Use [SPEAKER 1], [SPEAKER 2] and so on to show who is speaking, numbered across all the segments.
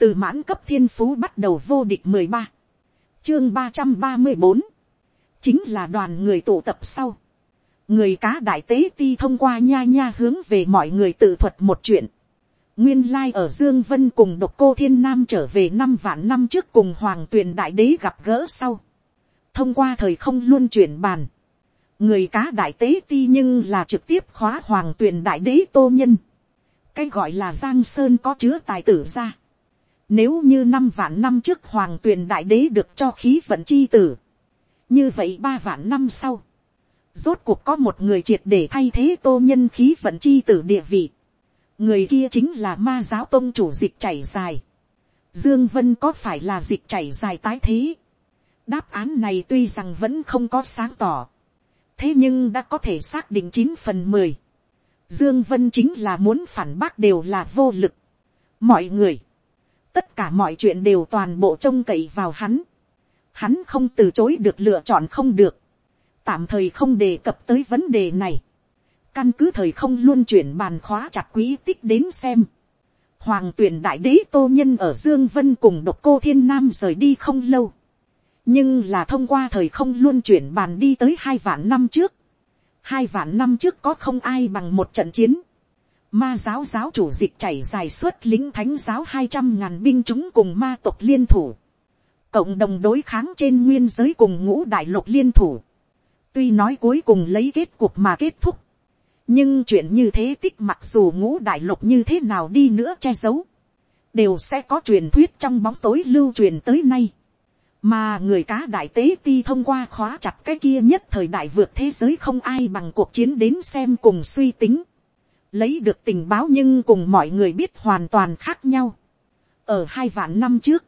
[SPEAKER 1] từ mãn cấp thiên phú bắt đầu vô địch mười ba, chương ba trăm ba mươi bốn, chính là đoàn người tụ tập sau, người cá đại tế ti thông qua nha nha hướng về mọi người tự thuật một chuyện, nguyên lai ở dương vân cùng độc cô thiên nam trở về năm vạn năm trước cùng hoàng tuyền đại đế gặp gỡ sau, thông qua thời không luôn chuyển bàn, người cá đại tế ti nhưng là trực tiếp khóa hoàng tuyền đại đế tô nhân, cái gọi là giang sơn có chứa tài tử ra, nếu như năm vạn năm trước hoàng tuyền đại đế được cho khí vận chi tử. Như vậy ba vạn năm sau. Rốt cuộc có một người triệt để thay thế tô nhân khí vận chi tử địa vị. Người kia chính là ma giáo tông chủ dịch chảy dài. Dương Vân có phải là dịch chảy dài tái thế? Đáp án này tuy rằng vẫn không có sáng tỏ. Thế nhưng đã có thể xác định chín phần mười Dương Vân chính là muốn phản bác đều là vô lực. Mọi người tất cả mọi chuyện đều toàn bộ trông cậy vào hắn. Hắn không từ chối được, lựa chọn không được. Tạm thời không đề cập tới vấn đề này. Căn cứ thời không luôn chuyển bàn khóa chặt quý tích đến xem. Hoàng tuyển đại đế tô nhân ở Dương Vân cùng độc cô thiên nam rời đi không lâu. Nhưng là thông qua thời không luôn chuyển bàn đi tới hai vạn năm trước. Hai vạn năm trước có không ai bằng một trận chiến Ma giáo giáo chủ dịch chảy dài suốt lính thánh giáo hai trăm ngàn binh chúng cùng ma tộc liên thủ. Cộng đồng đối kháng trên nguyên giới cùng ngũ đại lục liên thủ. Tuy nói cuối cùng lấy kết cuộc mà kết thúc. Nhưng chuyện như thế tích mặc dù ngũ đại lục như thế nào đi nữa che giấu. Đều sẽ có truyền thuyết trong bóng tối lưu truyền tới nay. Mà người cá đại tế ti thông qua khóa chặt cái kia nhất thời đại vượt thế giới không ai bằng cuộc chiến đến xem cùng suy tính lấy được tình báo nhưng cùng mọi người biết hoàn toàn khác nhau. ở hai vạn năm trước,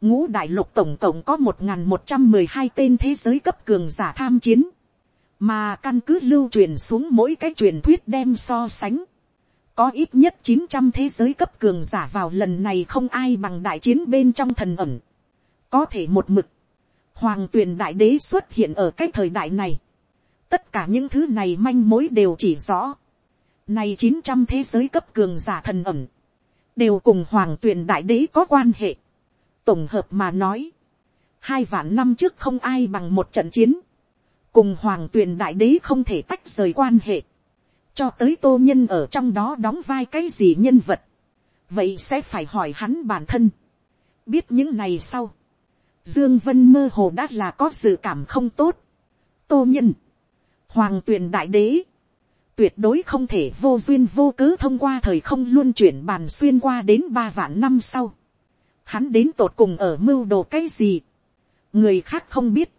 [SPEAKER 1] ngũ đại lục tổng cộng có một n một trăm mười hai tên thế giới cấp cường giả tham chiến, mà căn cứ lưu truyền xuống mỗi cái truyền thuyết đem so sánh, có ít nhất chín trăm thế giới cấp cường giả vào lần này không ai bằng đại chiến bên trong thần ẩm, có thể một mực, hoàng tuyền đại đế xuất hiện ở cái thời đại này, tất cả những thứ này manh mối đều chỉ rõ, này chín trăm thế giới cấp cường giả thần ẩm. Đều cùng hoàng tuyển đại đế có quan hệ. Tổng hợp mà nói. Hai vạn năm trước không ai bằng một trận chiến. Cùng hoàng tuyển đại đế không thể tách rời quan hệ. Cho tới tô nhân ở trong đó đóng vai cái gì nhân vật. Vậy sẽ phải hỏi hắn bản thân. Biết những này sau. Dương Vân mơ hồ đã là có sự cảm không tốt. Tô nhân. Hoàng tuyển đại đế tuyệt đối không thể vô duyên vô cớ thông qua thời không luôn chuyển bàn xuyên qua đến ba vạn năm sau. Hắn đến tột cùng ở mưu đồ cái gì. Người khác không biết.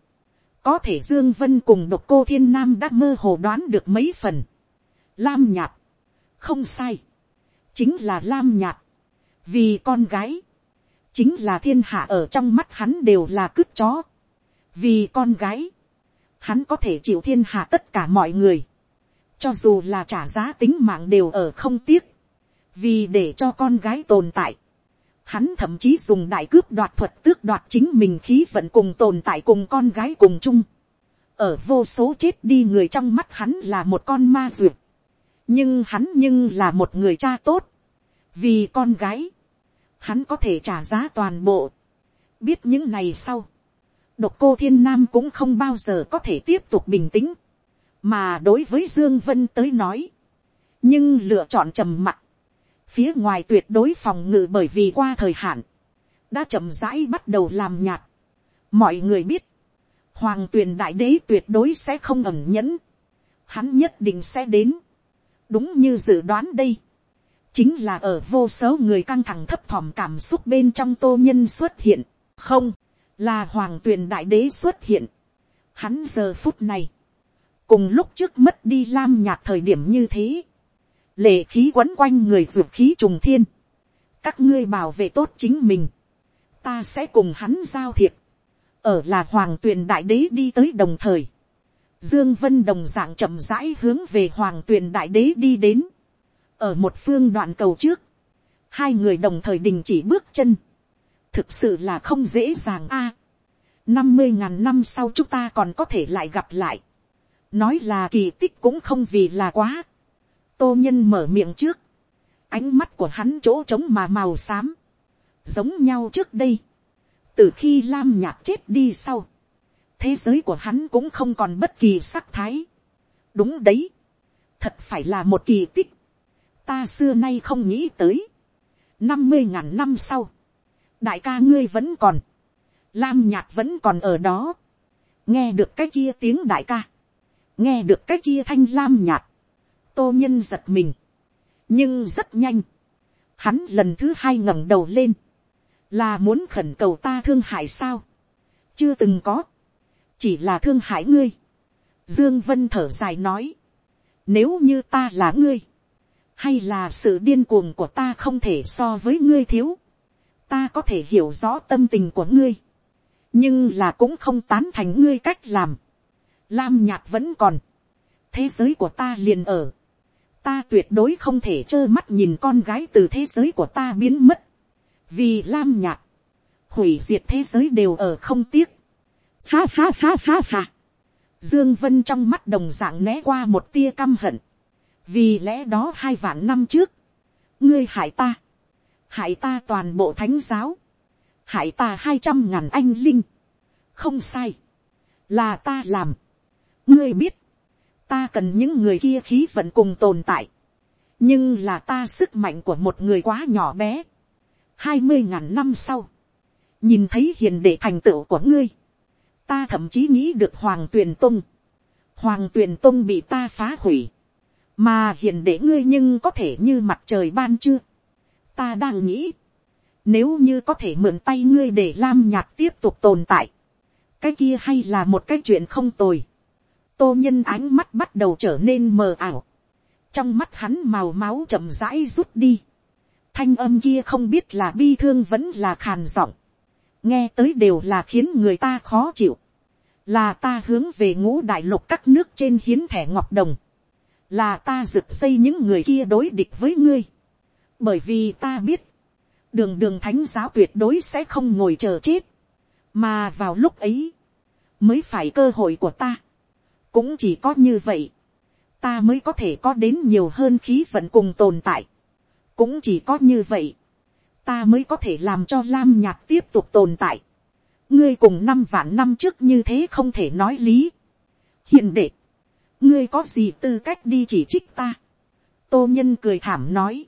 [SPEAKER 1] Có thể Dương Vân cùng độc cô thiên nam đã mơ hồ đoán được mấy phần. Lam nhạt. Không sai. Chính là lam nhạt. Vì con gái. Chính là thiên hạ ở trong mắt hắn đều là cứt chó. Vì con gái. Hắn có thể chịu thiên hạ tất cả mọi người cho dù là trả giá tính mạng đều ở không tiếc, vì để cho con gái tồn tại, hắn thậm chí dùng đại cướp đoạt thuật tước đoạt chính mình khí vận cùng tồn tại cùng con gái cùng chung, ở vô số chết đi người trong mắt hắn là một con ma duyệt, nhưng hắn nhưng là một người cha tốt, vì con gái, hắn có thể trả giá toàn bộ, biết những này sau, độc cô thiên nam cũng không bao giờ có thể tiếp tục bình tĩnh, mà đối với dương vân tới nói, nhưng lựa chọn trầm mặc, phía ngoài tuyệt đối phòng ngự bởi vì qua thời hạn, đã chậm rãi bắt đầu làm nhạt. mọi người biết, hoàng tuyền đại đế tuyệt đối sẽ không ẩn nhẫn, hắn nhất định sẽ đến, đúng như dự đoán đây, chính là ở vô số người căng thẳng thấp thỏm cảm xúc bên trong tô nhân xuất hiện, không, là hoàng tuyền đại đế xuất hiện. Hắn giờ phút này, cùng lúc trước mất đi lam nhạt thời điểm như thế, lệ khí quấn quanh người ruột khí trùng thiên, các ngươi bảo vệ tốt chính mình, ta sẽ cùng hắn giao thiệp, ở là hoàng tuyền đại đế đi tới đồng thời, dương vân đồng dạng chậm rãi hướng về hoàng tuyền đại đế đi đến, ở một phương đoạn cầu trước, hai người đồng thời đình chỉ bước chân, thực sự là không dễ dàng a. năm mươi ngàn năm sau chúng ta còn có thể lại gặp lại nói là kỳ tích cũng không vì là quá. tô nhân mở miệng trước, ánh mắt của hắn chỗ trống mà màu xám, giống nhau trước đây, từ khi lam nhạc chết đi sau, thế giới của hắn cũng không còn bất kỳ sắc thái. đúng đấy, thật phải là một kỳ tích, ta xưa nay không nghĩ tới, năm mươi ngàn năm sau, đại ca ngươi vẫn còn, lam nhạc vẫn còn ở đó, nghe được cái kia tiếng đại ca, nghe được cái kia thanh lam nhạt, tô nhân giật mình, nhưng rất nhanh, hắn lần thứ hai ngẩng đầu lên, là muốn khẩn cầu ta thương hại sao, chưa từng có, chỉ là thương hại ngươi. Dương Vân thở dài nói, nếu như ta là ngươi, hay là sự điên cuồng của ta không thể so với ngươi thiếu, ta có thể hiểu rõ tâm tình của ngươi, nhưng là cũng không tán thành ngươi cách làm. Lam nhạc vẫn còn, thế giới của ta liền ở, ta tuyệt đối không thể trơ mắt nhìn con gái từ thế giới của ta biến mất, vì lam nhạc, hủy diệt thế giới đều ở không tiếc, Ha ha ha ha ha. Dương Vân trong mắt đồng dạng né qua một tia căm hận. Vì lẽ đó hai vạn năm trước. Ngươi hại ta. Hại ta toàn bộ thánh giáo. Hại ta hai trăm ngàn anh linh. Không sai. Là ta làm. Ngươi biết. Ta cần những người kia khí vận cùng tồn tại. Nhưng là ta sức mạnh của một người quá nhỏ bé. Hai mươi ngàn năm sau. Nhìn thấy hiền đệ thành tựu của ngươi ta thậm chí nghĩ được hoàng tuyền tung, hoàng tuyền tung bị ta phá hủy, mà hiền đệ ngươi nhưng có thể như mặt trời ban chưa, ta đang nghĩ, nếu như có thể mượn tay ngươi để lam nhạc tiếp tục tồn tại, cái kia hay là một cái chuyện không tồi, tô nhân ánh mắt bắt đầu trở nên mờ ảo, trong mắt hắn màu máu chậm rãi rút đi, thanh âm kia không biết là bi thương vẫn là khàn giọng, nghe tới đều là khiến người ta khó chịu, là ta hướng về ngũ đại lục các nước trên hiến thẻ ngọc đồng, là ta rực xây những người kia đối địch với ngươi, bởi vì ta biết, đường đường thánh giáo tuyệt đối sẽ không ngồi chờ chết, mà vào lúc ấy, mới phải cơ hội của ta, cũng chỉ có như vậy, ta mới có thể có đến nhiều hơn khí vận cùng tồn tại, cũng chỉ có như vậy, ta mới có thể làm cho lam nhạc tiếp tục tồn tại. ngươi cùng năm vạn năm trước như thế không thể nói lý. hiện đệ, ngươi có gì tư cách đi chỉ trích ta. tô nhân cười thảm nói.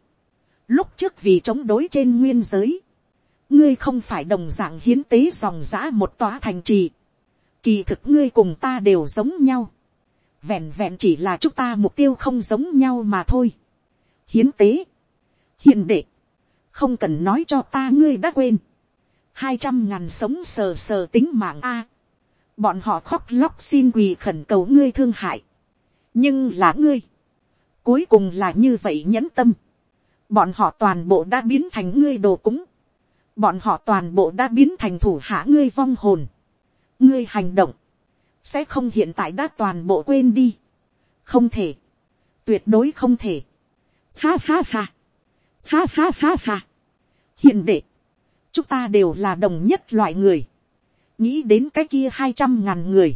[SPEAKER 1] lúc trước vì chống đối trên nguyên giới, ngươi không phải đồng dạng hiến tế dòng giã một tòa thành trì kỳ thực ngươi cùng ta đều giống nhau. vẹn vẹn chỉ là chúng ta mục tiêu không giống nhau mà thôi. hiến tế, hiện đệ, không cần nói cho ta ngươi đã quên, hai trăm ngàn sống sờ sờ tính mạng a, bọn họ khóc lóc xin quỳ khẩn cầu ngươi thương hại, nhưng là ngươi, cuối cùng là như vậy nhẫn tâm, bọn họ toàn bộ đã biến thành ngươi đồ cúng, bọn họ toàn bộ đã biến thành thủ hạ ngươi vong hồn, ngươi hành động, sẽ không hiện tại đã toàn bộ quên đi, không thể, tuyệt đối không thể, ha ha ha, Ha ha ha ha. Hiện đệ. Chúng ta đều là đồng nhất loại người. Nghĩ đến cái kia hai trăm ngàn người.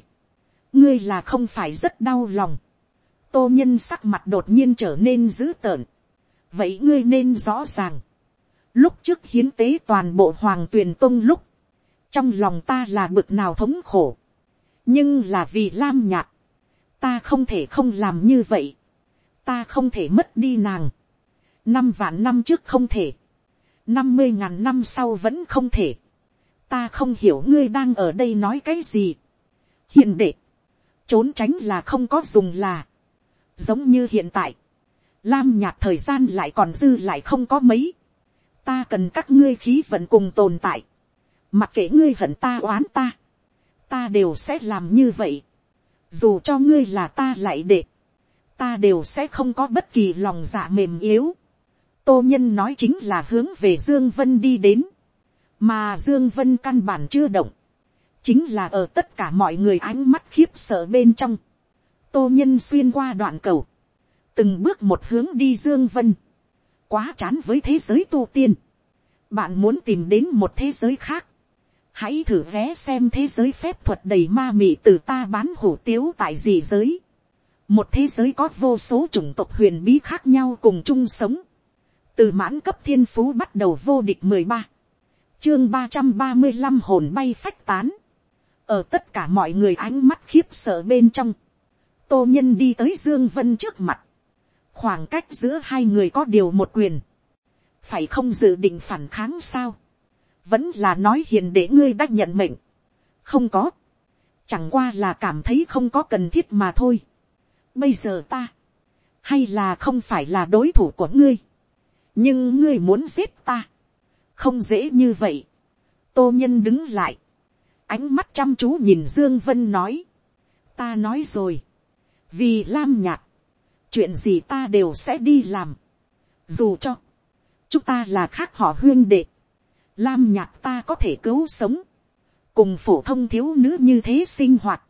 [SPEAKER 1] Ngươi là không phải rất đau lòng. Tô nhân sắc mặt đột nhiên trở nên dữ tợn. Vậy ngươi nên rõ ràng. Lúc trước hiến tế toàn bộ hoàng tuyền tông lúc. Trong lòng ta là bực nào thống khổ. Nhưng là vì lam nhạt. Ta không thể không làm như vậy. Ta không thể mất đi nàng năm vạn năm trước không thể, năm mươi ngàn năm sau vẫn không thể, ta không hiểu ngươi đang ở đây nói cái gì. hiện đệ, trốn tránh là không có dùng là, giống như hiện tại, lam nhạt thời gian lại còn dư lại không có mấy, ta cần các ngươi khí vận cùng tồn tại, mặc kệ ngươi hận ta oán ta, ta đều sẽ làm như vậy, dù cho ngươi là ta lại đệ, ta đều sẽ không có bất kỳ lòng dạ mềm yếu, tô nhân nói chính là hướng về dương vân đi đến, mà dương vân căn bản chưa động, chính là ở tất cả mọi người ánh mắt khiếp sợ bên trong, tô nhân xuyên qua đoạn cầu, từng bước một hướng đi dương vân, quá chán với thế giới tu tiên, bạn muốn tìm đến một thế giới khác, hãy thử vé xem thế giới phép thuật đầy ma mị từ ta bán hủ tiếu tại gì giới, một thế giới có vô số chủng tộc huyền bí khác nhau cùng chung sống, từ mãn cấp thiên phú bắt đầu vô địch mười ba, chương ba trăm ba mươi năm hồn bay phách tán, ở tất cả mọi người ánh mắt khiếp sợ bên trong, tô nhân đi tới dương vân trước mặt, khoảng cách giữa hai người có điều một quyền, phải không dự định phản kháng sao, vẫn là nói hiền để ngươi đã nhận mệnh, không có, chẳng qua là cảm thấy không có cần thiết mà thôi. Bây giờ ta, hay là không phải là đối thủ của ngươi, nhưng ngươi muốn giết ta, không dễ như vậy. tô nhân đứng lại, ánh mắt chăm chú nhìn dương vân nói, ta nói rồi, vì lam nhạt, chuyện gì ta đều sẽ đi làm, dù cho, chúng ta là khác họ huyên đệ, lam nhạc ta có thể cứu sống, cùng phổ thông thiếu nữ như thế sinh hoạt,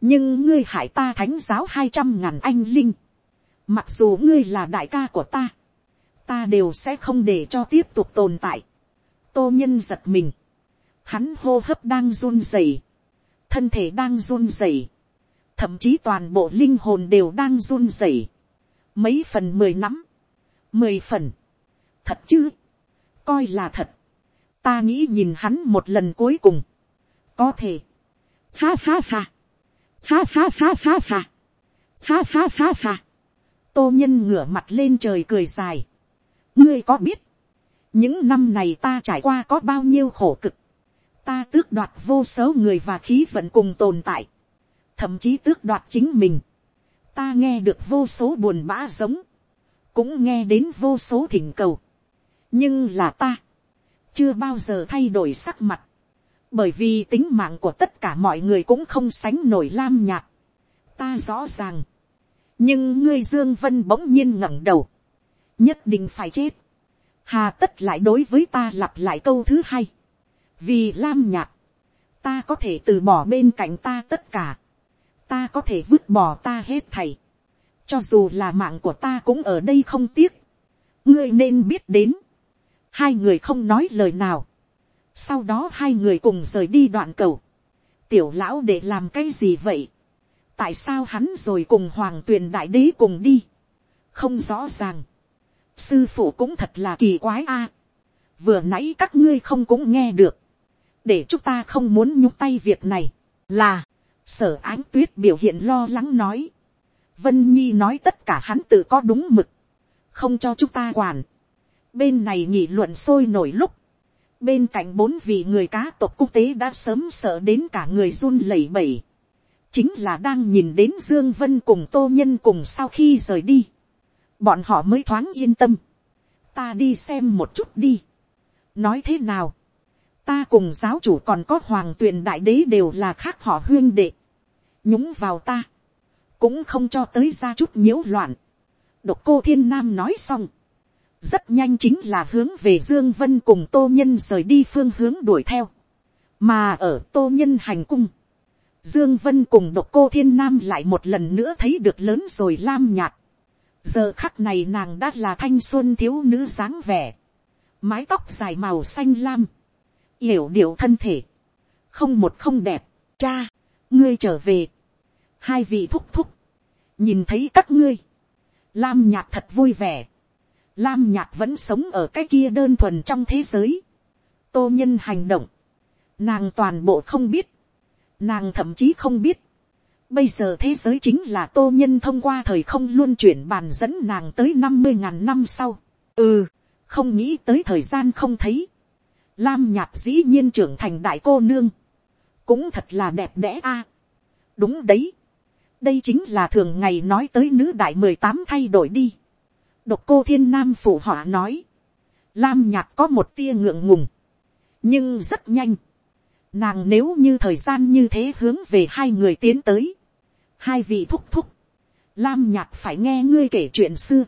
[SPEAKER 1] nhưng ngươi hại ta thánh giáo hai trăm ngàn anh linh, mặc dù ngươi là đại ca của ta, ta đều sẽ không để cho tiếp tục tồn tại. tô nhân giật mình, hắn hô hấp đang run rẩy, thân thể đang run rẩy, thậm chí toàn bộ linh hồn đều đang run rẩy, mấy phần mười nắm, mười phần, thật chứ, coi là thật, ta nghĩ nhìn hắn một lần cuối cùng, có thể, ha ha ha, ha ha ha ha ha, ha ha ha ha, tô nhân ngửa mặt lên trời cười dài, ngươi có biết, những năm này ta trải qua có bao nhiêu khổ cực, ta tước đoạt vô số người và khí vận cùng tồn tại, thậm chí tước đoạt chính mình, ta nghe được vô số buồn bã giống, cũng nghe đến vô số thỉnh cầu, nhưng là ta, chưa bao giờ thay đổi sắc mặt, bởi vì tính mạng của tất cả mọi người cũng không sánh nổi lam nhạt. ta rõ ràng, nhưng ngươi dương vân bỗng nhiên ngẩng đầu, nhất định phải chết, hà tất lại đối với ta lặp lại câu thứ hai, vì lam nhạt, ta có thể từ bỏ bên cạnh ta tất cả, ta có thể vứt bỏ ta hết thầy, cho dù là mạng của ta cũng ở đây không tiếc, ngươi nên biết đến, hai người không nói lời nào, sau đó hai người cùng rời đi đoạn cầu, tiểu lão để làm cái gì vậy, tại sao hắn rồi cùng hoàng tuyền đại đế cùng đi, không rõ ràng, sư phụ cũng thật là kỳ quái a, vừa nãy các ngươi không cũng nghe được, để chúng ta không muốn nhúc tay việc này, là, sở ánh tuyết biểu hiện lo lắng nói, vân nhi nói tất cả hắn tự có đúng mực, không cho chúng ta quản, bên này nghị luận sôi nổi lúc, bên cạnh bốn vị người cá tộc quốc tế đã sớm sợ đến cả người run lẩy bẩy, chính là đang nhìn đến dương vân cùng tô nhân cùng sau khi rời đi, bọn họ mới thoáng yên tâm, ta đi xem một chút đi, nói thế nào, ta cùng giáo chủ còn có hoàng tuyền đại đế đều là khác họ huyên đệ, nhúng vào ta, cũng không cho tới ra chút nhiễu loạn, độc cô thiên nam nói xong, rất nhanh chính là hướng về dương vân cùng tô nhân rời đi phương hướng đuổi theo, mà ở tô nhân hành cung, dương vân cùng độc cô thiên nam lại một lần nữa thấy được lớn rồi lam nhạt, giờ khắc này nàng đã là thanh xuân thiếu nữ dáng vẻ, mái tóc dài màu xanh lam, yểu điệu thân thể, không một không đẹp, cha, ngươi trở về, hai vị thúc thúc, nhìn thấy các ngươi, lam nhạt thật vui vẻ, lam Nhạc vẫn sống ở cái kia đơn thuần trong thế giới, tô nhân hành động, nàng toàn bộ không biết, nàng thậm chí không biết, bây giờ thế giới chính là tô nhân thông qua thời không luôn chuyển bàn dẫn nàng tới năm mươi ngàn năm sau, ừ, không nghĩ tới thời gian không thấy, lam Nhạc dĩ nhiên trưởng thành đại cô nương, cũng thật là đẹp đẽ a, đúng đấy, đây chính là thường ngày nói tới nữ đại mười tám thay đổi đi, Độc cô thiên nam phụ họa nói. Lam nhạt có một tia ngượng ngùng. Nhưng rất nhanh. Nàng nếu như thời gian như thế hướng về hai người tiến tới. Hai vị thúc thúc. Lam nhạt phải nghe ngươi kể chuyện xưa.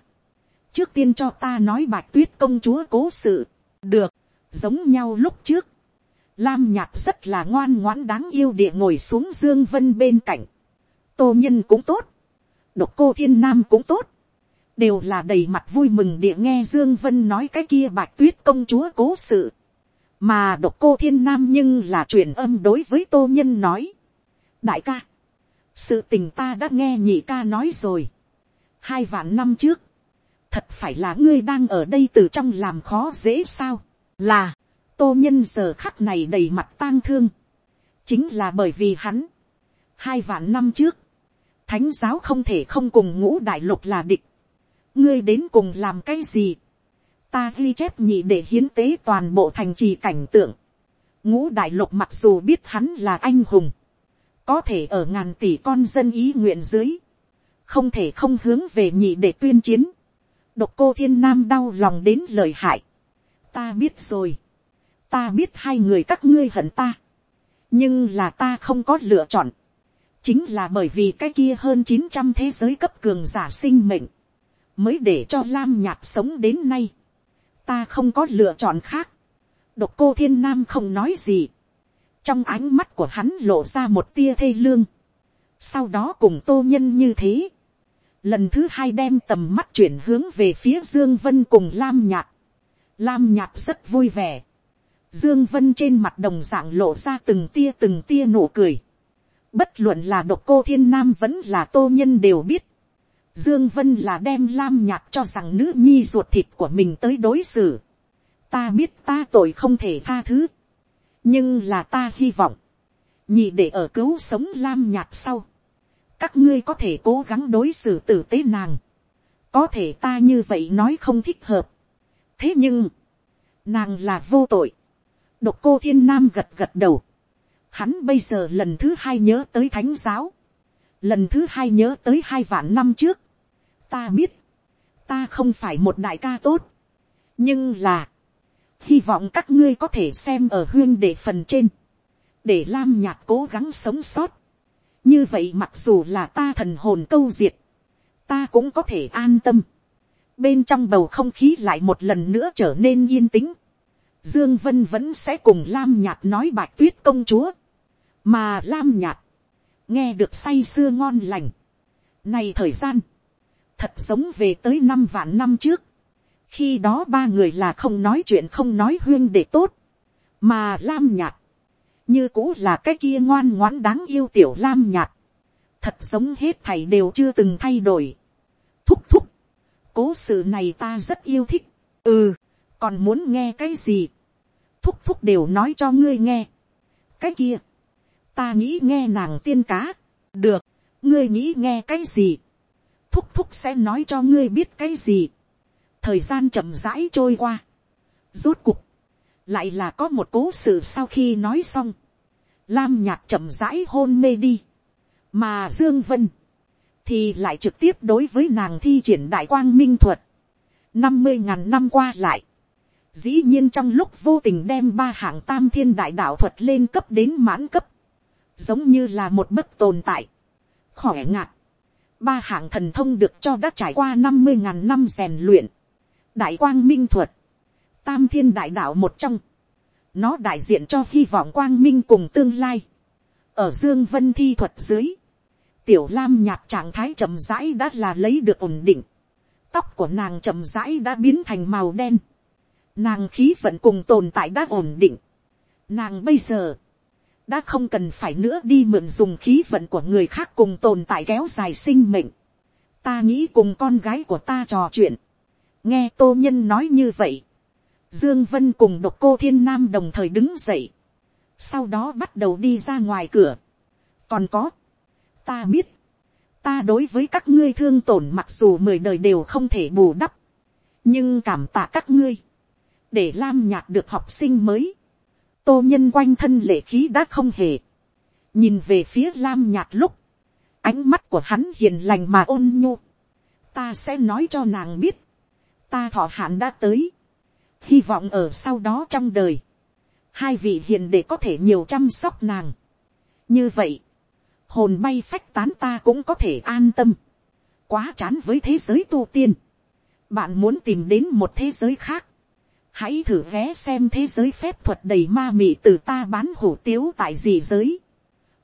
[SPEAKER 1] Trước tiên cho ta nói bạch tuyết công chúa cố sự. Được. Giống nhau lúc trước. Lam nhạt rất là ngoan ngoãn đáng yêu địa ngồi xuống Dương Vân bên cạnh. Tô nhân cũng tốt. Độc cô thiên nam cũng tốt đều là đầy mặt vui mừng địa nghe dương vân nói cái kia bạch tuyết công chúa cố sự. Mà độc cô thiên nam nhưng là truyền âm đối với tô nhân nói. Đại ca sự tình ta đã nghe nhị ca nói rồi. Hai vạn năm trước thật phải là ngươi đang ở đây từ trong làm khó dễ sao? Là tô nhân giờ khắc này đầy mặt tang thương, chính là bởi vì hắn, hai vạn năm trước, thánh giáo không thể không cùng ngũ đại lục là địch, ngươi đến cùng làm cái gì, ta ghi chép nhị để hiến tế toàn bộ thành trì cảnh tượng, ngũ đại lục mặc dù biết hắn là anh hùng, có thể ở ngàn tỷ con dân ý nguyện dưới, không thể không hướng về nhị để tuyên chiến, độc cô thiên nam đau lòng đến lời hại, ta biết rồi, ta biết hai người các ngươi hận ta, nhưng là ta không có lựa chọn, chính là bởi vì cái kia hơn chín trăm thế giới cấp cường giả sinh mệnh, mới để cho lam nhạt sống đến nay, ta không có lựa chọn khác, độc cô thiên nam không nói gì, trong ánh mắt của hắn lộ ra một tia thê lương, sau đó cùng tô nhân như thế, lần thứ hai đem tầm mắt chuyển hướng về phía dương vân cùng lam nhạt, lam nhạt rất vui vẻ, dương vân trên mặt đồng dạng lộ ra từng tia từng tia nụ cười, bất luận là độc cô thiên nam vẫn là tô nhân đều biết, dương vân là đem lam Nhạc cho rằng nữ nhi ruột thịt của mình tới đối xử, ta biết ta tội không thể tha thứ, nhưng là ta hy vọng, nhị để ở cứu sống lam Nhạc sau, các ngươi có thể cố gắng đối xử tử tế nàng, có thể ta như vậy nói không thích hợp, thế nhưng, nàng là vô tội, độc cô thiên nam gật gật đầu, hắn bây giờ lần thứ hai nhớ tới thánh giáo, lần thứ hai nhớ tới hai vạn năm trước, ta biết, ta không phải một đại ca tốt, nhưng là, hy vọng các ngươi có thể xem ở huyên để phần trên, để lam nhạt cố gắng sống sót. như vậy mặc dù là ta thần hồn câu diệt, ta cũng có thể an tâm. bên trong bầu không khí lại một lần nữa trở nên yên tĩnh. dương vân vẫn sẽ cùng lam nhạt nói bạch tuyết công chúa, mà lam nhạt, nghe được say sưa ngon lành. này thời gian, thật giống về tới năm vạn năm trước, khi đó ba người là không nói chuyện không nói huyên để tốt, mà lam nhạt, như cũ là cái kia ngoan ngoãn đáng yêu tiểu lam nhạt, thật sống hết thảy đều chưa từng thay đổi. thúc thúc, cố sự này ta rất yêu thích, ừ, còn muốn nghe cái gì, thúc thúc đều nói cho ngươi nghe. cái kia, ta nghĩ nghe nàng tiên cá, được, ngươi nghĩ nghe cái gì, thúc thúc sẽ nói cho ngươi biết cái gì. Thời gian chậm rãi trôi qua. Rốt cục, lại là có một cố sự sau khi nói xong, lam nhạc chậm rãi hôn mê đi, mà dương vân, thì lại trực tiếp đối với nàng thi triển đại quang minh thuật, năm mươi ngàn năm qua lại, dĩ nhiên trong lúc vô tình đem ba hạng tam thiên đại đạo thuật lên cấp đến mãn cấp, giống như là một bất tồn tại, khỏe ngạc ba hạng thần thông được cho đã trải qua năm mươi ngàn năm rèn luyện, đại quang minh thuật, tam thiên đại đạo một trong, nó đại diện cho hy vọng quang minh cùng tương lai, ở dương vân thi thuật dưới, tiểu lam nhạt trạng thái chậm rãi đã là lấy được ổn định, tóc của nàng chậm rãi đã biến thành màu đen, nàng khí vận cùng tồn tại đã ổn định, nàng bây giờ, đã không cần phải nữa đi mượn dùng khí vận của người khác cùng tồn tại kéo dài sinh mệnh. ta nghĩ cùng con gái của ta trò chuyện, nghe tô nhân nói như vậy, dương vân cùng độc cô thiên nam đồng thời đứng dậy, sau đó bắt đầu đi ra ngoài cửa. còn có, ta biết, ta đối với các ngươi thương tổn mặc dù mười đời đều không thể bù đắp, nhưng cảm tạ các ngươi, để lam nhạt được học sinh mới, tô nhân quanh thân lệ khí đã không hề, nhìn về phía lam nhạt lúc, ánh mắt của hắn hiền lành mà ôn nhu, ta sẽ nói cho nàng biết, ta thọ hạn đã tới, hy vọng ở sau đó trong đời, hai vị hiền để có thể nhiều chăm sóc nàng. như vậy, hồn bay phách tán ta cũng có thể an tâm, quá chán với thế giới tu tiên, bạn muốn tìm đến một thế giới khác, hãy thử vé xem thế giới phép thuật đầy ma mị từ ta bán hủ tiếu tại gì giới,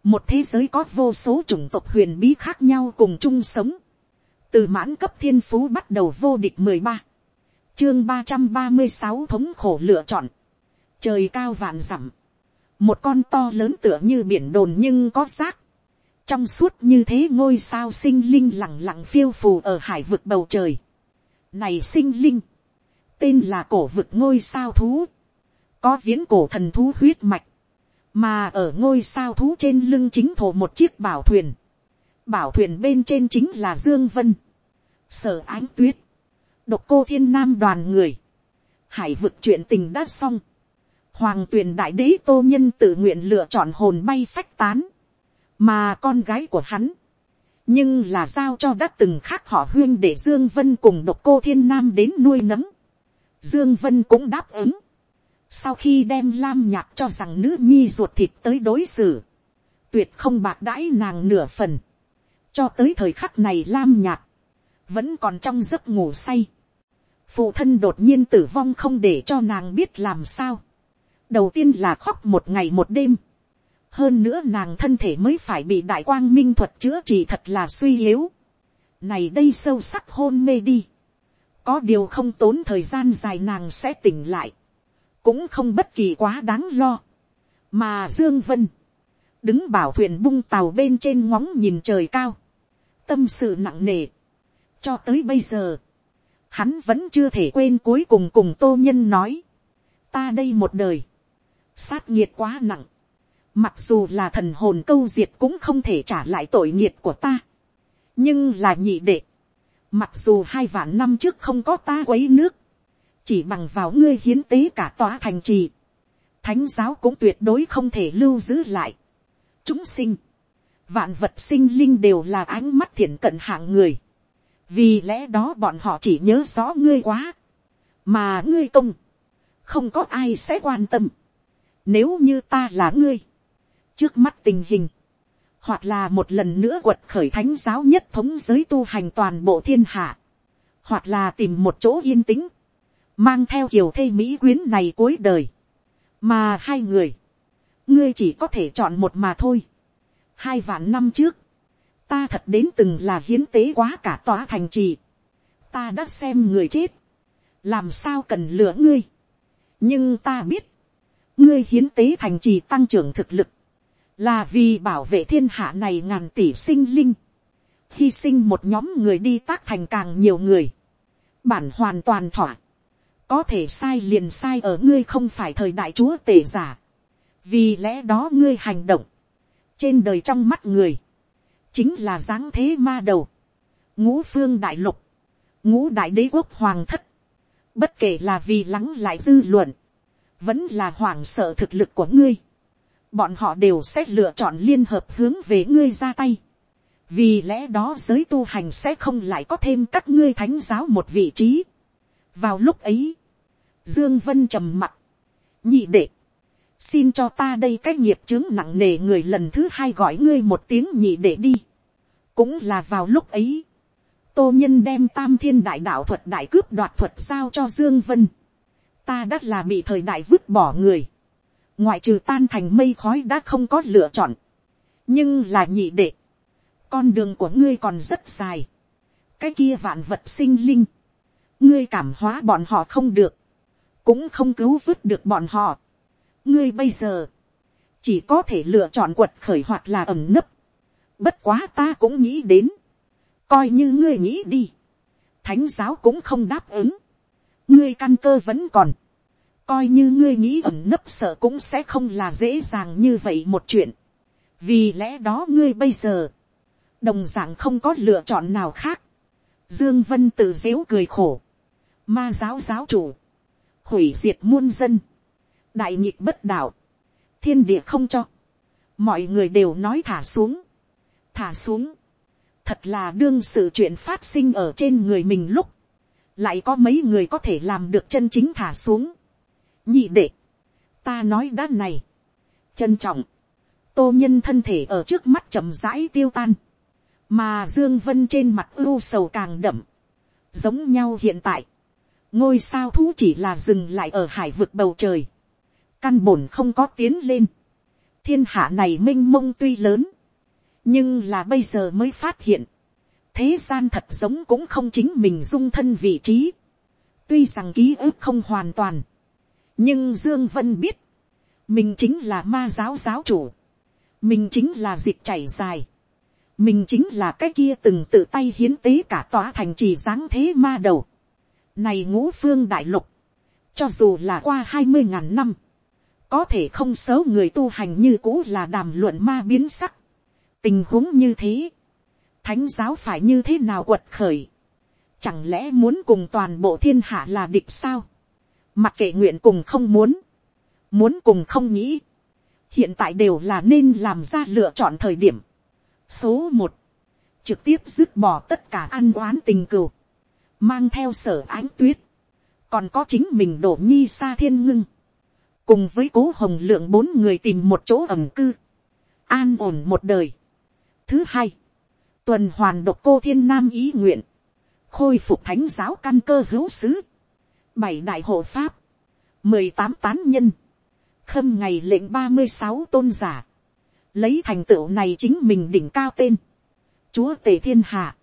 [SPEAKER 1] một thế giới có vô số chủng tộc huyền bí khác nhau cùng chung sống, từ mãn cấp thiên phú bắt đầu vô địch mười ba, chương ba trăm ba mươi sáu thống khổ lựa chọn. Trời cao vạn dặm. Một con to lớn tựa như biển đồn nhưng có xác. Trong suốt như thế ngôi sao sinh linh lặng lặng phiêu phù ở hải vực bầu trời. Này sinh linh. Tên là cổ vực ngôi sao thú. có viễn cổ thần thú huyết mạch, mà ở ngôi sao thú trên lưng chính thổ một chiếc bảo thuyền, bảo thuyền bên trên chính là dương vân, sở ánh tuyết, độc cô thiên nam đoàn người, hải vực chuyện tình đã xong, hoàng tuyền đại đế tô nhân tự nguyện lựa chọn hồn bay phách tán, mà con gái của hắn, nhưng là giao cho đã từng khác họ huyên để dương vân cùng độc cô thiên nam đến nuôi nấng, dương vân cũng đáp ứng, sau khi đem lam nhạc cho rằng nữ nhi ruột thịt tới đối xử, tuyệt không bạc đãi nàng nửa phần, cho tới thời khắc này lam nhạc, vẫn còn trong giấc ngủ say, phụ thân đột nhiên tử vong không để cho nàng biết làm sao, đầu tiên là khóc một ngày một đêm, hơn nữa nàng thân thể mới phải bị đại quang minh thuật chữa trị thật là suy yếu, này đây sâu sắc hôn mê đi, có điều không tốn thời gian dài nàng sẽ tỉnh lại, cũng không bất kỳ quá đáng lo, mà dương vân, đứng bảo thuyền bung tàu bên trên ngóng nhìn trời cao, tâm sự nặng nề, cho tới bây giờ, hắn vẫn chưa thể quên cuối cùng cùng tô nhân nói, ta đây một đời, sát nhiệt quá nặng, mặc dù là thần hồn câu diệt cũng không thể trả lại tội nghiệt của ta, nhưng là nhị đệ, mặc dù hai vạn năm trước không có ta quấy nước, chỉ bằng vào ngươi hiến tế cả tòa thành trì, thánh giáo cũng tuyệt đối không thể lưu giữ lại. chúng sinh, vạn vật sinh linh đều là ánh mắt thiện cận hạng người, vì lẽ đó bọn họ chỉ nhớ rõ ngươi quá, mà ngươi công, không có ai sẽ quan tâm. Nếu như ta là ngươi, trước mắt tình hình, hoặc là một lần nữa quật khởi thánh giáo nhất thống giới tu hành toàn bộ thiên hạ, hoặc là tìm một chỗ yên tĩnh, mang theo kiều thê mỹ quyến này cuối đời, mà hai người, ngươi chỉ có thể chọn một mà thôi. hai vạn năm trước, ta thật đến từng là hiến tế quá cả tòa thành trì, ta đã xem người chết, làm sao cần lựa ngươi, nhưng ta biết, ngươi hiến tế thành trì tăng trưởng thực lực, là vì bảo vệ thiên hạ này ngàn tỷ sinh linh, hy sinh một nhóm người đi tác thành càng nhiều người, bản hoàn toàn thỏa, có thể sai liền sai ở ngươi không phải thời đại chúa tể giả, vì lẽ đó ngươi hành động, trên đời trong mắt người, chính là dáng thế ma đầu, ngũ phương đại lục, ngũ đại đế quốc hoàng thất, bất kể là vì lắng lại dư luận, vẫn là hoảng sợ thực lực của ngươi, bọn họ đều sẽ lựa chọn liên hợp hướng về ngươi ra tay, vì lẽ đó giới tu hành sẽ không lại có thêm các ngươi thánh giáo một vị trí. vào lúc ấy, Dương Vân trầm mặt. Nhị đệ. Xin cho ta đây cái nghiệp chứng nặng nề người lần thứ hai gọi ngươi một tiếng nhị đệ đi. Cũng là vào lúc ấy. Tô Nhân đem tam thiên đại đạo thuật đại cướp đoạt thuật giao cho Dương Vân. Ta đã là bị thời đại vứt bỏ người. Ngoại trừ tan thành mây khói đã không có lựa chọn. Nhưng là nhị đệ. Con đường của ngươi còn rất dài. Cái kia vạn vật sinh linh. Ngươi cảm hóa bọn họ không được cũng không cứu vớt được bọn họ. ngươi bây giờ, chỉ có thể lựa chọn quật khởi hoặc là ẩm nấp. bất quá ta cũng nghĩ đến, coi như ngươi nghĩ đi, thánh giáo cũng không đáp ứng, ngươi căn cơ vẫn còn, coi như ngươi nghĩ ẩn nấp sợ cũng sẽ không là dễ dàng như vậy một chuyện, vì lẽ đó ngươi bây giờ, đồng d ạ n g không có lựa chọn nào khác, dương vân tự dếu cười khổ, ma giáo giáo chủ, hủy diệt muôn dân, đại nhịp bất đạo, thiên địa không cho, mọi người đều nói thả xuống, thả xuống, thật là đương sự chuyện phát sinh ở trên người mình lúc, lại có mấy người có thể làm được chân chính thả xuống nhị đệ, ta nói đã này, trân trọng, tô nhân thân thể ở trước mắt chậm rãi tiêu tan, mà dương vân trên mặt ưu sầu càng đậm, giống nhau hiện tại, ngôi sao thú chỉ là dừng lại ở hải vực bầu trời, căn bổn không có tiến lên, thiên hạ này m i n h mông tuy lớn, nhưng là bây giờ mới phát hiện, thế gian thật giống cũng không chính mình dung thân vị trí, tuy rằng ký ức không hoàn toàn, nhưng dương vân biết, mình chính là ma giáo giáo chủ, mình chính là dịch chảy dài, mình chính là cái kia từng tự tay hiến tế cả tòa thành trì dáng thế ma đầu, này ngũ phương đại lục. Cho dù là qua hai mươi ngàn năm. có thể không xấu người tu hành như cũ là đàm luận ma biến sắc. tình huống như thế, thánh giáo phải như thế nào quật khởi, chẳng lẽ muốn cùng toàn bộ thiên hạ là địch sao, mặc kệ nguyện cùng không muốn, muốn cùng không nghĩ, hiện tại đều là nên làm ra lựa chọn thời điểm. số một, trực tiếp dứt bỏ tất cả ăn oán tình cừu, mang theo sở ánh tuyết, còn có chính mình đổ nhi xa thiên ngưng, cùng với cố hồng lượng bốn người tìm một chỗ ẩm cư, an ổn một đời. thứ hai, tuần hoàn độc cô thiên nam ý nguyện, khôi phục thánh giáo căn cơ hữu sứ, bảy đại hộ pháp, mười tám tán nhân, khâm ngày lệnh ba mươi sáu tôn giả, lấy thành tựu này chính mình đỉnh cao tên, chúa tề thiên hạ,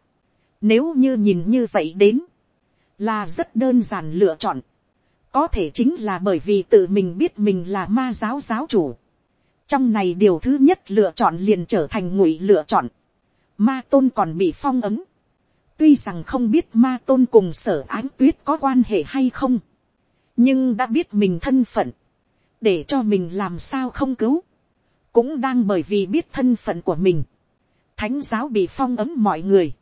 [SPEAKER 1] nếu như nhìn như vậy đến, là rất đơn giản lựa chọn, có thể chính là bởi vì tự mình biết mình là ma giáo giáo chủ, trong này điều thứ nhất lựa chọn liền trở thành ngụy lựa chọn, ma tôn còn bị phong ấm, tuy rằng không biết ma tôn cùng sở ánh tuyết có quan hệ hay không, nhưng đã biết mình thân phận, để cho mình làm sao không cứu, cũng đang bởi vì biết thân phận của mình, thánh giáo bị phong ấm mọi người,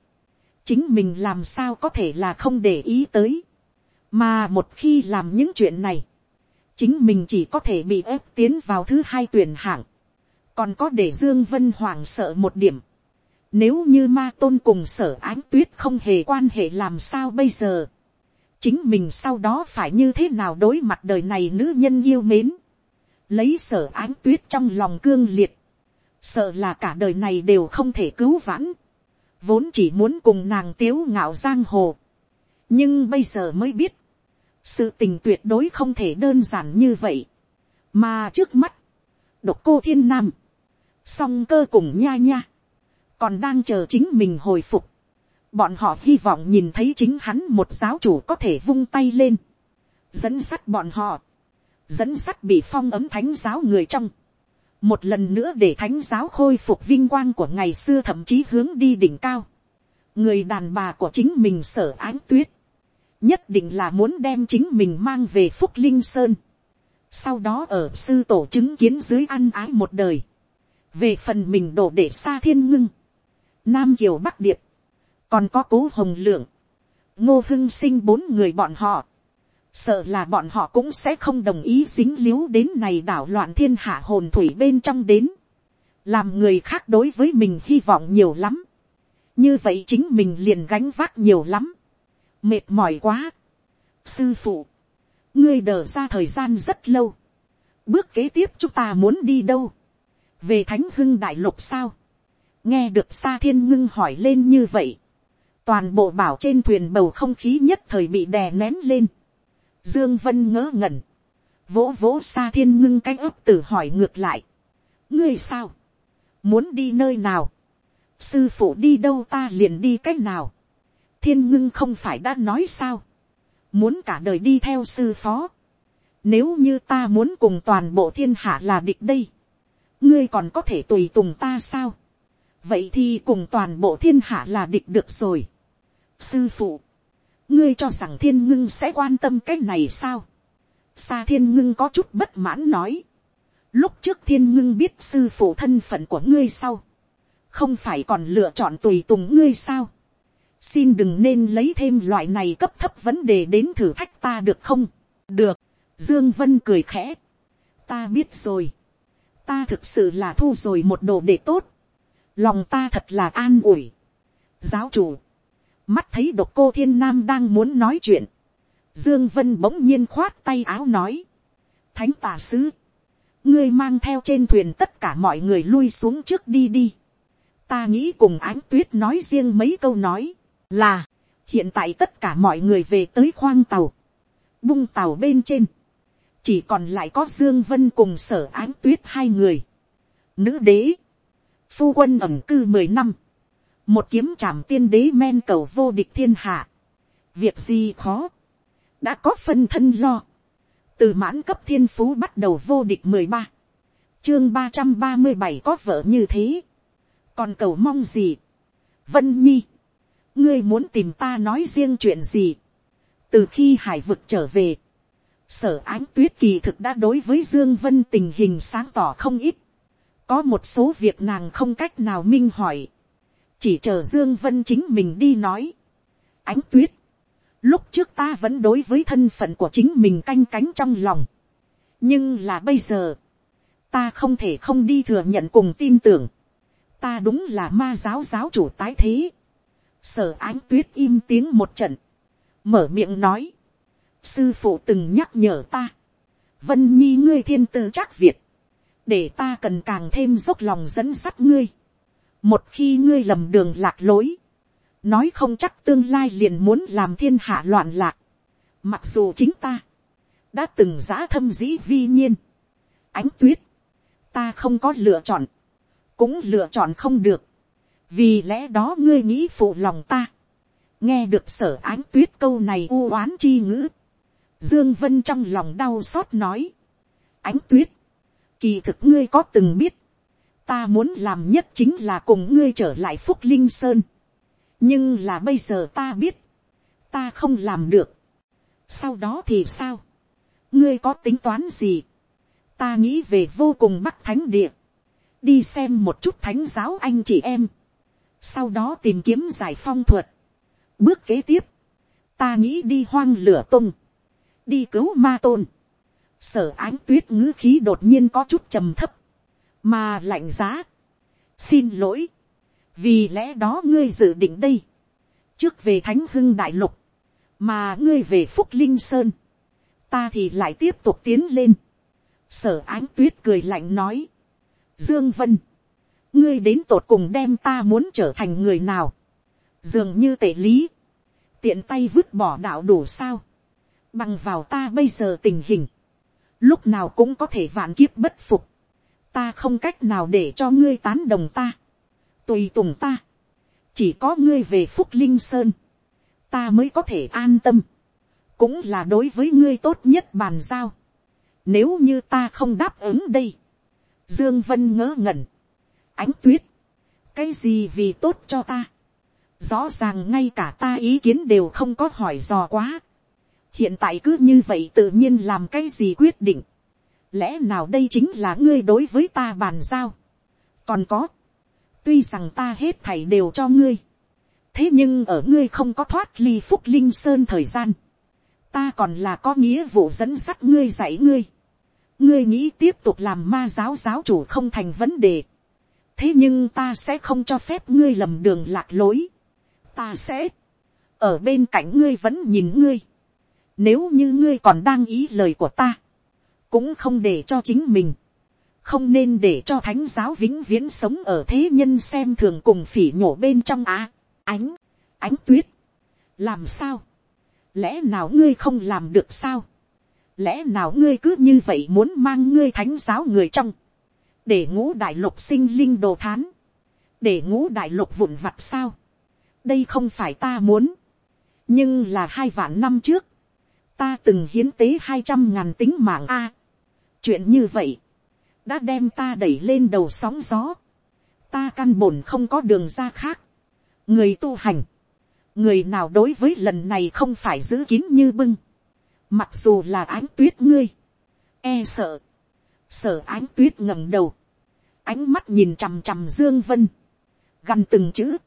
[SPEAKER 1] chính mình làm sao có thể là không để ý tới, mà một khi làm những chuyện này, chính mình chỉ có thể bị ép tiến vào thứ hai tuyển hạng, còn có để dương vân hoảng sợ một điểm, nếu như ma tôn cùng sở ánh tuyết không hề quan hệ làm sao bây giờ, chính mình sau đó phải như thế nào đối mặt đời này nữ nhân yêu mến, lấy sở ánh tuyết trong lòng cương liệt, sợ là cả đời này đều không thể cứu vãn, vốn chỉ muốn cùng nàng tiếu ngạo giang hồ, nhưng bây giờ mới biết, sự tình tuyệt đối không thể đơn giản như vậy, mà trước mắt, độc cô thiên nam, song cơ cùng nha nha, còn đang chờ chính mình hồi phục, bọn họ hy vọng nhìn thấy chính hắn một giáo chủ có thể vung tay lên, dẫn sắt bọn họ, dẫn sắt bị phong ấm thánh giáo người trong, một lần nữa để thánh giáo khôi phục vinh quang của ngày xưa thậm chí hướng đi đỉnh cao, người đàn bà của chính mình sở ánh tuyết, nhất định là muốn đem chính mình mang về phúc linh sơn, sau đó ở sư tổ chứng kiến dưới ăn ái một đời, về phần mình đổ để xa thiên ngưng, nam kiều bắc điệp, còn có cố hồng lượng, ngô hưng sinh bốn người bọn họ, sợ là bọn họ cũng sẽ không đồng ý dính líu đến này đảo loạn thiên hạ hồn thủy bên trong đến, làm người khác đối với mình hy vọng nhiều lắm, như vậy chính mình liền gánh vác nhiều lắm, mệt mỏi quá. sư phụ, ngươi đờ ra thời gian rất lâu, bước kế tiếp chúng ta muốn đi đâu, về thánh hưng đại lục sao, nghe được xa thiên ngưng hỏi lên như vậy, toàn bộ bảo trên thuyền bầu không khí nhất thời bị đè nén lên, Dương Vân ngỡ ngẩn. Vỗ vỗ xa thiên ngưng cái ấp tử hỏi ngược lại. Ngươi sao? Muốn đi nơi nào? Sư phụ đi đâu ta liền đi cách nào? Thiên ngưng không phải đã nói sao? Muốn cả đời đi theo sư phó. Nếu như ta muốn cùng toàn bộ thiên hạ là địch đây. Ngươi còn có thể tùy tùng ta sao? Vậy thì cùng toàn bộ thiên hạ là địch được rồi. Sư phụ, ngươi cho rằng thiên ngưng sẽ quan tâm cái này sao. Sa thiên ngưng có chút bất mãn nói. Lúc trước thiên ngưng biết sư phụ thân phận của ngươi sau. Không phải còn lựa chọn tùy tùng ngươi sao. Xin đừng nên lấy thêm loại này cấp thấp vấn đề đến thử thách ta được không? Được. Dương Vân cười khẽ. Ta biết rồi. Ta thực sự là thu rồi một đồ để tốt. Lòng ta thật là an ủi. Giáo chủ. Mắt thấy độc cô thiên nam đang muốn nói chuyện, dương vân bỗng nhiên khoát tay áo nói, thánh tà sứ, ngươi mang theo trên thuyền tất cả mọi người lui xuống trước đi đi, ta nghĩ cùng ánh tuyết nói riêng mấy câu nói, là, hiện tại tất cả mọi người về tới khoang tàu, bung tàu bên trên, chỉ còn lại có dương vân cùng sở ánh tuyết hai người, nữ đế, phu quân ẩm cư mười năm, một kiếm trảm tiên đế men cầu vô địch thiên hạ, việc gì khó, đã có phân thân lo, từ mãn cấp thiên phú bắt đầu vô địch mười ba, chương ba trăm ba mươi bảy có vợ như thế, còn cầu mong gì, vân nhi, ngươi muốn tìm ta nói riêng chuyện gì, từ khi hải vực trở về, sở ánh tuyết kỳ thực đã đối với dương vân tình hình sáng tỏ không ít, có một số việc nàng không cách nào minh hỏi, chỉ chờ dương vân chính mình đi nói. ánh tuyết, lúc trước ta vẫn đối với thân phận của chính mình canh cánh trong lòng, nhưng là bây giờ, ta không thể không đi thừa nhận cùng tin tưởng, ta đúng là ma giáo giáo chủ tái thế, sở ánh tuyết im tiếng một trận, mở miệng nói, sư phụ từng nhắc nhở ta, vân nhi ngươi thiên tư chắc việt, để ta cần càng thêm dốc lòng dẫn dắt ngươi, một khi ngươi lầm đường lạc lối, nói không chắc tương lai liền muốn làm thiên hạ loạn lạc, mặc dù chính ta, đã từng giã thâm dĩ vi nhiên, ánh tuyết, ta không có lựa chọn, cũng lựa chọn không được, vì lẽ đó ngươi nghĩ phụ lòng ta, nghe được sở ánh tuyết câu này u oán chi ngữ, dương vân trong lòng đau xót nói, ánh tuyết, kỳ thực ngươi có từng biết, ta muốn làm nhất chính là cùng ngươi trở lại phúc linh sơn, nhưng là bây giờ ta biết, ta không làm được, sau đó thì sao, ngươi có tính toán gì, ta nghĩ về vô cùng bắc thánh địa, đi xem một chút thánh giáo anh chị em, sau đó tìm kiếm giải phong thuật. Bước kế tiếp, ta nghĩ đi hoang lửa tung, đi cứu ma tôn. Sở ánh tuyết ngữ khí đột nhiên có chút trầm thấp, mà lạnh giá. Xin lỗi, vì lẽ đó ngươi dự định đây, trước về thánh hưng đại lục, mà ngươi về phúc linh sơn, ta thì lại tiếp tục tiến lên. Sở ánh tuyết cười lạnh nói, Dương Vân, ngươi đến tột cùng đem ta muốn trở thành người nào, dường như tệ lý, tiện tay vứt bỏ đạo đủ sao, bằng vào ta bây giờ tình hình, lúc nào cũng có thể vạn kiếp bất phục, ta không cách nào để cho ngươi tán đồng ta, tùy tùng ta, chỉ có ngươi về phúc linh sơn, ta mới có thể an tâm, cũng là đối với ngươi tốt nhất bàn giao, nếu như ta không đáp ứng đây, Dương Vân ngỡ ngẩn. Ánh tuyết. Cái gì vì tốt cho ta? Rõ ràng ngay cả ta ý kiến đều không có hỏi dò quá. Hiện tại cứ như vậy tự nhiên làm cái gì quyết định. Lẽ nào đây chính là ngươi đối với ta bàn giao. Còn có. Tuy rằng ta hết thảy đều cho ngươi. Thế nhưng ở ngươi không có thoát ly phúc linh sơn thời gian. Ta còn là có nghĩa vụ dẫn dắt ngươi dạy ngươi ngươi nghĩ tiếp tục làm ma giáo giáo chủ không thành vấn đề. thế nhưng ta sẽ không cho phép ngươi lầm đường lạc lối. ta sẽ ở bên cạnh ngươi vẫn nhìn ngươi nếu như ngươi còn đang ý lời của ta, cũng không để cho chính mình, không nên để cho thánh giáo vĩnh viễn sống ở thế nhân xem thường cùng phỉ nhổ bên trong á, ánh, ánh tuyết. làm sao, lẽ nào ngươi không làm được sao, lẽ nào ngươi cứ như vậy muốn mang ngươi thánh giáo người trong, để ngũ đại lục sinh linh đồ thán, để ngũ đại lục vụn vặt sao, đây không phải ta muốn, nhưng là hai vạn năm trước, ta từng hiến tế hai trăm ngàn tính mạng a, chuyện như vậy, đã đem ta đẩy lên đầu sóng gió, ta căn bổn không có đường ra khác, người tu hành, người nào đối với lần này không phải giữ kín như bưng, mặc dù là ánh tuyết ngươi, e sợ, sở ánh tuyết ngẩng đầu, ánh mắt nhìn chằm chằm dương vân, gần từng chữ,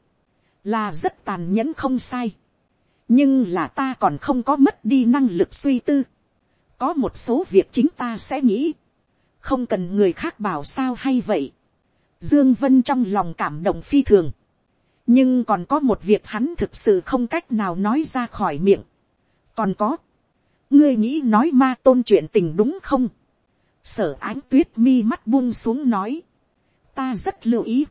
[SPEAKER 1] là rất tàn nhẫn không sai, nhưng là ta còn không có mất đi năng lực suy tư, có một số việc chính ta sẽ nghĩ, không cần người khác bảo sao hay vậy, dương vân trong lòng cảm động phi thường, nhưng còn có một việc hắn thực sự không cách nào nói ra khỏi miệng, còn có, ngươi nghĩ nói ma tôn chuyện tình đúng không? Sở ánh tuyết mi mắt buông xuống nói. Ta rất lưu ý.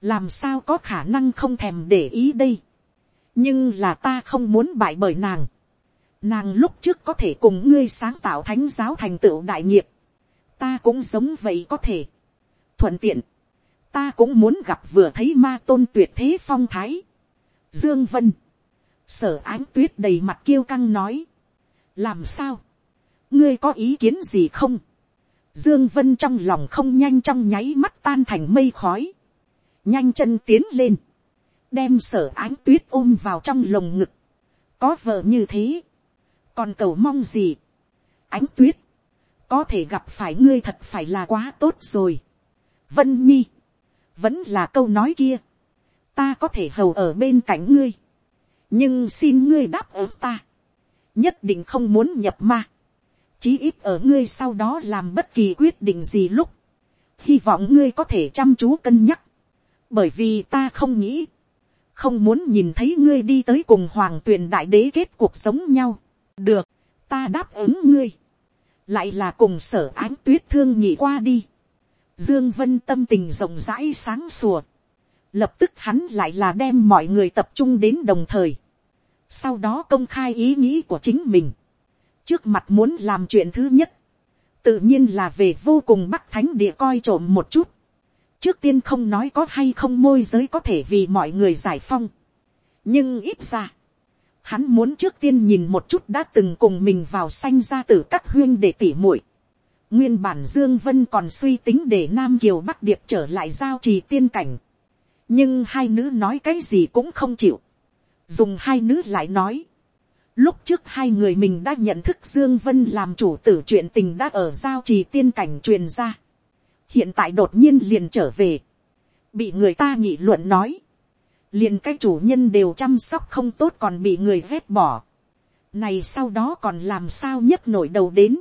[SPEAKER 1] Làm sao có khả năng không thèm để ý đây? Nhưng là ta không muốn bại bởi nàng. Nàng lúc trước có thể cùng ngươi sáng tạo thánh giáo thành tựu đại nghiệp. Ta cũng giống vậy có thể. Thuận tiện. Ta cũng muốn gặp vừa thấy ma tôn tuyệt thế phong thái. Dương vân. Sở ánh tuyết đầy mặt kiêu căng nói. Làm sao, ngươi có ý kiến gì không, dương vân trong lòng không nhanh trong nháy mắt tan thành mây khói, nhanh chân tiến lên, đem sở ánh tuyết ôm vào trong lồng ngực, có vợ như thế, còn cầu mong gì, ánh tuyết, có thể gặp phải ngươi thật phải là quá tốt rồi. vân nhi, vẫn là câu nói kia, ta có thể hầu ở bên cạnh ngươi, nhưng xin ngươi đáp ứng ta, nhất định không muốn nhập ma, chí ít ở ngươi sau đó làm bất kỳ quyết định gì lúc, hy vọng ngươi có thể chăm chú cân nhắc, bởi vì ta không nghĩ, không muốn nhìn thấy ngươi đi tới cùng hoàng tuyền đại đế kết cuộc sống nhau. được, ta đáp ứng ngươi, lại là cùng sở ánh tuyết thương nhị qua đi. dương vân tâm tình rộng rãi sáng sủa, lập tức hắn lại là đem mọi người tập trung đến đồng thời, sau đó công khai ý nghĩ của chính mình, trước mặt muốn làm chuyện thứ nhất, tự nhiên là về vô cùng bắc thánh địa coi trộm một chút, trước tiên không nói có hay không môi giới có thể vì mọi người giải phong. nhưng ít ra, hắn muốn trước tiên nhìn một chút đã từng cùng mình vào sanh ra từ các huyên để tỉ muội. nguyên bản dương vân còn suy tính để nam kiều bắc điệp trở lại giao trì tiên cảnh. nhưng hai nữ nói cái gì cũng không chịu. dùng hai nữ lại nói. lúc trước hai người mình đã nhận thức dương vân làm chủ tử chuyện tình đã ở giao trì tiên cảnh truyền ra hiện tại đột nhiên liền trở về, bị người ta nghị luận nói, liền cái chủ nhân đều chăm sóc không tốt còn bị người vét bỏ, này sau đó còn làm sao nhất nổi đầu đến,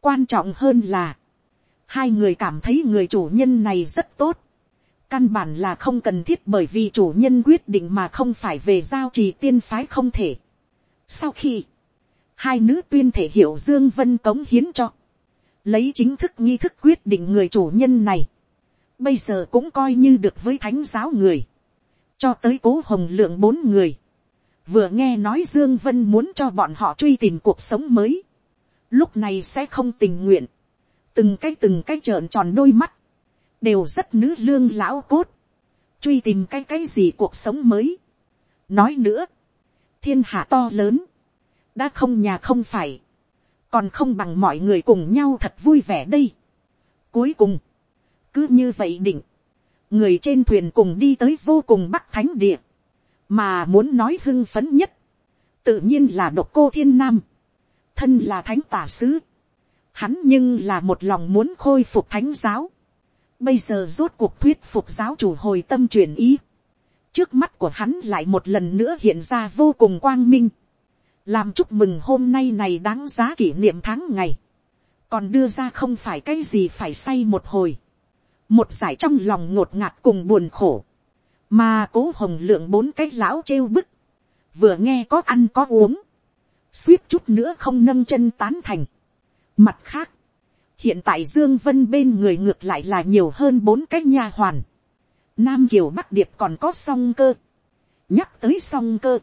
[SPEAKER 1] quan trọng hơn là, hai người cảm thấy người chủ nhân này rất tốt, căn bản là không cần thiết bởi vì chủ nhân quyết định mà không phải về giao trì tiên phái không thể. Sau khi, hai nữ tuyên thể hiểu Dương Vân cống hiến cho, lấy chính thức nghi thức quyết định người chủ nhân này, bây giờ cũng coi như được với thánh giáo người, cho tới cố hồng lượng bốn người, vừa nghe nói dương vân muốn cho bọn họ truy tìm cuộc sống mới, lúc này sẽ không tình nguyện, từng cái từng cái trợn tròn đôi mắt, đều rất nữ lương lão cốt, truy tìm cái cái gì cuộc sống mới. nói nữa, thiên hạ to lớn, đã không nhà không phải, còn không bằng mọi người cùng nhau thật vui vẻ đây. Cuối cùng, cứ như vậy định, người trên thuyền cùng đi tới vô cùng bắc thánh địa, mà muốn nói hưng phấn nhất, tự nhiên là độc cô thiên nam, thân là thánh tả sứ, hắn nhưng là một lòng muốn khôi phục thánh giáo, bây giờ rốt cuộc thuyết phục giáo chủ hồi tâm truyền ý, trước mắt của hắn lại một lần nữa hiện ra vô cùng quang minh, làm chúc mừng hôm nay này đáng giá kỷ niệm tháng ngày, còn đưa ra không phải cái gì phải say một hồi, một giải trong lòng ngột ngạt cùng buồn khổ, mà cố hồng lượng bốn cái lão trêu bức, vừa nghe có ăn có uống, suýt chút nữa không nâng chân tán thành. Mặt khác, hiện tại dương vân bên người ngược lại là nhiều hơn bốn cái nha hoàn, nam kiều bắc điệp còn có song cơ, nhắc tới song cơ,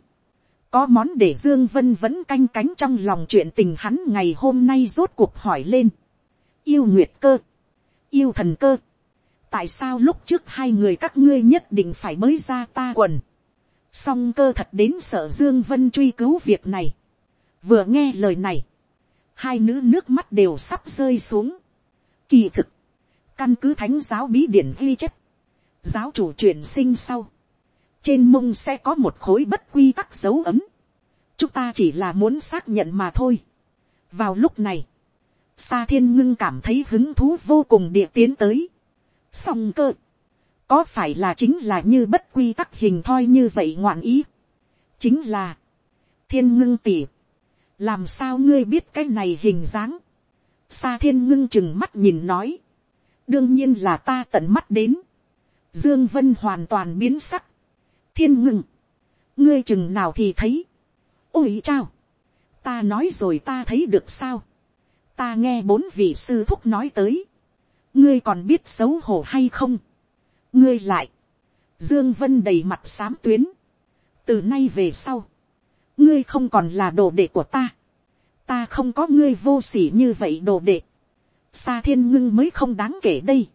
[SPEAKER 1] có món để dương vân vẫn canh cánh trong lòng chuyện tình hắn ngày hôm nay rốt cuộc hỏi lên. yêu nguyệt cơ, yêu thần cơ, tại sao lúc trước hai người các ngươi nhất định phải mới ra ta quần. song cơ thật đến sợ dương vân truy cứu việc này. vừa nghe lời này, hai nữ nước mắt đều sắp rơi xuống. kỳ thực, căn cứ thánh giáo bí điển ghi chép, giáo chủ chuyển sinh sau, trên mông sẽ có một khối bất quy tắc dấu ấm. chúng ta chỉ là muốn xác nhận mà thôi. vào lúc này, sa thiên ngưng cảm thấy hứng thú vô cùng địa tiến tới. song cơ, có phải là chính là như bất quy tắc hình thoi như vậy ngoạn ý. chính là, thiên ngưng tỉ, làm sao ngươi biết cái này hình dáng. sa thiên ngưng chừng mắt nhìn nói, đương nhiên là ta tận mắt đến. Dương Vân hoàn toàn biến sắc thiên ngưng, ngươi chừng nào thì thấy, ôi chao, ta nói rồi ta thấy được sao, ta nghe bốn vị sư thúc nói tới, ngươi còn biết xấu hổ hay không, ngươi lại, dương vân đầy mặt xám tuyến, từ nay về sau, ngươi không còn là đồ đệ của ta, ta không có ngươi vô s ỉ như vậy đồ đệ, xa thiên ngưng mới không đáng kể đây,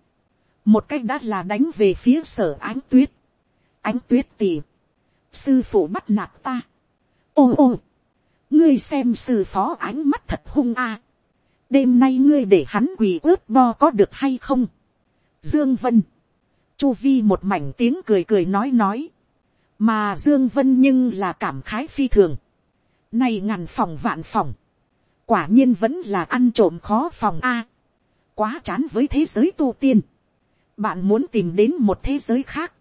[SPEAKER 1] một cách đã là đánh về phía sở ánh tuyết, ánh tuyết tỉ, sư phụ bắt nạt ta, ô ô, ngươi xem sư phó ánh mắt thật hung a, đêm nay ngươi để hắn quỳ ướt bo có được hay không, dương vân, chu vi một mảnh tiếng cười cười nói nói, mà dương vân nhưng là cảm khái phi thường, này ngàn phòng vạn phòng, quả nhiên vẫn là ăn trộm khó phòng a. quá chán với thế giới tu tiên. bạn muốn tìm đến một thế giới khác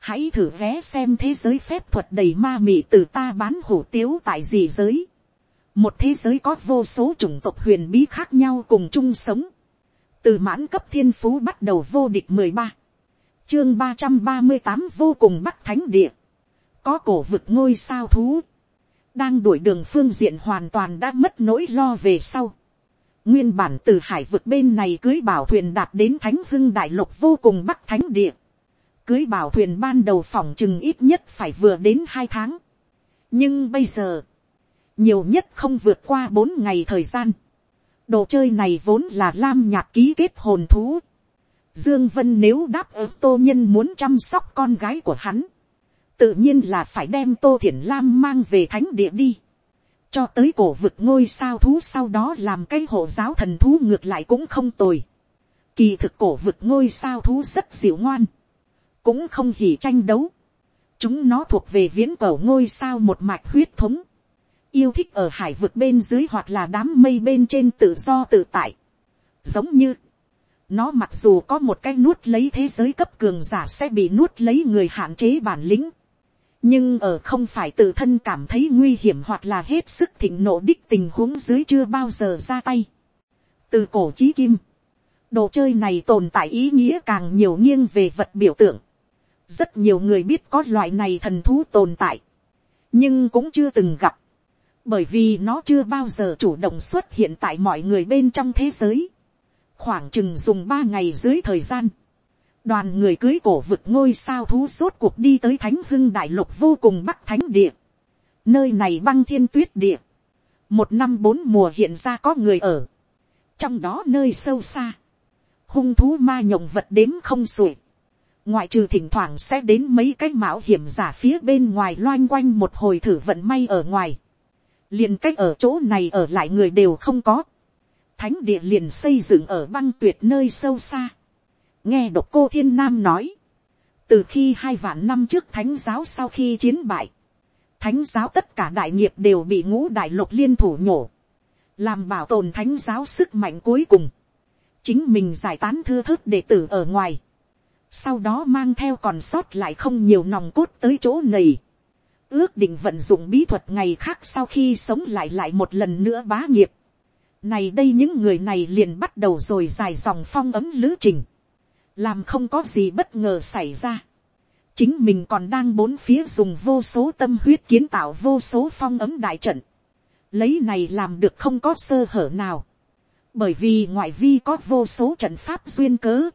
[SPEAKER 1] hãy thử vé xem thế giới phép thuật đầy ma mị từ ta bán hủ tiếu tại gì giới. một thế giới có vô số chủng tộc huyền bí khác nhau cùng chung sống. từ mãn cấp thiên phú bắt đầu vô địch mười ba chương ba trăm ba mươi tám vô cùng bắc thánh địa. có cổ vực ngôi sao thú đang đuổi đường phương diện hoàn toàn đã mất nỗi lo về sau. Nguyên bản từ hải vực bên này cưới bảo thuyền đạt đến thánh hưng đại lục vô cùng bắc thánh địa. Cưới bảo thuyền ban đầu phòng chừng ít nhất phải vừa đến hai tháng. Nhưng bây giờ, nhiều nhất không vượt qua bốn ngày thời gian. Đồ chơi này vốn là lam nhạc ký kết hồn thú. Dương Vân nếu đáp ứng tô nhân muốn chăm sóc con gái của hắn tự nhiên là phải đem tô thiển lam mang về thánh địa đi, cho tới cổ vực ngôi sao thú sau đó làm cái hộ giáo thần thú ngược lại cũng không tồi. Kỳ thực cổ vực ngôi sao thú rất dịu ngoan, cũng không hỉ tranh đấu. chúng nó thuộc về viễn cổ ngôi sao một mạch huyết thống, yêu thích ở hải vực bên dưới hoặc là đám mây bên trên tự do tự tại. giống như, nó mặc dù có một cái nuốt lấy thế giới cấp cường giả sẽ bị nuốt lấy người hạn chế bản lĩnh nhưng ở không phải tự thân cảm thấy nguy hiểm hoặc là hết sức thịnh nộ đích tình huống dưới chưa bao giờ ra tay. từ cổ chí kim, đồ chơi này tồn tại ý nghĩa càng nhiều nghiêng về vật biểu tượng rất nhiều người biết có loại này thần thú tồn tại, nhưng cũng chưa từng gặp, bởi vì nó chưa bao giờ chủ động xuất hiện tại mọi người bên trong thế giới. khoảng chừng dùng ba ngày dưới thời gian, đoàn người cưới cổ vực ngôi sao thú suốt cuộc đi tới thánh hưng đại lục vô cùng bắc thánh địa. nơi này băng thiên tuyết địa. một năm bốn mùa hiện ra có người ở. trong đó nơi sâu xa. hung thú ma nhộng vật đếm không xuể ngoại trừ thỉnh thoảng sẽ đến mấy cái mạo hiểm giả phía bên ngoài loanh quanh một hồi thử vận may ở ngoài. liền cách ở chỗ này ở lại người đều không có. thánh địa liền xây dựng ở băng tuyệt nơi sâu xa. Nghe độc cô thiên nam nói, từ khi hai vạn năm trước thánh giáo sau khi chiến bại, thánh giáo tất cả đại nghiệp đều bị ngũ đại lục liên thủ nhổ, làm bảo tồn thánh giáo sức mạnh cuối cùng, chính mình giải tán thư thớt đệ tử ở ngoài, sau đó mang theo còn sót lại không nhiều nòng cốt tới chỗ này, ước định vận dụng bí thuật ngày khác sau khi sống lại lại một lần nữa bá nghiệp, này đây những người này liền bắt đầu rồi dài dòng phong ấm lữ trình làm không có gì bất ngờ xảy ra. chính mình còn đang bốn phía dùng vô số tâm huyết kiến tạo vô số phong ấm đại trận. lấy này làm được không có sơ hở nào. bởi vì ngoại vi có vô số trận pháp duyên cớ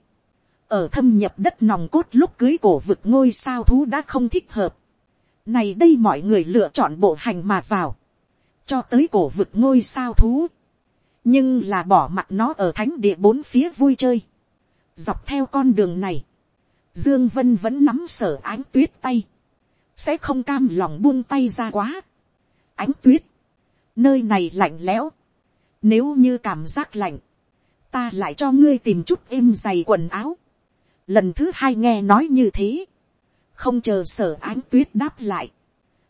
[SPEAKER 1] ở thâm nhập đất nòng cốt lúc cưới cổ vực ngôi sao thú đã không thích hợp. này đây mọi người lựa chọn bộ hành mà vào. cho tới cổ vực ngôi sao thú. nhưng là bỏ mặt nó ở thánh địa bốn phía vui chơi Dọc theo con đường này, Dương Vân vẫn nắm sở ánh tuyết tay. Sẽ không cam lòng buông tay ra quá. Ánh tuyết. Nơi này lạnh lẽo. Nếu như cảm giác lạnh. Ta lại cho ngươi tìm chút êm dày quần áo. Lần thứ hai nghe nói như thế. Không chờ sở ánh tuyết đáp lại.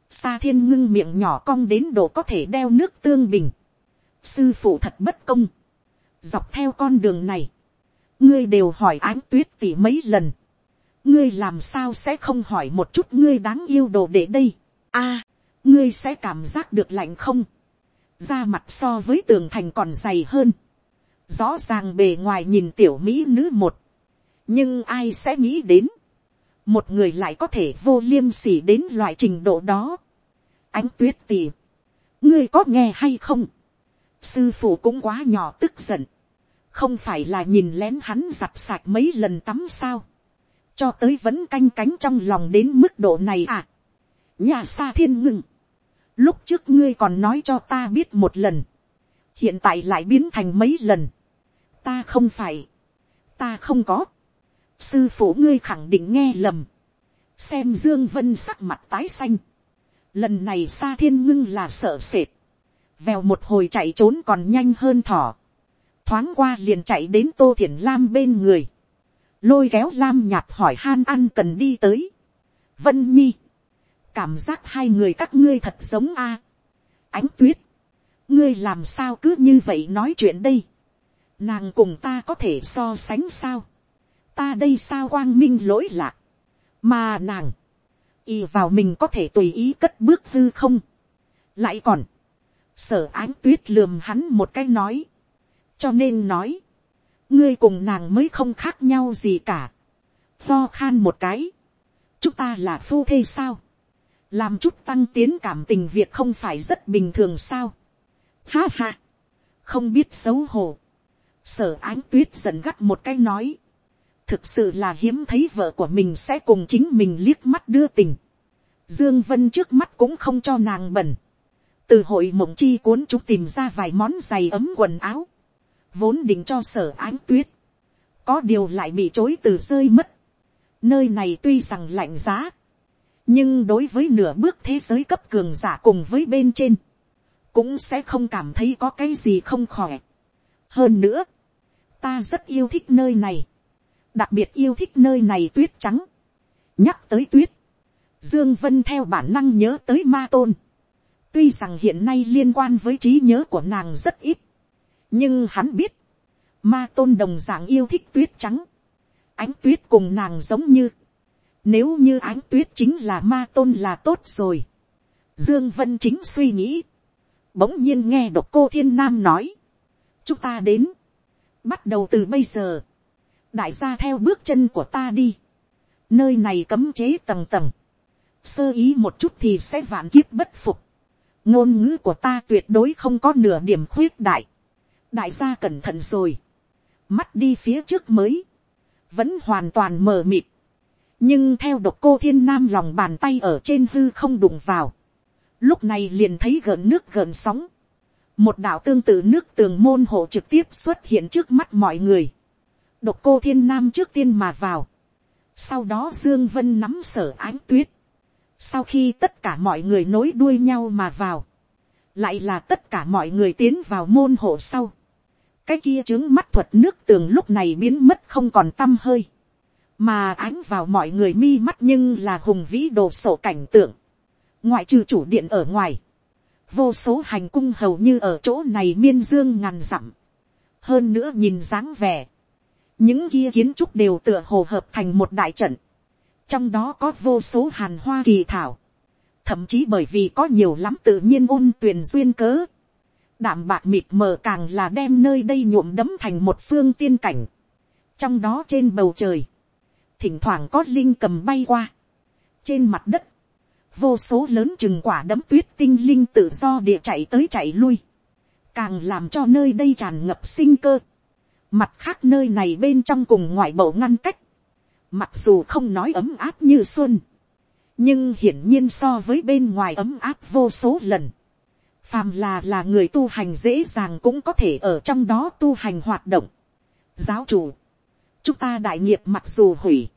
[SPEAKER 1] Sa thiên ngưng miệng nhỏ cong đến độ có thể đeo nước tương bình. Sư phụ thật bất công. Dọc theo con đường này ngươi đều hỏi ánh tuyết tỉ mấy lần, ngươi làm sao sẽ không hỏi một chút ngươi đáng yêu đồ để đây, a, ngươi sẽ cảm giác được lạnh không, da mặt so với tường thành còn dày hơn, rõ ràng bề ngoài nhìn tiểu mỹ nữ một, nhưng ai sẽ nghĩ đến, một người lại có thể vô liêm sỉ đến loại trình độ đó, ánh tuyết tì, ngươi có nghe hay không, sư phụ cũng quá nhỏ tức giận, không phải là nhìn lén hắn giặt sạch mấy lần tắm sao, cho tới vẫn canh cánh trong lòng đến mức độ này à. nhà xa thiên ngưng, lúc trước ngươi còn nói cho ta biết một lần, hiện tại lại biến thành mấy lần, ta không phải, ta không có, sư phụ ngươi khẳng định nghe lầm, xem dương vân sắc mặt tái xanh, lần này xa thiên ngưng là sợ sệt, vèo một hồi chạy trốn còn nhanh hơn thỏ, thoáng qua liền chạy đến tô thiển lam bên người, lôi kéo lam nhạt hỏi han ăn cần đi tới. vân nhi, cảm giác hai người các ngươi thật giống a. ánh tuyết, ngươi làm sao cứ như vậy nói chuyện đây, nàng cùng ta có thể so sánh sao, ta đây sao quang minh lỗi lạc, mà nàng, y vào mình có thể tùy ý cất bước hư không, lại còn, sở ánh tuyết lườm hắn một cái nói, cho nên nói, ngươi cùng nàng mới không khác nhau gì cả, lo khan một cái, chúng ta là phu thê sao, làm chút tăng tiến cảm tình việc không phải rất bình thường sao, ha ha, không biết xấu hổ, sở ánh tuyết giận gắt một cái nói, thực sự là hiếm thấy vợ của mình sẽ cùng chính mình liếc mắt đưa tình, dương vân trước mắt cũng không cho nàng bẩn, từ hội mộng chi cuốn chúng tìm ra vài món giày ấm quần áo, vốn định cho sở ánh tuyết, có điều lại bị chối từ rơi mất. Nơi này tuy rằng lạnh giá, nhưng đối với nửa bước thế giới cấp cường giả cùng với bên trên, cũng sẽ không cảm thấy có cái gì không khỏe. hơn nữa, ta rất yêu thích nơi này, đặc biệt yêu thích nơi này tuyết trắng. nhắc tới tuyết, dương vân theo bản năng nhớ tới ma tôn. tuy rằng hiện nay liên quan với trí nhớ của nàng rất ít, nhưng hắn biết, ma tôn đồng dạng yêu thích tuyết trắng, ánh tuyết cùng nàng giống như, nếu như ánh tuyết chính là ma tôn là tốt rồi. Dương Vân chính suy nghĩ. Bỗng nhiên nghe độc cô thiên nam nói. Chúng ta đến. Bắt đầu từ bây giờ. Đại gia theo bước chân của ta đi. Nơi này cấm chế tầng tầng. Sơ ý một chút thì sẽ vạn kiếp bất phục. Ngôn ngữ của ta tuyệt đối không có nửa điểm khuyết đại. Đại gia cẩn thận rồi, mắt đi phía trước mới, vẫn hoàn toàn mờ mịt, nhưng theo độc cô thiên nam lòng bàn tay ở trên hư không đụng vào, lúc này liền thấy gợn nước gợn sóng, một đạo tương tự nước tường môn hộ trực tiếp xuất hiện trước mắt mọi người, độc cô thiên nam trước tiên mà vào, sau đó dương vân nắm sở ánh tuyết, sau khi tất cả mọi người nối đuôi nhau mà vào, lại là tất cả mọi người tiến vào môn hộ sau, cái kia chứng mắt thuật nước tường lúc này biến mất không còn tâm hơi, mà ánh vào mọi người mi mắt nhưng là hùng vĩ đồ sổ cảnh tượng, ngoại trừ chủ điện ở ngoài, vô số hành cung hầu như ở chỗ này miên dương ngàn dặm, hơn nữa nhìn dáng vẻ, những kia kiến trúc đều tựa hồ hợp thành một đại trận, trong đó có vô số hàn hoa kỳ thảo, thậm chí bởi vì có nhiều lắm tự nhiên ôn tuyền duyên cớ, đạm bạc mịt mờ càng là đem nơi đây nhuộm đấm thành một phương tiên cảnh. trong đó trên bầu trời, thỉnh thoảng có linh cầm bay qua. trên mặt đất, vô số lớn chừng quả đấm tuyết tinh linh tự do địa chạy tới chạy lui, càng làm cho nơi đây tràn ngập sinh cơ mặt khác nơi này bên trong cùng ngoại bộ ngăn cách, mặc dù không nói ấm áp như xuân, nhưng hiển nhiên so với bên ngoài ấm áp vô số lần phàm là là người tu hành dễ dàng cũng có thể ở trong đó tu hành hoạt động. giáo chủ, chúng ta đại nghiệp mặc dù hủy,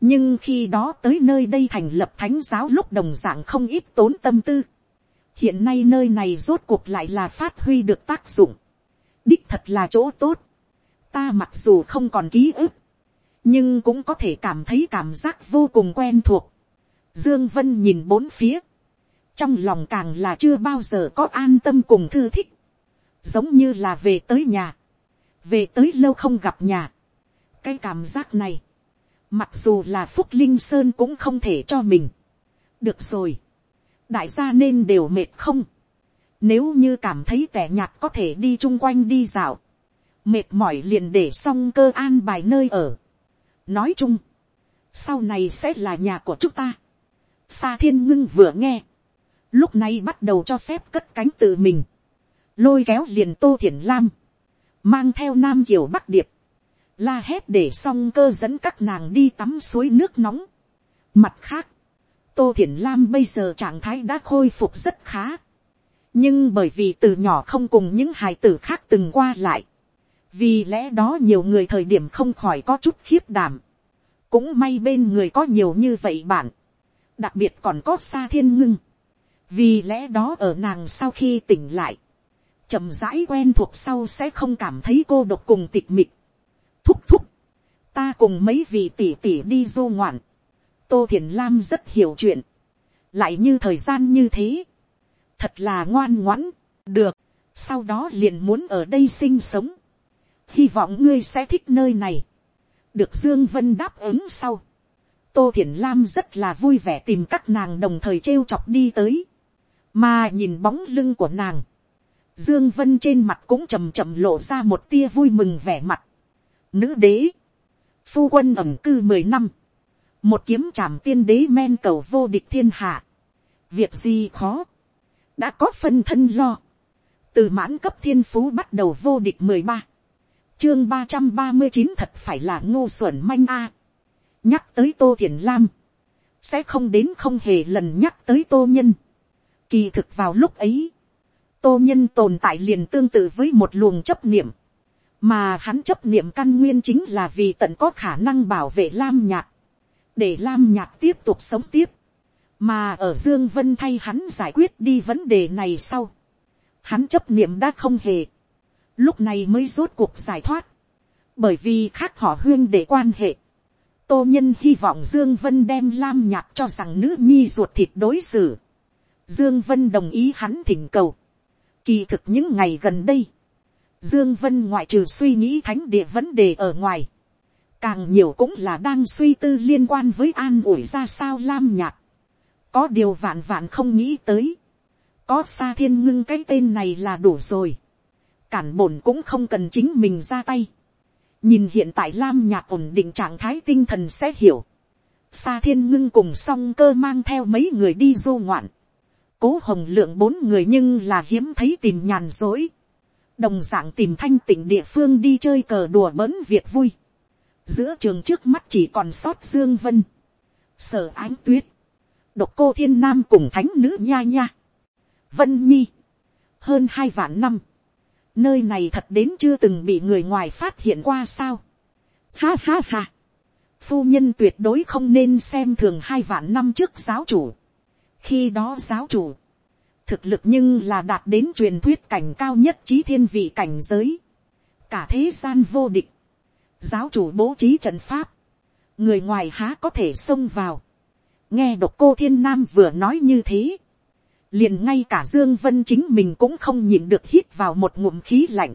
[SPEAKER 1] nhưng khi đó tới nơi đây thành lập thánh giáo lúc đồng d ạ n g không ít tốn tâm tư. hiện nay nơi này rốt cuộc lại là phát huy được tác dụng. đích thật là chỗ tốt ta mặc dù không còn ký ức, nhưng cũng có thể cảm thấy cảm giác vô cùng quen thuộc. dương vân nhìn bốn phía, trong lòng càng là chưa bao giờ có an tâm cùng thư thích, giống như là về tới nhà, về tới lâu không gặp nhà. cái cảm giác này, mặc dù là phúc linh sơn cũng không thể cho mình. được rồi, đại gia nên đều mệt không. nếu như cảm thấy tẻ nhạt có thể đi chung quanh đi dạo, mệt mỏi liền để xong cơ an bài nơi ở. nói chung, sau này sẽ là nhà của chúng ta. Sa thiên ngưng vừa nghe, lúc này bắt đầu cho phép cất cánh tự mình, lôi kéo liền tô thiển lam, mang theo nam kiều bắc điệp, la hét để xong cơ dẫn các nàng đi tắm suối nước nóng. Mặt khác, tô thiển lam bây giờ trạng thái đã khôi phục rất khá, nhưng bởi vì từ nhỏ không cùng những hài tử khác từng qua lại, vì lẽ đó nhiều người thời điểm không khỏi có chút khiếp đảm, cũng may bên người có nhiều như vậy bạn, đặc biệt còn có xa thiên ngưng, vì lẽ đó ở nàng sau khi tỉnh lại, chậm rãi quen thuộc sau sẽ không cảm thấy cô độc cùng tịch mịch. thúc thúc, ta cùng mấy vị tỷ tỷ đi du ngoạn, tô thiền lam rất hiểu chuyện, lại như thời gian như thế, thật là ngoan ngoãn, được, sau đó liền muốn ở đây sinh sống, hy vọng ngươi sẽ thích nơi này, được dương vân đáp ứng sau, tô thiển lam rất là vui vẻ tìm các nàng đồng thời trêu chọc đi tới, mà nhìn bóng lưng của nàng, dương vân trên mặt cũng chầm chậm lộ ra một tia vui mừng vẻ mặt, nữ đế, phu quân ẩm cư mười năm, một kiếm trảm tiên đế men cầu vô địch thiên hạ, việc gì khó, đã có phân thân lo, từ mãn cấp thiên phú bắt đầu vô địch mười ba, chương ba trăm ba mươi chín thật phải là ngô xuẩn manh a, nhắc tới tô thiền lam, sẽ không đến không hề lần nhắc tới tô nhân, kỳ thực vào lúc ấy, tô nhân tồn tại liền tương tự với một luồng chấp niệm, mà hắn chấp niệm căn nguyên chính là vì tận có khả năng bảo vệ lam nhạc, để lam nhạc tiếp tục sống tiếp, mà ở dương vân thay hắn giải quyết đi vấn đề này sau, hắn chấp niệm đã không hề, lúc này mới rốt cuộc giải thoát, bởi vì khác họ huyên để quan hệ, tô nhân hy vọng dương vân đem lam nhạc cho rằng nữ nhi ruột thịt đối xử, dương vân đồng ý hắn thỉnh cầu, kỳ thực những ngày gần đây, Dương Vân ngoại trừ suy nghĩ thánh địa vấn đề ở ngoài. Càng nhiều cũng là đang suy tư liên quan với an ủi ra sao lam nhạc. Có điều vạn vạn không nghĩ tới. Có xa thiên ngưng cái tên này là đủ rồi. Cản bổn cũng không cần chính mình ra tay. Nhìn hiện tại lam nhạc ổn định trạng thái tinh thần sẽ hiểu. xa thiên ngưng cùng song cơ mang theo mấy người đi du ngoạn. Cố hồng lượng bốn người nhưng là hiếm thấy tìm nhàn dối đồng d ạ n g tìm thanh tỉnh địa phương đi chơi cờ đùa bỡn việc vui, giữa trường trước mắt chỉ còn sót dương vân, sở ánh tuyết, độc cô thiên nam cùng thánh nữ nha nha, vân nhi, hơn hai vạn năm, nơi này thật đến chưa từng bị người ngoài phát hiện qua sao, ha ha ha, phu nhân tuyệt đối không nên xem thường hai vạn năm trước giáo chủ, khi đó giáo chủ, thực lực nhưng là đạt đến truyền thuyết cảnh cao nhất trí thiên vị cảnh giới, cả thế gian vô địch, giáo chủ bố trí trận pháp, người ngoài há có thể xông vào, nghe độc cô thiên nam vừa nói như thế, liền ngay cả dương vân chính mình cũng không nhịn được hít vào một ngụm khí lạnh,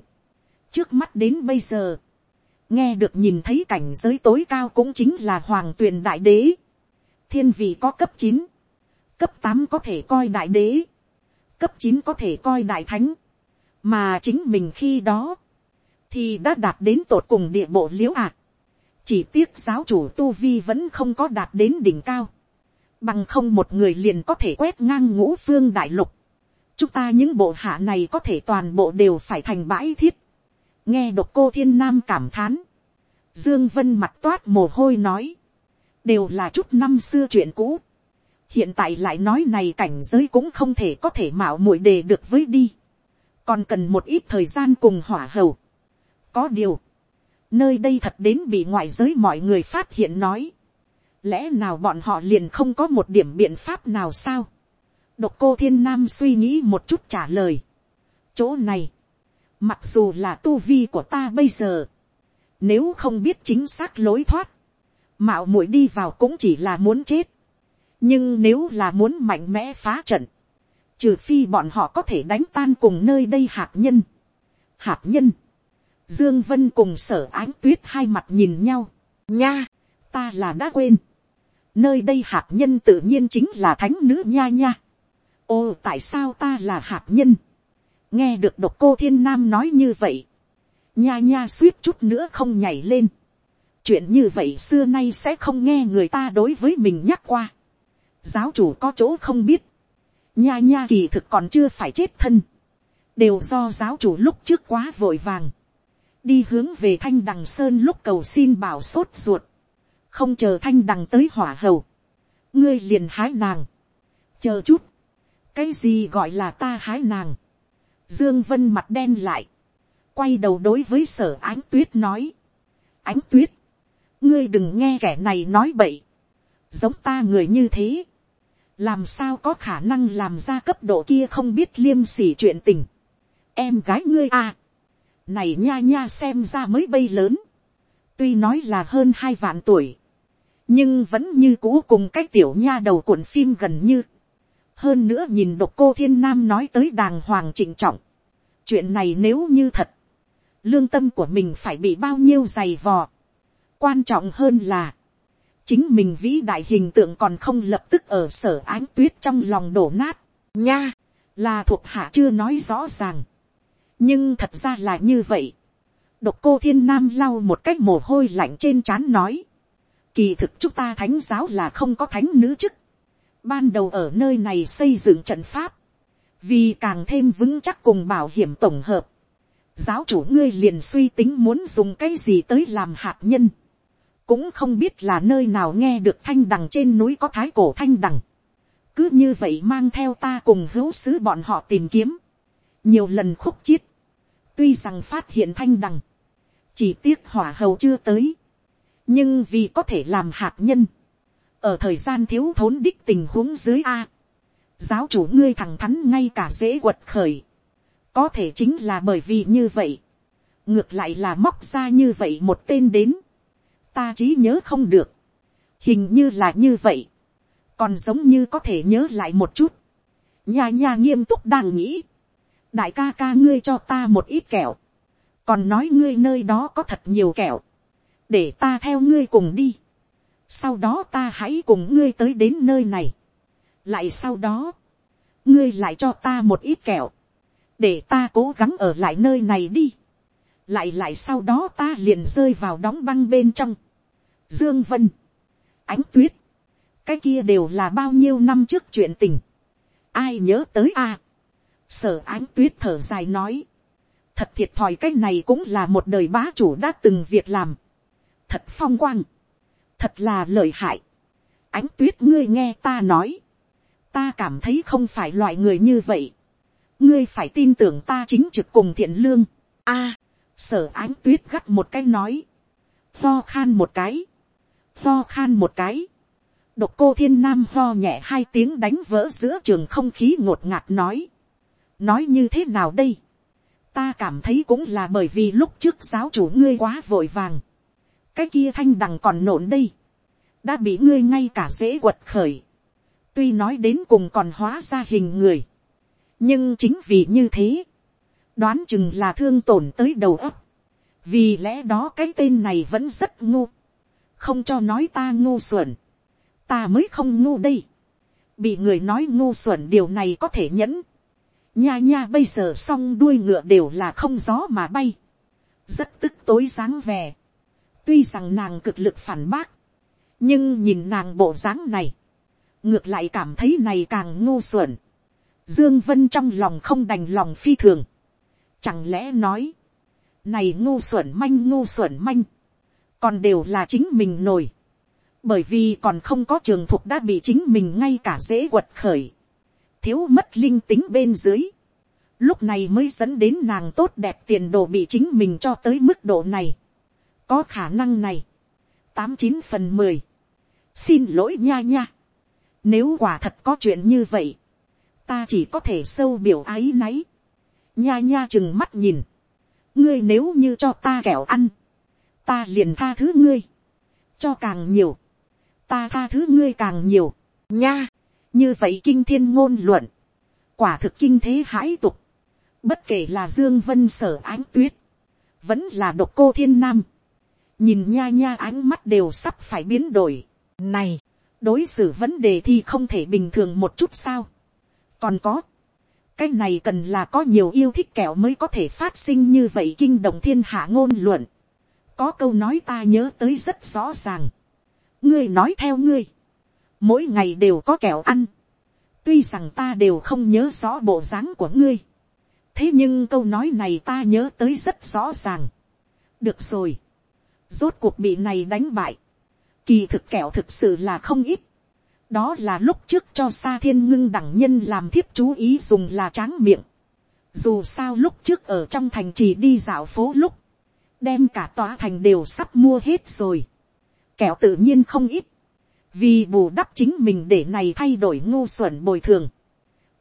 [SPEAKER 1] trước mắt đến bây giờ, nghe được nhìn thấy cảnh giới tối cao cũng chính là hoàng tuyền đại đế, thiên vị có cấp chín, cấp tám có thể coi đại đế, cấp chín có thể coi đại thánh, mà chính mình khi đó, thì đã đạt đến tột cùng địa bộ liễu i ạ. chỉ tiếc giáo chủ tu vi vẫn không có đạt đến đỉnh cao, bằng không một người liền có thể quét ngang ngũ phương đại lục. chúng ta những bộ hạ này có thể toàn bộ đều phải thành bãi thiết. nghe độc cô thiên nam cảm thán, dương vân mặt toát mồ hôi nói, đều là chút năm xưa chuyện cũ hiện tại lại nói này cảnh giới cũng không thể có thể mạo muội đề được với đi, còn cần một ít thời gian cùng hỏa hầu. có điều, nơi đây thật đến bị ngoại giới mọi người phát hiện nói, lẽ nào bọn họ liền không có một điểm biện pháp nào sao. độc cô thiên nam suy nghĩ một chút trả lời. chỗ này, mặc dù là tu vi của ta bây giờ, nếu không biết chính xác lối thoát, mạo muội đi vào cũng chỉ là muốn chết nhưng nếu là muốn mạnh mẽ phá trận, trừ phi bọn họ có thể đánh tan cùng nơi đây hạt nhân. hạt nhân, dương vân cùng sở ánh tuyết hai mặt nhìn nhau, nha, ta là đã quên nơi đây hạt nhân tự nhiên chính là thánh nữ nha nha. ô tại sao ta là hạt nhân. nghe được độc cô thiên nam nói như vậy, nha nha suýt chút nữa không nhảy lên. chuyện như vậy xưa nay sẽ không nghe người ta đối với mình nhắc qua giáo chủ có chỗ không biết, nha nha kỳ thực còn chưa phải chết thân, đều do giáo chủ lúc trước quá vội vàng, đi hướng về thanh đằng sơn lúc cầu xin bảo sốt ruột, không chờ thanh đằng tới hỏa hầu, ngươi liền hái nàng, chờ chút, cái gì gọi là ta hái nàng, dương vân mặt đen lại, quay đầu đối với sở ánh tuyết nói, ánh tuyết, ngươi đừng nghe kẻ này nói bậy, giống ta người như thế, làm sao có khả năng làm ra cấp độ kia không biết liêm sỉ chuyện tình. em gái ngươi à, này nha nha xem ra mới bay lớn, tuy nói là hơn hai vạn tuổi, nhưng vẫn như cũ cùng cái tiểu nha đầu cuộn phim gần như. hơn nữa nhìn độc cô thiên nam nói tới đàng hoàng trịnh trọng, chuyện này nếu như thật, lương tâm của mình phải bị bao nhiêu giày vò. quan trọng hơn là, chính mình vĩ đại hình tượng còn không lập tức ở sở ánh tuyết trong lòng đổ nát, nha, là thuộc hạ chưa nói rõ ràng. nhưng thật ra là như vậy. độc cô thiên nam lau một cách mồ hôi lạnh trên trán nói, kỳ thực chúng ta thánh giáo là không có thánh nữ chức, ban đầu ở nơi này xây dựng trận pháp, vì càng thêm vững chắc cùng bảo hiểm tổng hợp, giáo chủ ngươi liền suy tính muốn dùng cái gì tới làm hạt nhân, cũng không biết là nơi nào nghe được thanh đằng trên núi có thái cổ thanh đằng, cứ như vậy mang theo ta cùng hữu sứ bọn họ tìm kiếm, nhiều lần khúc chiết, tuy rằng phát hiện thanh đằng, chỉ tiếc hỏa hầu chưa tới, nhưng vì có thể làm hạt nhân, ở thời gian thiếu thốn đích tình huống dưới a, giáo chủ ngươi thẳng thắn ngay cả dễ quật khởi, có thể chính là bởi vì như vậy, ngược lại là móc ra như vậy một tên đến, ta trí nhớ không được, hình như là như vậy, còn giống như có thể nhớ lại một chút, nhà nhà nghiêm túc đang nghĩ, đại ca ca ngươi cho ta một ít kẹo, còn nói ngươi nơi đó có thật nhiều kẹo, để ta theo ngươi cùng đi, sau đó ta hãy cùng ngươi tới đến nơi này, lại sau đó, ngươi lại cho ta một ít kẹo, để ta cố gắng ở lại nơi này đi, lại lại sau đó ta liền rơi vào đóng băng bên trong, dương vân, ánh tuyết, cái kia đều là bao nhiêu năm trước chuyện tình, ai nhớ tới a, sở ánh tuyết thở dài nói, thật thiệt thòi cái này cũng là một đời bá chủ đã từng việc làm, thật phong quang, thật là lợi hại, ánh tuyết ngươi nghe ta nói, ta cảm thấy không phải loại người như vậy, ngươi phải tin tưởng ta chính trực cùng thiện lương, a, sở ánh tuyết gắt một cái nói, lo khan một cái, lo khan một cái, độc cô thiên nam lo nhẹ hai tiếng đánh vỡ giữa trường không khí ngột ngạt nói, nói như thế nào đây, ta cảm thấy cũng là bởi vì lúc trước giáo chủ ngươi quá vội vàng, cái kia thanh đằng còn nộn đây, đã bị ngươi ngay cả dễ quật khởi, tuy nói đến cùng còn hóa ra hình người, nhưng chính vì như thế, đoán chừng là thương tổn tới đầu óc, vì lẽ đó cái tên này vẫn rất ngu, không cho nói ta ngu xuẩn, ta mới không ngu đây, bị người nói ngu xuẩn điều này có thể nhẫn, nha nha bây giờ xong đuôi ngựa đều là không gió mà bay, rất tức tối dáng vẻ, tuy rằng nàng cực lực phản bác, nhưng nhìn nàng bộ dáng này, ngược lại cảm thấy này càng ngu xuẩn, Dương Vân trong lòng không đành lòng phi thường. Chẳng lẽ nói. Này ngu xuẩn manh ngu xuẩn manh. Còn đều là chính mình nổi. Bởi vì còn không có trường thuộc đã bị chính mình ngay cả dễ quật khởi. Thiếu mất linh tính bên dưới. Lúc này mới dẫn đến nàng tốt đẹp tiền đồ bị chính mình cho tới mức độ này. Có khả năng này. Tám chín phần mười. Xin lỗi nha nha. Nếu quả thật có chuyện như vậy ta chỉ có thể sâu biểu ái náy. nha nha chừng mắt nhìn. ngươi nếu như cho ta kẹo ăn, ta liền tha thứ ngươi. cho càng nhiều, ta tha thứ ngươi càng nhiều. nha, như vậy kinh thiên ngôn luận, quả thực kinh thế hãi tục. bất kể là dương vân sở ánh tuyết, vẫn là độc cô thiên nam nhìn nha nha ánh mắt đều sắp phải biến đổi. này, đối xử vấn đề thì không thể bình thường một chút sao còn có, cái này cần là có nhiều yêu thích kẹo mới có thể phát sinh như vậy kinh động thiên hạ ngôn luận. có câu nói ta nhớ tới rất rõ ràng. ngươi nói theo ngươi, mỗi ngày đều có kẹo ăn. tuy rằng ta đều không nhớ rõ bộ dáng của ngươi. thế nhưng câu nói này ta nhớ tới rất rõ ràng. được rồi rốt cuộc bị này đánh bại. kỳ thực kẹo thực sự là không ít đó là lúc trước cho sa thiên ngưng đẳng nhân làm thiếp chú ý dùng là tráng miệng. dù sao lúc trước ở trong thành trì đi dạo phố lúc, đem cả tòa thành đều sắp mua hết rồi. kẹo tự nhiên không ít, vì bù đắp chính mình để này thay đổi ngu xuẩn bồi thường.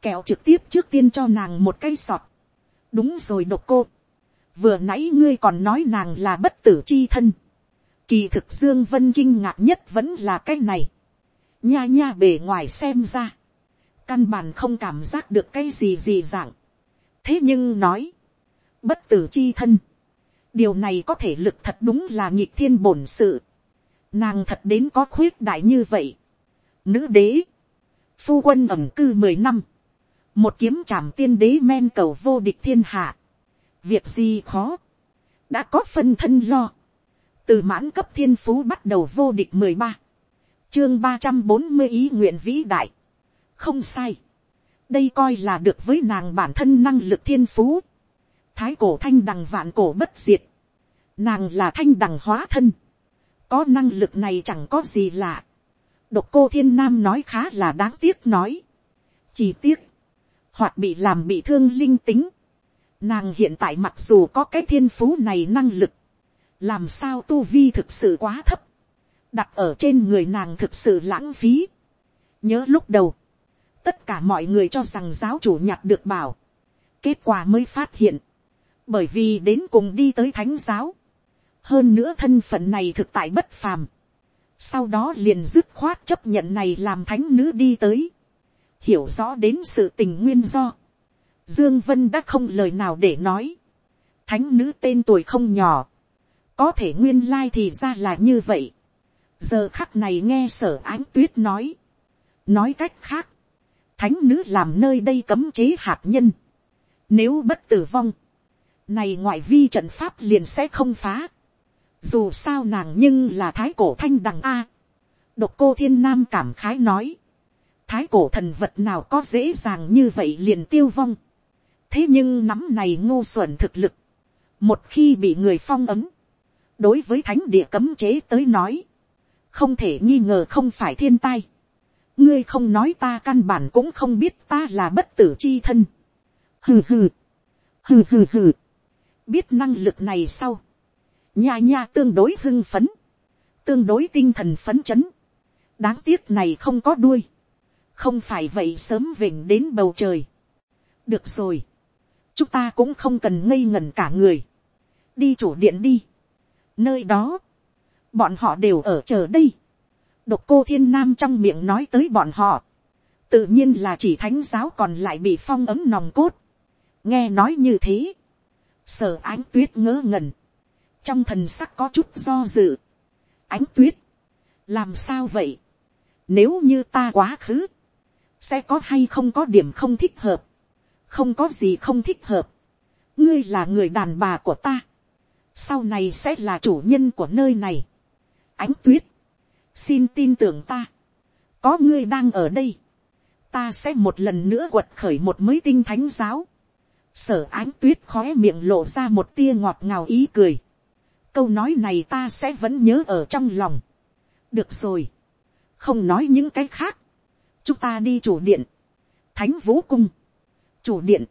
[SPEAKER 1] kẹo trực tiếp trước tiên cho nàng một cây sọt. đúng rồi độc cô vừa nãy ngươi còn nói nàng là bất tử chi thân. kỳ thực dương vân kinh ngạc nhất vẫn là cái này. Nha nha bề ngoài xem ra, căn bản không cảm giác được cái gì gì dạng. thế nhưng nói, bất tử chi thân, điều này có thể lực thật đúng là nghịch thiên bổn sự, nàng thật đến có khuyết đại như vậy, nữ đế, phu quân ẩm cư mười năm, một kiếm trảm tiên đế men cầu vô địch thiên hạ, việc gì khó, đã có phân thân lo, từ mãn cấp thiên phú bắt đầu vô địch mười ba, chương ba trăm bốn mươi ý nguyện vĩ đại, không sai, đây coi là được với nàng bản thân năng lực thiên phú, thái cổ thanh đằng vạn cổ bất diệt, nàng là thanh đằng hóa thân, có năng lực này chẳng có gì lạ, độc cô thiên nam nói khá là đáng tiếc nói, chỉ tiếc, hoặc bị làm bị thương linh tính, nàng hiện tại mặc dù có cái thiên phú này năng lực, làm sao tu vi thực sự quá thấp, đặt ở trên người nàng thực sự lãng phí. nhớ lúc đầu, tất cả mọi người cho rằng giáo chủ nhặt được bảo, kết quả mới phát hiện, bởi vì đến cùng đi tới thánh giáo, hơn nữa thân phận này thực tại bất phàm, sau đó liền dứt khoát chấp nhận này làm thánh nữ đi tới, hiểu rõ đến sự tình nguyên do, dương vân đã không lời nào để nói, thánh nữ tên tuổi không nhỏ, có thể nguyên lai thì ra là như vậy, giờ khắc này nghe sở ánh tuyết nói, nói cách khác, thánh nữ làm nơi đây cấm chế hạt nhân, nếu bất tử vong, này ngoại vi trận pháp liền sẽ không phá, dù sao nàng nhưng là thái cổ thanh đằng a, độc cô thiên nam cảm khái nói, thái cổ thần vật nào có dễ dàng như vậy liền tiêu vong, thế nhưng nắm này ngô xuẩn thực lực, một khi bị người phong ấm, đối với thánh địa cấm chế tới nói, không thể nghi ngờ không phải thiên tai. ngươi không nói ta căn bản cũng không biết ta là bất tử chi thân. hừ hừ, hừ hừ hừ, biết năng lực này sau, nha nha tương đối hưng phấn, tương đối tinh thần phấn chấn, đáng tiếc này không có đuôi, không phải vậy sớm vỉnh đến bầu trời. được rồi, chúng ta cũng không cần ngây ngẩn cả người, đi chủ điện đi, nơi đó, bọn họ đều ở chờ đây. độc cô thiên nam trong miệng nói tới bọn họ, tự nhiên là chỉ thánh giáo còn lại bị phong ấm nòng cốt. nghe nói như thế, sở ánh tuyết ngớ ngẩn, trong thần sắc có chút do dự. ánh tuyết, làm sao vậy, nếu như ta quá khứ, sẽ có hay không có điểm không thích hợp, không có gì không thích hợp, ngươi là người đàn bà của ta, sau này sẽ là chủ nhân của nơi này. ánh tuyết, xin tin tưởng ta, có ngươi đang ở đây, ta sẽ một lần nữa quật khởi một mới tinh thánh giáo. sở ánh tuyết khói miệng lộ ra một tia ngọt ngào ý cười. câu nói này ta sẽ vẫn nhớ ở trong lòng. được rồi, không nói những cái khác, chúng ta đi chủ điện, thánh vũ cung, chủ điện,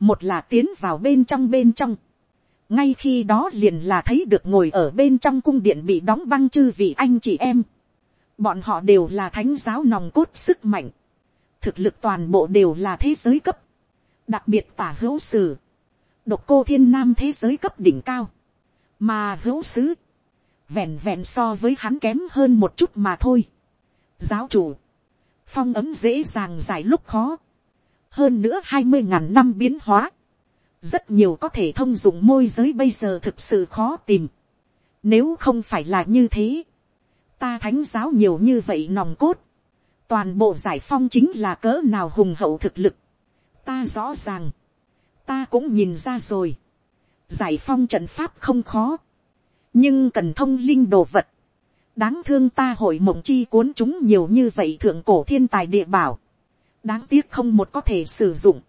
[SPEAKER 1] một là tiến vào bên trong bên trong, ngay khi đó liền là thấy được ngồi ở bên trong cung điện bị đóng băng chư vị anh chị em. bọn họ đều là thánh giáo nòng cốt sức mạnh. thực lực toàn bộ đều là thế giới cấp. đặc biệt tả hữu sử. độc cô thiên nam thế giới cấp đỉnh cao. mà hữu sứ. vẹn vẹn so với hắn kém hơn một chút mà thôi. giáo chủ. phong ấm dễ dàng giải lúc khó hơn nữa hai mươi ngàn năm biến hóa rất nhiều có thể thông dụng môi giới bây giờ thực sự khó tìm. Nếu không phải là như thế, ta thánh giáo nhiều như vậy nòng cốt, toàn bộ giải phong chính là cỡ nào hùng hậu thực lực. Ta rõ ràng, ta cũng nhìn ra rồi, giải phong trận pháp không khó, nhưng cần thông linh đồ vật. đáng thương ta hội mộng chi cuốn chúng nhiều như vậy thượng cổ thiên tài địa bảo, đáng tiếc không một có thể sử dụng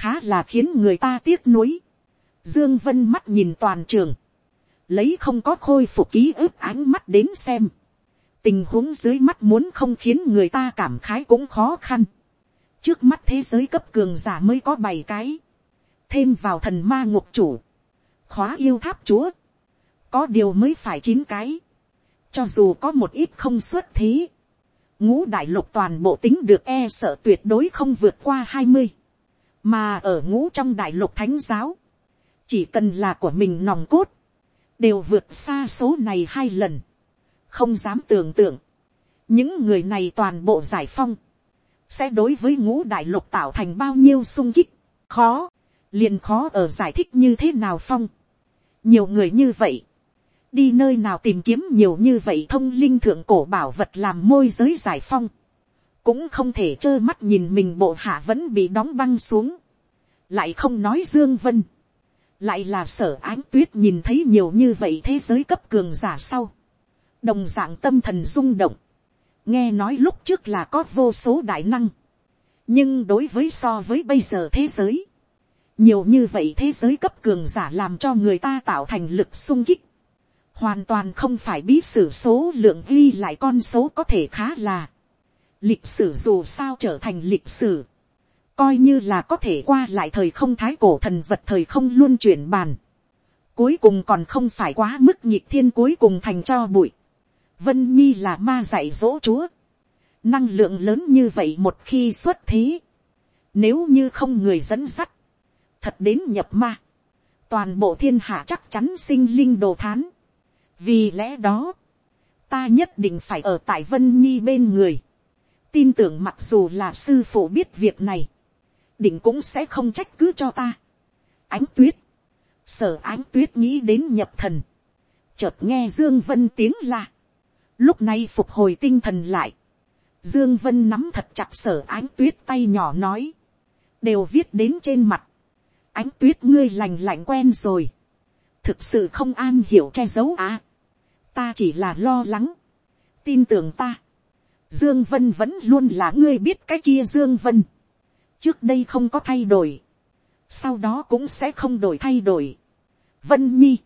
[SPEAKER 1] khá là khiến người ta tiếc nuối. Dương Vân mắt nhìn toàn trường, lấy không có khôi phục ký ức ánh mắt đến xem. Tình huống dưới mắt muốn không khiến người ta cảm khái cũng khó khăn. Trước mắt thế giới cấp cường giả mới có bảy cái. Thêm vào thần ma ngục chủ. Khóa yêu tháp chúa. Có điều mới phải chín cái. Cho dù có một ít không xuất thế. Ngũ đại lục toàn bộ tính được e sợ tuyệt đối không vượt qua hai mươi. Mà ở ngũ trong đại lục thánh giáo, chỉ cần là của mình nòng cốt, đều vượt xa số này hai lần, không dám tưởng tượng, những người này toàn bộ giải phong, sẽ đối với ngũ đại lục tạo thành bao nhiêu sung kích, khó, liền khó ở giải thích như thế nào phong, nhiều người như vậy, đi nơi nào tìm kiếm nhiều như vậy thông linh thượng cổ bảo vật làm môi giới giải phong, cũng không thể trơ mắt nhìn mình bộ hạ vẫn bị đóng băng xuống, lại không nói dương vân, lại là sở ánh tuyết nhìn thấy nhiều như vậy thế giới cấp cường giả sau, đồng dạng tâm thần rung động, nghe nói lúc trước là có vô số đại năng, nhưng đối với so với bây giờ thế giới, nhiều như vậy thế giới cấp cường giả làm cho người ta tạo thành lực sung kích, hoàn toàn không phải bí sử số lượng ghi lại con số có thể khá là, lịch sử dù sao trở thành lịch sử, coi như là có thể qua lại thời không thái cổ thần vật thời không luôn chuyển bàn, cuối cùng còn không phải quá mức nhịp thiên cuối cùng thành cho bụi, vân nhi là ma dạy dỗ chúa, năng lượng lớn như vậy một khi xuất thế, nếu như không người dẫn sắt, thật đến nhập ma, toàn bộ thiên hạ chắc chắn sinh linh đồ thán vì lẽ đó, ta nhất định phải ở tại vân nhi bên người, tin tưởng mặc dù là sư phụ biết việc này, định cũng sẽ không trách cứ cho ta. ánh tuyết, sở ánh tuyết nghĩ đến nhập thần, chợt nghe dương vân tiếng la, lúc này phục hồi tinh thần lại, dương vân nắm thật chặt sở ánh tuyết tay nhỏ nói, đều viết đến trên mặt, ánh tuyết ngươi lành lạnh quen rồi, thực sự không an hiểu che giấu à, ta chỉ là lo lắng, tin tưởng ta, dương vân vẫn luôn là ngươi biết cái kia dương vân, trước đây không có thay đổi, sau đó cũng sẽ không đổi thay đổi. Vân Nhi,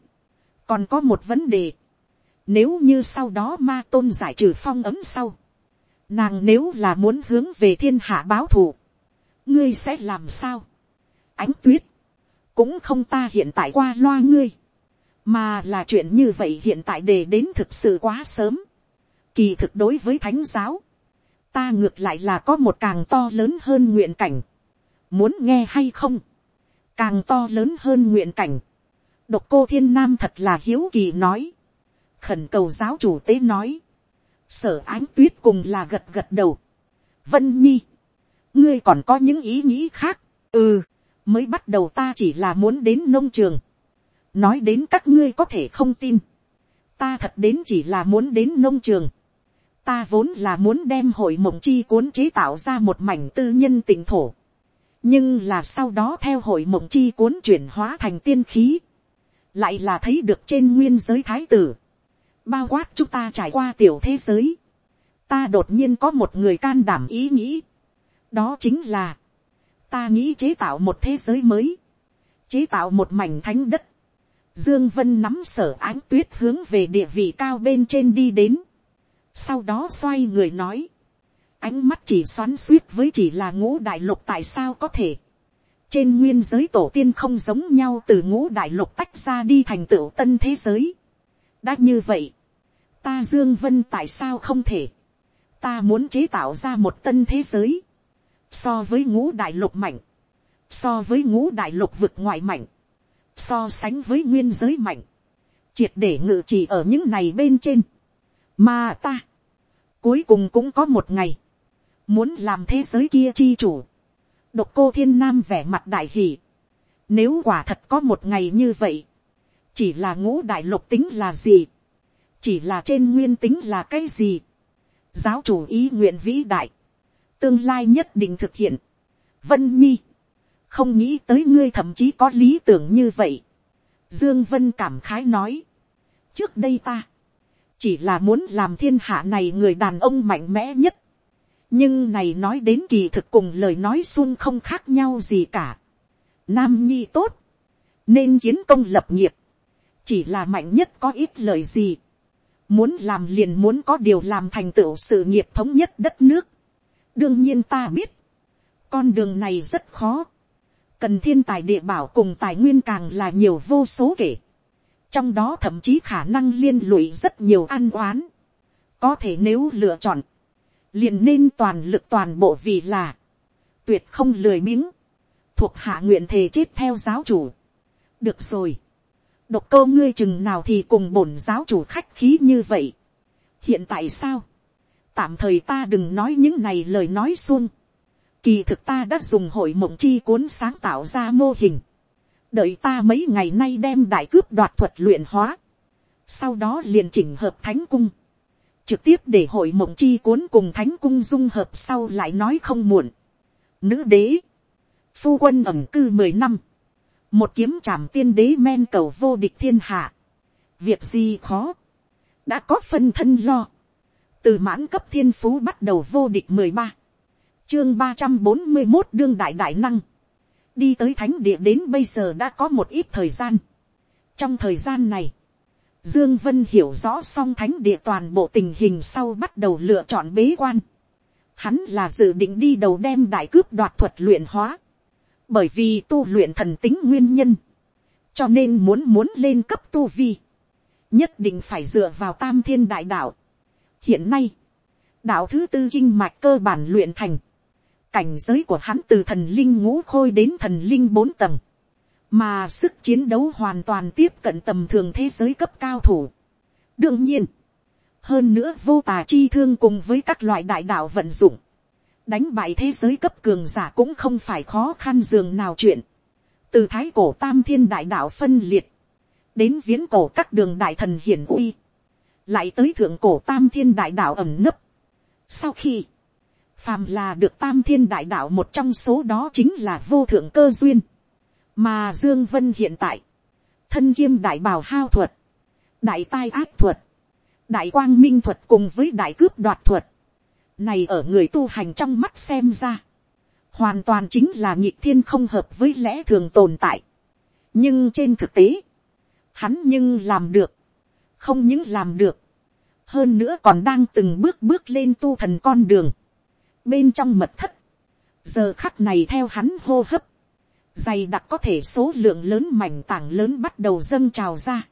[SPEAKER 1] còn có một vấn đề, nếu như sau đó ma tôn giải trừ phong ấm sau, nàng nếu là muốn hướng về thiên hạ báo thù, ngươi sẽ làm sao? Ánh tuyết, cũng không ta hiện tại qua loa ngươi, mà là chuyện như vậy hiện tại để đến thực sự quá sớm. Kỳ thực đối với thánh giáo, ta ngược lại là có một càng to lớn hơn nguyện cảnh. Muốn nghe hay không? Càng to lớn hơn nguyện cảnh. Độc cô thiên nam thật là hiếu kỳ nói. Khẩn cầu giáo chủ tế nói. Sở ánh tuyết cùng là gật gật đầu. Vân nhi. Ngươi còn có những ý nghĩ khác. Ừ. Mới bắt đầu ta chỉ là muốn đến nông trường. Nói đến các ngươi có thể không tin. Ta thật đến chỉ là muốn đến nông trường ta vốn là muốn đem hội mộng chi cuốn chế tạo ra một mảnh tư nhân tỉnh thổ. nhưng là sau đó theo hội mộng chi cuốn chuyển hóa thành tiên khí. lại là thấy được trên nguyên giới thái tử. bao quát chúng ta trải qua tiểu thế giới. ta đột nhiên có một người can đảm ý nghĩ. đó chính là, ta nghĩ chế tạo một thế giới mới. chế tạo một mảnh thánh đất. Dương Vân nắm sở ánh tuyết hướng về địa vị cao bên trên đi đến sau đó xoay người nói, ánh mắt chỉ xoắn suýt với chỉ là ngũ đại lục tại sao có thể. trên nguyên giới tổ tiên không giống nhau từ ngũ đại lục tách ra đi thành tựu tân thế giới. đã như vậy, ta dương vân tại sao không thể. ta muốn chế tạo ra một tân thế giới. so với ngũ đại lục mạnh, so với ngũ đại lục vực ngoại mạnh, so sánh với nguyên giới mạnh, triệt để ngự trị ở những này bên trên mà ta, cuối cùng cũng có một ngày, muốn làm thế giới kia chi chủ. Độc cô thiên nam vẻ mặt đại hỷ. Nếu quả thật có một ngày như vậy, chỉ là ngũ đại lục tính là gì, chỉ là trên nguyên tính là cái gì. Giáo chủ ý nguyện vĩ đại, tương lai nhất định thực hiện. Vân Nhi, không nghĩ tới ngươi thậm chí có lý tưởng như vậy. Dương Vân cảm khái nói, trước đây ta, chỉ là muốn làm thiên hạ này người đàn ông mạnh mẽ nhất. nhưng này nói đến kỳ thực cùng lời nói xuân không khác nhau gì cả. nam nhi tốt, nên chiến công lập nghiệp, chỉ là mạnh nhất có ít lời gì. muốn làm liền muốn có điều làm thành tựu sự nghiệp thống nhất đất nước. đương nhiên ta biết, con đường này rất khó, cần thiên tài địa bảo cùng tài nguyên càng là nhiều vô số kể trong đó thậm chí khả năng liên lụy rất nhiều ăn oán. có thể nếu lựa chọn, liền nên toàn lực toàn bộ vì là, tuyệt không lười biếng, thuộc hạ nguyện thề chết theo giáo chủ. được rồi, độc câu ngươi chừng nào thì cùng bổn giáo chủ khách khí như vậy. hiện tại sao, tạm thời ta đừng nói những này lời nói xuông kỳ thực ta đã dùng hội mộng chi cuốn sáng tạo ra mô hình, đợi ta mấy ngày nay đem đại cướp đoạt thuật luyện hóa, sau đó liền chỉnh hợp thánh cung, trực tiếp để hội mộng chi cuốn cùng thánh cung dung hợp sau lại nói không muộn. Nữ đế, phu quân ẩm cư mười năm, một kiếm trảm tiên đế men cầu vô địch thiên hạ, việc gì khó, đã có phân thân lo, từ mãn cấp thiên phú bắt đầu vô địch mười ba, chương ba trăm bốn mươi một đương đại đại năng, đi tới thánh địa đến bây giờ đã có một ít thời gian. trong thời gian này, Dương Vân hiểu rõ xong thánh địa toàn bộ tình hình sau bắt đầu lựa chọn bế quan. Hắn là dự định đi đầu đem đại cướp đoạt thuật luyện hóa. Bởi vì tu luyện thần tính nguyên nhân. Cho nên muốn muốn lên cấp tu vi. Nhất định phải dựa vào tam thiên đại đạo. Hiện nay, đạo thứ tư kinh mạch cơ bản luyện thành. Cảnh giới của hắn từ thần linh ngũ khôi đến thần linh bốn tầng mà sức chiến đấu hoàn toàn tiếp cận tầm thường thế giới cấp cao thủ. đương nhiên, hơn nữa vô tà chi thương cùng với các loại đại đạo vận dụng, đánh bại thế giới cấp cường giả cũng không phải khó khăn dường nào chuyện. từ thái cổ tam thiên đại đạo phân liệt, đến viễn cổ các đường đại thần hiển uy, lại tới thượng cổ tam thiên đại đạo ẩm nấp. sau khi, phàm là được tam thiên đại đạo một trong số đó chính là vô thượng cơ duyên. Mà Dương Vân hiện tại, thân kiêm đại bào hao thuật, đại tai ác thuật, đại quang minh thuật cùng với đại cướp đoạt thuật, này ở người tu hành trong mắt xem ra, hoàn toàn chính là nhịp thiên không hợp với lẽ thường tồn tại. nhưng trên thực tế, hắn nhưng làm được, không những làm được, hơn nữa còn đang từng bước bước lên tu thần con đường, bên trong mật thất, giờ khắc này theo hắn hô hấp, dày đặc có thể số lượng lớn mảnh tảng lớn bắt đầu dâng trào ra,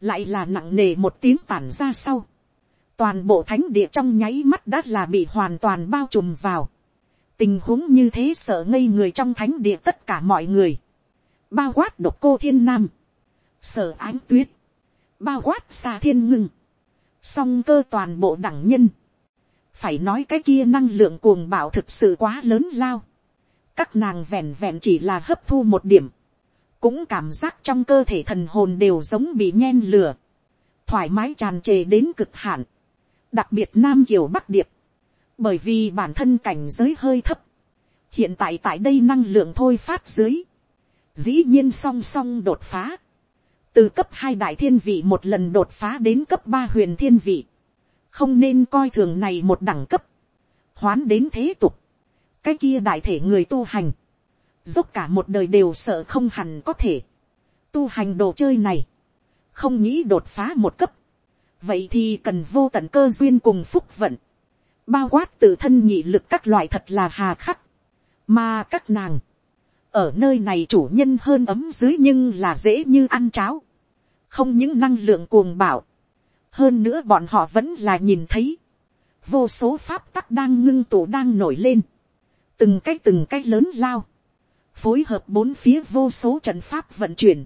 [SPEAKER 1] lại là nặng nề một tiếng tản ra sau, toàn bộ thánh địa trong nháy mắt đã là bị hoàn toàn bao trùm vào, tình huống như thế sợ ngây người trong thánh địa tất cả mọi người, bao quát độc cô thiên nam, sợ ánh tuyết, bao quát xa thiên ngưng, song cơ toàn bộ đẳng nhân, phải nói cái kia năng lượng cuồng bạo thực sự quá lớn lao, các nàng vẹn vẹn chỉ là hấp thu một điểm, cũng cảm giác trong cơ thể thần hồn đều giống bị nhen lửa, thoải mái tràn trề đến cực hạn, đặc biệt nam kiều bắc điệp, bởi vì bản thân cảnh giới hơi thấp, hiện tại tại đây năng lượng thôi phát dưới, dĩ nhiên song song đột phá, từ cấp hai đại thiên vị một lần đột phá đến cấp ba huyền thiên vị, không nên coi thường này một đẳng cấp, hoán đến thế tục, cái kia đại thể người tu hành, dốc cả một đời đều sợ không hẳn có thể, tu hành đồ chơi này, không nghĩ đột phá một cấp, vậy thì cần vô tận cơ duyên cùng phúc vận, bao quát tự thân nhị lực các loại thật là hà khắc, mà các nàng, ở nơi này chủ nhân hơn ấm dưới nhưng là dễ như ăn cháo, không những năng lượng cuồng bảo, hơn nữa bọn họ vẫn là nhìn thấy, vô số pháp tắc đang ngưng tụ đang nổi lên, từng cái từng cái lớn lao, phối hợp bốn phía vô số trận pháp vận chuyển,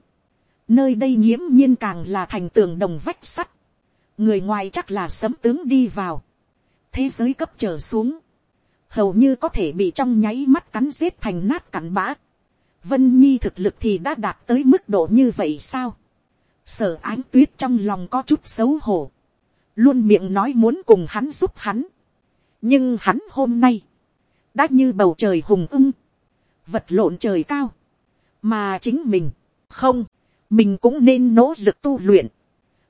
[SPEAKER 1] nơi đây nghiễm nhiên càng là thành tường đồng vách sắt, người ngoài chắc là sấm tướng đi vào, thế giới cấp trở xuống, hầu như có thể bị trong nháy mắt cắn giết thành nát cắn bã, vân nhi thực lực thì đã đạt tới mức độ như vậy sao, sở ánh tuyết trong lòng có chút xấu hổ, luôn miệng nói muốn cùng hắn giúp hắn, nhưng hắn hôm nay, đã như bầu trời hùng ưng, vật lộn trời cao, mà chính mình, không, mình cũng nên nỗ lực tu luyện,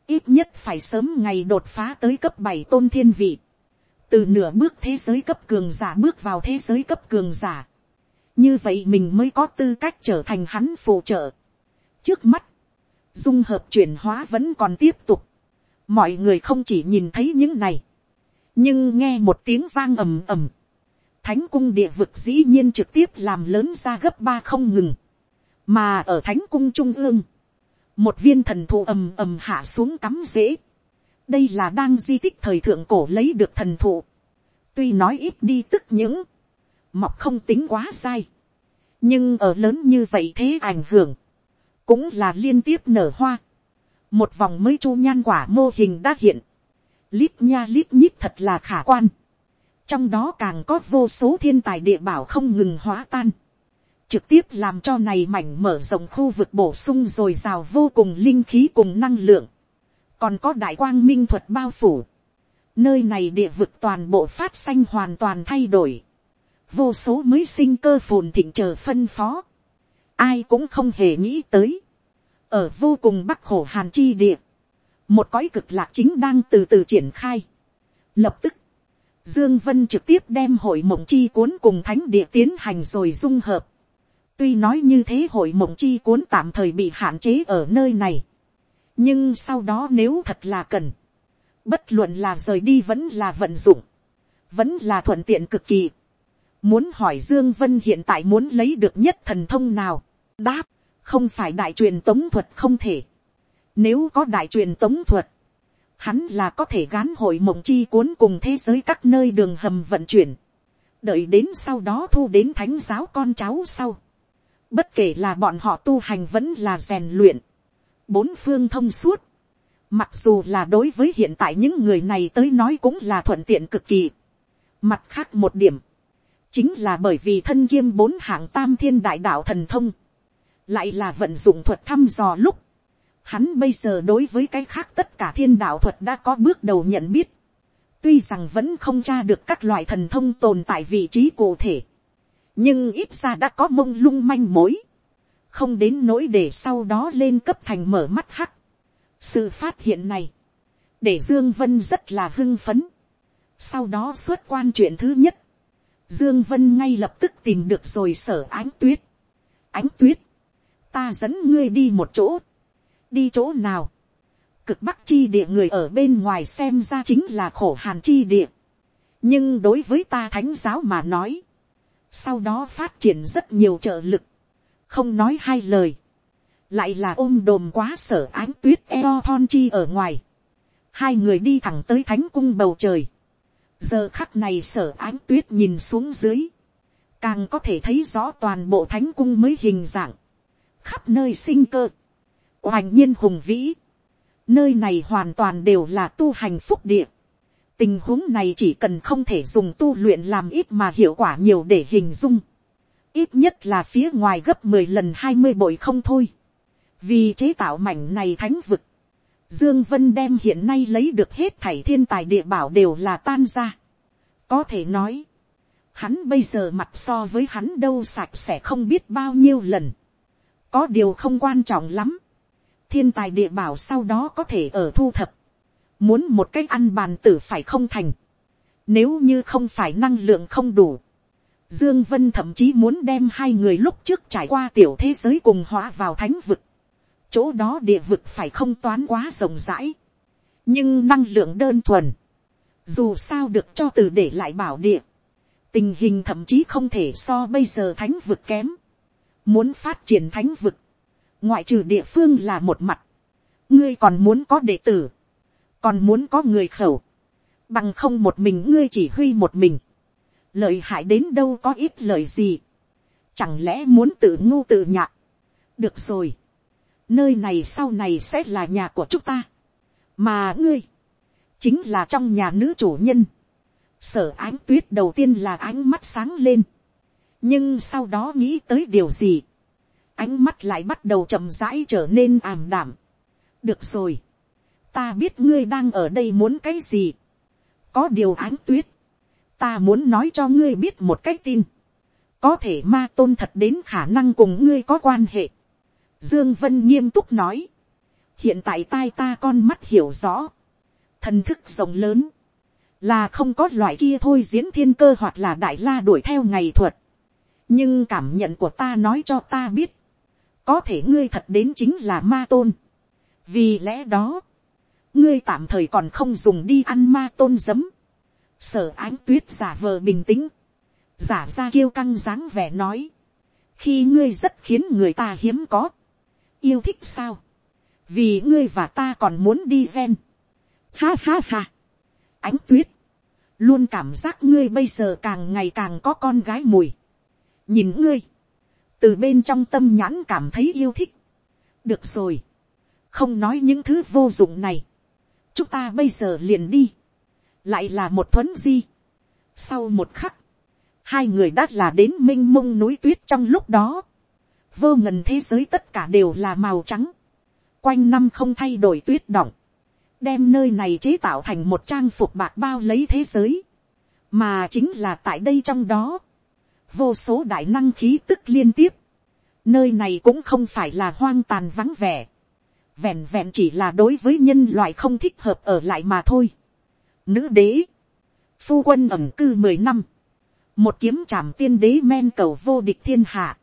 [SPEAKER 1] ít nhất phải sớm ngày đột phá tới cấp bảy tôn thiên vị, từ nửa bước thế giới cấp cường giả bước vào thế giới cấp cường giả, như vậy mình mới có tư cách trở thành hắn phụ trợ. trước mắt, dung hợp chuyển hóa vẫn còn tiếp tục, mọi người không chỉ nhìn thấy những này, nhưng nghe một tiếng vang ầm ầm, thánh cung địa vực dĩ nhiên trực tiếp làm lớn ra gấp ba không ngừng, mà ở thánh cung trung ương, một viên thần thụ ầm ầm hạ xuống cắm rễ. đây là đang di tích thời thượng cổ lấy được thần thụ, tuy nói ít đi tức những, mọc không tính quá sai, nhưng ở lớn như vậy thế ảnh hưởng, cũng là liên tiếp nở hoa, một vòng mới chu nhan quả mô hình đã hiện, lít nha lít nhít thật là khả quan, trong đó càng có vô số thiên tài địa bảo không ngừng hóa tan, trực tiếp làm cho này mảnh mở rộng khu vực bổ sung rồi rào vô cùng linh khí cùng năng lượng, còn có đại quang minh thuật bao phủ, nơi này địa vực toàn bộ phát xanh hoàn toàn thay đổi, vô số mới sinh cơ phồn thịnh chờ phân phó, ai cũng không hề nghĩ tới, ở vô cùng bắc khổ hàn chi địa, một cõi cực lạc chính đang từ từ triển khai. Lập tức, Dương Vân trực tiếp đem hội mộng chi cuốn cùng thánh địa tiến hành rồi dung hợp. Tuy nói như thế hội mộng chi cuốn tạm thời bị hạn chế ở nơi này. Nhưng sau đó nếu thật là cần. Bất luận là rời đi vẫn là vận dụng. Vẫn là thuận tiện cực kỳ. Muốn hỏi Dương Vân hiện tại muốn lấy được nhất thần thông nào? Đáp, không phải đại truyền tống thuật không thể. Nếu có đại truyền tống thuật, hắn là có thể gán hội mộng chi cuốn cùng thế giới các nơi đường hầm vận chuyển. Đợi đến sau đó thu đến thánh giáo con cháu sau. Bất kể là bọn họ tu hành vẫn là rèn luyện. Bốn phương thông suốt. Mặc dù là đối với hiện tại những người này tới nói cũng là thuận tiện cực kỳ. Mặt khác một điểm. Chính là bởi vì thân kiêm bốn hạng tam thiên đại đạo thần thông. Lại là vận dụng thuật thăm dò lúc Hắn bây giờ đối với cái khác tất cả thiên đạo thuật đã có bước đầu nhận biết. Tuy rằng vẫn không tra được các loại thần thông tồn tại vị trí cụ thể. Nhưng ít ra đã có mông lung manh mối. Không đến nỗi để sau đó lên cấp thành mở mắt hắc. Sự phát hiện này. Để Dương Vân rất là hưng phấn. Sau đó xuất quan chuyện thứ nhất. Dương Vân ngay lập tức tìm được rồi sở ánh tuyết. Ánh tuyết. Ta dẫn ngươi đi một chỗ. Đi chỗ nào, cực bắc chi địa người ở bên ngoài xem ra chính là khổ hàn chi địa, nhưng đối với ta thánh giáo mà nói, sau đó phát triển rất nhiều trợ lực, không nói hai lời, lại là ôm đồm quá sở ánh tuyết eo thon chi ở ngoài, hai người đi thẳng tới thánh cung bầu trời, giờ khắc này sở ánh tuyết nhìn xuống dưới, càng có thể thấy rõ toàn bộ thánh cung mới hình dạng, khắp nơi sinh cơ, hoành nhiên hùng vĩ. Nơi này hoàn toàn đều là tu hành phúc địa. Tình huống này chỉ cần không thể dùng tu luyện làm ít mà hiệu quả nhiều để hình dung. Ít nhất là phía ngoài gấp mười lần hai mươi bội không thôi. Vì chế tạo mảnh này thánh vực. Dương Vân đem hiện nay lấy được hết thảy thiên tài địa bảo đều là tan ra. Có thể nói. Hắn bây giờ mặt so với hắn đâu sạch sẽ không biết bao nhiêu lần. Có điều không quan trọng lắm thiên tài địa bảo sau đó có thể ở thu thập, muốn một cách ăn bàn tử phải không thành, nếu như không phải năng lượng không đủ, Dương Vân thậm chí muốn đem hai người lúc trước trải qua tiểu thế giới cùng hóa vào thánh vực. Chỗ đó địa vực phải không toán quá rộng rãi. Nhưng năng lượng đơn thuần. Dù sao được cho từ để lại bảo địa. Tình hình thậm chí không thể so bây giờ thánh vực kém. Muốn phát triển thánh vực ngoại trừ địa phương là một mặt, ngươi còn muốn có đệ tử, còn muốn có người khẩu, bằng không một mình ngươi chỉ huy một mình, lợi hại đến đâu có ít lời gì, chẳng lẽ muốn tự ngu tự nhạc, được rồi, nơi này sau này sẽ là nhà của chúng ta, mà ngươi, chính là trong nhà nữ chủ nhân, sở ánh tuyết đầu tiên là ánh mắt sáng lên, nhưng sau đó nghĩ tới điều gì, ánh mắt lại bắt đầu chậm rãi trở nên ảm đảm. được rồi, ta biết ngươi đang ở đây muốn cái gì. có điều ánh tuyết, ta muốn nói cho ngươi biết một cái tin. có thể ma tôn thật đến khả năng cùng ngươi có quan hệ. dương vân nghiêm túc nói. hiện tại tai ta con mắt hiểu rõ. thần thức rộng lớn. là không có loại kia thôi diễn thiên cơ hoặc là đại la đuổi theo ngày thuật nhưng cảm nhận của ta nói cho ta biết có thể ngươi thật đến chính là ma tôn. vì lẽ đó, ngươi tạm thời còn không dùng đi ăn ma tôn giấm. sở ánh tuyết giả vờ bình tĩnh, giả ra kêu căng dáng vẻ nói, khi ngươi rất khiến người ta hiếm có, yêu thích sao, vì ngươi và ta còn muốn đi gen. ha ha ha, ánh tuyết, luôn cảm giác ngươi bây giờ càng ngày càng có con gái mùi nhìn ngươi, từ bên trong tâm nhãn cảm thấy yêu thích. được rồi, không nói những thứ vô dụng này, chúng ta bây giờ liền đi, lại là một thuấn di. sau một khắc, hai người đã là đến m i n h mông núi tuyết trong lúc đó, vô ngần thế giới tất cả đều là màu trắng, quanh năm không thay đổi tuyết đọng, đem nơi này chế tạo thành một trang phục bạc bao lấy thế giới, mà chính là tại đây trong đó, vô số đại năng khí tức liên tiếp, nơi này cũng không phải là hoang tàn vắng vẻ, vẹn vẹn chỉ là đối với nhân loại không thích hợp ở lại mà thôi. Nữ đế, phu quân ẩm cư mười năm, một kiếm trảm tiên đế men cầu vô địch thiên hạ,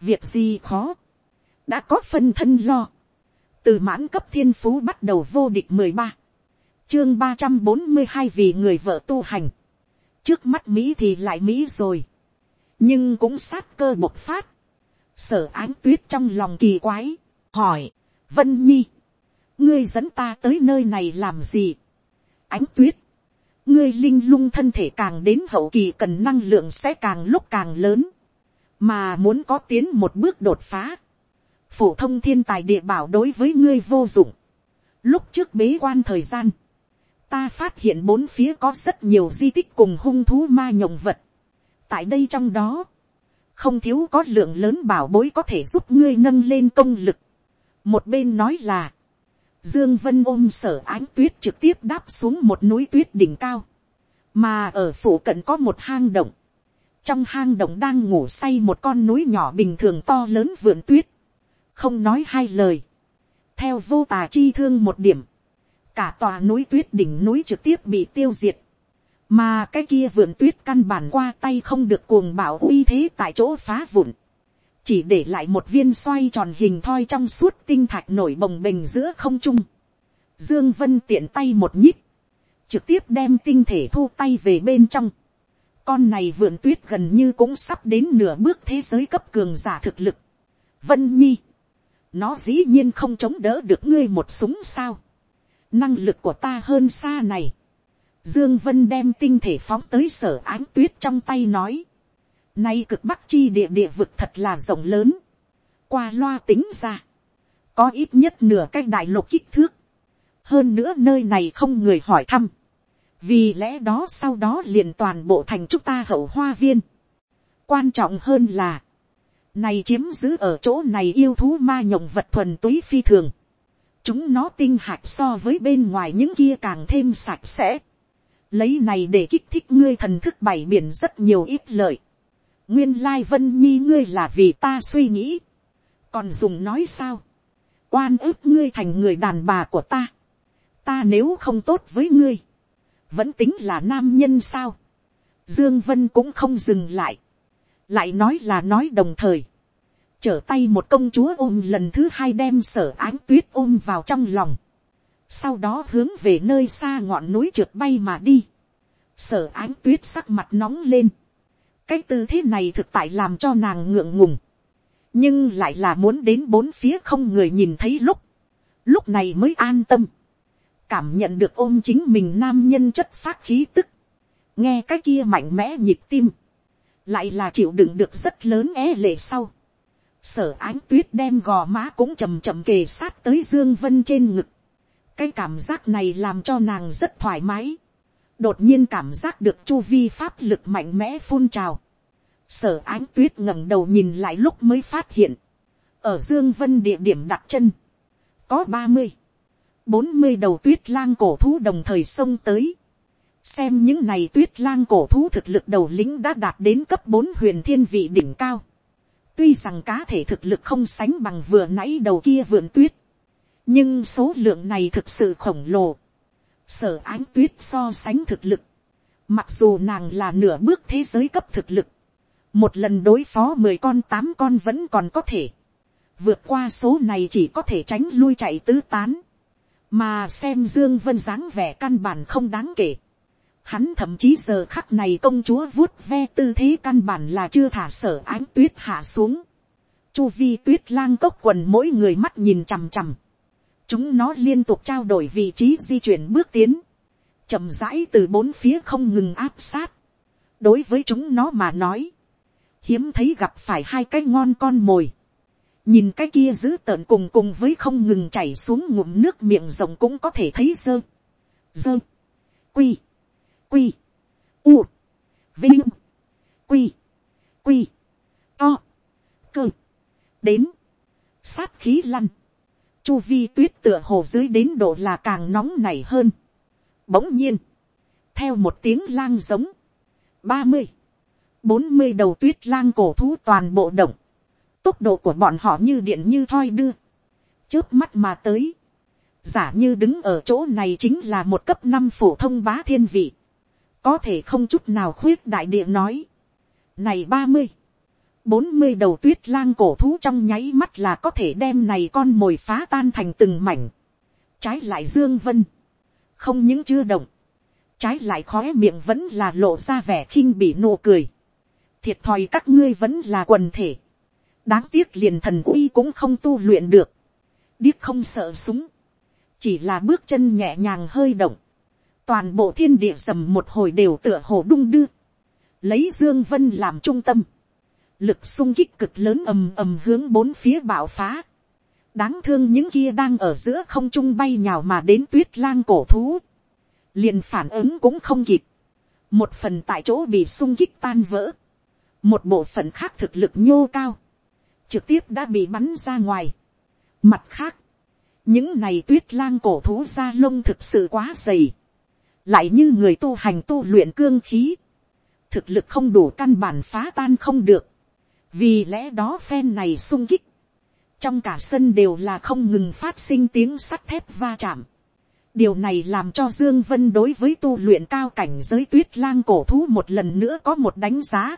[SPEAKER 1] việc gì khó, đã có phân thân lo, từ mãn cấp thiên phú bắt đầu vô địch mười ba, chương ba trăm bốn mươi hai vì người vợ tu hành, trước mắt mỹ thì lại mỹ rồi, nhưng cũng sát cơ một phát, sở ánh tuyết trong lòng kỳ quái, hỏi, vân nhi, ngươi dẫn ta tới nơi này làm gì, ánh tuyết, ngươi linh lung thân thể càng đến hậu kỳ cần năng lượng sẽ càng lúc càng lớn, mà muốn có tiến một bước đột phá, phổ thông thiên tài địa bảo đối với ngươi vô dụng. Lúc trước bế quan thời gian, ta phát hiện bốn phía có rất nhiều di tích cùng hung thú ma nhộng vật tại đây trong đó, không thiếu có lượng lớn bảo bối có thể giúp ngươi nâng lên công lực. một bên nói là, Dương Vân ôm sở ánh tuyết trực tiếp đáp xuống một núi tuyết đỉnh cao. Mà ở phủ cận có một hang động. Trong hang động đang ngủ say một con núi nhỏ bình thường to lớn vườn tuyết. Không nói hai lời. Theo vô tà chi thương một điểm. Cả tòa núi tuyết đỉnh núi trực tiếp bị tiêu diệt. Mà cái kia vườn tuyết căn bản qua tay không được cuồng bảo uy thế tại chỗ phá vụn chỉ để lại một viên xoay tròn hình thoi trong suốt tinh thạch nổi bồng bềnh giữa không trung. Dương Vân tiện tay một nhích trực tiếp đem tinh thể thu tay về bên trong. Con này vườn tuyết gần như cũng sắp đến nửa bước thế giới cấp cường giả thực lực. Vân Nhi, nó dĩ nhiên không chống đỡ được ngươi một súng sao? Năng lực của ta hơn xa này. Dương Vân đem tinh thể phóng tới sở ánh tuyết trong tay nói Nay cực bắc chi địa địa vực thật là rộng lớn. Qua loa tính ra. Có ít nhất nửa cái đại lục kích thước. Hơn nữa nơi này không người hỏi thăm. Vì lẽ đó sau đó liền toàn bộ thành chúng ta hậu hoa viên. Quan trọng hơn là. Này chiếm giữ ở chỗ này yêu thú ma nhộng vật thuần túy phi thường. Chúng nó tinh hạch so với bên ngoài những kia càng thêm sạch sẽ. Lấy này để kích thích ngươi thần thức bảy biển rất nhiều ít lợi. Nguyên lai vân nhi ngươi là vì ta suy nghĩ, còn dùng nói sao, oan ức ngươi thành người đàn bà của ta, ta nếu không tốt với ngươi, vẫn tính là nam nhân sao, dương vân cũng không dừng lại, lại nói là nói đồng thời, trở tay một công chúa ôm lần thứ hai đem sở ánh tuyết ôm vào trong lòng, sau đó hướng về nơi xa ngọn núi trượt bay mà đi, sở ánh tuyết sắc mặt nóng lên, cái tư thế này thực tại làm cho nàng ngượng ngùng, nhưng lại là muốn đến bốn phía không người nhìn thấy lúc, lúc này mới an tâm, cảm nhận được ôm chính mình nam nhân chất phát khí tức, nghe cái kia mạnh mẽ nhịp tim, lại là chịu đựng được rất lớn é lệ sau. Sở ánh tuyết đem gò má cũng chầm chậm kề sát tới Dương Vân trên ngực. Cái cảm giác này làm cho nàng rất thoải mái đột nhiên cảm giác được chu vi pháp lực mạnh mẽ phun trào. sở ánh tuyết ngẩng đầu nhìn lại lúc mới phát hiện, ở dương vân địa điểm đặt chân, có ba mươi, bốn mươi đầu tuyết lang cổ thú đồng thời xông tới. xem những này tuyết lang cổ thú thực lực đầu lĩnh đã đạt đến cấp bốn huyền thiên vị đỉnh cao. tuy rằng cá thể thực lực không sánh bằng vừa nãy đầu kia vườn tuyết, nhưng số lượng này thực sự khổng lồ. Sở ánh tuyết so sánh thực lực, mặc dù nàng là nửa bước thế giới cấp thực lực, một lần đối phó mười con tám con vẫn còn có thể, vượt qua số này chỉ có thể tránh lui chạy tứ tán, mà xem dương vân dáng vẻ căn bản không đáng kể, hắn thậm chí giờ khắc này công chúa vuốt ve tư thế căn bản là chưa thả sở ánh tuyết hạ xuống, chu vi tuyết lang cốc quần mỗi người mắt nhìn chằm chằm, chúng nó liên tục trao đổi vị trí di chuyển bước tiến, chậm rãi từ bốn phía không ngừng áp sát, đối với chúng nó mà nói, hiếm thấy gặp phải hai cái ngon con mồi, nhìn cái kia giữ tợn cùng cùng với không ngừng chảy xuống ngụm nước miệng rồng cũng có thể thấy dơ, dơ, quy, quy, u, vinh, quy, quy, to, cơ, đến, sát khí lăn, chu vi tuyết tựa hồ dưới đến độ là càng nóng này hơn. Bỗng nhiên, theo một tiếng lang giống, ba mươi, bốn mươi đầu tuyết lang cổ thú toàn bộ động, tốc độ của bọn họ như điện như thoi đưa, trước mắt mà tới, giả như đứng ở chỗ này chính là một cấp năm phổ thông bá thiên vị, có thể không chút nào khuyết đại địa nói, này ba mươi, bốn mươi đầu tuyết lang cổ thú trong nháy mắt là có thể đem này con mồi phá tan thành từng mảnh. Trái lại Dương Vân. Không những chưa động. Trái lại khóe miệng vẫn là lộ ra vẻ khinh bị nụ cười. Thiệt thòi các ngươi vẫn là quần thể. Đáng tiếc liền thần uy cũng không tu luyện được. Điếc không sợ súng. Chỉ là bước chân nhẹ nhàng hơi động. Toàn bộ thiên địa sầm một hồi đều tựa hồ đung đưa. Lấy Dương Vân làm trung tâm lực sung kích cực lớn ầm ầm hướng bốn phía bạo phá. đáng thương những kia đang ở giữa không trung bay nhào mà đến tuyết lang cổ thú. liền phản ứng cũng không kịp. một phần tại chỗ bị sung kích tan vỡ. một bộ phận khác thực lực nhô cao. trực tiếp đã bị bắn ra ngoài. mặt khác, những này tuyết lang cổ thú da lông thực sự quá dày. lại như người tu hành tu luyện cương khí. thực lực không đủ căn bản phá tan không được vì lẽ đó phen này sung kích, trong cả sân đều là không ngừng phát sinh tiếng sắt thép va chạm. điều này làm cho dương vân đối với tu luyện cao cảnh giới tuyết lang cổ thú một lần nữa có một đánh giá.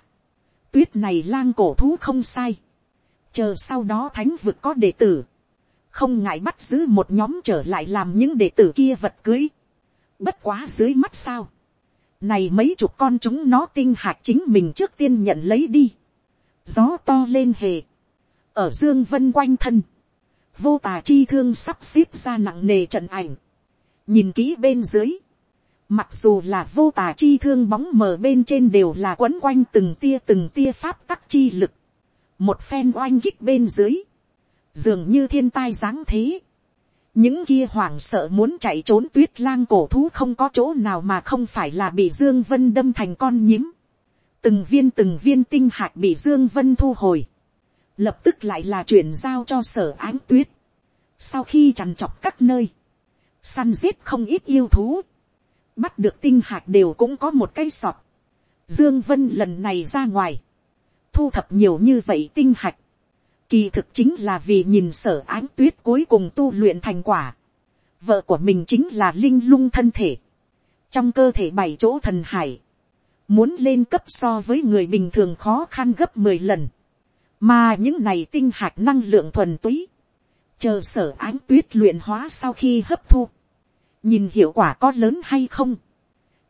[SPEAKER 1] tuyết này lang cổ thú không sai. chờ sau đó thánh vực có đệ tử. không ngại bắt giữ một nhóm trở lại làm những đệ tử kia vật cưới. bất quá dưới mắt sao. này mấy chục con chúng nó tinh hạt chính mình trước tiên nhận lấy đi gió to lên hề, ở dương vân quanh thân, vô tà chi thương sắp xếp ra nặng nề trận ảnh, nhìn kỹ bên dưới, mặc dù là vô tà chi thương bóng mờ bên trên đều là quấn quanh từng tia từng tia pháp tắc chi lực, một phen oanh kích bên dưới, dường như thiên tai giáng thế, những kia hoảng sợ muốn chạy trốn tuyết lang cổ thú không có chỗ nào mà không phải là bị dương vân đâm thành con nhím từng viên từng viên tinh hạt bị dương vân thu hồi, lập tức lại là chuyển giao cho sở ánh tuyết. sau khi chằn chọc các nơi, săn giết không ít yêu thú, bắt được tinh hạt đều cũng có một cây sọt. dương vân lần này ra ngoài, thu thập nhiều như vậy tinh hạt, kỳ thực chính là vì nhìn sở ánh tuyết cuối cùng tu luyện thành quả. vợ của mình chính là linh lung thân thể, trong cơ thể bảy chỗ thần hải, muốn lên cấp so với người bình thường khó khăn gấp mười lần, mà những này tinh hạt năng lượng thuần túy, chờ sở ánh tuyết luyện hóa sau khi hấp thu, nhìn hiệu quả có lớn hay không,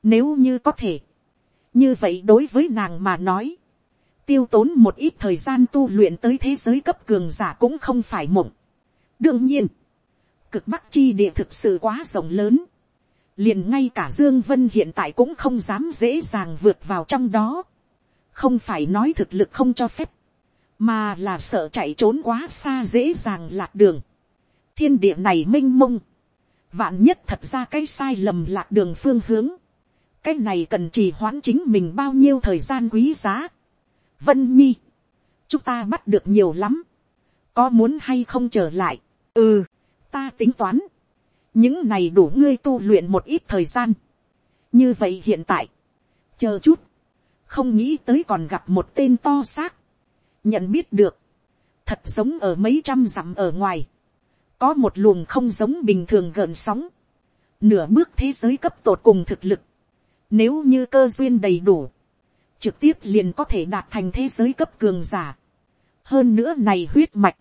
[SPEAKER 1] nếu như có thể, như vậy đối với nàng mà nói, tiêu tốn một ít thời gian tu luyện tới thế giới cấp cường giả cũng không phải mộng. đương nhiên, cực bắc chi địa thực sự quá rộng lớn, liền ngay cả dương vân hiện tại cũng không dám dễ dàng vượt vào trong đó. không phải nói thực lực không cho phép, mà là sợ chạy trốn quá xa dễ dàng lạc đường. thiên địa này m i n h mông, vạn nhất thật ra cái sai lầm lạc đường phương hướng. cái này cần trì hoãn chính mình bao nhiêu thời gian quý giá. vân nhi, chúng ta bắt được nhiều lắm, có muốn hay không trở lại. ừ, ta tính toán những này đủ ngươi tu luyện một ít thời gian. như vậy hiện tại, chờ chút, không nghĩ tới còn gặp một tên to xác, nhận biết được, thật giống ở mấy trăm dặm ở ngoài, có một luồng không giống bình thường gợn sóng, nửa bước thế giới cấp tột cùng thực lực, nếu như cơ duyên đầy đủ, trực tiếp liền có thể đạt thành thế giới cấp cường giả. hơn nữa này huyết mạch,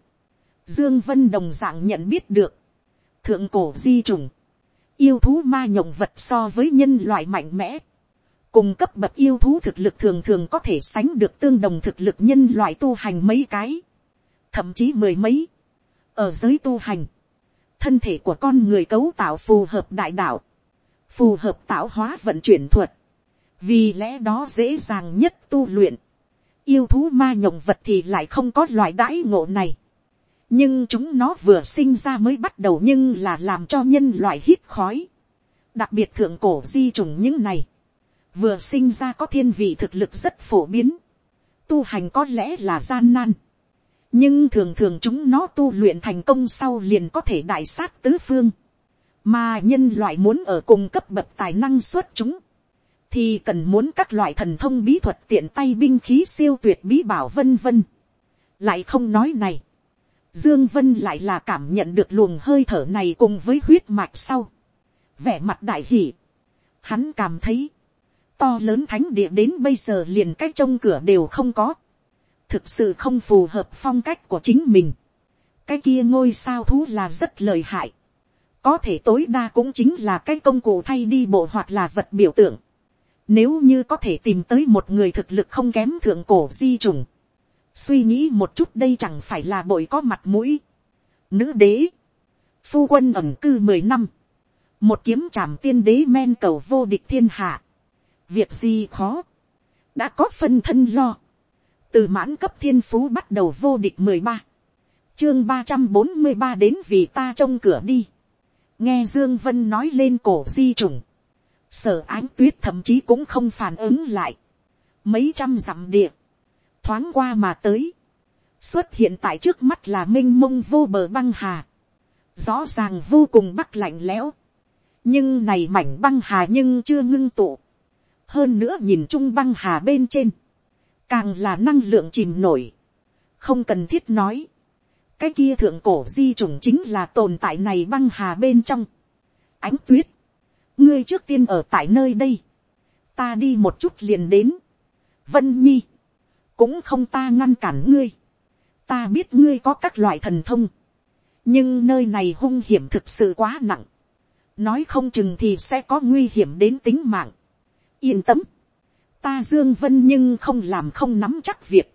[SPEAKER 1] dương vân đồng dạng nhận biết được, thượng cổ di trùng, yêu thú ma nhộng vật so với nhân loại mạnh mẽ, cùng cấp bậc yêu thú thực lực thường thường có thể sánh được tương đồng thực lực nhân loại tu hành mấy cái, thậm chí mười mấy, ở giới tu hành, thân thể của con người cấu tạo phù hợp đại đạo, phù hợp tạo hóa vận chuyển thuật, vì lẽ đó dễ dàng nhất tu luyện, yêu thú ma nhộng vật thì lại không có loại đãi ngộ này, nhưng chúng nó vừa sinh ra mới bắt đầu nhưng là làm cho nhân loại hít khói. đặc biệt thượng cổ di trùng những này, vừa sinh ra có thiên vị thực lực rất phổ biến, tu hành có lẽ là gian nan, nhưng thường thường chúng nó tu luyện thành công sau liền có thể đại sát tứ phương, mà nhân loại muốn ở cùng cấp bậc tài năng xuất chúng, thì cần muốn các loại thần thông bí thuật tiện tay binh khí siêu tuyệt bí bảo vân vân. lại không nói này, dương vân lại là cảm nhận được luồng hơi thở này cùng với huyết mạch sau, vẻ mặt đại hỉ. hắn cảm thấy, to lớn thánh địa đến bây giờ liền cách trông cửa đều không có, thực sự không phù hợp phong cách của chính mình. cái kia ngôi sao thú là rất lợi hại, có thể tối đa cũng chính là cái công cụ thay đi bộ hoặc là vật biểu tượng. Nếu như có thể tìm tới một người thực lực không kém thượng cổ di trùng, suy nghĩ một chút đây chẳng phải là bội có mặt mũi. Nữ đế, phu quân ẩm cư mười năm, một kiếm trảm tiên đế men cầu vô địch thiên hạ, việc gì khó, đã có phân thân lo, từ mãn cấp thiên phú bắt đầu vô địch mười ba, chương ba trăm bốn mươi ba đến vì ta trông cửa đi, nghe dương vân nói lên cổ di trùng, sở ánh tuyết thậm chí cũng không phản ứng lại, mấy trăm dặm địa, thoáng qua mà tới, xuất hiện tại trước mắt là m i n h mông vô bờ băng hà, rõ ràng vô cùng bắc lạnh lẽo, nhưng này mảnh băng hà nhưng chưa ngưng tụ, hơn nữa nhìn chung băng hà bên trên, càng là năng lượng chìm nổi, không cần thiết nói, cái kia thượng cổ di trùng chính là tồn tại này băng hà bên trong, ánh tuyết, ngươi trước tiên ở tại nơi đây, ta đi một chút liền đến, vân nhi, cũng không ta ngăn cản ngươi, ta biết ngươi có các loại thần thông, nhưng nơi này hung hiểm thực sự quá nặng, nói không chừng thì sẽ có nguy hiểm đến tính mạng. yên tâm, ta dương vân nhưng không làm không nắm chắc việc,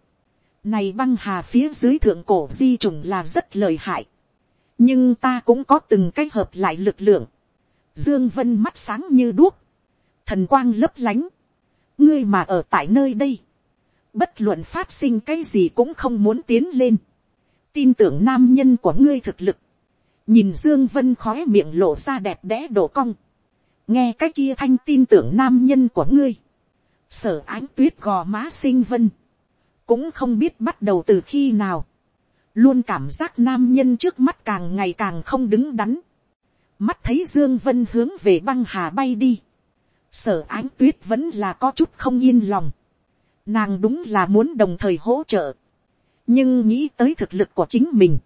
[SPEAKER 1] này băng hà phía dưới thượng cổ di trùng là rất lời hại, nhưng ta cũng có từng cách hợp lại lực lượng, dương vân mắt sáng như đuốc, thần quang lấp lánh, ngươi mà ở tại nơi đây, bất luận phát sinh cái gì cũng không muốn tiến lên, tin tưởng nam nhân của ngươi thực lực, nhìn dương vân khói miệng lộ ra đẹp đẽ đổ cong, nghe cái kia thanh tin tưởng nam nhân của ngươi, sở ánh tuyết gò má sinh vân, cũng không biết bắt đầu từ khi nào, luôn cảm giác nam nhân trước mắt càng ngày càng không đứng đắn, mắt thấy dương vân hướng về băng hà bay đi, sở ánh tuyết vẫn là có chút không yên lòng, Nàng đúng là muốn đồng thời hỗ trợ. Nhưng nghĩ tới thực lực của chính mình.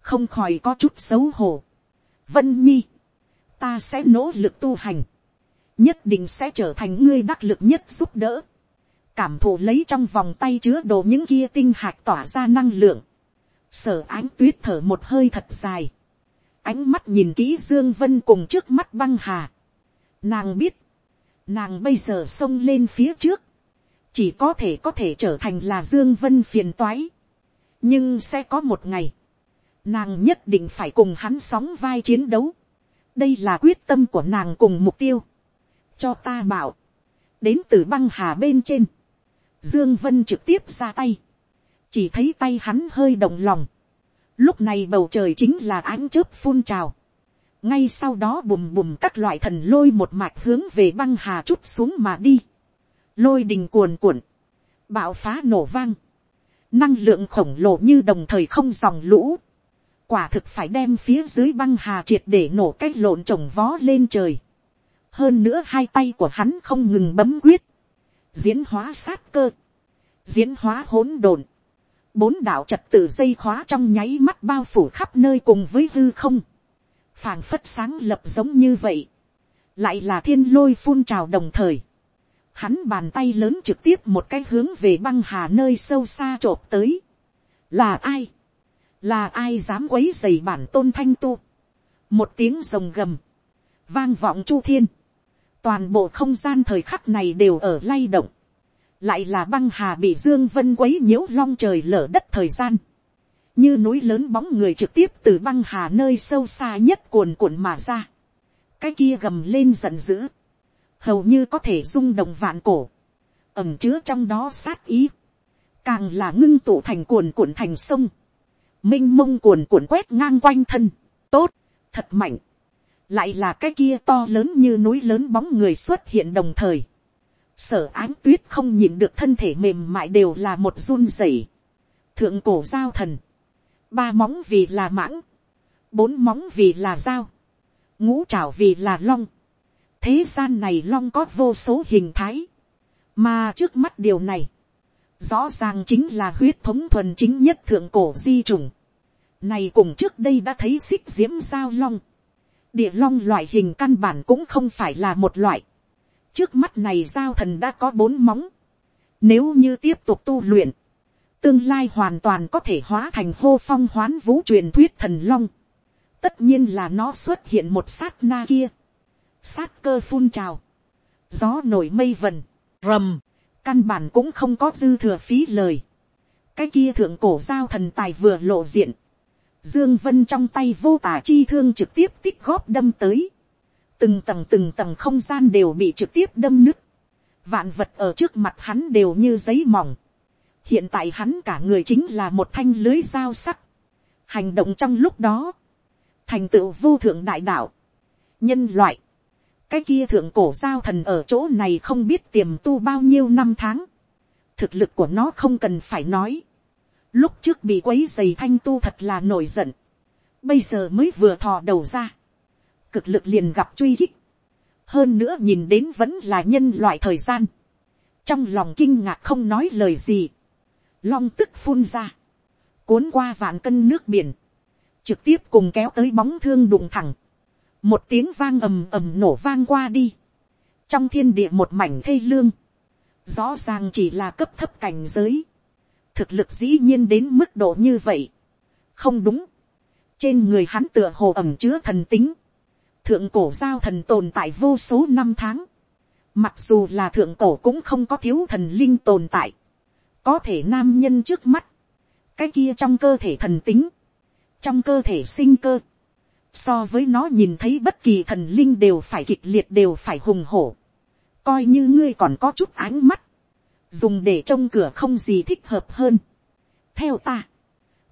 [SPEAKER 1] Không khỏi có chút xấu hổ. Vân Nhi. Ta sẽ nỗ lực tu hành. Nhất định sẽ trở thành ngươi đắc lực nhất giúp đỡ. Cảm thụ lấy trong vòng tay chứa đồ những kia tinh hạt tỏa ra năng lượng. Sở ánh tuyết thở một hơi thật dài. Ánh mắt nhìn kỹ Dương Vân cùng trước mắt băng hà. Nàng biết. Nàng bây giờ xông lên phía trước chỉ có thể có thể trở thành là dương vân phiền toái. nhưng sẽ có một ngày, nàng nhất định phải cùng hắn sóng vai chiến đấu. đây là quyết tâm của nàng cùng mục tiêu. cho ta bảo, đến từ băng hà bên trên, dương vân trực tiếp ra tay, chỉ thấy tay hắn hơi động lòng. lúc này bầu trời chính là ánh chớp phun trào. ngay sau đó bùm bùm các loại thần lôi một mạch hướng về băng hà chút xuống mà đi lôi đình cuồn cuộn, bạo phá nổ vang, năng lượng khổng lồ như đồng thời không dòng lũ, quả thực phải đem phía dưới băng hà triệt để nổ cái lộn trồng vó lên trời. hơn nữa hai tay của hắn không ngừng bấm quyết, diễn hóa sát cơ, diễn hóa hỗn độn, bốn đạo trật tự dây khóa trong nháy mắt bao phủ khắp nơi cùng với hư không, phảng phất sáng lập giống như vậy, lại là thiên lôi phun trào đồng thời, hắn bàn tay lớn trực tiếp một cái hướng về băng hà nơi sâu xa t tới. là ai, là ai dám quấy dày bản tôn thanh tu. một tiếng rồng gầm, vang vọng chu thiên, toàn bộ không gian thời khắc này đều ở lay động, lại là băng hà bị dương vân quấy nhiễu long trời lở đất thời gian, như núi lớn bóng người trực tiếp từ băng hà nơi sâu xa nhất cuồn cuộn mà ra, cái kia gầm lên giận dữ, hầu như có thể rung động vạn cổ, ẩm chứa trong đó sát ý, càng là ngưng tụ thành cuồn cuộn thành sông, m i n h mông cuồn cuộn quét ngang quanh thân, tốt, thật mạnh, lại là cái kia to lớn như núi lớn bóng người xuất hiện đồng thời, sở ánh tuyết không nhìn được thân thể mềm mại đều là một run rẩy, thượng cổ giao thần, ba móng vì là mãng, bốn móng vì là dao, ngũ trảo vì là long, thế gian này long có vô số hình thái, mà trước mắt điều này, rõ ràng chính là huyết thống thuần chính nhất thượng cổ di trùng, này cùng trước đây đã thấy xích diễm giao long, địa long loại hình căn bản cũng không phải là một loại, trước mắt này giao thần đã có bốn móng, nếu như tiếp tục tu luyện, tương lai hoàn toàn có thể hóa thành hô phong hoán vũ truyền thuyết thần long. Tất nhiên là nó xuất hiện một sát na kia. Sát cơ phun trào. Gió nổi mây vần. Rầm. Căn bản cũng không có dư thừa phí lời. Cái kia thượng cổ giao thần tài vừa lộ diện. Dương Vân trong tay vô tả chi thương trực tiếp tích góp đâm tới. Từng tầng từng tầng không gian đều bị trực tiếp đâm nứt. Vạn vật ở trước mặt hắn đều như giấy mỏng hiện tại hắn cả người chính là một thanh lưới dao sắc, hành động trong lúc đó, thành tựu vô thượng đại đạo, nhân loại, cái kia thượng cổ giao thần ở chỗ này không biết tiềm tu bao nhiêu năm tháng, thực lực của nó không cần phải nói, lúc trước bị quấy dày thanh tu thật là nổi giận, bây giờ mới vừa thò đầu ra, cực lực liền gặp truy hích, hơn nữa nhìn đến vẫn là nhân loại thời gian, trong lòng kinh ngạc không nói lời gì, long tức phun ra, cuốn qua vạn cân nước biển, trực tiếp cùng kéo tới bóng thương đụng thẳng, một tiếng vang ầm ầm nổ vang qua đi, trong thiên địa một mảnh thê lương, rõ ràng chỉ là cấp thấp cảnh giới, thực lực dĩ nhiên đến mức độ như vậy, không đúng, trên người hắn tựa hồ ẩm chứa thần tính, thượng cổ giao thần tồn tại vô số năm tháng, mặc dù là thượng cổ cũng không có thiếu thần linh tồn tại, có thể nam nhân trước mắt, cái kia trong cơ thể thần tính, trong cơ thể sinh cơ, so với nó nhìn thấy bất kỳ thần linh đều phải kịch liệt đều phải hùng hổ, coi như ngươi còn có chút ánh mắt, dùng để trông cửa không gì thích hợp hơn. theo ta,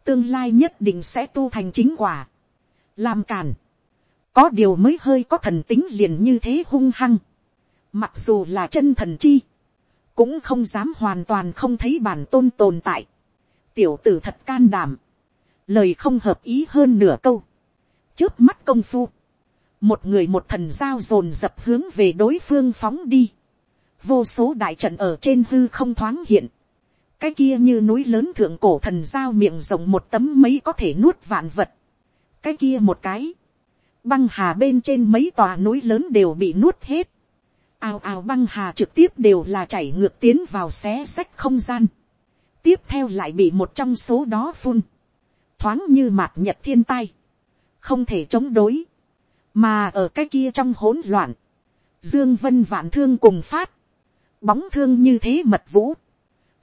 [SPEAKER 1] tương lai nhất định sẽ tu thành chính quả, làm càn, có điều mới hơi có thần tính liền như thế hung hăng, mặc dù là chân thần chi, cũng không dám hoàn toàn không thấy bản tôn tồn tại. tiểu tử thật can đảm, lời không hợp ý hơn nửa câu, trước mắt công phu, một người một thần giao dồn dập hướng về đối phương phóng đi, vô số đại trận ở trên hư không thoáng hiện, cái kia như núi lớn thượng cổ thần giao miệng rộng một tấm mấy có thể nuốt vạn vật, cái kia một cái, băng hà bên trên mấy tòa núi lớn đều bị nuốt hết, ào ào băng hà trực tiếp đều là chảy ngược tiến vào xé sách không gian. tiếp theo lại bị một trong số đó phun. thoáng như mạt nhật thiên tai không thể chống đối. mà ở cái kia trong hỗn loạn. dương vân vạn thương cùng phát. bóng thương như thế mật vũ.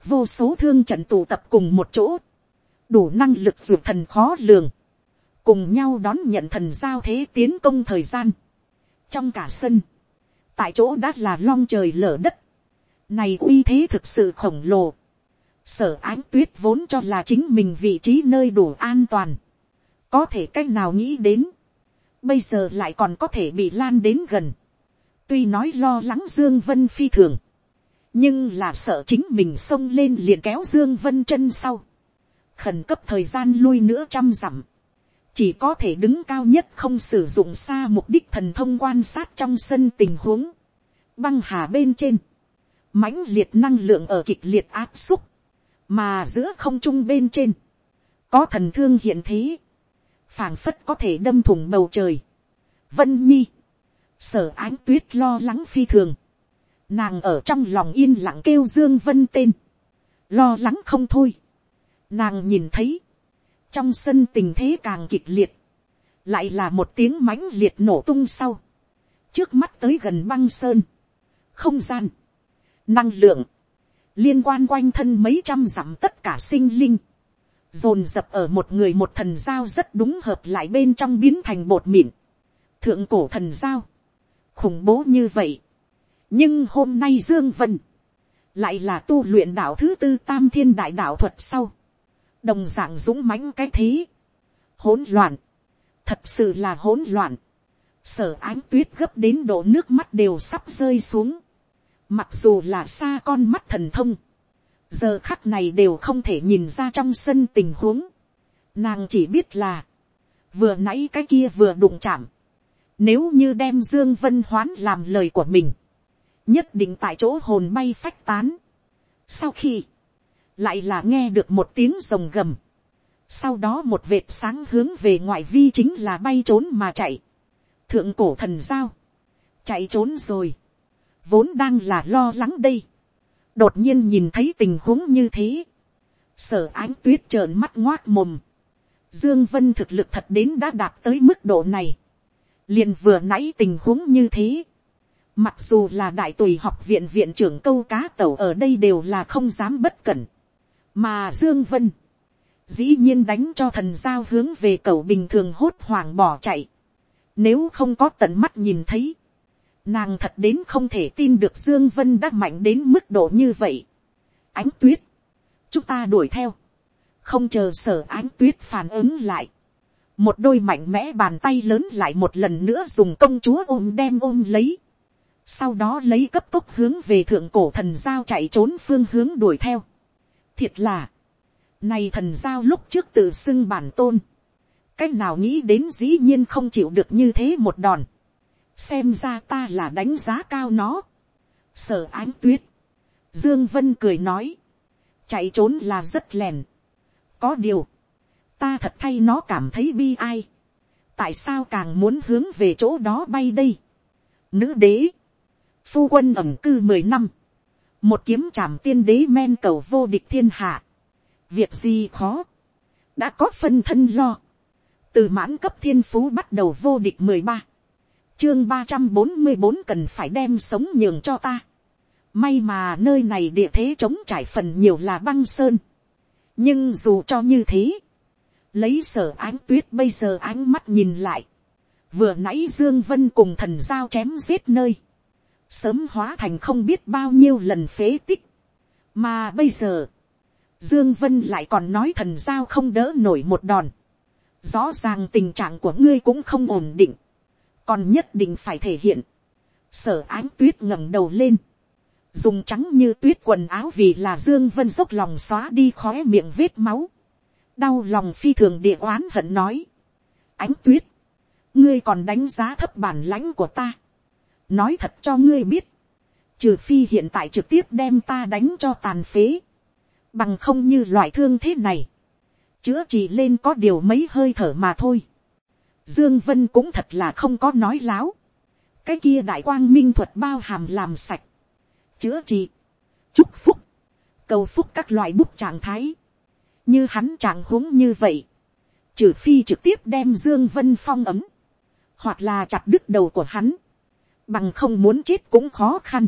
[SPEAKER 1] vô số thương trận tụ tập cùng một chỗ. đủ năng lực dược thần khó lường. cùng nhau đón nhận thần giao thế tiến công thời gian. trong cả sân tại chỗ đã là long trời lở đất, này uy thế thực sự khổng lồ, sở ánh tuyết vốn cho là chính mình vị trí nơi đủ an toàn, có thể c á c h nào nghĩ đến, bây giờ lại còn có thể bị lan đến gần, tuy nói lo lắng dương vân phi thường, nhưng là sợ chính mình xông lên liền kéo dương vân chân sau, khẩn cấp thời gian lui nữa trăm dặm, chỉ có thể đứng cao nhất không sử dụng xa mục đích thần thông quan sát trong sân tình huống, băng hà bên trên, mãnh liệt năng lượng ở kịch liệt áp xúc, mà giữa không trung bên trên, có thần thương hiện thế, phảng phất có thể đâm thủng bầu trời. Vân nhi, sở ánh tuyết lo lắng phi thường, nàng ở trong lòng yên lặng kêu dương vân tên, lo lắng không thôi, nàng nhìn thấy, trong sân tình thế càng kịch liệt, lại là một tiếng mãnh liệt nổ tung sau, trước mắt tới gần băng sơn, không gian, năng lượng, liên quan quanh thân mấy trăm dặm tất cả sinh linh, dồn dập ở một người một thần giao rất đúng hợp lại bên trong biến thành bột mịn, thượng cổ thần giao, khủng bố như vậy, nhưng hôm nay dương vân, lại là tu luyện đạo thứ tư tam thiên đại đạo thuật sau, đồng dạng dũng mãnh cái thế, hỗn loạn, thật sự là hỗn loạn, sở ánh tuyết gấp đến độ nước mắt đều sắp rơi xuống, mặc dù là xa con mắt thần thông, giờ khắc này đều không thể nhìn ra trong sân tình huống, nàng chỉ biết là, vừa nãy cái kia vừa đụng chạm, nếu như đem dương vân hoán làm lời của mình, nhất định tại chỗ hồn bay phách tán. sau khi, lại là nghe được một tiếng rồng gầm, sau đó một vệt sáng hướng về ngoại vi chính là bay trốn mà chạy, thượng cổ thần giao, chạy trốn rồi, vốn đang là lo lắng đây, đột nhiên nhìn thấy tình huống như thế, sở ánh tuyết trợn mắt ngoác mồm, dương vân thực lực thật đến đã đạt tới mức độ này, liền vừa nãy tình huống như thế, mặc dù là đại tùy học viện viện trưởng câu cá tẩu ở đây đều là không dám bất cẩn, mà dương vân, dĩ nhiên đánh cho thần giao hướng về cầu bình thường hốt hoảng bỏ chạy, nếu không có tận mắt nhìn thấy, nàng thật đến không thể tin được dương vân đã mạnh đến mức độ như vậy. ánh tuyết, chúng ta đuổi theo, không chờ sở ánh tuyết phản ứng lại, một đôi mạnh mẽ bàn tay lớn lại một lần nữa dùng công chúa ôm đem ôm lấy, sau đó lấy cấp tốc hướng về thượng cổ thần giao chạy trốn phương hướng đuổi theo. thiệt là, này thần giao lúc trước tự xưng bản tôn, cách nào nghĩ đến dĩ nhiên không chịu được như thế một đòn, xem ra ta là đánh giá cao nó, sở ánh tuyết, dương vân cười nói, chạy trốn là rất lèn, có điều, ta thật thay nó cảm thấy bi ai, tại sao càng muốn hướng về chỗ đó bay đây, nữ đế, phu quân ẩm cư mười năm, một kiếm trảm tiên đế men cầu vô địch thiên hạ, việc gì khó, đã có phân thân lo, từ mãn cấp thiên phú bắt đầu vô địch mười ba, chương ba trăm bốn mươi bốn cần phải đem sống nhường cho ta. May mà nơi này địa thế trống trải phần nhiều là băng sơn. nhưng dù cho như thế, lấy sở ánh tuyết bây giờ ánh mắt nhìn lại, vừa nãy dương vân cùng thần giao chém giết nơi, sớm hóa thành không biết bao nhiêu lần phế tích, mà bây giờ, dương vân lại còn nói thần giao không đỡ nổi một đòn, rõ ràng tình trạng của ngươi cũng không ổn định, còn nhất định phải thể hiện. sở ánh tuyết ngẩng đầu lên, dùng trắng như tuyết quần áo vì là dương vân dốc lòng xóa đi khóe miệng vết máu, đau lòng phi thường địa oán hận nói, ánh tuyết, ngươi còn đánh giá thấp bản lãnh của ta, nói thật cho ngươi biết, trừ phi hiện tại trực tiếp đem ta đánh cho tàn phế, bằng không như loại thương thế này, chữa trị lên có điều mấy hơi thở mà thôi. Dương Vân cũng thật là không có nói láo. Cái kia đại quang minh thuật bao hàm làm sạch. Chữa trị. Chúc phúc. Cầu phúc các loại bút trạng thái. Như hắn trạng huống như vậy. Trừ phi trực tiếp đem Dương Vân phong ấm. Hoặc là chặt đứt đầu của hắn. Bằng không muốn chết cũng khó khăn.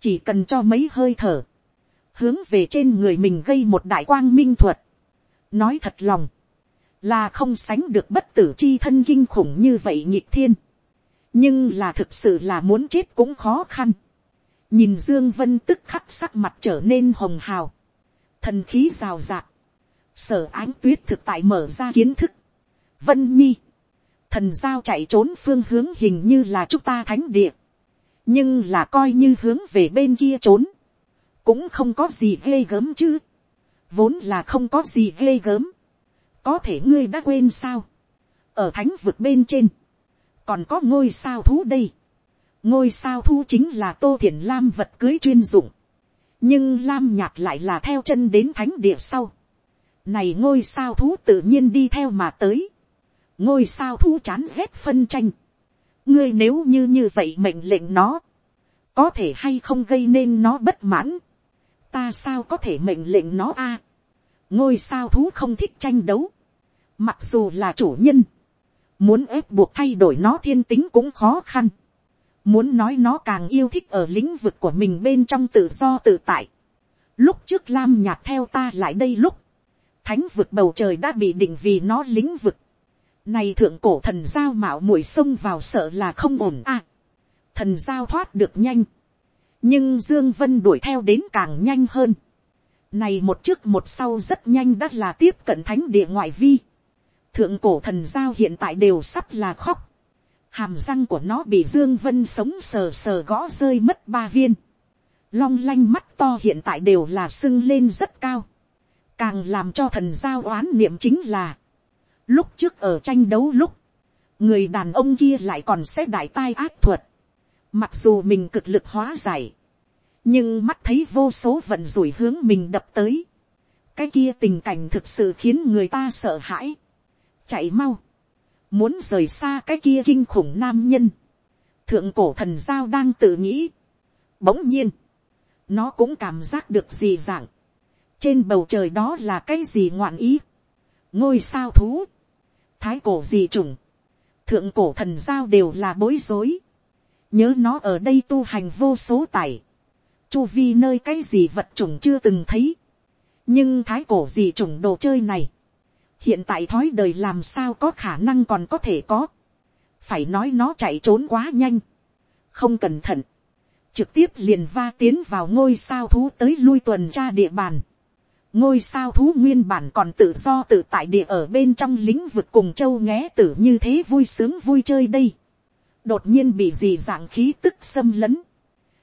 [SPEAKER 1] Chỉ cần cho mấy hơi thở. Hướng về trên người mình gây một đại quang minh thuật. Nói thật lòng là không sánh được bất tử chi thân kinh khủng như vậy nhịp thiên. nhưng là thực sự là muốn chết cũng khó khăn. nhìn dương vân tức khắc sắc mặt trở nên hồng hào. thần khí rào rạc. sở ánh tuyết thực tại mở ra kiến thức. vân nhi. thần giao chạy trốn phương hướng hình như là chúng ta thánh địa. nhưng là coi như hướng về bên kia trốn. cũng không có gì ghê gớm chứ. vốn là không có gì ghê gớm có thể ngươi đã quên sao, ở thánh vực bên trên, còn có ngôi sao thú đây, ngôi sao thú chính là tô thiền lam vật cưới chuyên dụng, nhưng lam nhạt lại là theo chân đến thánh địa sau, này ngôi sao thú tự nhiên đi theo mà tới, ngôi sao thú chán ghét phân tranh, ngươi nếu như như vậy mệnh lệnh nó, có thể hay không gây nên nó bất mãn, ta sao có thể mệnh lệnh nó a, ngôi sao thú không thích tranh đấu, Mặc dù là chủ nhân. Muốn ép buộc thay đổi nó thiên tính cũng khó khăn. Muốn nói nó càng yêu thích ở lĩnh vực của mình bên trong tự do tự tại. Lúc trước Lam nhạt theo ta lại đây lúc. Thánh vực bầu trời đã bị định vì nó lĩnh vực. Này thượng cổ thần giao mạo muội sông vào sợ là không ổn à. Thần giao thoát được nhanh. Nhưng Dương Vân đuổi theo đến càng nhanh hơn. Này một trước một sau rất nhanh đã là tiếp cận thánh địa ngoại vi thượng cổ thần giao hiện tại đều sắp là khóc. Hàm răng của nó bị Dương Vân sống sờ sờ gõ rơi mất ba viên. long lanh mắt to hiện tại đều là sưng lên rất cao, càng làm cho thần giao oán niệm chính là, lúc trước ở tranh đấu lúc, người đàn ông kia lại còn sẽ đại tai ác thuật, mặc dù mình cực lực hóa giải, nhưng mắt thấy vô số vận rủi hướng mình đập tới, cái kia tình cảnh thực sự khiến người ta sợ hãi, chạy mau, muốn rời xa cái kia kinh khủng nam nhân, thượng cổ thần giao đang tự nghĩ, bỗng nhiên, nó cũng cảm giác được gì dạng, trên bầu trời đó là cái gì ngoạn ý, ngôi sao thú, thái cổ gì trùng, thượng cổ thần giao đều là bối rối, nhớ nó ở đây tu hành vô số tài, chu vi nơi cái gì vật chủng chưa từng thấy, nhưng thái cổ gì chủng đồ chơi này, hiện tại thói đời làm sao có khả năng còn có thể có, phải nói nó chạy trốn quá nhanh, không cẩn thận, trực tiếp liền va tiến vào ngôi sao thú tới lui tuần tra địa bàn. ngôi sao thú nguyên bản còn tự do tự tại địa ở bên trong lĩnh vực cùng châu nghé tử như thế vui sướng vui chơi đây. đột nhiên bị gì dạng khí tức xâm lấn.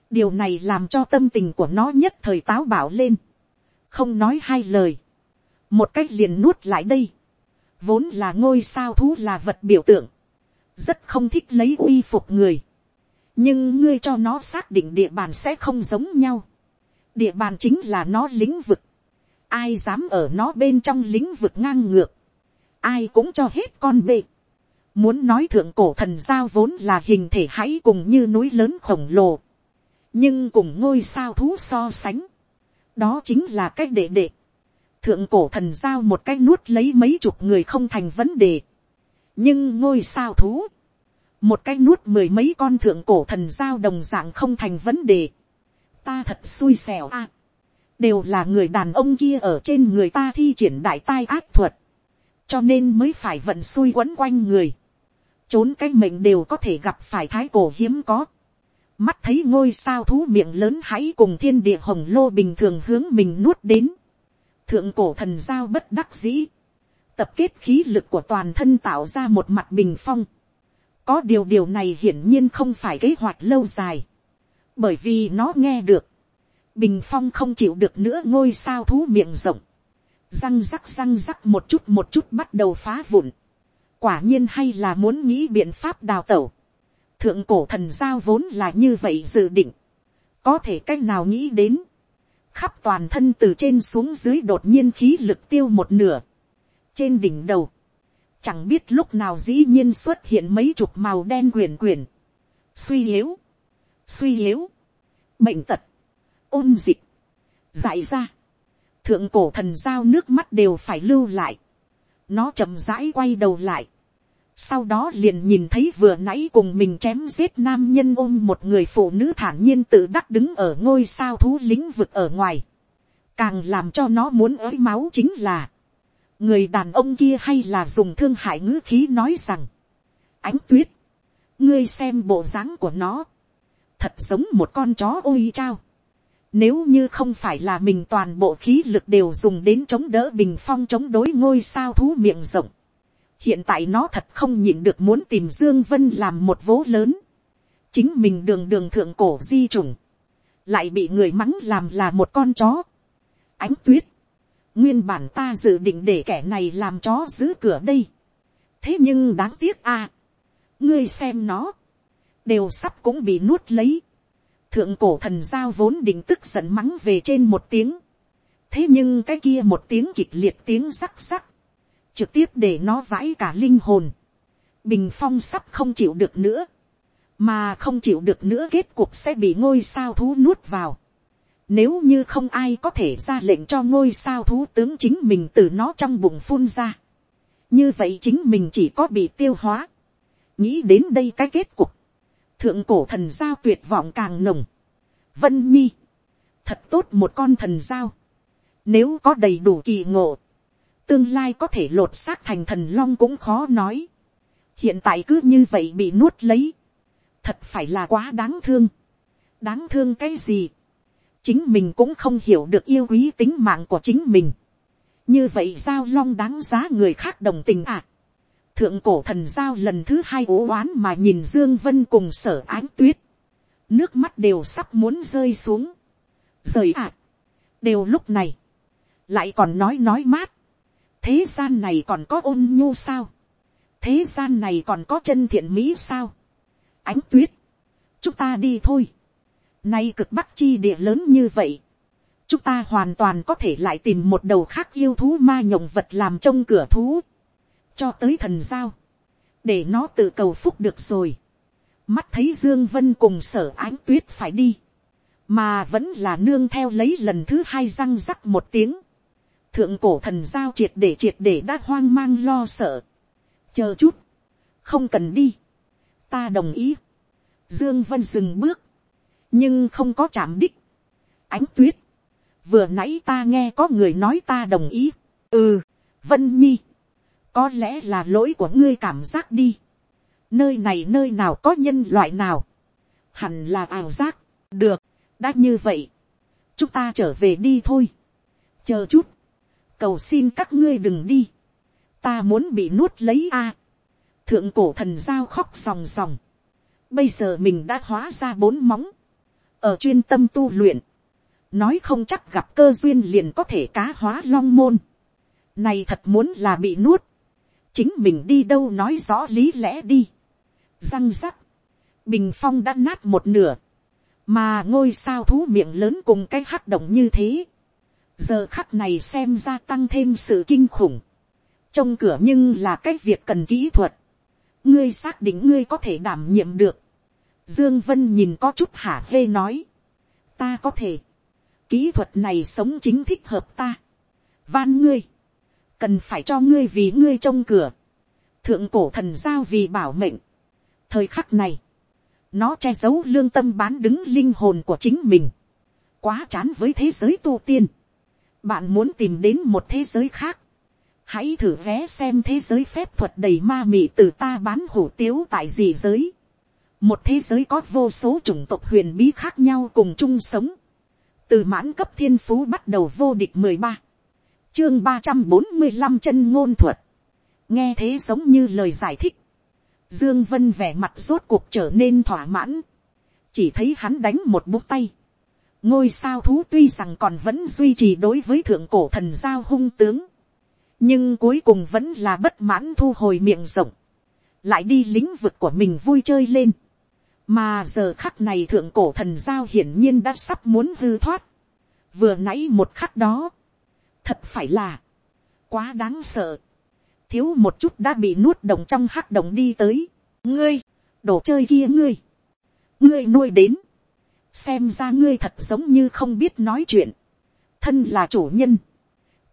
[SPEAKER 1] điều này làm cho tâm tình của nó nhất thời táo bảo lên. không nói hai lời một cách liền nuốt lại đây. vốn là ngôi sao thú là vật biểu tượng. rất không thích lấy uy phục người nhưng ngươi cho nó xác định địa bàn sẽ không giống nhau. địa bàn chính là nó lĩnh vực. ai dám ở nó bên trong lĩnh vực ngang ngược. ai cũng cho hết con bệ. muốn nói thượng cổ thần giao vốn là hình thể hãy cùng như núi lớn khổng lồ. nhưng cùng ngôi sao thú so sánh. đó chính là cách đệ đệ thượng cổ thần giao một cách nuốt lấy mấy chục người không thành vấn đề. nhưng ngôi sao thú, một cái nuốt mười mấy con thượng cổ thần giao đồng dạng không thành vấn đề. ta thật xui xẻo a. đều là người đàn ông kia ở trên người ta thi triển đại tai ác thuật. cho nên mới phải vận xui quấn quanh người. trốn cái mệnh đều có thể gặp phải thái cổ hiếm có. mắt thấy ngôi sao thú miệng lớn hãy cùng thiên địa hồng lô bình thường hướng mình nuốt đến thượng cổ thần giao bất đắc dĩ. tập kết khí lực của toàn thân tạo ra một mặt bình phong có điều điều này hiển nhiên không phải kế hoạch lâu dài. Bởi vì nó nghe được. Bình phong không chịu được nữa ngôi sao thú miệng rộng. Răng rắc răng rắc một chút một chút bắt đầu phá vụn. Quả nhiên hay là muốn nghĩ biện pháp đào tẩu. Thượng cổ thần giao vốn là như vậy dự định. Có thể cách nào nghĩ đến. Khắp toàn thân từ trên xuống dưới đột nhiên khí lực tiêu một nửa. Trên đỉnh đầu, Chẳng biết lúc nào dĩ nhiên xuất hiện mấy chục màu đen quyển quyển. Suy yếu. Suy yếu. Bệnh tật. Ôn dịch. Dại ra. Thượng cổ thần giao nước mắt đều phải lưu lại. Nó chậm rãi quay đầu lại. Sau đó liền nhìn thấy vừa nãy cùng mình chém giết nam nhân ôm một người phụ nữ thản nhiên tự đắc đứng ở ngôi sao thú lĩnh vực ở ngoài. Càng làm cho nó muốn ới máu chính là người đàn ông kia hay là dùng thương hại ngữ khí nói rằng, ánh tuyết, ngươi xem bộ dáng của nó, thật giống một con chó ôi trao. Nếu như không phải là mình toàn bộ khí lực đều dùng đến chống đỡ bình phong chống đối ngôi sao thú miệng rộng. Hiện tại nó thật không nhịn được muốn tìm Dương Vân làm một vố lớn. Chính mình đường đường thượng cổ di trùng. Lại bị người mắng làm là một con chó. Ánh tuyết. Nguyên bản ta dự định để kẻ này làm chó giữ cửa đây. Thế nhưng đáng tiếc a, Ngươi xem nó. Đều sắp cũng bị nuốt lấy. Thượng cổ thần giao vốn định tức giận mắng về trên một tiếng. Thế nhưng cái kia một tiếng kịch liệt tiếng sắc sắc. Trực tiếp để nó vãi cả linh hồn. Bình phong sắp không chịu được nữa. Mà không chịu được nữa kết cục sẽ bị ngôi sao thú nuốt vào nếu như không ai có thể ra lệnh cho ngôi sao thú tướng chính mình từ nó trong bụng phun ra. Như vậy chính mình chỉ có bị tiêu hóa. Nghĩ đến đây cái kết cục. Thượng cổ thần giao tuyệt vọng càng nồng. Vân Nhi. Thật tốt một con thần giao. Nếu có đầy đủ kỳ ngộ. Tương lai có thể lột xác thành thần long cũng khó nói. Hiện tại cứ như vậy bị nuốt lấy. Thật phải là quá đáng thương. Đáng thương cái gì? chính mình cũng không hiểu được yêu quý tính mạng của chính mình. như vậy giao long đáng giá người khác đồng tình à. thượng cổ thần giao lần thứ hai ố oán mà nhìn dương vân cùng sở ánh tuyết. nước mắt đều sắp muốn rơi xuống. rời ạ, đều lúc này, lại còn nói nói mát, thế gian này còn có ôn nhu sao, thế gian này còn có chân thiện mỹ sao, ánh tuyết, chúng ta đi thôi, nay cực bắc chi địa lớn như vậy, chúng ta hoàn toàn có thể lại tìm một đầu khác yêu thú ma nhộng vật làm trông cửa thú, cho tới thần giao, để nó tự cầu phúc được rồi. mắt thấy dương vân cùng sở ánh tuyết phải đi, mà vẫn là nương theo lấy lần thứ hai răng rắc một tiếng, thượng cổ thần giao triệt để triệt để đã hoang mang lo sợ, chờ chút, không cần đi, ta đồng ý, dương vân dừng bước, nhưng không có chạm đích, ánh tuyết, vừa nãy ta nghe có người nói ta đồng ý, ừ, vân nhi, có lẽ là lỗi của ngươi cảm giác đi, nơi này nơi nào có nhân loại nào, hẳn là ảo giác, được, đã như vậy, chúng ta trở về đi thôi, chờ chút, cầu xin các ngươi đừng đi, ta muốn bị nuốt lấy a, thượng cổ thần giao khóc ròng ròng, bây giờ mình đã hóa ra bốn móng, ở chuyên tâm tu luyện, nói không chắc gặp cơ duyên liền có thể cá hóa long môn. Này thật muốn là bị nuốt. Chính mình đi đâu nói rõ lý lẽ đi. Răng rắc. Bình phong đã nát một nửa. Mà ngôi sao thú miệng lớn cùng cái hắc động như thế. Giờ khắc này xem ra tăng thêm sự kinh khủng. Trong cửa nhưng là cái việc cần kỹ thuật. Ngươi xác định ngươi có thể đảm nhiệm được. Dương Vân nhìn có chút hả hê nói. Ta có thể kỹ thuật này sống chính thích hợp ta. van ngươi, cần phải cho ngươi vì ngươi trông cửa. thượng cổ thần giao vì bảo mệnh. thời khắc này, nó che giấu lương tâm bán đứng linh hồn của chính mình. quá chán với thế giới tu tiên bạn muốn tìm đến một thế giới khác. hãy thử vé xem thế giới phép thuật đầy ma mị từ ta bán hủ tiếu tại gì giới. một thế giới có vô số chủng tộc huyền bí khác nhau cùng chung sống. Từ mãn cấp thiên phú bắt đầu vô địch mười ba, chương ba trăm bốn mươi năm chân ngôn thuật, nghe thế giống như lời giải thích, dương vân vẻ mặt rốt cuộc trở nên thỏa mãn, chỉ thấy hắn đánh một bút tay, ngôi sao thú tuy rằng còn vẫn duy trì đối với thượng cổ thần giao hung tướng, nhưng cuối cùng vẫn là bất mãn thu hồi miệng rộng, lại đi lĩnh vực của mình vui chơi lên. Mà giờ khắc này thượng cổ thần giao hiển nhiên đã sắp muốn hư thoát. vừa nãy một khắc đó, thật phải là, quá đáng sợ, thiếu một chút đã bị nuốt đồng trong hắc đồng đi tới, ngươi, đồ chơi kia ngươi, ngươi nuôi đến, xem ra ngươi thật giống như không biết nói chuyện, thân là chủ nhân,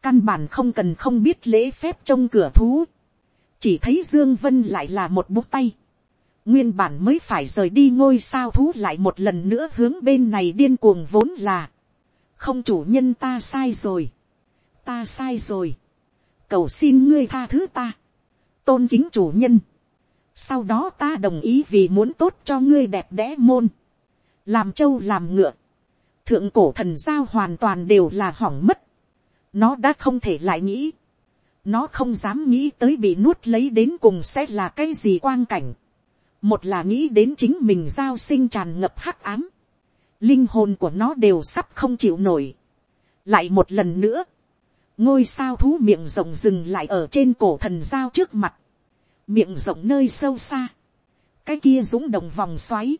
[SPEAKER 1] căn bản không cần không biết lễ phép trong cửa thú, chỉ thấy dương vân lại là một bút tay, nguyên bản mới phải rời đi ngôi sao thú lại một lần nữa hướng bên này điên cuồng vốn là, không chủ nhân ta sai rồi, ta sai rồi, cầu xin ngươi tha thứ ta, tôn kính chủ nhân, sau đó ta đồng ý vì muốn tốt cho ngươi đẹp đẽ môn, làm trâu làm ngựa, thượng cổ thần giao hoàn toàn đều là hỏng mất, nó đã không thể lại nghĩ, nó không dám nghĩ tới bị nuốt lấy đến cùng sẽ là cái gì quang cảnh, một là nghĩ đến chính mình giao sinh tràn ngập hắc ám, linh hồn của nó đều sắp không chịu nổi. lại một lần nữa, ngôi sao thú miệng rộng dừng lại ở trên cổ thần giao trước mặt, miệng rộng nơi sâu xa, cái kia rúng động vòng xoáy,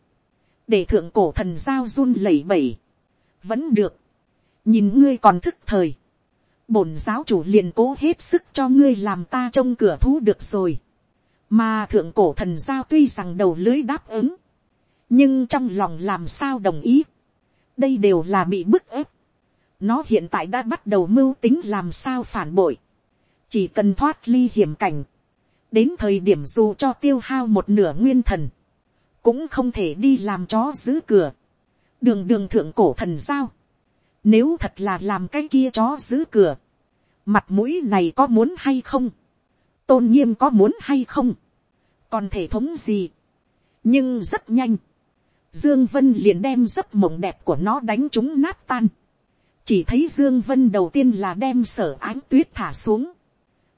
[SPEAKER 1] để thượng cổ thần giao run lẩy bẩy, vẫn được, nhìn ngươi còn thức thời, bổn giáo chủ liền cố hết sức cho ngươi làm ta trông cửa thú được rồi. Mà thượng cổ thần giao tuy rằng đầu lưới đáp ứng. Nhưng trong lòng làm sao đồng ý. Đây đều là bị bức ép. Nó hiện tại đã bắt đầu mưu tính làm sao phản bội. Chỉ cần thoát ly hiểm cảnh. Đến thời điểm dù cho tiêu hao một nửa nguyên thần. Cũng không thể đi làm chó giữ cửa. Đường đường thượng cổ thần giao. Nếu thật là làm cái kia chó giữ cửa. Mặt mũi này có muốn hay không? tôn nghiêm có muốn hay không, còn thể thống gì, nhưng rất nhanh, dương vân liền đem giấc mộng đẹp của nó đánh chúng nát tan, chỉ thấy dương vân đầu tiên là đem sở ánh tuyết thả xuống,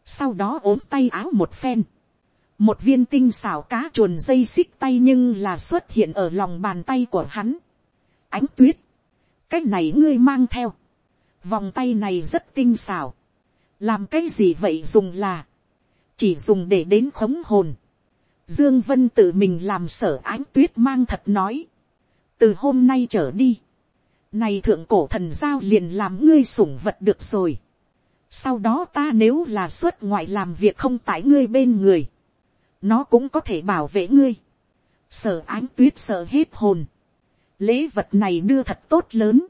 [SPEAKER 1] sau đó ốm tay áo một phen, một viên tinh xảo cá chuồn dây xích tay nhưng là xuất hiện ở lòng bàn tay của hắn. ánh tuyết, cái này ngươi mang theo, vòng tay này rất tinh xảo, làm cái gì vậy dùng là, chỉ dùng để đến khống hồn, dương vân tự mình làm sở ánh tuyết mang thật nói, từ hôm nay trở đi, này thượng cổ thần giao liền làm ngươi sủng vật được rồi, sau đó ta nếu là xuất ngoại làm việc không tại ngươi bên người, nó cũng có thể bảo vệ ngươi, sở ánh tuyết sợ hết hồn, lễ vật này đưa thật tốt lớn,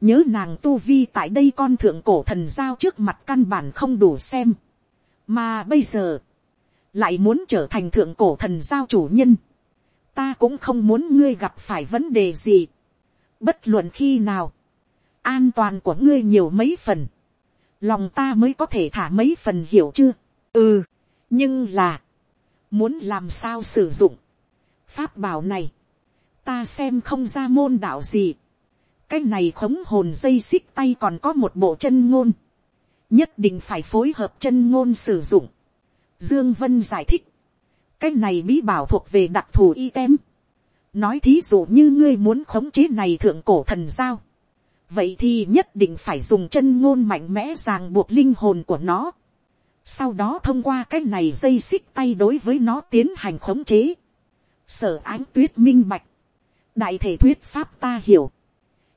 [SPEAKER 1] nhớ nàng tu vi tại đây con thượng cổ thần giao trước mặt căn bản không đủ xem, mà bây giờ, lại muốn trở thành thượng cổ thần giao chủ nhân, ta cũng không muốn ngươi gặp phải vấn đề gì, bất luận khi nào, an toàn của ngươi nhiều mấy phần, lòng ta mới có thể thả mấy phần hiểu chưa, ừ, nhưng là, muốn làm sao sử dụng, pháp bảo này, ta xem không ra môn đạo gì, cái này khống hồn dây xích tay còn có một bộ chân ngôn, nhất định phải phối hợp chân ngôn sử dụng. Dương Vân giải thích, cái này bí bảo thuộc về đặc thù y tem. nói thí dụ như ngươi muốn khống chế này thượng cổ thần giao, vậy thì nhất định phải dùng chân ngôn mạnh mẽ ràng buộc linh hồn của nó sau đó thông qua cái này dây xích tay đối với nó tiến hành khống chế. sở ánh tuyết minh bạch, đại thể thuyết pháp ta hiểu,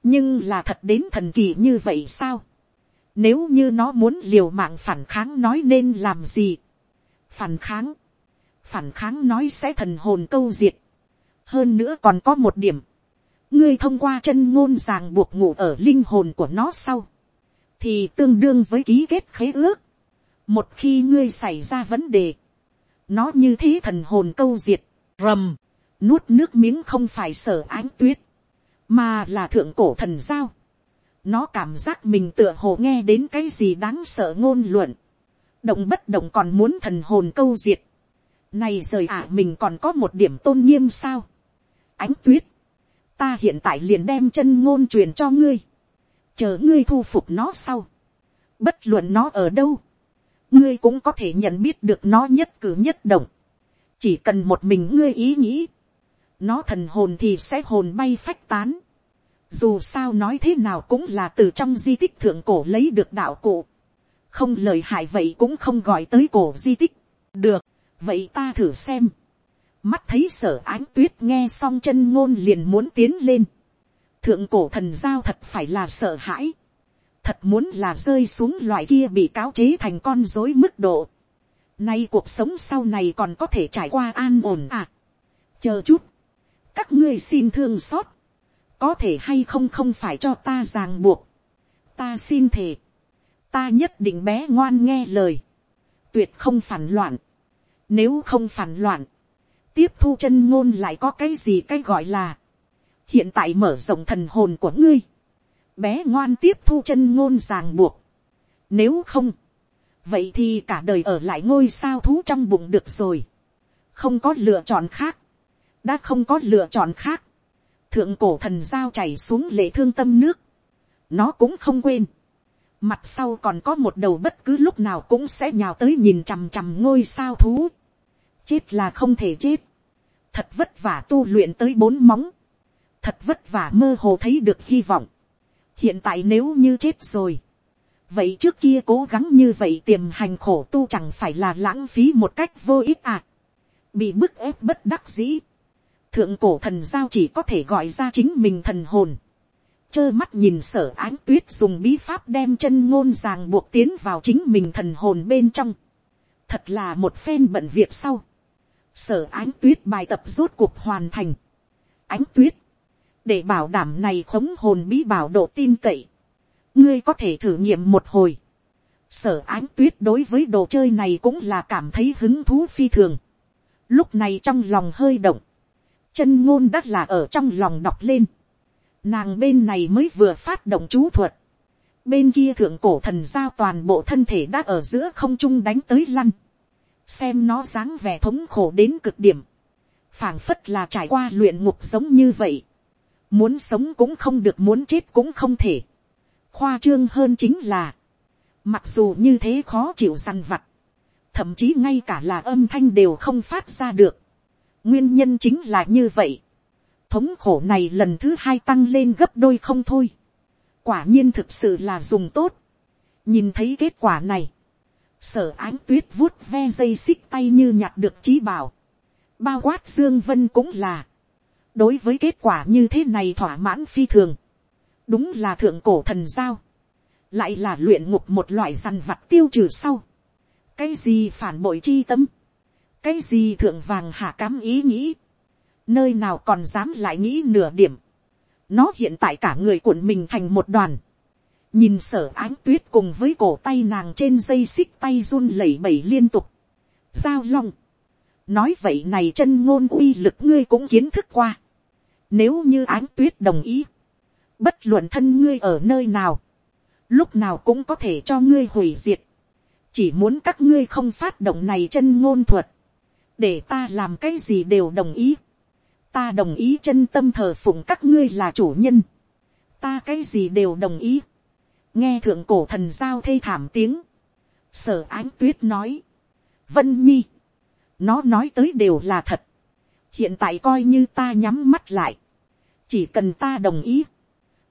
[SPEAKER 1] nhưng là thật đến thần kỳ như vậy sao. nếu như nó muốn liều mạng phản kháng nói nên làm gì. phản kháng, phản kháng nói sẽ thần hồn câu diệt. hơn nữa còn có một điểm, ngươi thông qua chân ngôn ràng buộc ngủ ở linh hồn của nó sau, thì tương đương với ký kết khế ước một khi ngươi xảy ra vấn đề, nó như thế thần hồn câu diệt, rầm, nuốt nước miếng không phải sở ánh tuyết, mà là thượng cổ thần giao. nó cảm giác mình tựa hồ nghe đến cái gì đáng sợ ngôn luận, động bất động còn muốn thần hồn câu diệt, này rời ả mình còn có một điểm tôn nghiêm sao. ánh tuyết, ta hiện tại liền đem chân ngôn truyền cho ngươi, chờ ngươi thu phục nó sau, bất luận nó ở đâu, ngươi cũng có thể nhận biết được nó nhất cử nhất động, chỉ cần một mình ngươi ý nghĩ, nó thần hồn thì sẽ hồn bay phách tán. Dù sao nói thế nào cũng là từ trong di tích thượng cổ lấy được đạo cụ. Không lời hại vậy cũng không gọi tới cổ di tích. Được, vậy ta thử xem. Mắt thấy sở ánh tuyết nghe xong chân ngôn liền muốn tiến lên. Thượng cổ thần giao thật phải là sợ hãi. Thật muốn là rơi xuống loại kia bị cáo chế thành con dối mức độ. Nay cuộc sống sau này còn có thể trải qua an ổn à. Chờ chút. Các ngươi xin thương xót, có thể hay không không phải cho ta ràng buộc, ta xin thề, ta nhất định bé ngoan nghe lời, tuyệt không phản loạn, nếu không phản loạn, tiếp thu chân ngôn lại có cái gì cái gọi là, hiện tại mở rộng thần hồn của ngươi, bé ngoan tiếp thu chân ngôn ràng buộc, nếu không, vậy thì cả đời ở lại ngôi sao thú trong bụng được rồi, không có lựa chọn khác, đã không có lựa chọn khác, thượng cổ thần giao chảy xuống lệ thương tâm nước, nó cũng không quên, mặt sau còn có một đầu bất cứ lúc nào cũng sẽ nhào tới nhìn chằm chằm ngôi sao thú, chết là không thể chết, thật vất vả tu luyện tới bốn móng, thật vất vả mơ hồ thấy được hy vọng, hiện tại nếu như chết rồi, vậy trước kia cố gắng như vậy tiềm hành khổ tu chẳng phải là lãng phí một cách vô ích à, bị bức ép bất đắc dĩ, thượng cổ thần giao chỉ có thể gọi ra chính mình thần hồn. trơ mắt nhìn sở ánh tuyết dùng bí pháp đem chân ngôn ràng buộc tiến vào chính mình thần hồn bên trong. Thật là một phen bận việc sau. Sở ánh tuyết bài tập rốt cuộc hoàn thành. Ánh tuyết. Để bảo đảm này khống hồn bí bảo độ tin cậy. Ngươi có thể thử nghiệm một hồi. Sở ánh tuyết đối với đồ chơi này cũng là cảm thấy hứng thú phi thường. Lúc này trong lòng hơi động chân ngôn đắt là ở trong lòng đọc lên. Nàng bên này mới vừa phát động chú thuật. Bên kia thượng cổ thần giao toàn bộ thân thể đã ở giữa không trung đánh tới lăn. Xem nó dáng vẻ thống khổ đến cực điểm. phảng phất là trải qua luyện ngục sống như vậy. Muốn sống cũng không được muốn chết cũng không thể. Khoa trương hơn chính là. Mặc dù như thế khó chịu dằn vặt. Thậm chí ngay cả là âm thanh đều không phát ra được nguyên nhân chính là như vậy. thống khổ này lần thứ hai tăng lên gấp đôi không thôi. quả nhiên thực sự là dùng tốt, nhìn thấy kết quả này, sở ánh tuyết vuốt ve dây xích tay như nhặt được trí bảo, bao quát dương vân cũng là, đối với kết quả như thế này thỏa mãn phi thường, đúng là thượng cổ thần giao, lại là luyện ngục một loại dằn vặt tiêu trừ sau, cái gì phản bội chi tâm, cái gì thượng vàng hạ cám ý nghĩ, nơi nào còn dám lại nghĩ nửa điểm, nó hiện tại cả người cuộn mình thành một đoàn, nhìn sở ánh tuyết cùng với cổ tay nàng trên dây xích tay run lẩy bẩy liên tục, giao long, nói vậy này chân ngôn uy lực ngươi cũng kiến thức qua, nếu như ánh tuyết đồng ý, bất luận thân ngươi ở nơi nào, lúc nào cũng có thể cho ngươi hủy diệt, chỉ muốn các ngươi không phát động này chân ngôn thuật, để ta làm cái gì đều đồng ý, ta đồng ý chân tâm thờ phụng các ngươi là chủ nhân, ta cái gì đều đồng ý, nghe thượng cổ thần giao thê thảm tiếng, sở ánh tuyết nói, vân nhi, nó nói tới đều là thật, hiện tại coi như ta nhắm mắt lại, chỉ cần ta đồng ý,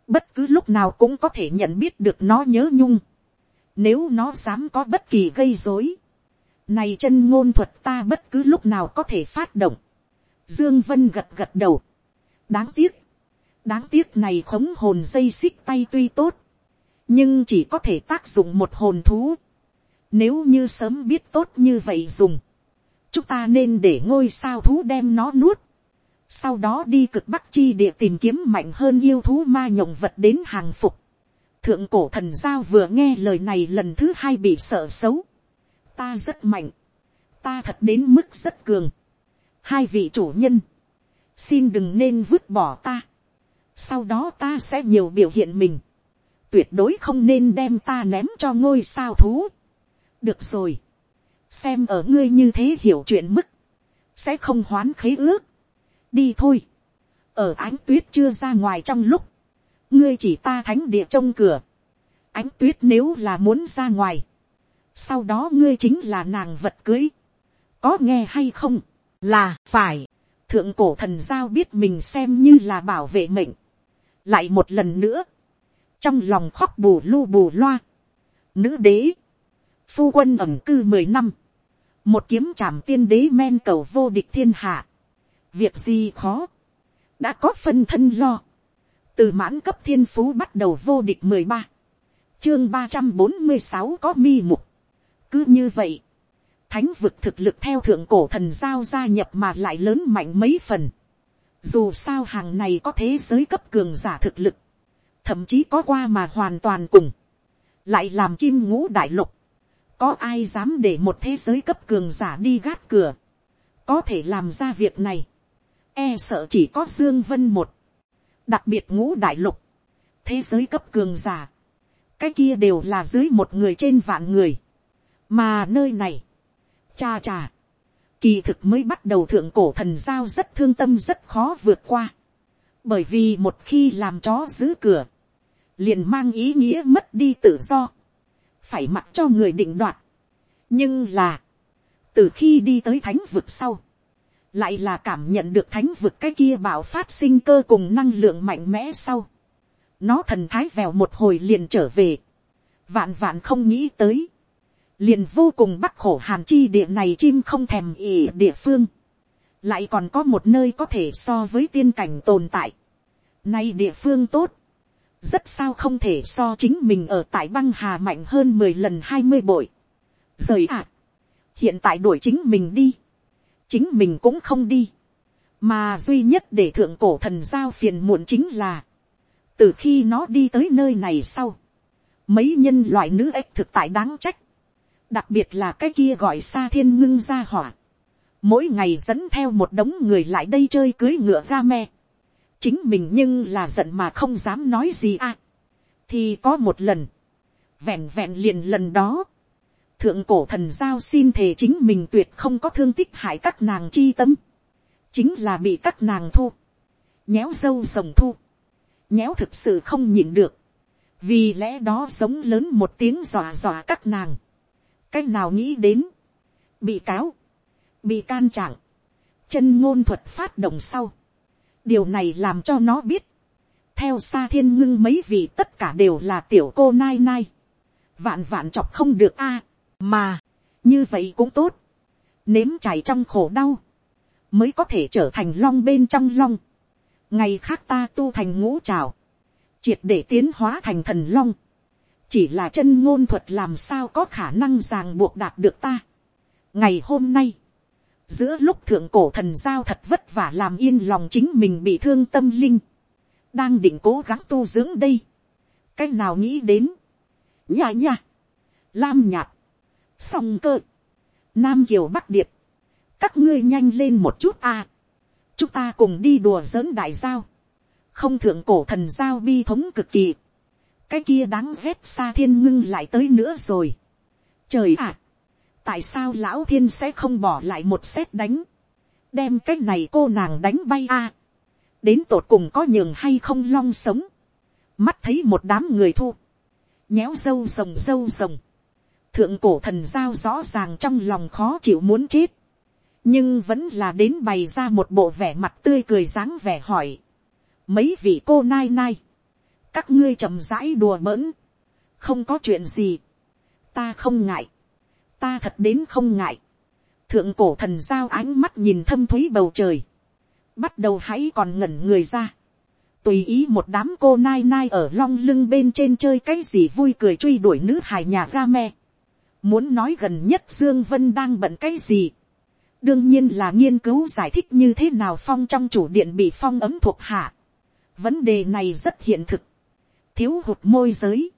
[SPEAKER 1] bất cứ lúc nào cũng có thể nhận biết được nó nhớ nhung, nếu nó dám có bất kỳ gây dối, này chân ngôn thuật ta bất cứ lúc nào có thể phát động, Dương Vân gật gật đầu. Đáng tiếc. Đáng tiếc này khống hồn dây xích tay tuy tốt. Nhưng chỉ có thể tác dụng một hồn thú. Nếu như sớm biết tốt như vậy dùng. Chúng ta nên để ngôi sao thú đem nó nuốt. Sau đó đi cực bắc chi địa tìm kiếm mạnh hơn yêu thú ma nhộng vật đến hàng phục. Thượng cổ thần giao vừa nghe lời này lần thứ hai bị sợ xấu. Ta rất mạnh. Ta thật đến mức rất cường hai vị chủ nhân, xin đừng nên vứt bỏ ta, sau đó ta sẽ nhiều biểu hiện mình, tuyệt đối không nên đem ta ném cho ngôi sao thú. được rồi, xem ở ngươi như thế hiểu chuyện mức, sẽ không hoán khế ước, đi thôi, ở ánh tuyết chưa ra ngoài trong lúc, ngươi chỉ ta thánh địa trong cửa, ánh tuyết nếu là muốn ra ngoài, sau đó ngươi chính là nàng vật cưới, có nghe hay không, là phải, thượng cổ thần giao biết mình xem như là bảo vệ mệnh, lại một lần nữa, trong lòng khóc bù lu bù loa, nữ đế, phu quân ẩm cư mười năm, một kiếm trảm tiên đế men cầu vô địch thiên hạ, việc gì khó, đã có phân thân lo, từ mãn cấp thiên phú bắt đầu vô địch mười ba, chương ba trăm bốn mươi sáu có mi mục, cứ như vậy, thánh vực thực lực theo thượng cổ thần giao gia nhập mà lại lớn mạnh mấy phần. Dù sao hàng này có thế giới cấp cường giả thực lực. Thậm chí có qua mà hoàn toàn cùng. Lại làm kim ngũ đại lục. Có ai dám để một thế giới cấp cường giả đi gác cửa. Có thể làm ra việc này. E sợ chỉ có Dương Vân một. Đặc biệt ngũ đại lục. Thế giới cấp cường giả. Cái kia đều là dưới một người trên vạn người. Mà nơi này, Cha cha. Kỳ thực mới bắt đầu thượng cổ thần giao rất thương tâm rất khó vượt qua. Bởi vì một khi làm chó giữ cửa. Liền mang ý nghĩa mất đi tự do. Phải mặc cho người định đoạt. Nhưng là. Từ khi đi tới thánh vực sau. Lại là cảm nhận được thánh vực cái kia bảo phát sinh cơ cùng năng lượng mạnh mẽ sau. Nó thần thái vèo một hồi liền trở về. Vạn vạn không nghĩ tới liền vô cùng bắc khổ hàn chi địa này chim không thèm ỉ địa phương, lại còn có một nơi có thể so với tiên cảnh tồn tại. Nay địa phương tốt, rất sao không thể so chính mình ở tại băng hà mạnh hơn mười lần hai mươi bội. Rời ạ, hiện tại đuổi chính mình đi, chính mình cũng không đi, mà duy nhất để thượng cổ thần giao phiền muộn chính là, từ khi nó đi tới nơi này sau, mấy nhân loại nữ ếch thực tại đáng trách, đặc biệt là cái kia gọi xa thiên ngưng ra hỏa, mỗi ngày dẫn theo một đống người lại đây chơi cưới ngựa ra me, chính mình nhưng là giận mà không dám nói gì à, thì có một lần, vẹn vẹn liền lần đó, thượng cổ thần giao xin thề chính mình tuyệt không có thương tích hại các nàng chi tâm, chính là bị các nàng thu, nhéo dâu rồng thu, nhéo thực sự không nhịn được, vì lẽ đó sống lớn một tiếng dọa dọa các nàng, cách nào nghĩ đến, bị cáo, bị can trạng, chân ngôn thuật phát động sau, điều này làm cho nó biết, theo xa thiên ngưng mấy vị tất cả đều là tiểu cô nai nai, vạn vạn chọc không được a, mà, như vậy cũng tốt, nếm chảy trong khổ đau, mới có thể trở thành long bên trong long, ngày khác ta tu thành ngũ trào, triệt để tiến hóa thành thần long, chỉ là chân ngôn thuật làm sao có khả năng ràng buộc đạt được ta. ngày hôm nay, giữa lúc thượng cổ thần giao thật vất vả làm yên lòng chính mình bị thương tâm linh, đang định cố gắng tu dưỡng đây, cách nào nghĩ đến, nhà nhà, lam nhạt, song cơ, nam kiều bắc điệp, các ngươi nhanh lên một chút a, chúng ta cùng đi đùa giỡn đại giao, không thượng cổ thần giao bi thống cực kỳ, cái kia đáng ghét xa thiên ngưng lại tới nữa rồi. trời ạ, tại sao lão thiên sẽ không bỏ lại một xét đánh, đem cái này cô nàng đánh bay a, đến tột cùng có nhường hay không long sống, mắt thấy một đám người thu, nhéo dâu rồng dâu rồng, thượng cổ thần giao rõ ràng trong lòng khó chịu muốn chết, nhưng vẫn là đến bày ra một bộ vẻ mặt tươi cười dáng vẻ hỏi, mấy vị cô nai nai, các ngươi chậm rãi đùa mỡn, không có chuyện gì, ta không ngại, ta thật đến không ngại, thượng cổ thần giao ánh mắt nhìn thâm thúy bầu trời, bắt đầu hãy còn ngẩn người ra, tùy ý một đám cô nai nai ở long lưng bên trên chơi cái gì vui cười truy đuổi nữ hài nhà ga me, muốn nói gần nhất dương vân đang bận cái gì, đương nhiên là nghiên cứu giải thích như thế nào phong trong chủ điện bị phong ấm thuộc hạ. vấn đề này rất hiện thực, thiếu hụt môi giới,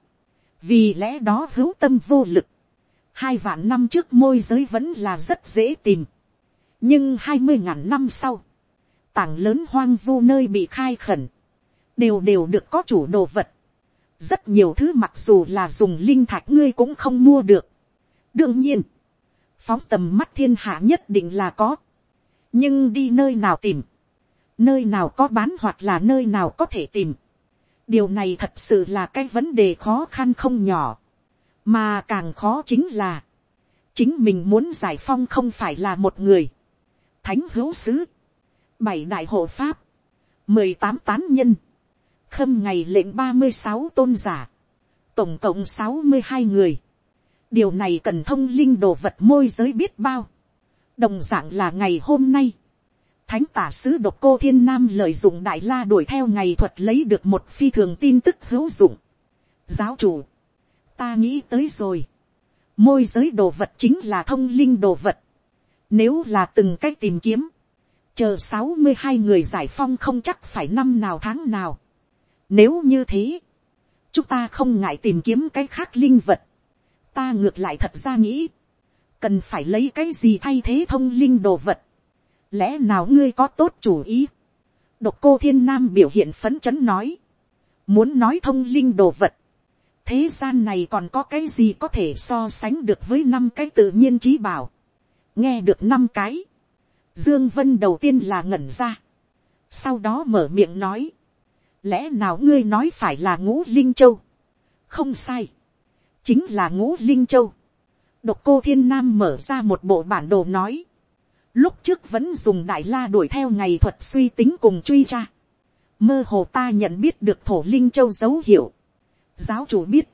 [SPEAKER 1] vì lẽ đó hữu tâm vô lực, hai vạn năm trước môi giới vẫn là rất dễ tìm, nhưng hai mươi ngàn năm sau, tảng lớn hoang vu nơi bị khai khẩn, đều đều được có chủ đồ vật, rất nhiều thứ mặc dù là dùng linh thạch ngươi cũng không mua được. đương nhiên, phóng tầm mắt thiên hạ nhất định là có, nhưng đi nơi nào tìm, nơi nào có bán hoặc là nơi nào có thể tìm, điều này thật sự là cái vấn đề khó khăn không nhỏ, mà càng khó chính là, chính mình muốn giải phong không phải là một người, thánh hữu sứ, bảy đại hộ pháp, mười tám tán nhân, khâm ngày lệnh ba mươi sáu tôn giả, tổng cộng sáu mươi hai người, điều này cần thông linh đồ vật môi giới biết bao, đồng d ạ n g là ngày hôm nay, thánh tả sứ độc cô thiên nam lợi dụng đại la đuổi theo ngày thuật lấy được một phi thường tin tức hữu dụng. giáo chủ, ta nghĩ tới rồi, môi giới đồ vật chính là thông linh đồ vật, nếu là từng cách tìm kiếm, chờ sáu mươi hai người giải phong không chắc phải năm nào tháng nào. Nếu như thế, chúng ta không ngại tìm kiếm cái khác linh vật, ta ngược lại thật ra nghĩ, cần phải lấy cái gì thay thế thông linh đồ vật, lẽ nào ngươi có tốt chủ ý, độc cô thiên nam biểu hiện phấn chấn nói, muốn nói thông linh đồ vật, thế gian này còn có cái gì có thể so sánh được với năm cái tự nhiên trí bảo, nghe được năm cái, dương vân đầu tiên là ngẩn ra, sau đó mở miệng nói, lẽ nào ngươi nói phải là ngũ linh châu, không sai, chính là ngũ linh châu. Độc cô thiên nam mở ra một bộ bản đồ nói. Lúc trước vẫn dùng đại la đuổi theo ngày thuật suy tính cùng truy tra. Mơ hồ ta nhận biết được thổ linh châu dấu hiệu. Giáo chủ biết.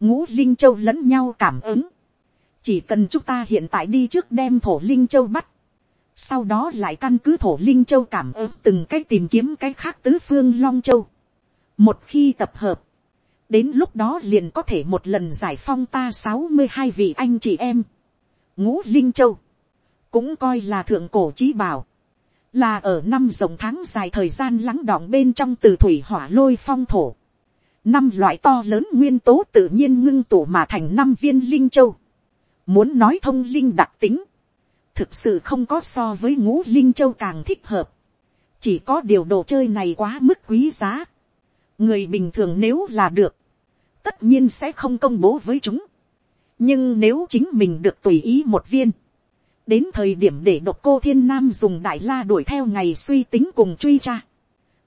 [SPEAKER 1] Ngũ linh châu lẫn nhau cảm ứng. Chỉ cần chúng ta hiện tại đi trước đem thổ linh châu bắt. Sau đó lại căn cứ thổ linh châu cảm ứng từng cách tìm kiếm cái khác tứ phương long châu. Một khi tập hợp đến lúc đó liền có thể một lần giải phong ta sáu mươi hai vị anh chị em. ngũ linh châu, cũng coi là thượng cổ trí bảo, là ở năm rồng tháng dài thời gian lắng đọng bên trong từ thủy hỏa lôi phong thổ năm loại to lớn nguyên tố tự nhiên ngưng tụ mà thành năm viên linh châu. muốn nói thông linh đặc tính, thực sự không có so với ngũ linh châu càng thích hợp. chỉ có điều đồ chơi này quá mức quý giá. người bình thường nếu là được, tất nhiên sẽ không công bố với chúng. nhưng nếu chính mình được tùy ý một viên, đến thời điểm để độc cô thiên nam dùng đại la đuổi theo ngày suy tính cùng truy tra,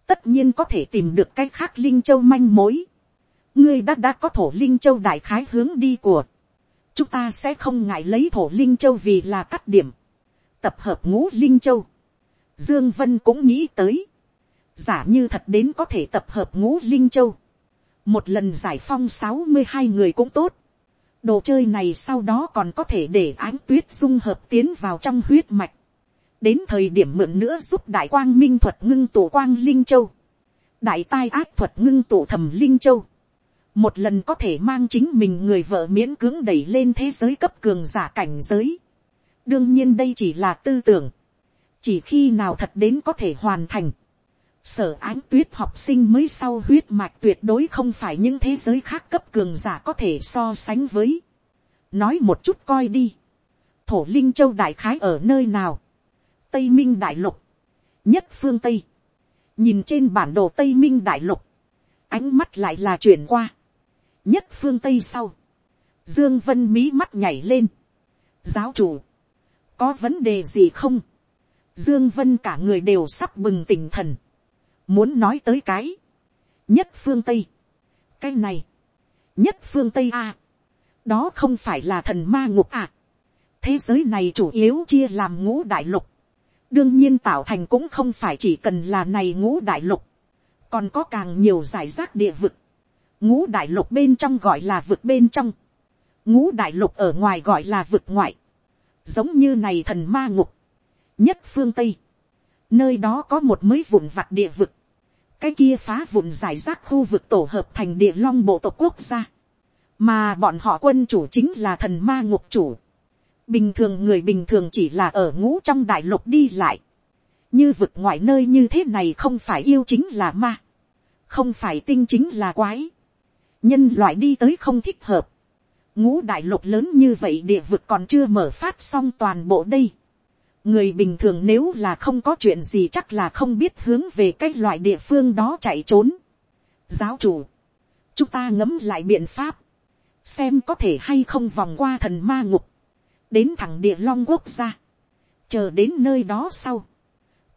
[SPEAKER 1] tất nhiên có thể tìm được cái khác linh châu manh mối. ngươi đã đã có thổ linh châu đại khái hướng đi của, chúng ta sẽ không ngại lấy thổ linh châu vì là cắt điểm, tập hợp ngũ linh châu. Dương Vân cũng nghĩ tới, giả như thật đến có thể tập hợp ngũ linh châu, một lần giải phong sáu mươi hai người cũng tốt, đồ chơi này sau đó còn có thể để ánh tuyết dung hợp tiến vào trong huyết mạch, đến thời điểm mượn nữa giúp đại quang minh thuật ngưng tổ quang linh châu, đại tai ác thuật ngưng tổ thầm linh châu, một lần có thể mang chính mình người vợ miễn cưỡng đẩy lên thế giới cấp cường giả cảnh giới. đương nhiên đây chỉ là tư tưởng, chỉ khi nào thật đến có thể hoàn thành. sở ánh tuyết học sinh mới sau huyết mạch tuyệt đối không phải những thế giới khác cấp cường giả có thể so sánh với. nói một chút coi đi. thổ linh châu đại khái ở nơi nào tây minh đại lục. nhất phương tây. nhìn trên bản đồ tây minh đại lục. ánh mắt lại là chuyển qua. Nhất phương tây sau, dương vân mí mắt nhảy lên, giáo chủ, có vấn đề gì không, dương vân cả người đều sắp bừng tỉnh thần, muốn nói tới cái, nhất phương tây, cái này, nhất phương tây a, đó không phải là thần ma ngục à, thế giới này chủ yếu chia làm ngũ đại lục, đương nhiên tạo thành cũng không phải chỉ cần là này ngũ đại lục, còn có càng nhiều giải rác địa vực, ngũ đại lục bên trong gọi là vực bên trong, ngũ đại lục ở ngoài gọi là vực ngoại, giống như này thần ma ngục, nhất phương tây, nơi đó có một mới vụn vặt địa vực, cái kia phá vụn giải rác khu vực tổ hợp thành địa long bộ tộc quốc gia, mà bọn họ quân chủ chính là thần ma ngục chủ, bình thường người bình thường chỉ là ở ngũ trong đại lục đi lại, như vực ngoại nơi như thế này không phải yêu chính là ma, không phải tinh chính là quái, nhân loại đi tới không thích hợp. ngũ đại lục lớn như vậy địa vực còn chưa mở phát xong toàn bộ đây. người bình thường nếu là không có chuyện gì chắc là không biết hướng về cái loại địa phương đó chạy trốn. giáo chủ, chúng ta ngấm lại biện pháp, xem có thể hay không vòng qua thần ma ngục, đến thẳng địa long quốc gia, chờ đến nơi đó sau,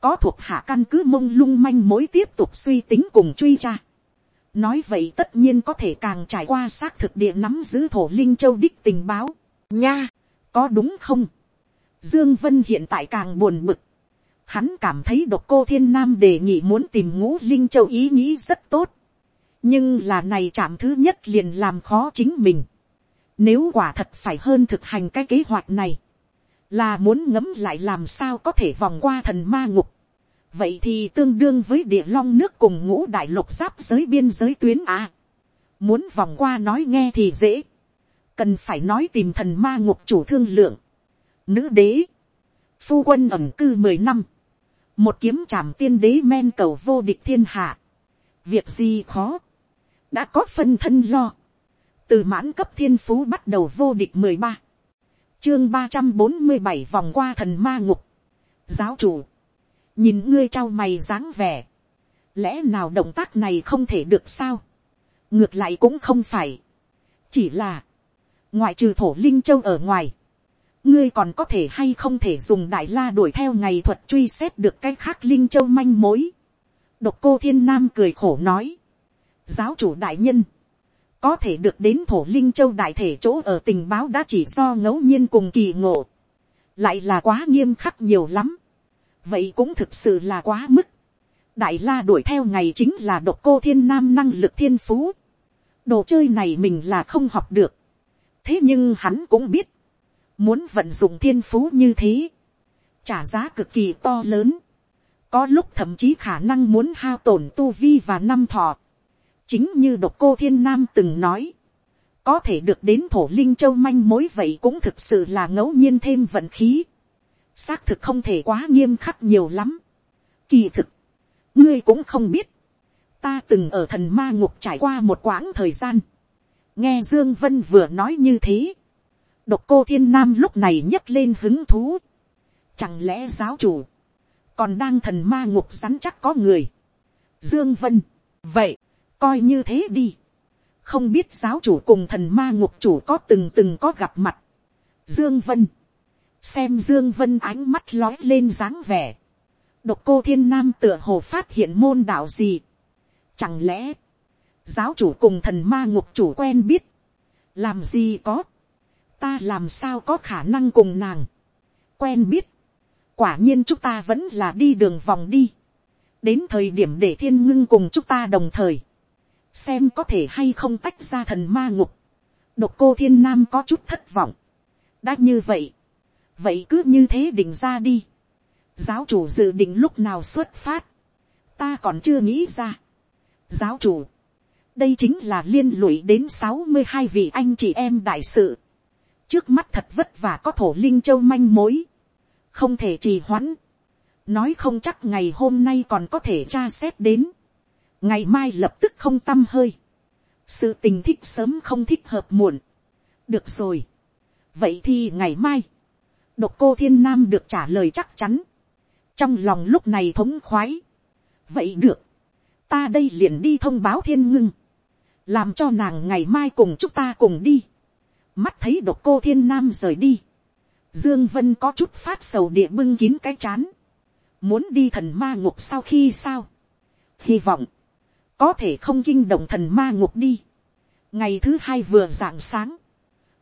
[SPEAKER 1] có thuộc hạ căn cứ mông lung manh mối tiếp tục suy tính cùng truy tra nói vậy tất nhiên có thể càng trải qua xác thực địa nắm giữ thổ linh châu đích tình báo. nha, có đúng không. dương vân hiện tại càng buồn bực. hắn cảm thấy độc cô thiên nam đề nghị muốn tìm ngũ linh châu ý nghĩ rất tốt. nhưng là này chạm thứ nhất liền làm khó chính mình nếu quả thật phải hơn thực hành cái kế hoạch này, là muốn ngấm lại làm sao có thể vòng qua thần ma ngục. Vậy thì tương đương với địa long nước cùng ngũ đại lục giáp giới biên giới tuyến à. muốn vòng qua nói nghe thì dễ, cần phải nói tìm thần ma ngục chủ thương lượng, nữ đế, phu quân ẩm cư mười năm, một kiếm trảm tiên đế men cầu vô địch thiên hạ, việc gì khó, đã có phân thân lo, từ mãn cấp thiên phú bắt đầu vô địch mười ba, chương ba trăm bốn mươi bảy vòng qua thần ma ngục, giáo chủ, nhìn ngươi trao mày dáng vẻ, lẽ nào động tác này không thể được sao, ngược lại cũng không phải, chỉ là, ngoại trừ thổ linh châu ở ngoài, ngươi còn có thể hay không thể dùng đại la đuổi theo ngày thuật truy xét được cái khác linh châu manh mối. độc cô thiên nam cười khổ nói, giáo chủ đại nhân, có thể được đến thổ linh châu đại thể chỗ ở tình báo đã chỉ do ngẫu nhiên cùng kỳ ngộ, lại là quá nghiêm khắc nhiều lắm vậy cũng thực sự là quá mức. đại la đuổi theo ngày chính là độc cô thiên nam năng lực thiên phú. đồ chơi này mình là không học được. thế nhưng hắn cũng biết, muốn vận dụng thiên phú như thế, trả giá cực kỳ to lớn. có lúc thậm chí khả năng muốn hao tổn tu vi và năm thọ chính như độc cô thiên nam từng nói, có thể được đến thổ linh châu manh mối vậy cũng thực sự là ngẫu nhiên thêm vận khí xác thực không thể quá nghiêm khắc nhiều lắm. Kỳ thực, ngươi cũng không biết, ta từng ở thần ma ngục trải qua một quãng thời gian. nghe dương vân vừa nói như thế, độc cô thiên nam lúc này nhấc lên hứng thú. chẳng lẽ giáo chủ, còn đang thần ma ngục rắn chắc có người. dương vân, vậy, coi như thế đi. không biết giáo chủ cùng thần ma ngục chủ có từng từng có gặp mặt. dương vân, xem dương vân ánh mắt lói lên dáng vẻ, độc cô thiên nam tựa hồ phát hiện môn đạo gì, chẳng lẽ, giáo chủ cùng thần ma ngục chủ quen biết, làm gì có, ta làm sao có khả năng cùng nàng, quen biết, quả nhiên chúng ta vẫn là đi đường vòng đi, đến thời điểm để thiên ngưng cùng chúng ta đồng thời, xem có thể hay không tách ra thần ma ngục, độc cô thiên nam có chút thất vọng, đã như vậy, vậy cứ như thế định ra đi, giáo chủ dự định lúc nào xuất phát, ta còn chưa nghĩ ra, giáo chủ, đây chính là liên lụy đến sáu mươi hai vị anh chị em đại sự, trước mắt thật vất vả có thổ linh châu manh mối, không thể trì hoãn, nói không chắc ngày hôm nay còn có thể tra xét đến, ngày mai lập tức không tâm hơi, sự tình thích sớm không thích hợp muộn, được rồi, vậy thì ngày mai, độc cô thiên nam được trả lời chắc chắn, trong lòng lúc này thống khoái, vậy được, ta đây liền đi thông báo thiên ngưng, làm cho nàng ngày mai cùng chúng ta cùng đi, mắt thấy độc cô thiên nam rời đi, dương vân có chút phát sầu địa bưng kín cái chán, muốn đi thần ma ngục sau khi sao, hy vọng, có thể không kinh động thần ma ngục đi. ngày thứ hai vừa d ạ n g sáng,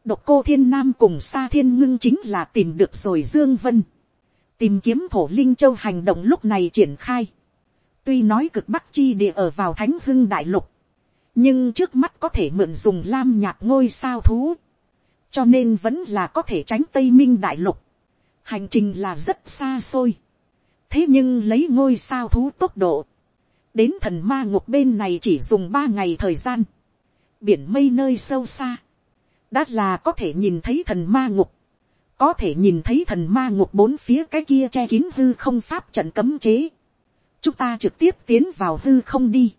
[SPEAKER 1] độc cô thiên nam cùng sa thiên ngưng chính là tìm được rồi dương vân, tìm kiếm thổ linh châu hành động lúc này triển khai, tuy nói cực bắc chi địa ở vào thánh hưng đại lục, nhưng trước mắt có thể mượn dùng lam nhạt ngôi sao thú, cho nên vẫn là có thể tránh tây minh đại lục, hành trình là rất xa xôi, thế nhưng lấy ngôi sao thú tốc độ, đến thần ma ngục bên này chỉ dùng ba ngày thời gian, biển mây nơi sâu xa, đã là có thể nhìn thấy thần ma ngục, có thể nhìn thấy thần ma ngục bốn phía cái kia che kín hư không pháp trận cấm chế, chúng ta trực tiếp tiến vào hư không đi,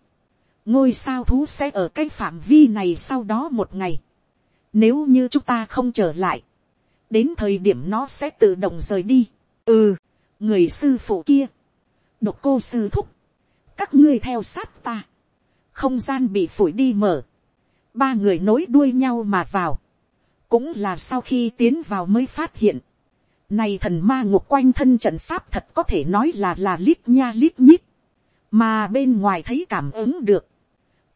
[SPEAKER 1] ngôi sao thú sẽ ở cái phạm vi này sau đó một ngày, nếu như chúng ta không trở lại, đến thời điểm nó sẽ tự động rời đi, ừ, người sư phụ kia, độc cô sư thúc, các ngươi theo sát ta, không gian bị phủi đi mở, ba người nối đuôi nhau mà vào, cũng là sau khi tiến vào mới phát hiện, này thần ma ngục quanh thân trận pháp thật có thể nói là là lít nha lít nhít, mà bên ngoài thấy cảm ứng được,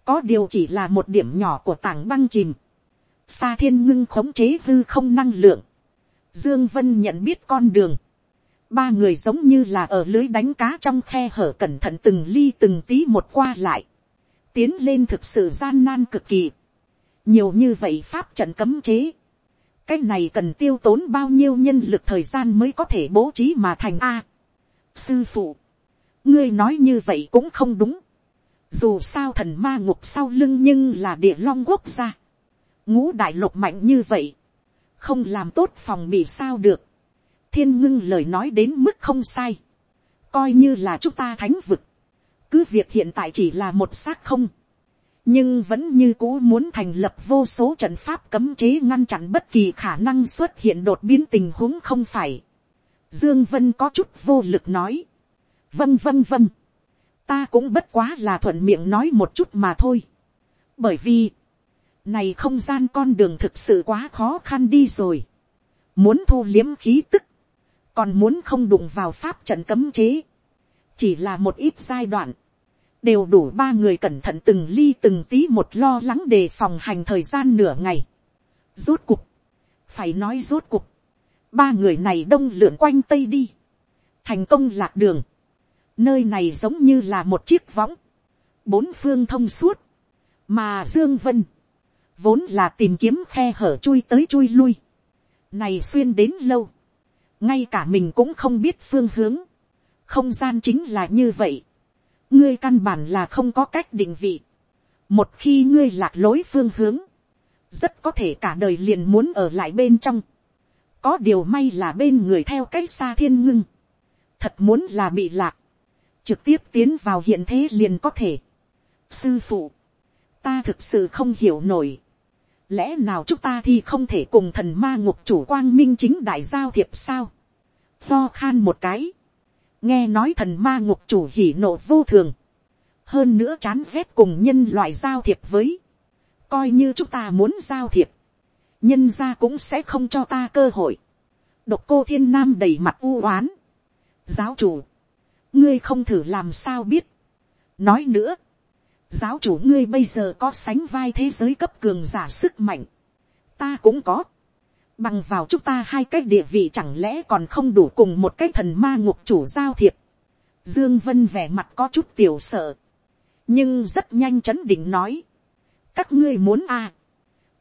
[SPEAKER 1] có điều chỉ là một điểm nhỏ của tảng băng chìm, xa thiên ngưng khống chế hư không năng lượng, dương vân nhận biết con đường, ba người giống như là ở lưới đánh cá trong khe hở cẩn thận từng ly từng tí một qua lại, tiến lên thực sự gian nan cực kỳ, nhiều như vậy pháp trận cấm chế, cái này cần tiêu tốn bao nhiêu nhân lực thời gian mới có thể bố trí mà thành a. sư phụ, ngươi nói như vậy cũng không đúng, dù sao thần ma ngục sau lưng nhưng là địa long quốc gia, ngũ đại lục mạnh như vậy, không làm tốt phòng bị sao được, thiên ngưng lời nói đến mức không sai, coi như là chúng ta thánh vực, cứ việc hiện tại chỉ là một xác không, nhưng vẫn như cũ muốn thành lập vô số trận pháp cấm chế ngăn chặn bất kỳ khả năng xuất hiện đột biến tình huống không phải. Dương Vân có chút vô lực nói. Vâng vâng vâng. Ta cũng bất quá là thuận miệng nói một chút mà thôi. Bởi vì. Này không gian con đường thực sự quá khó khăn đi rồi. Muốn thu liếm khí tức còn muốn không đụng vào pháp trận cấm chế, chỉ là một ít giai đoạn, đều đủ ba người cẩn thận từng ly từng tí một lo lắng đề phòng hành thời gian nửa ngày. Rốt cục, phải nói rốt cục, ba người này đông lượn quanh tây đi, thành công lạc đường, nơi này giống như là một chiếc võng, bốn phương thông suốt, mà dương vân, vốn là tìm kiếm khe hở chui tới chui lui, này xuyên đến lâu, ngay cả mình cũng không biết phương hướng, không gian chính là như vậy, ngươi căn bản là không có cách định vị, một khi ngươi lạc lối phương hướng, rất có thể cả đời liền muốn ở lại bên trong, có điều may là bên người theo cách xa thiên ngưng, thật muốn là bị lạc, trực tiếp tiến vào hiện thế liền có thể. sư phụ, ta thực sự không hiểu nổi, lẽ nào chúng ta thì không thể cùng thần ma ngục chủ quang minh chính đại giao thiệp sao, lo khan một cái, nghe nói thần ma ngục chủ hỉ nộ vô thường, hơn nữa chán rét cùng nhân loại giao thiệp với, coi như chúng ta muốn giao thiệp, nhân ra cũng sẽ không cho ta cơ hội, độc cô thiên nam đầy mặt u oán, giáo chủ, ngươi không thử làm sao biết, nói nữa, giáo chủ ngươi bây giờ có sánh vai thế giới cấp cường giả sức mạnh, ta cũng có, bằng vào chúng ta hai cái địa vị chẳng lẽ còn không đủ cùng một cái thần ma ngục chủ giao thiệp, Dương Vân vẻ mặt có chút tiểu sợ. Nhưng rất nhanh chấn định nói. Các ngươi muốn à.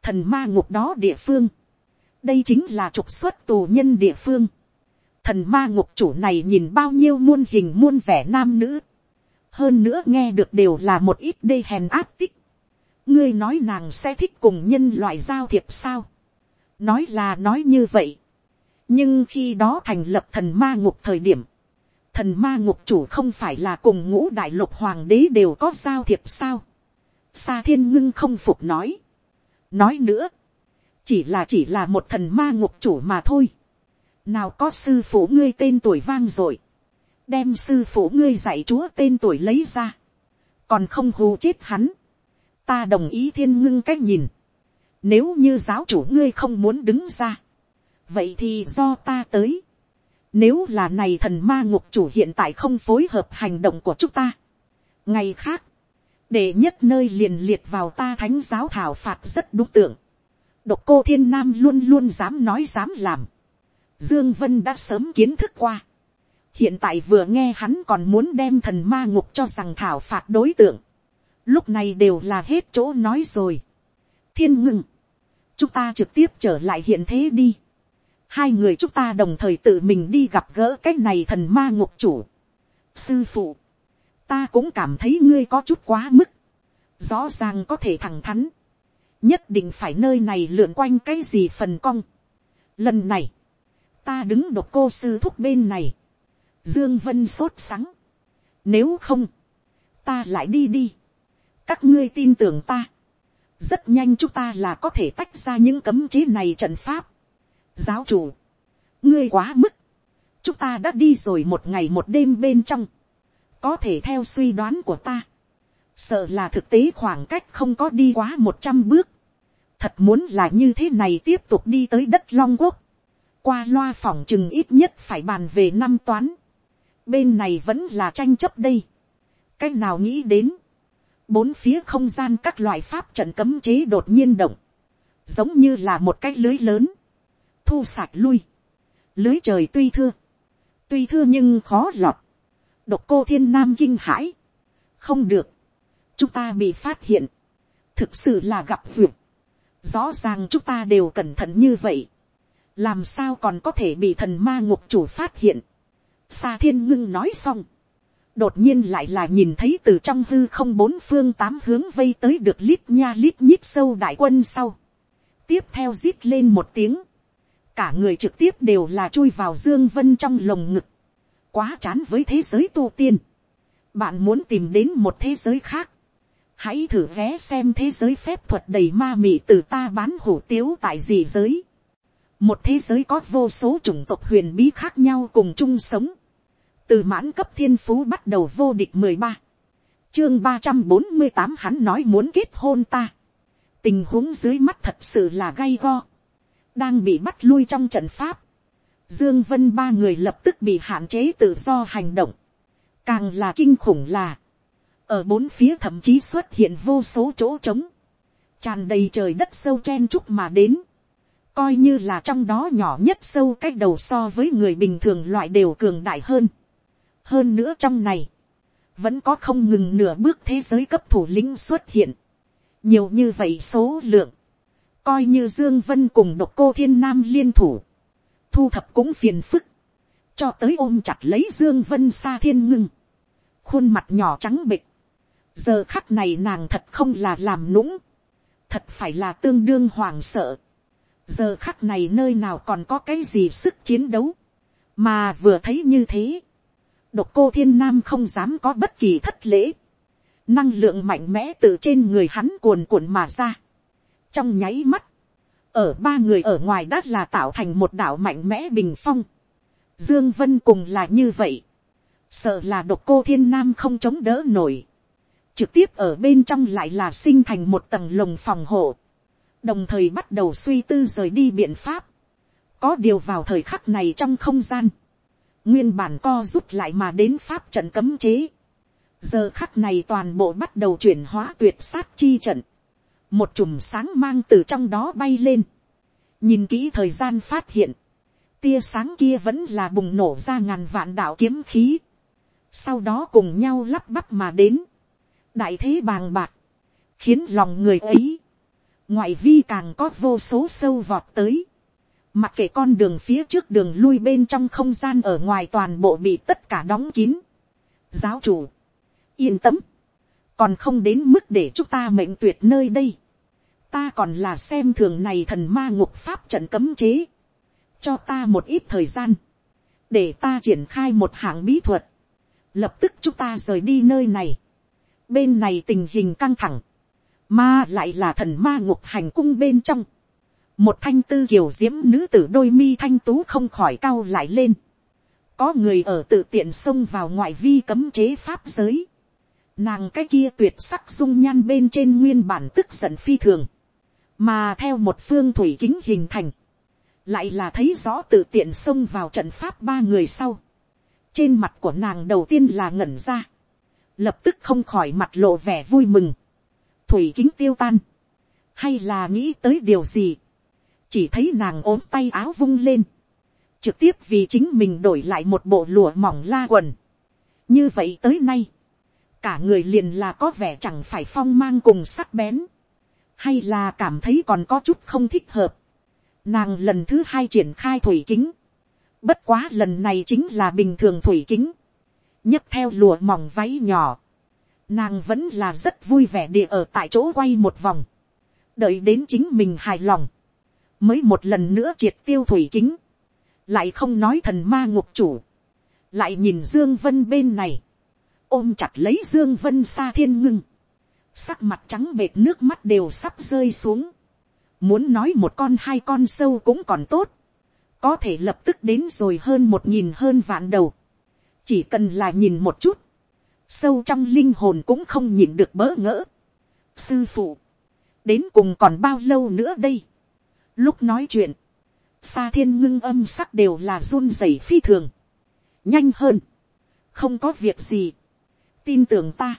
[SPEAKER 1] Thần ma ngục đó địa phương. Đây chính là trục xuất tù nhân địa phương. Thần ma ngục chủ này nhìn bao nhiêu muôn hình muôn vẻ nam nữ. Hơn nữa nghe được đều là một ít đê hèn áp tích. Ngươi nói nàng sẽ thích cùng nhân loại giao thiệp sao? Nói là nói như vậy. Nhưng khi đó thành lập thần ma ngục thời điểm thần ma ngục chủ không phải là cùng ngũ đại lục hoàng đế đều có giao thiệp sao. Sa thiên ngưng không phục nói. nói nữa, chỉ là chỉ là một thần ma ngục chủ mà thôi. nào có sư phụ ngươi tên tuổi vang rồi, đem sư phụ ngươi dạy chúa tên tuổi lấy ra, còn không hù chết hắn. ta đồng ý thiên ngưng cách nhìn. nếu như giáo chủ ngươi không muốn đứng ra, vậy thì do ta tới nếu là này thần ma ngục chủ hiện tại không phối hợp hành động của chúng ta. Ngày khác, để nhất nơi liền liệt vào ta thánh giáo thảo phạt rất đúng tượng. Độc cô thiên nam luôn luôn dám nói dám làm. Dương Vân đã sớm kiến thức qua. Hiện tại vừa nghe hắn còn muốn đem thần ma ngục cho rằng thảo phạt đối tượng. Lúc này đều là hết chỗ nói rồi. Thiên ngừng. Chúng ta trực tiếp trở lại hiện thế đi hai người chúng ta đồng thời tự mình đi gặp gỡ cái này thần ma ngục chủ. sư phụ, ta cũng cảm thấy ngươi có chút quá mức, rõ ràng có thể thẳng thắn, nhất định phải nơi này lượn quanh cái gì phần cong. lần này, ta đứng độc cô sư thúc bên này, dương vân sốt sắng, nếu không, ta lại đi đi, các ngươi tin tưởng ta, rất nhanh chúng ta là có thể tách ra những cấm chế này trận pháp, giáo chủ, ngươi quá mức, chúng ta đã đi rồi một ngày một đêm bên trong, có thể theo suy đoán của ta, sợ là thực tế khoảng cách không có đi quá một trăm bước, thật muốn là như thế này tiếp tục đi tới đất long quốc, qua loa phòng chừng ít nhất phải bàn về năm toán, bên này vẫn là tranh chấp đây, cái nào nghĩ đến, bốn phía không gian các loại pháp trận cấm chế đột nhiên động, giống như là một cái lưới lớn, thu sạch lui. Lưới trời tuy thưa, tuy thưa nhưng khó lọt. Độc cô thiên nam kinh hãi. Không được. Chúng ta bị phát hiện. Thực sự là gặp vượt. Rõ ràng chúng ta đều cẩn thận như vậy. Làm sao còn có thể bị thần ma ngục chủ phát hiện. Sa thiên ngưng nói xong. Đột nhiên lại là nhìn thấy từ trong hư không bốn phương tám hướng vây tới được lít nha lít nhít sâu đại quân sau. Tiếp theo rít lên một tiếng. Cả người trực tiếp đều là chui vào dương vân trong lồng ngực, quá chán với thế giới tu tiên, bạn muốn tìm đến một thế giới khác, hãy thử vé xem thế giới phép thuật đầy ma mị từ ta bán hủ tiếu tại gì giới, một thế giới có vô số chủng tộc huyền bí khác nhau cùng chung sống, từ mãn cấp thiên phú bắt đầu vô địch mười ba, chương ba trăm bốn mươi tám hắn nói muốn kết hôn ta, tình huống dưới mắt thật sự là gay go, đang bị bắt lui trong trận pháp. Dương Vân ba người lập tức bị hạn chế tự do hành động. Càng là kinh khủng là, ở bốn phía thậm chí xuất hiện vô số chỗ trống, tràn đầy trời đất sâu chen chúc mà đến. Coi như là trong đó nhỏ nhất sâu cách đầu so với người bình thường loại đều cường đại hơn. Hơn nữa trong này, vẫn có không ngừng nửa bước thế giới cấp thủ lĩnh xuất hiện. Nhiều như vậy số lượng, coi như dương vân cùng độc cô thiên nam liên thủ, thu thập cũng phiền phức, cho tới ôm chặt lấy dương vân xa thiên ngưng, khuôn mặt nhỏ trắng bịch, giờ khắc này nàng thật không là làm nũng, thật phải là tương đương hoàng sợ, giờ khắc này nơi nào còn có cái gì sức chiến đấu, mà vừa thấy như thế, độc cô thiên nam không dám có bất kỳ thất lễ, năng lượng mạnh mẽ từ trên người hắn cuồn cuộn mà ra, trong nháy mắt, ở ba người ở ngoài đất là tạo thành một đảo mạnh mẽ bình phong. Dương Vân cùng là như vậy. Sợ là độc cô thiên nam không chống đỡ nổi. Trực tiếp ở bên trong lại là sinh thành một tầng lồng phòng hộ. Đồng thời bắt đầu suy tư rời đi biện pháp. Có điều vào thời khắc này trong không gian. Nguyên bản co rút lại mà đến pháp trận cấm chế. Giờ khắc này toàn bộ bắt đầu chuyển hóa tuyệt sát chi trận. Một chùm sáng mang từ trong đó bay lên, nhìn kỹ thời gian phát hiện, tia sáng kia vẫn là bùng nổ ra ngàn vạn đạo kiếm khí, sau đó cùng nhau lắp bắp mà đến, đại thế bàng bạc, khiến lòng người ấy, ngoại vi càng có vô số sâu vọt tới, mặc kệ con đường phía trước đường lui bên trong không gian ở ngoài toàn bộ bị tất cả đóng kín. giáo chủ, yên tâm, còn không đến mức để chúng ta mệnh tuyệt nơi đây. ta còn là xem thường này thần ma ngục pháp trận cấm chế, cho ta một ít thời gian, để ta triển khai một hạng bí thuật, lập tức chúng ta rời đi nơi này. bên này tình hình căng thẳng, mà lại là thần ma ngục hành cung bên trong một thanh tư kiều diễm nữ tử đôi mi thanh tú không khỏi cao lại lên. có người ở tự tiện xông vào ngoại vi cấm chế pháp giới. nàng cái kia tuyệt sắc dung nhan bên trên nguyên bản tức giận phi thường. mà theo một phương thủy kính hình thành. lại là thấy rõ tự tiện xông vào trận pháp ba người sau. trên mặt của nàng đầu tiên là ngẩn ra. lập tức không khỏi mặt lộ vẻ vui mừng thủy kính tiêu tan, hay là nghĩ tới điều gì, chỉ thấy nàng ốm tay áo vung lên, trực tiếp vì chính mình đổi lại một bộ lụa mỏng la quần. như vậy tới nay, cả người liền là có vẻ chẳng phải phong mang cùng sắc bén, hay là cảm thấy còn có chút không thích hợp. Nàng lần thứ hai triển khai thủy kính, bất quá lần này chính là bình thường thủy kính, nhấc theo lụa mỏng váy nhỏ, nàng vẫn là rất vui vẻ địa ở tại chỗ quay một vòng, đợi đến chính mình hài lòng, mới một lần nữa triệt tiêu thủy kính, lại không nói thần ma ngục chủ, lại nhìn dương vân bên này, ôm chặt lấy dương vân xa thiên ngưng, sắc mặt trắng bệt nước mắt đều sắp rơi xuống, muốn nói một con hai con sâu cũng còn tốt, có thể lập tức đến rồi hơn một nghìn hơn vạn đầu, chỉ cần là nhìn một chút, sâu trong linh hồn cũng không nhịn được bỡ ngỡ. sư phụ, đến cùng còn bao lâu nữa đây lúc nói chuyện, xa thiên ngưng âm sắc đều là run rẩy phi thường. nhanh hơn, không có việc gì. tin tưởng ta,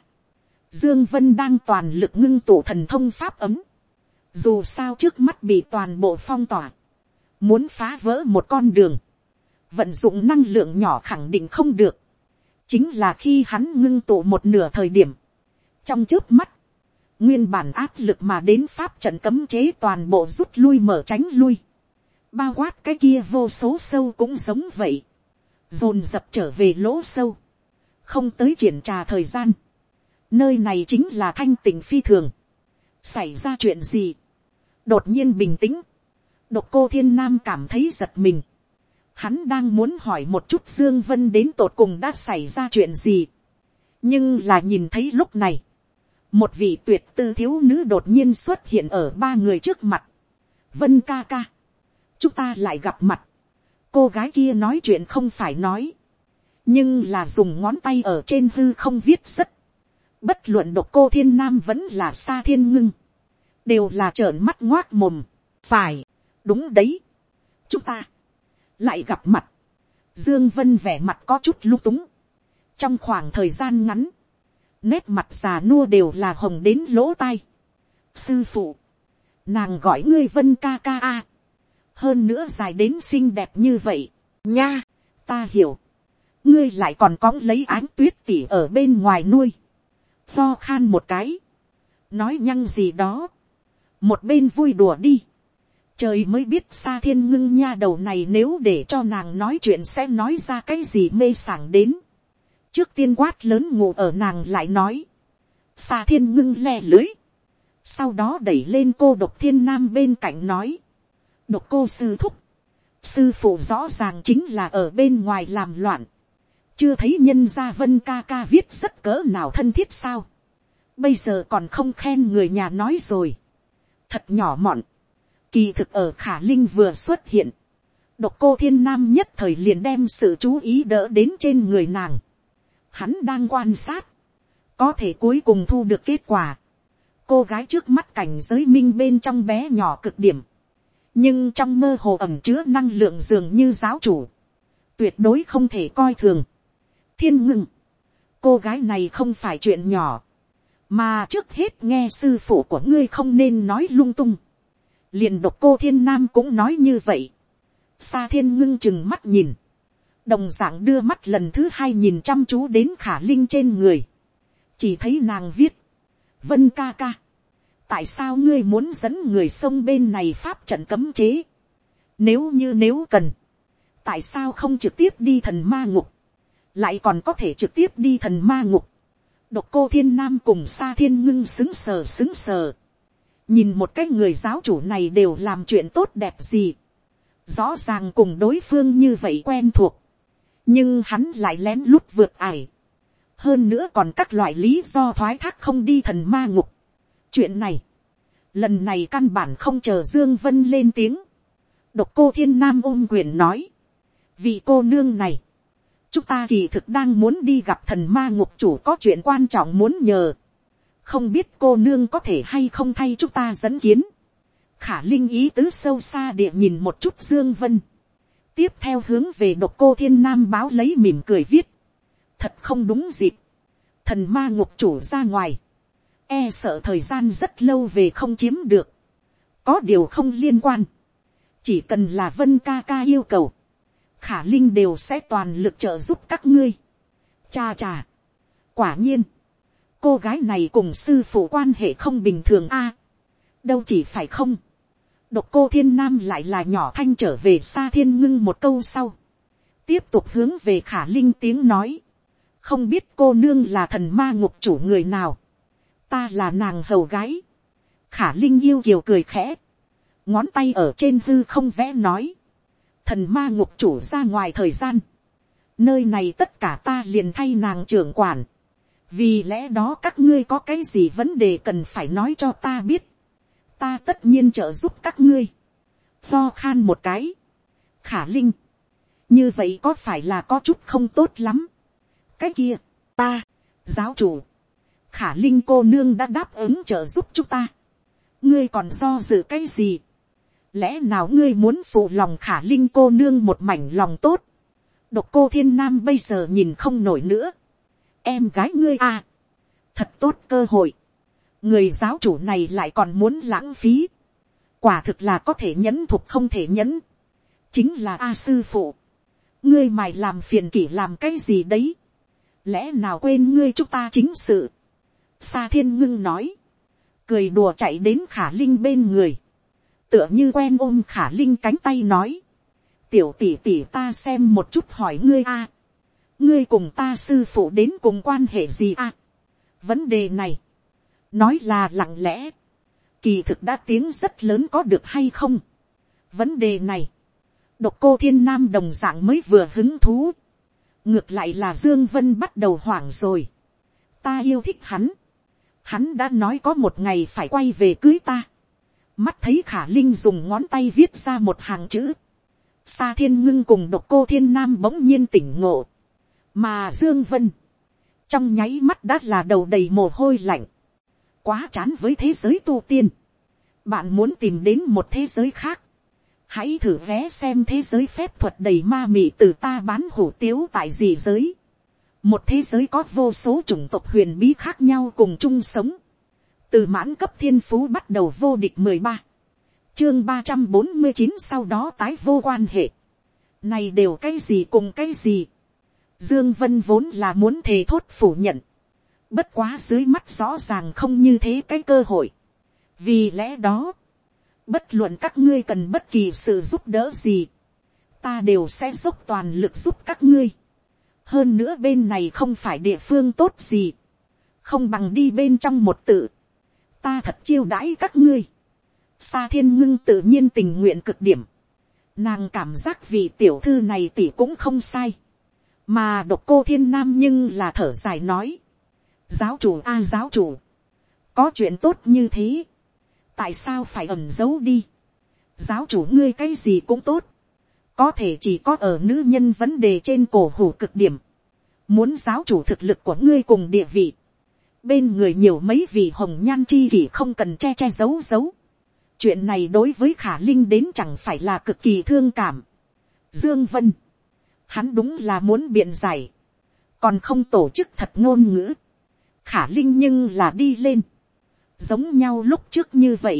[SPEAKER 1] dương vân đang toàn lực ngưng tụ thần thông pháp ấm. dù sao trước mắt bị toàn bộ phong tỏa, muốn phá vỡ một con đường, vận dụng năng lượng nhỏ khẳng định không được chính là khi hắn ngưng tụ một nửa thời điểm, trong trước mắt, nguyên bản áp lực mà đến pháp trận cấm chế toàn bộ rút lui mở tránh lui, bao quát cái kia vô số sâu cũng giống vậy, dồn dập trở về lỗ sâu, không tới triển trà thời gian, nơi này chính là thanh tỉnh phi thường, xảy ra chuyện gì, đột nhiên bình tĩnh, độc cô thiên nam cảm thấy giật mình, Hắn đang muốn hỏi một chút Dương Vân đến tột cùng đã xảy ra chuyện gì. Nhưng là nhìn thấy lúc này. Một vị tuyệt tư thiếu nữ đột nhiên xuất hiện ở ba người trước mặt. Vân ca ca. Chúng ta lại gặp mặt. Cô gái kia nói chuyện không phải nói. Nhưng là dùng ngón tay ở trên hư không viết rất. Bất luận độc cô thiên nam vẫn là xa thiên ngưng. Đều là trợn mắt ngoác mồm. Phải. Đúng đấy. Chúng ta lại gặp mặt, dương vân vẻ mặt có chút lung túng, trong khoảng thời gian ngắn, nét mặt già nua đều là hồng đến lỗ tai. sư phụ, nàng gọi ngươi vân ca ca a, hơn nữa dài đến xinh đẹp như vậy, nha, ta hiểu, ngươi lại còn cóng lấy ánh tuyết tỉ ở bên ngoài nuôi, lo khan một cái, nói nhăng gì đó, một bên vui đùa đi, trời mới biết xa thiên ngưng nha đầu này nếu để cho nàng nói chuyện sẽ nói ra cái gì mê sảng đến trước tiên quát lớn ngủ ở nàng lại nói. xa thiên ngưng le lưới. sau đó đẩy lên cô độc thiên nam bên cạnh nói. độc cô sư thúc. sư phụ rõ ràng chính là ở bên ngoài làm loạn. chưa thấy nhân gia vân ca ca viết rất cỡ nào thân thiết sao. bây giờ còn không khen người nhà nói rồi. thật nhỏ mọn Kỳ thực ở khả linh vừa xuất hiện. Độc cô thiên nam nhất thời liền đem sự chú ý đỡ đến trên người nàng. Hắn đang quan sát. Có thể cuối cùng thu được kết quả. Cô gái trước mắt cảnh giới minh bên trong bé nhỏ cực điểm. Nhưng trong mơ hồ ẩm chứa năng lượng dường như giáo chủ. Tuyệt đối không thể coi thường. Thiên ngưng, Cô gái này không phải chuyện nhỏ. Mà trước hết nghe sư phụ của ngươi không nên nói lung tung liền độc cô thiên nam cũng nói như vậy. xa thiên ngưng chừng mắt nhìn đồng d ạ n g đưa mắt lần thứ hai nhìn chăm chú đến khả linh trên người, chỉ thấy nàng viết, vân ca ca, tại sao ngươi muốn dẫn người sông bên này pháp trận cấm chế, nếu như nếu cần, tại sao không trực tiếp đi thần ma ngục, lại còn có thể trực tiếp đi thần ma ngục, độc cô thiên nam cùng xa thiên ngưng xứng sờ xứng sờ, nhìn một cái người giáo chủ này đều làm chuyện tốt đẹp gì, rõ ràng cùng đối phương như vậy quen thuộc, nhưng hắn lại lén lút vượt ải, hơn nữa còn các loại lý do thoái thác không đi thần ma ngục. chuyện này, lần này căn bản không chờ dương vân lên tiếng, độc cô thiên nam ôm quyền nói, vì cô nương này, chúng ta kỳ thực đang muốn đi gặp thần ma ngục chủ có chuyện quan trọng muốn nhờ, không biết cô nương có thể hay không thay chúng ta dẫn kiến, khả linh ý tứ sâu xa địa nhìn một chút dương vân tiếp theo hướng về độc cô thiên nam báo lấy mỉm cười viết. thật không đúng dịp. thần ma ngục chủ ra ngoài. e sợ thời gian rất lâu về không chiếm được. có điều không liên quan. chỉ cần là vân ca ca yêu cầu. khả linh đều sẽ toàn lực trợ giúp các ngươi. cha cha. quả nhiên. cô gái này cùng sư phụ quan hệ không bình thường a. đâu chỉ phải không độc cô thiên nam lại là nhỏ thanh trở về xa thiên ngưng một câu sau. tiếp tục hướng về khả linh tiếng nói. không biết cô nương là thần ma ngục chủ người nào. ta là nàng hầu gái. khả linh yêu kiều cười khẽ. ngón tay ở trên hư không vẽ nói. thần ma ngục chủ ra ngoài thời gian. nơi này tất cả ta liền thay nàng trưởng quản. vì lẽ đó các ngươi có cái gì vấn đề cần phải nói cho ta biết ta tất nhiên trợ giúp các ngươi. Lo khan một cái. Khả linh. Như vậy có phải là có chút không tốt lắm. Cái kia, ta, giáo chủ. Khả linh cô nương đã đáp ứng trợ giúp chúng ta. Ngươi còn do dự cái gì? Lẽ nào ngươi muốn phụ lòng khả linh cô nương một mảnh lòng tốt? Độc cô thiên nam bây giờ nhìn không nổi nữa. Em gái ngươi à. Thật tốt cơ hội người giáo chủ này lại còn muốn lãng phí, quả thực là có thể nhẫn thục không thể nhẫn, chính là a sư phụ, ngươi mài làm phiền kỷ làm cái gì đấy, lẽ nào quên ngươi chúng ta chính sự, sa thiên ngưng nói, cười đùa chạy đến khả linh bên người, tựa như quen ôm khả linh cánh tay nói, tiểu tỷ tỷ ta xem một chút hỏi ngươi a, ngươi cùng ta sư phụ đến cùng quan hệ gì a, vấn đề này, nói là lặng lẽ, kỳ thực đã tiếng rất lớn có được hay không. vấn đề này, độc cô thiên nam đồng d ạ n g mới vừa hứng thú, ngược lại là dương vân bắt đầu hoảng rồi. ta yêu thích hắn, hắn đã nói có một ngày phải quay về cưới ta. mắt thấy khả linh dùng ngón tay viết ra một hàng chữ. sa thiên ngưng cùng độc cô thiên nam bỗng nhiên tỉnh ngộ. mà dương vân, trong nháy mắt đã là đầu đầy mồ hôi lạnh quá chán với thế giới tu tiên. bạn muốn tìm đến một thế giới khác. hãy thử vé xem thế giới phép thuật đầy ma mị từ ta bán hủ tiếu tại gì giới. một thế giới có vô số chủng tộc huyền bí khác nhau cùng chung sống. từ mãn cấp thiên phú bắt đầu vô địch mười ba. chương ba trăm bốn mươi chín sau đó tái vô quan hệ. này đều cái gì cùng cái gì. Dương Vân vốn là muốn thề thốt phủ nhận Bất quá dưới mắt rõ ràng không như thế cái cơ hội. Vì lẽ đó, bất luận các ngươi cần bất kỳ sự giúp đỡ gì, ta đều sẽ dốc toàn lực giúp các ngươi. Hơn nữa bên này không phải địa phương tốt gì, không bằng đi bên trong một tự. Ta thật chiêu đãi các ngươi. Sa thiên ngưng tự nhiên tình nguyện cực điểm. Nàng cảm giác vì tiểu thư này tỷ cũng không sai. Mà độc cô thiên nam nhưng là thở dài nói giáo chủ a giáo chủ, có chuyện tốt như thế, tại sao phải ẩn giấu đi, giáo chủ ngươi cái gì cũng tốt, có thể chỉ có ở nữ nhân vấn đề trên cổ hủ cực điểm, muốn giáo chủ thực lực của ngươi cùng địa vị, bên người nhiều mấy vị hồng nhan chi kỷ không cần che che giấu giấu, chuyện này đối với khả linh đến chẳng phải là cực kỳ thương cảm. Dương Vân, hắn đúng là muốn biện giải, còn không tổ chức thật ngôn ngữ khả linh nhưng là đi lên, giống nhau lúc trước như vậy,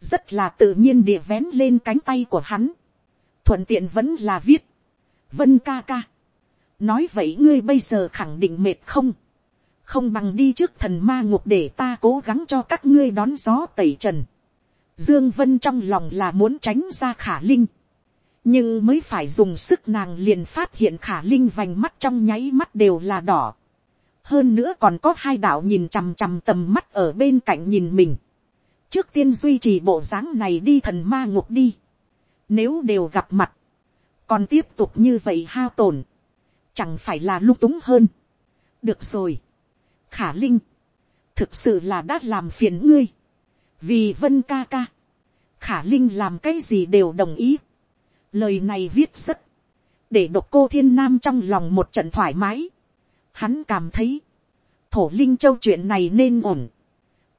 [SPEAKER 1] rất là tự nhiên địa vén lên cánh tay của hắn, thuận tiện vẫn là viết, vân ca ca, nói vậy ngươi bây giờ khẳng định mệt không, không bằng đi trước thần ma ngục để ta cố gắng cho các ngươi đón gió tẩy trần. Dương Vân trong lòng là muốn tránh ra khả linh. Nhưng mới phải dùng sức nàng liền phát hiện khả linh vành mắt trong nháy mắt đều là đỏ. Hơn nữa còn có hai đạo nhìn chằm chằm tầm mắt ở bên cạnh nhìn mình. Trước tiên duy trì bộ dáng này đi thần ma ngục đi. Nếu đều gặp mặt. Còn tiếp tục như vậy hao tổn. Chẳng phải là lung túng hơn. Được rồi. Khả Linh. Thực sự là đã làm phiền ngươi. Vì Vân ca ca. Khả Linh làm cái gì đều đồng ý. Lời này viết rất. Để độc cô thiên nam trong lòng một trận thoải mái. Hắn cảm thấy. Thổ Linh Châu chuyện này nên ổn.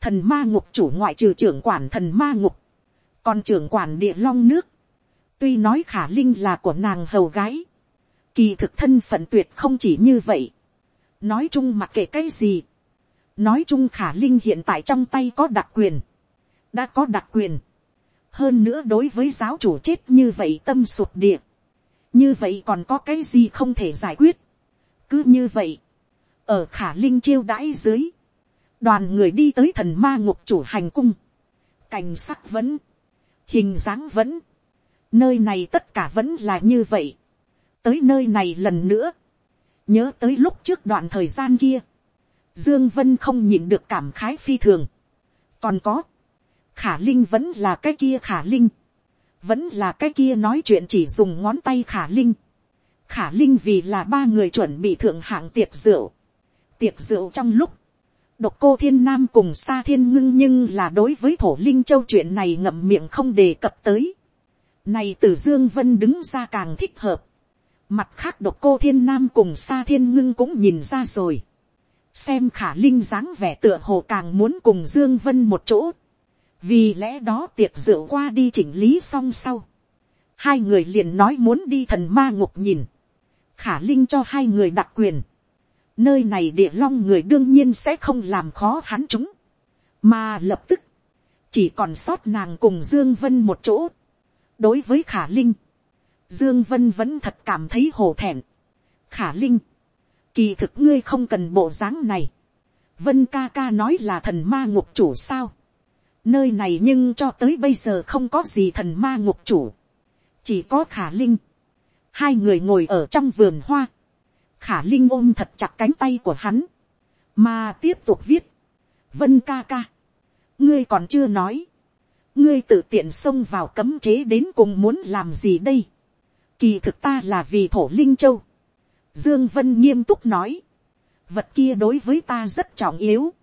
[SPEAKER 1] Thần ma ngục chủ ngoại trừ trưởng quản thần ma ngục. Còn trưởng quản địa long nước. Tuy nói khả linh là của nàng hầu gái. Kỳ thực thân phận tuyệt không chỉ như vậy. Nói chung mặc kệ cái gì. Nói chung khả linh hiện tại trong tay có đặc quyền. Đã có đặc quyền. Hơn nữa đối với giáo chủ chết như vậy tâm sụp địa. Như vậy còn có cái gì không thể giải quyết. Cứ như vậy. Ở khả linh chiêu đãi dưới. Đoàn người đi tới thần ma ngục chủ hành cung. Cảnh sắc vẫn. Hình dáng vẫn. Nơi này tất cả vẫn là như vậy. Tới nơi này lần nữa. Nhớ tới lúc trước đoạn thời gian kia. Dương Vân không nhịn được cảm khái phi thường. Còn có. Khả Linh vẫn là cái kia Khả Linh. Vẫn là cái kia nói chuyện chỉ dùng ngón tay Khả Linh. Khả Linh vì là ba người chuẩn bị thượng hạng tiệc rượu. Tiệc rượu trong lúc. Độc cô thiên nam cùng xa thiên ngưng nhưng là đối với thổ linh châu chuyện này ngậm miệng không đề cập tới. Này từ Dương Vân đứng ra càng thích hợp. Mặt khác độc cô thiên nam cùng xa thiên ngưng cũng nhìn ra rồi. Xem khả linh dáng vẻ tựa hồ càng muốn cùng Dương Vân một chỗ. Vì lẽ đó tiệc rượu qua đi chỉnh lý xong sau. Hai người liền nói muốn đi thần ma ngục nhìn. Khả linh cho hai người đặc quyền. Nơi này địa long người đương nhiên sẽ không làm khó hắn chúng. Mà lập tức. Chỉ còn sót nàng cùng Dương Vân một chỗ đối với khả linh, dương vân vẫn thật cảm thấy hổ thẹn. khả linh, kỳ thực ngươi không cần bộ dáng này. vân ca ca nói là thần ma ngục chủ sao. nơi này nhưng cho tới bây giờ không có gì thần ma ngục chủ. chỉ có khả linh. hai người ngồi ở trong vườn hoa khả linh ôm thật chặt cánh tay của hắn. mà tiếp tục viết. vân ca ca. ngươi còn chưa nói ngươi tự tiện xông vào cấm chế đến cùng muốn làm gì đây. kỳ thực ta là vì thổ linh châu. dương vân nghiêm túc nói. vật kia đối với ta rất trọng yếu.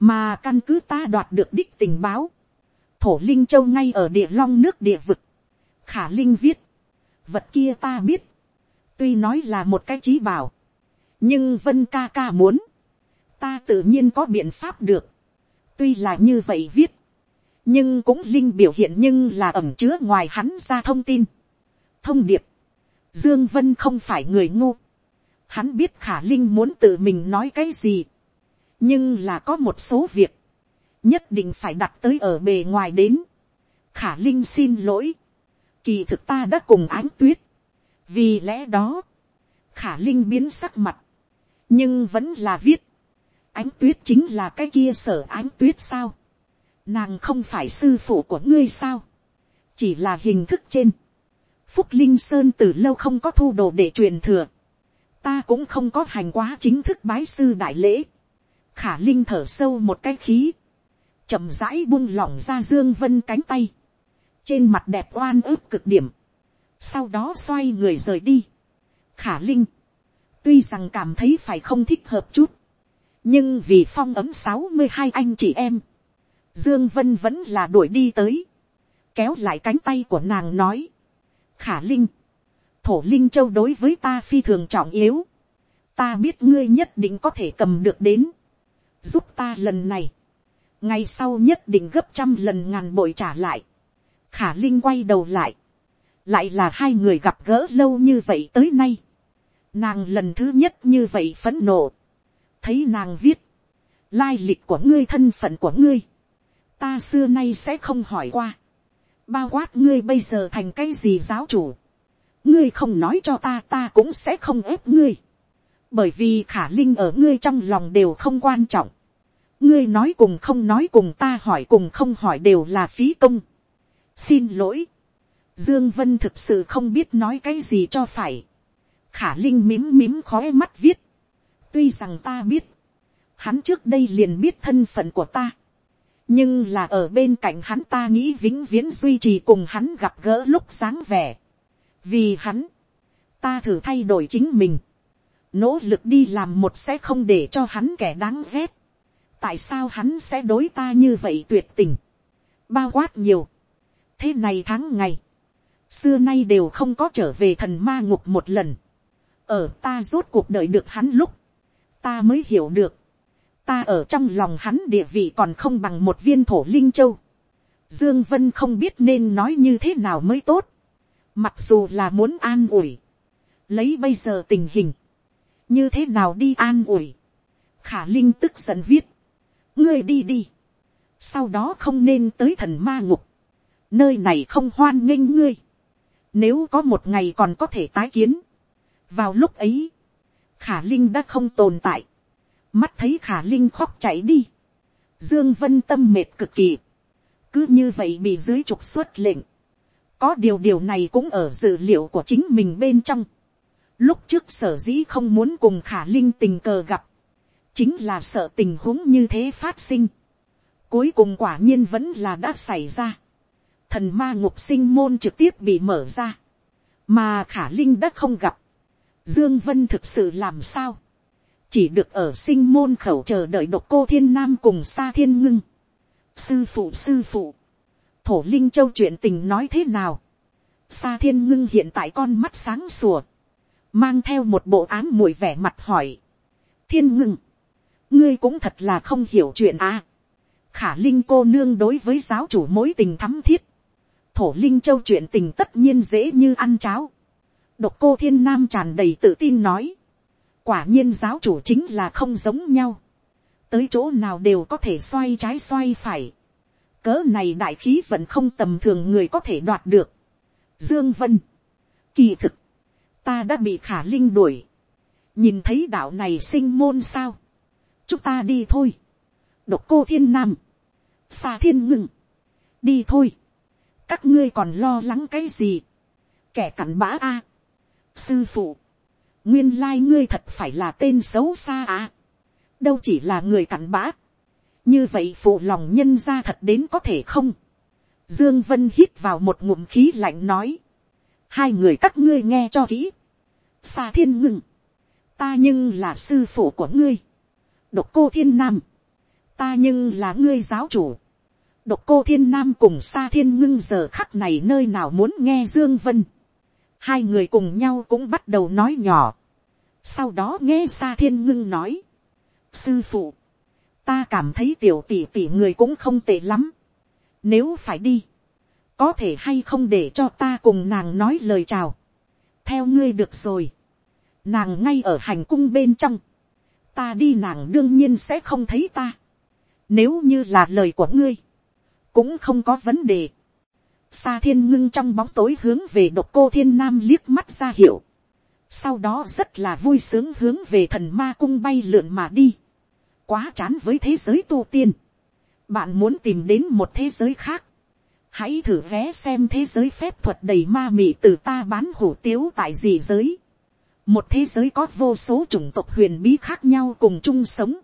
[SPEAKER 1] mà căn cứ ta đoạt được đích tình báo. thổ linh châu ngay ở địa long nước địa vực. khả linh viết. vật kia ta biết tuy nói là một cái trí bảo. nhưng vân ca ca muốn. ta tự nhiên có biện pháp được. tuy là như vậy viết nhưng cũng linh biểu hiện nhưng là ẩm chứa ngoài hắn ra thông tin. thông điệp, dương vân không phải người ngu. hắn biết khả linh muốn tự mình nói cái gì. nhưng là có một số việc, nhất định phải đặt tới ở bề ngoài đến. khả linh xin lỗi. kỳ thực ta đã cùng ánh tuyết vì lẽ đó, khả linh biến sắc mặt. nhưng vẫn là viết. ánh tuyết chính là cái kia sở ánh tuyết sao? Nàng không phải sư phụ của ngươi sao, chỉ là hình thức trên, phúc linh sơn từ lâu không có thu đồ để truyền thừa, ta cũng không có hành quá chính thức bái sư đại lễ, khả linh thở sâu một cái khí, chậm rãi buông lỏng ra dương vân cánh tay, trên mặt đẹp oan ức cực điểm, sau đó xoay người rời đi, khả linh, tuy rằng cảm thấy phải không thích hợp chút, nhưng vì phong ấm sáu mươi hai anh chị em, Dương Vân vẫn là đuổi đi tới. Kéo lại cánh tay của nàng nói. Khả Linh. Thổ Linh Châu đối với ta phi thường trọng yếu. Ta biết ngươi nhất định có thể cầm được đến. Giúp ta lần này. Ngày sau nhất định gấp trăm lần ngàn bội trả lại. Khả Linh quay đầu lại. Lại là hai người gặp gỡ lâu như vậy tới nay. Nàng lần thứ nhất như vậy phẫn nộ. Thấy nàng viết. Lai lịch của ngươi thân phận của ngươi ta xưa nay sẽ không hỏi qua, bao quát ngươi bây giờ thành cái gì giáo chủ, ngươi không nói cho ta ta cũng sẽ không ép ngươi, bởi vì khả linh ở ngươi trong lòng đều không quan trọng, ngươi nói cùng không nói cùng ta hỏi cùng không hỏi đều là phí công. xin lỗi, dương vân thực sự không biết nói cái gì cho phải, khả linh mím mím khóe mắt viết, tuy rằng ta biết, hắn trước đây liền biết thân phận của ta, nhưng là ở bên cạnh hắn ta nghĩ vĩnh viễn duy trì cùng hắn gặp gỡ lúc sáng vẻ, vì hắn, ta thử thay đổi chính mình, nỗ lực đi làm một sẽ không để cho hắn kẻ đáng ghét, tại sao hắn sẽ đối ta như vậy tuyệt tình, bao quát nhiều, thế này tháng ngày, xưa nay đều không có trở về thần ma ngục một lần, ở ta rốt cuộc đời được hắn lúc, ta mới hiểu được, ta ở trong lòng hắn địa vị còn không bằng một viên thổ linh châu. Dương Vân không biết nên nói như thế nào mới tốt. Mặc dù là muốn an ủi. Lấy bây giờ tình hình. Như thế nào đi an ủi. Khả Linh tức giận viết. Ngươi đi đi. Sau đó không nên tới thần ma ngục. Nơi này không hoan nghênh ngươi. Nếu có một ngày còn có thể tái kiến. Vào lúc ấy. Khả Linh đã không tồn tại. Mắt thấy khả linh khóc chạy đi, dương vân tâm mệt cực kỳ, cứ như vậy bị dưới trục xuất lệnh, có điều điều này cũng ở dự liệu của chính mình bên trong, lúc trước sở dĩ không muốn cùng khả linh tình cờ gặp, chính là sợ tình huống như thế phát sinh, cuối cùng quả nhiên vẫn là đã xảy ra, thần ma ngục sinh môn trực tiếp bị mở ra, mà khả linh đã không gặp, dương vân thực sự làm sao, chỉ được ở sinh môn khẩu chờ đợi độc cô thiên nam cùng xa thiên ngưng. sư phụ sư phụ, thổ linh châu chuyện tình nói thế nào. xa thiên ngưng hiện tại con mắt sáng sủa, mang theo một bộ áng mùi vẻ mặt hỏi. thiên ngưng, ngươi cũng thật là không hiểu chuyện à. khả linh cô nương đối với giáo chủ mối tình thắm thiết thổ linh châu chuyện tình tất nhiên dễ như ăn cháo. độc cô thiên nam tràn đầy tự tin nói. Quả nhiên giáo chủ chính là không giống nhau, tới chỗ nào đều có thể xoay trái xoay phải, cớ này đại khí vẫn không tầm thường người có thể đoạt được. Dương Vân, kỳ thực, ta đã bị khả linh đuổi, nhìn thấy đạo này sinh môn sao, chúng ta đi thôi, độc cô thiên nam, xa thiên ngừng, đi thôi, các ngươi còn lo lắng cái gì, kẻ cặn bã a, sư phụ, nguyên lai ngươi thật phải là tên xấu xa à. đâu chỉ là người cặn bã. như vậy phụ lòng nhân ra thật đến có thể không. dương vân hít vào một ngụm khí lạnh nói. hai người các ngươi nghe cho kỹ. xa thiên ngừng. ta nhưng là sư phụ của ngươi. độc cô thiên nam. ta nhưng là ngươi giáo chủ độc cô thiên nam cùng xa thiên ngưng giờ khắc này nơi nào muốn nghe dương vân hai người cùng nhau cũng bắt đầu nói nhỏ. sau đó nghe sa thiên ngưng nói, sư phụ, ta cảm thấy tiểu tỷ tỷ người cũng không tệ lắm. nếu phải đi, có thể hay không để cho ta cùng nàng nói lời chào. theo ngươi được rồi, nàng ngay ở hành cung bên trong, ta đi nàng đương nhiên sẽ không thấy ta. nếu như là lời của ngươi, cũng không có vấn đề. Sa thiên ngưng trong bóng tối hướng về độc cô thiên nam liếc mắt ra hiệu. Sau đó rất là vui sướng hướng về thần ma cung bay lượn mà đi. Quá chán với thế giới tu tiên. Bạn muốn tìm đến một thế giới khác. Hãy thử vé xem thế giới phép thuật đầy ma mị từ ta bán hủ tiếu tại gì giới. Một thế giới có vô số chủng tộc huyền bí khác nhau cùng chung sống.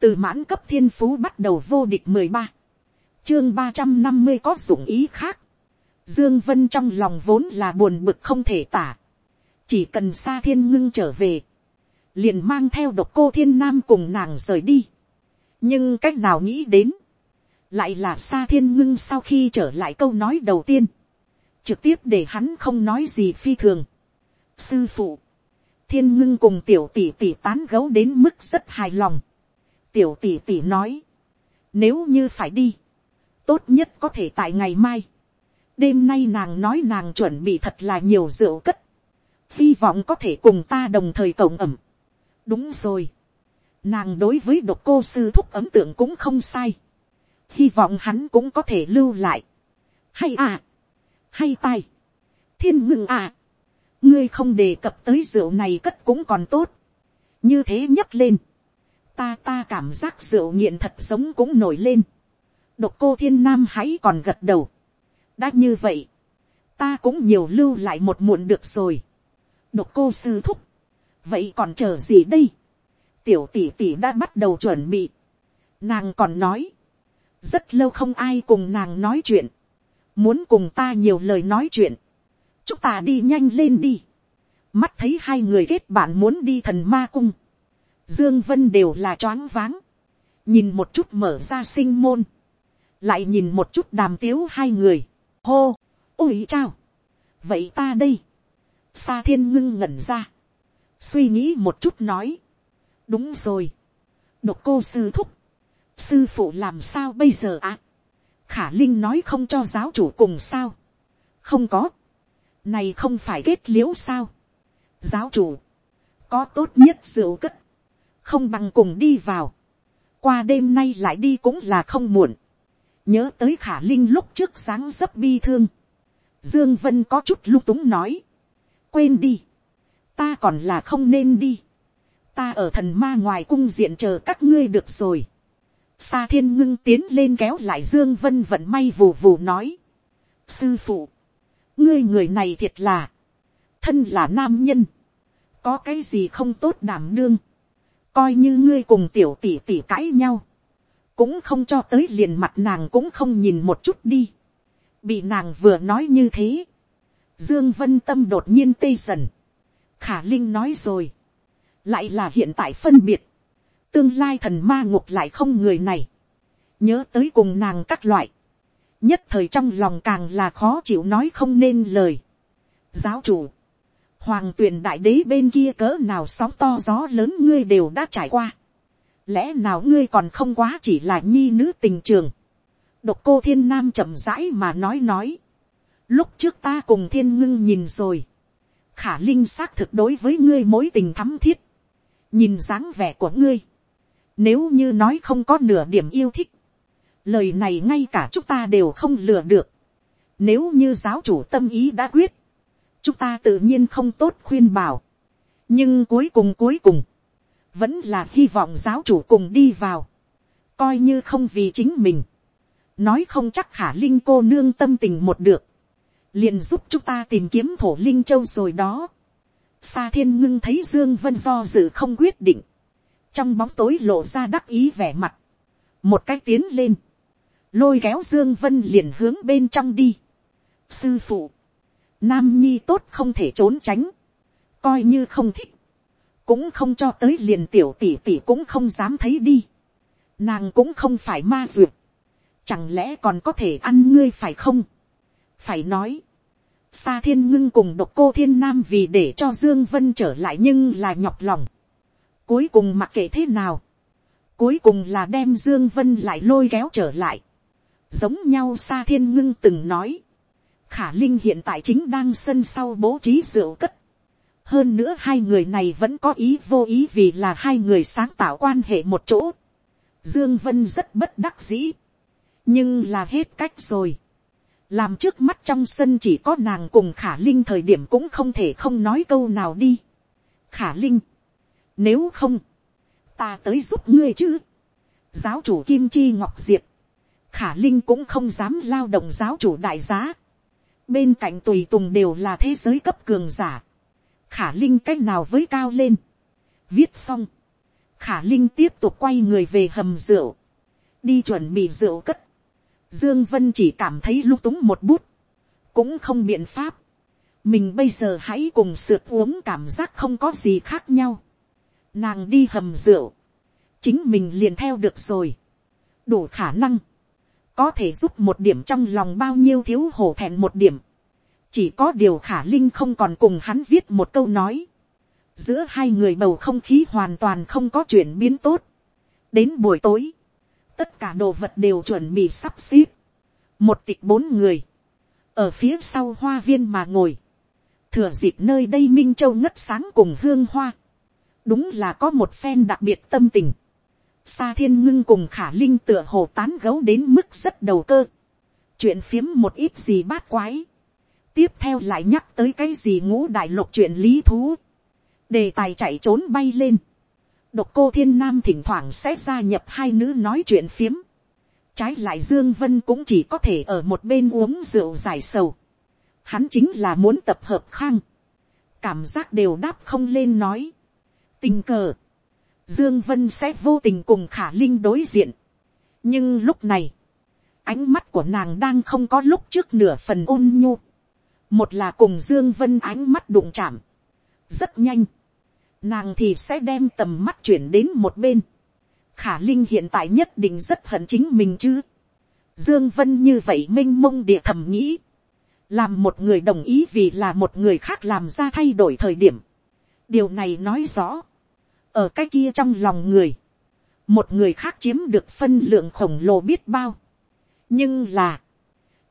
[SPEAKER 1] Từ mãn cấp thiên phú bắt đầu vô địch mười ba chương ba trăm năm mươi có dụng ý khác. Dương Vân trong lòng vốn là buồn bực không thể tả. Chỉ cần Sa Thiên Ngưng trở về. Liền mang theo độc cô Thiên Nam cùng nàng rời đi. Nhưng cách nào nghĩ đến. Lại là Sa Thiên Ngưng sau khi trở lại câu nói đầu tiên. Trực tiếp để hắn không nói gì phi thường. Sư phụ. Thiên Ngưng cùng tiểu tỷ tỷ tán gấu đến mức rất hài lòng. Tiểu tỷ tỷ nói. Nếu như phải đi. Tốt nhất có thể tại ngày mai. Đêm nay nàng nói nàng chuẩn bị thật là nhiều rượu cất, hy vọng có thể cùng ta đồng thời cộng ẩm. đúng rồi, nàng đối với độc cô sư thúc ấn tượng cũng không sai, hy vọng hắn cũng có thể lưu lại. hay à, hay tai, thiên ngưng à, ngươi không đề cập tới rượu này cất cũng còn tốt, như thế nhấc lên, ta ta cảm giác rượu nghiện thật giống cũng nổi lên, độc cô thiên nam hãy còn gật đầu, đã như vậy, ta cũng nhiều lưu lại một muộn được rồi, độc cô sư thúc, vậy còn chờ gì đây, tiểu tỷ tỷ đã bắt đầu chuẩn bị, nàng còn nói, rất lâu không ai cùng nàng nói chuyện, muốn cùng ta nhiều lời nói chuyện, chúng ta đi nhanh lên đi, mắt thấy hai người kết bạn muốn đi thần ma cung, dương vân đều là choáng váng, nhìn một chút mở ra sinh môn, lại nhìn một chút đàm tiếu hai người, hô, ôi chao, vậy ta đây, sa thiên ngưng ngẩn ra, suy nghĩ một chút nói, đúng rồi, độc cô sư thúc, sư phụ làm sao bây giờ ạ, à? khả linh nói không cho giáo chủ cùng sao, không có, này không phải kết l i ễ u sao, giáo chủ, có tốt nhất rượu cất, không bằng cùng đi vào, qua đêm nay lại đi cũng là không muộn, nhớ tới khả linh lúc trước sáng dấp bi thương, dương vân có chút lung túng nói, quên đi, ta còn là không nên đi, ta ở thần ma ngoài cung diện chờ các ngươi được rồi, Sa thiên ngưng tiến lên kéo lại Dương Vân vận may vù vù nói. Sư phụ. Ngươi người này thiệt là. Thân là nam nhân. Có cái gì không tốt đảm đương. Coi như ngươi cùng tiểu tỷ tỷ cãi nhau. Cũng không cho tới liền mặt nàng cũng không nhìn một chút đi. Bị nàng vừa nói như thế. Dương Vân tâm đột nhiên tê dần. Khả Linh nói rồi. Lại là hiện tại phân biệt tương lai thần ma ngục lại không người này, nhớ tới cùng nàng các loại, nhất thời trong lòng càng là khó chịu nói không nên lời. giáo chủ, hoàng tuyền đại đế bên kia cỡ nào sóng to gió lớn ngươi đều đã trải qua, lẽ nào ngươi còn không quá chỉ là nhi nữ tình trường, độc cô thiên nam chậm rãi mà nói nói, lúc trước ta cùng thiên ngưng nhìn rồi, khả linh xác thực đối với ngươi mối tình thắm thiết, nhìn dáng vẻ của ngươi, nếu như nói không có nửa điểm yêu thích. Lời này ngay cả chúng ta đều không lừa được. Nếu như giáo chủ tâm ý đã quyết. Chúng ta tự nhiên không tốt khuyên bảo. Nhưng cuối cùng cuối cùng. Vẫn là hy vọng giáo chủ cùng đi vào. Coi như không vì chính mình. Nói không chắc khả linh cô nương tâm tình một được. Liền giúp chúng ta tìm kiếm thổ linh châu rồi đó. Sa thiên ngưng thấy Dương Vân do dự không quyết định trong bóng tối lộ ra đắc ý vẻ mặt, một cái tiến lên, lôi kéo dương vân liền hướng bên trong đi. sư phụ, nam nhi tốt không thể trốn tránh, coi như không thích, cũng không cho tới liền tiểu tỷ tỷ cũng không dám thấy đi, nàng cũng không phải ma duyệt, chẳng lẽ còn có thể ăn ngươi phải không, phải nói, Sa thiên ngưng cùng độc cô thiên nam vì để cho Dương Vân trở lại nhưng là nhọc lòng. Cuối cùng mặc kệ thế nào. Cuối cùng là đem Dương Vân lại lôi kéo trở lại. Giống nhau Sa Thiên Ngưng từng nói. Khả Linh hiện tại chính đang sân sau bố trí rượu cất. Hơn nữa hai người này vẫn có ý vô ý vì là hai người sáng tạo quan hệ một chỗ. Dương Vân rất bất đắc dĩ. Nhưng là hết cách rồi. Làm trước mắt trong sân chỉ có nàng cùng Khả Linh thời điểm cũng không thể không nói câu nào đi. Khả Linh nếu không, ta tới giúp ngươi chứ. Giáo chủ Kim Chi Ngọc Diệp. Khả Linh cũng không dám lao động giáo chủ đại giá. Bên cạnh tùy tùng đều là thế giới cấp cường giả. Khả Linh cách nào với cao lên. Viết xong. Khả Linh tiếp tục quay người về hầm rượu. Đi chuẩn bị rượu cất. Dương Vân chỉ cảm thấy lung túng một bút. Cũng không biện pháp. Mình bây giờ hãy cùng sượt uống cảm giác không có gì khác nhau nàng đi hầm rượu, chính mình liền theo được rồi, đủ khả năng, có thể giúp một điểm trong lòng bao nhiêu thiếu hổ thẹn một điểm, chỉ có điều khả linh không còn cùng hắn viết một câu nói, giữa hai người bầu không khí hoàn toàn không có chuyển biến tốt, đến buổi tối, tất cả đồ vật đều chuẩn bị sắp xếp, một tịch bốn người, ở phía sau hoa viên mà ngồi, thừa dịp nơi đây minh châu ngất sáng cùng hương hoa, đúng là có một phen đặc biệt tâm tình. Sa thiên ngưng cùng khả linh tựa hồ tán gấu đến mức rất đầu cơ. chuyện phiếm một ít gì bát quái tiếp theo lại nhắc tới cái gì ngũ đại lục chuyện lý thú, đề tài chạy trốn bay lên, độc cô thiên nam thỉnh thoảng sẽ gia nhập hai nữ nói chuyện phiếm, trái lại dương vân cũng chỉ có thể ở một bên uống rượu giải sầu, hắn chính là muốn tập hợp khang, cảm giác đều đáp không lên nói, tình cờ, dương vân sẽ vô tình cùng khả linh đối diện, nhưng lúc này, ánh mắt của nàng đang không có lúc trước nửa phần ôn nhu, một là cùng dương vân ánh mắt đụng chạm, rất nhanh, nàng thì sẽ đem tầm mắt chuyển đến một bên, khả linh hiện tại nhất định rất hận chính mình chứ, dương vân như vậy m i n h mông địa thầm nghĩ, làm một người đồng ý vì là một người khác làm ra thay đổi thời điểm, điều này nói rõ, ở cái kia trong lòng người, một người khác chiếm được phân lượng khổng lồ biết bao, nhưng là,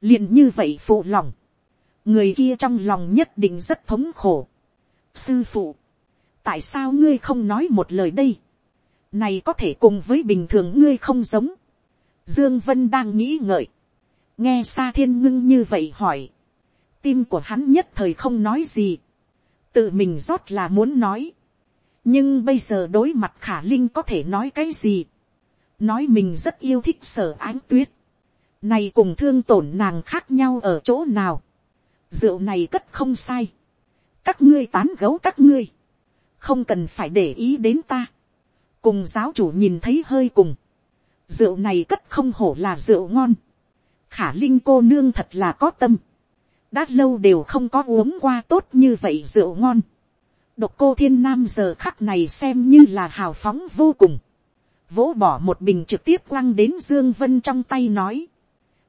[SPEAKER 1] liền như vậy phụ lòng, người kia trong lòng nhất định rất thống khổ. sư phụ, tại sao ngươi không nói một lời đây, này có thể cùng với bình thường ngươi không giống. dương vân đang nghĩ ngợi, nghe xa thiên ngưng như vậy hỏi, tim của hắn nhất thời không nói gì, tự mình rót là muốn nói, nhưng bây giờ đối mặt khả linh có thể nói cái gì, nói mình rất yêu thích sở ánh tuyết, này cùng thương tổn nàng khác nhau ở chỗ nào, rượu này cất không sai, các ngươi tán gấu các ngươi, không cần phải để ý đến ta, cùng giáo chủ nhìn thấy hơi cùng, rượu này cất không hổ là rượu ngon, khả linh cô nương thật là có tâm, đã lâu đều không có uống qua tốt như vậy rượu ngon, độc cô thiên nam giờ khắc này xem như là hào phóng vô cùng, vỗ bỏ một bình trực tiếp quăng đến dương vân trong tay nói,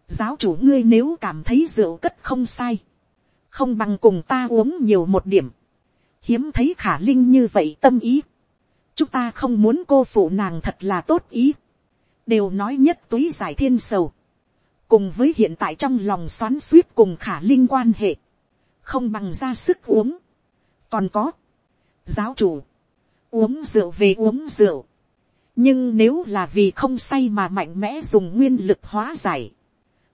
[SPEAKER 1] giáo chủ ngươi nếu cảm thấy rượu cất không sai, không bằng cùng ta uống nhiều một điểm, hiếm thấy khả linh như vậy tâm ý, chúng ta không muốn cô phụ nàng thật là tốt ý, đều nói nhất túy giải thiên sầu, cùng với hiện tại trong lòng xoắn suýt cùng khả linh quan hệ, không bằng ra sức uống, còn có, giáo chủ, uống rượu về uống rượu, nhưng nếu là vì không say mà mạnh mẽ dùng nguyên lực hóa giải,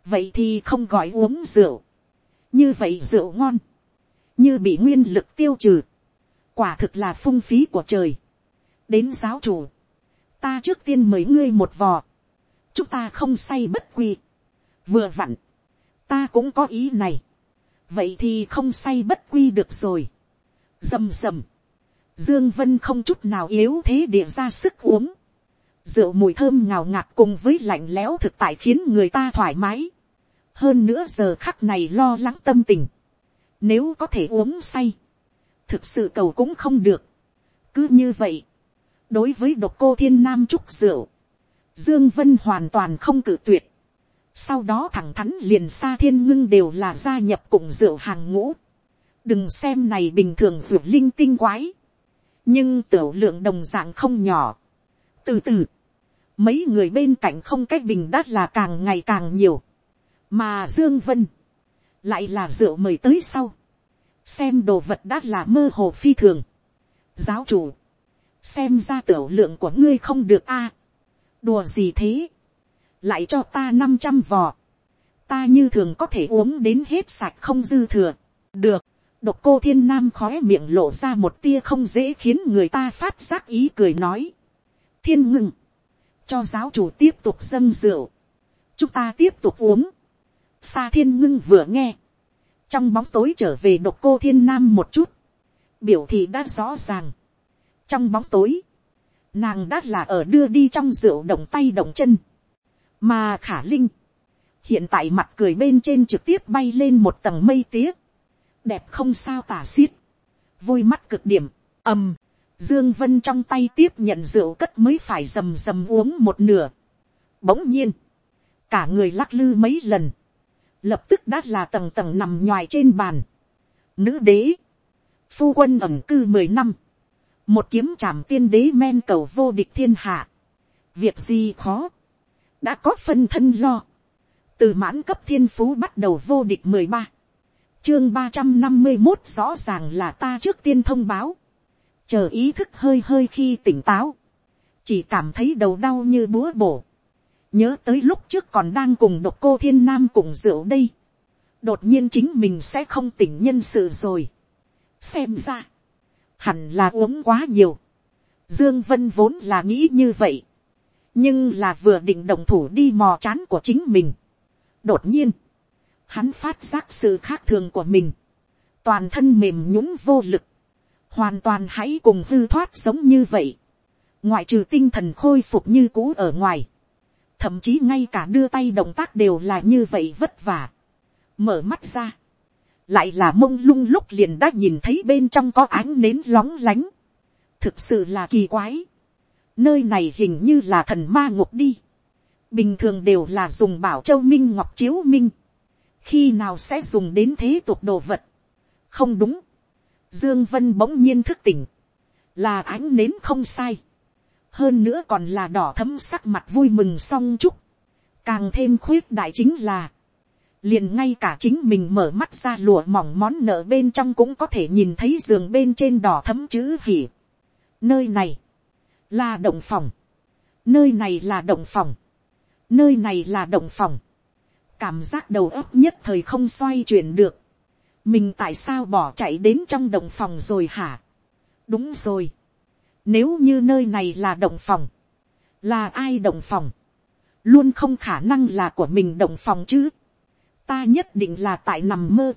[SPEAKER 1] vậy thì không gọi uống rượu, như vậy rượu ngon, như bị nguyên lực tiêu trừ, quả thực là phung phí của trời. đến giáo chủ, ta trước tiên mời ngươi một vò, chúng ta không say bất quy, vừa vặn, ta cũng có ý này, vậy thì không say bất quy được rồi, rầm rầm, dương vân không chút nào yếu thế địa ra sức uống, rượu mùi thơm ngào ngạt cùng với lạnh lẽo thực tại khiến người ta thoải mái, hơn nữa giờ khắc này lo lắng tâm tình, nếu có thể uống say, thực sự cầu cũng không được. cứ như vậy, đối với độc cô thiên nam trúc rượu, dương vân hoàn toàn không cử tuyệt. sau đó thẳng thắn liền xa thiên ngưng đều là gia nhập cùng rượu hàng ngũ. đừng xem này bình thường rượu linh tinh quái, nhưng tiểu lượng đồng dạng không nhỏ. từ từ, mấy người bên cạnh không cách bình đắt là càng ngày càng nhiều mà dương vân lại là rượu mời tới sau, xem đồ vật đã là mơ hồ phi thường. giáo chủ, xem ra tiểu lượng của ngươi không được a, đùa gì thế, lại cho ta năm trăm vò, ta như thường có thể uống đến hết sạch không dư thừa, được, độc cô thiên nam khói miệng lộ ra một tia không dễ khiến người ta phát giác ý cười nói, thiên ngừng, cho giáo chủ tiếp tục dâng rượu, chúng ta tiếp tục uống, Sa thiên ngưng vừa nghe. Trong bóng tối trở về độc cô thiên nam một chút. Biểu thị đã rõ ràng. Trong bóng tối. Nàng đã là ở đưa đi trong rượu động tay động chân. Mà khả linh. Hiện tại mặt cười bên trên trực tiếp bay lên một tầng mây tía. Đẹp không sao tả xiết. Vui mắt cực điểm. ầm. Dương Vân trong tay tiếp nhận rượu cất mới phải rầm rầm uống một nửa. Bỗng nhiên. Cả người lắc lư mấy lần lập tức đã là tầng tầng nằm ngoài trên bàn. Nữ đế, phu quân ẩm cư mười năm, một kiếm trảm tiên đế men cầu vô địch thiên hạ. Việc gì khó, đã có phân thân lo. Từ mãn cấp thiên phú bắt đầu vô địch mười ba chương ba trăm năm mươi một rõ ràng là ta trước tiên thông báo. Chờ ý thức hơi hơi khi tỉnh táo. Chỉ cảm thấy đầu đau như búa bổ nhớ tới lúc trước còn đang cùng độc cô thiên nam cùng rượu đây, đột nhiên chính mình sẽ không tỉnh nhân sự rồi. xem ra, hẳn là uống quá nhiều. dương vân vốn là nghĩ như vậy, nhưng là vừa định động thủ đi mò chán của chính mình. đột nhiên, hắn phát giác sự khác thường của mình, toàn thân mềm nhũng vô lực, hoàn toàn hãy cùng hư thoát sống như vậy, ngoại trừ tinh thần khôi phục như cũ ở ngoài, thậm chí ngay cả đưa tay động tác đều là như vậy vất vả, mở mắt ra, lại là mông lung lúc liền đã nhìn thấy bên trong có ánh nến lóng lánh, thực sự là kỳ quái, nơi này hình như là thần ma ngục đi, bình thường đều là dùng bảo châu minh ngọc chiếu minh, khi nào sẽ dùng đến thế tục đồ vật, không đúng, dương vân bỗng nhiên thức tỉnh, là ánh nến không sai, hơn nữa còn là đỏ thấm sắc mặt vui mừng song chúc, càng thêm khuyết đại chính là, liền ngay cả chính mình mở mắt ra lụa mỏng món nợ bên trong cũng có thể nhìn thấy giường bên trên đỏ thấm chữ hỉ. Nơi này là động phòng, nơi này là động phòng, nơi này là động phòng, cảm giác đầu óc nhất thời không xoay chuyển được, mình tại sao bỏ chạy đến trong động phòng rồi hả? đúng rồi, nếu như nơi này là động phòng, là ai động phòng, luôn không khả năng là của mình động phòng chứ, ta nhất định là tại nằm mơ,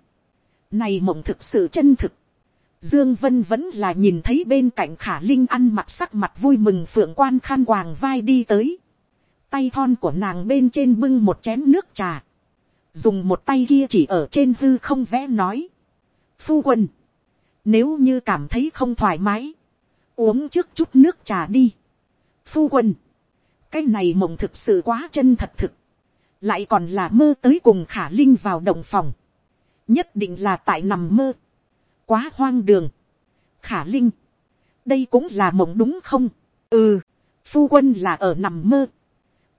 [SPEAKER 1] này mộng thực sự chân thực, Dương Vân vẫn là nhìn thấy bên cạnh khả linh ăn mặc sắc mặt vui mừng phượng quan khăn quàng vai đi tới. Tay thon của nàng bên trên bưng một chén nước trà. Dùng một tay kia chỉ ở trên hư không vẽ nói. Phu quân. Nếu như cảm thấy không thoải mái. Uống trước chút nước trà đi. Phu quân. Cái này mộng thực sự quá chân thật thực. Lại còn là mơ tới cùng khả linh vào động phòng. Nhất định là tại nằm mơ quá hoang đường. khả linh, đây cũng là mộng đúng không. ừ, phu quân là ở nằm mơ.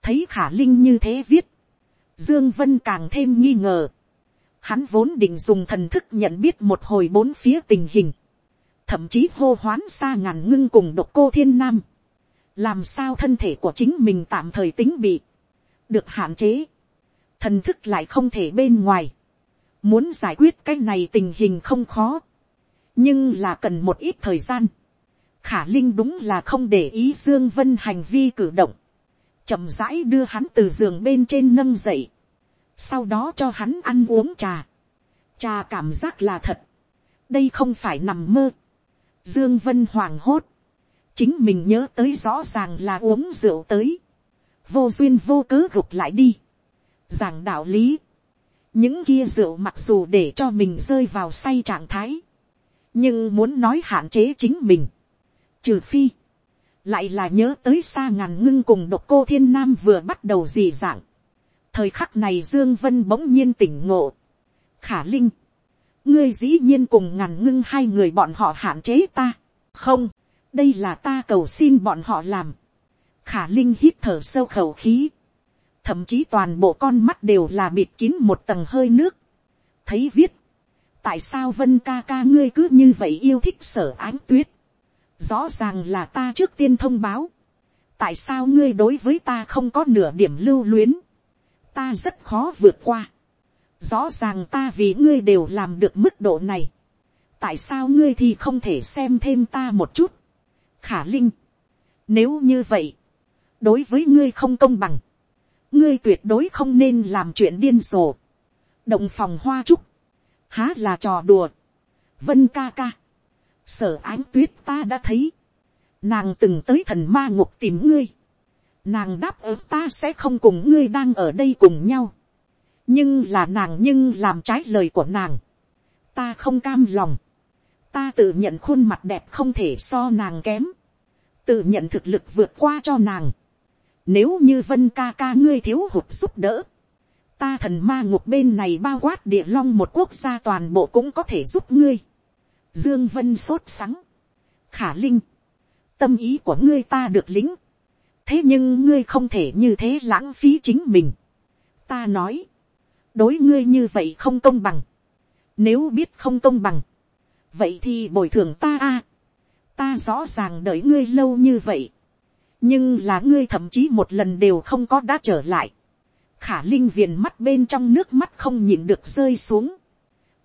[SPEAKER 1] thấy khả linh như thế viết. dương vân càng thêm nghi ngờ. hắn vốn định dùng thần thức nhận biết một hồi bốn phía tình hình thậm chí hô hoán xa ngàn ngưng cùng độc cô thiên nam. làm sao thân thể của chính mình tạm thời tính bị được hạn chế. thần thức lại không thể bên ngoài muốn giải quyết cái này tình hình không khó nhưng là cần một ít thời gian. khả linh đúng là không để ý dương vân hành vi cử động, chậm rãi đưa hắn từ giường bên trên nâng dậy, sau đó cho hắn ăn uống trà. trà cảm giác là thật, đây không phải nằm mơ dương vân hoảng hốt, chính mình nhớ tới rõ ràng là uống rượu tới, vô duyên vô cớ gục lại đi, giảng đạo lý, những kia rượu mặc dù để cho mình rơi vào say trạng thái, nhưng muốn nói hạn chế chính mình, trừ phi, lại là nhớ tới xa ngàn ngưng cùng độc cô thiên nam vừa bắt đầu dị dạng. thời khắc này dương vân bỗng nhiên tỉnh ngộ. khả linh, ngươi dĩ nhiên cùng ngàn ngưng hai người bọn họ hạn chế ta. không, đây là ta cầu xin bọn họ làm. khả linh hít thở sâu khẩu khí. thậm chí toàn bộ con mắt đều là bịt kín một tầng hơi nước. thấy viết, tại sao vân ca ca ngươi cứ như vậy yêu thích sở ánh tuyết, rõ ràng là ta trước tiên thông báo, tại sao ngươi đối với ta không có nửa điểm lưu luyến, ta rất khó vượt qua, rõ ràng ta vì ngươi đều làm được mức độ này, tại sao ngươi thì không thể xem thêm ta một chút, khả linh, nếu như vậy, đối với ngươi không công bằng, ngươi tuyệt đối không nên làm chuyện điên rồ, động phòng hoa trúc, há là trò đùa. vân ca ca, sở ánh tuyết ta đã thấy, nàng từng tới thần ma ngục tìm ngươi, nàng đáp ứng ta sẽ không cùng ngươi đang ở đây cùng nhau, nhưng là nàng nhưng làm trái lời của nàng, ta không cam lòng, ta tự nhận khuôn mặt đẹp không thể so nàng kém, tự nhận thực lực vượt qua cho nàng, nếu như vân ca ca ngươi thiếu hụt giúp đỡ, ta thần ma ngục bên này bao quát địa long một quốc gia toàn bộ cũng có thể giúp ngươi. Dương Vân sốt sắng. Khả Linh. Tâm ý của ngươi ta được lính. Thế nhưng ngươi không thể như thế lãng phí chính mình. Ta nói. Đối ngươi như vậy không công bằng. Nếu biết không công bằng. Vậy thì bồi thường ta a. Ta rõ ràng đợi ngươi lâu như vậy. Nhưng là ngươi thậm chí một lần đều không có đã trở lại khả linh viền mắt bên trong nước mắt không nhìn được rơi xuống,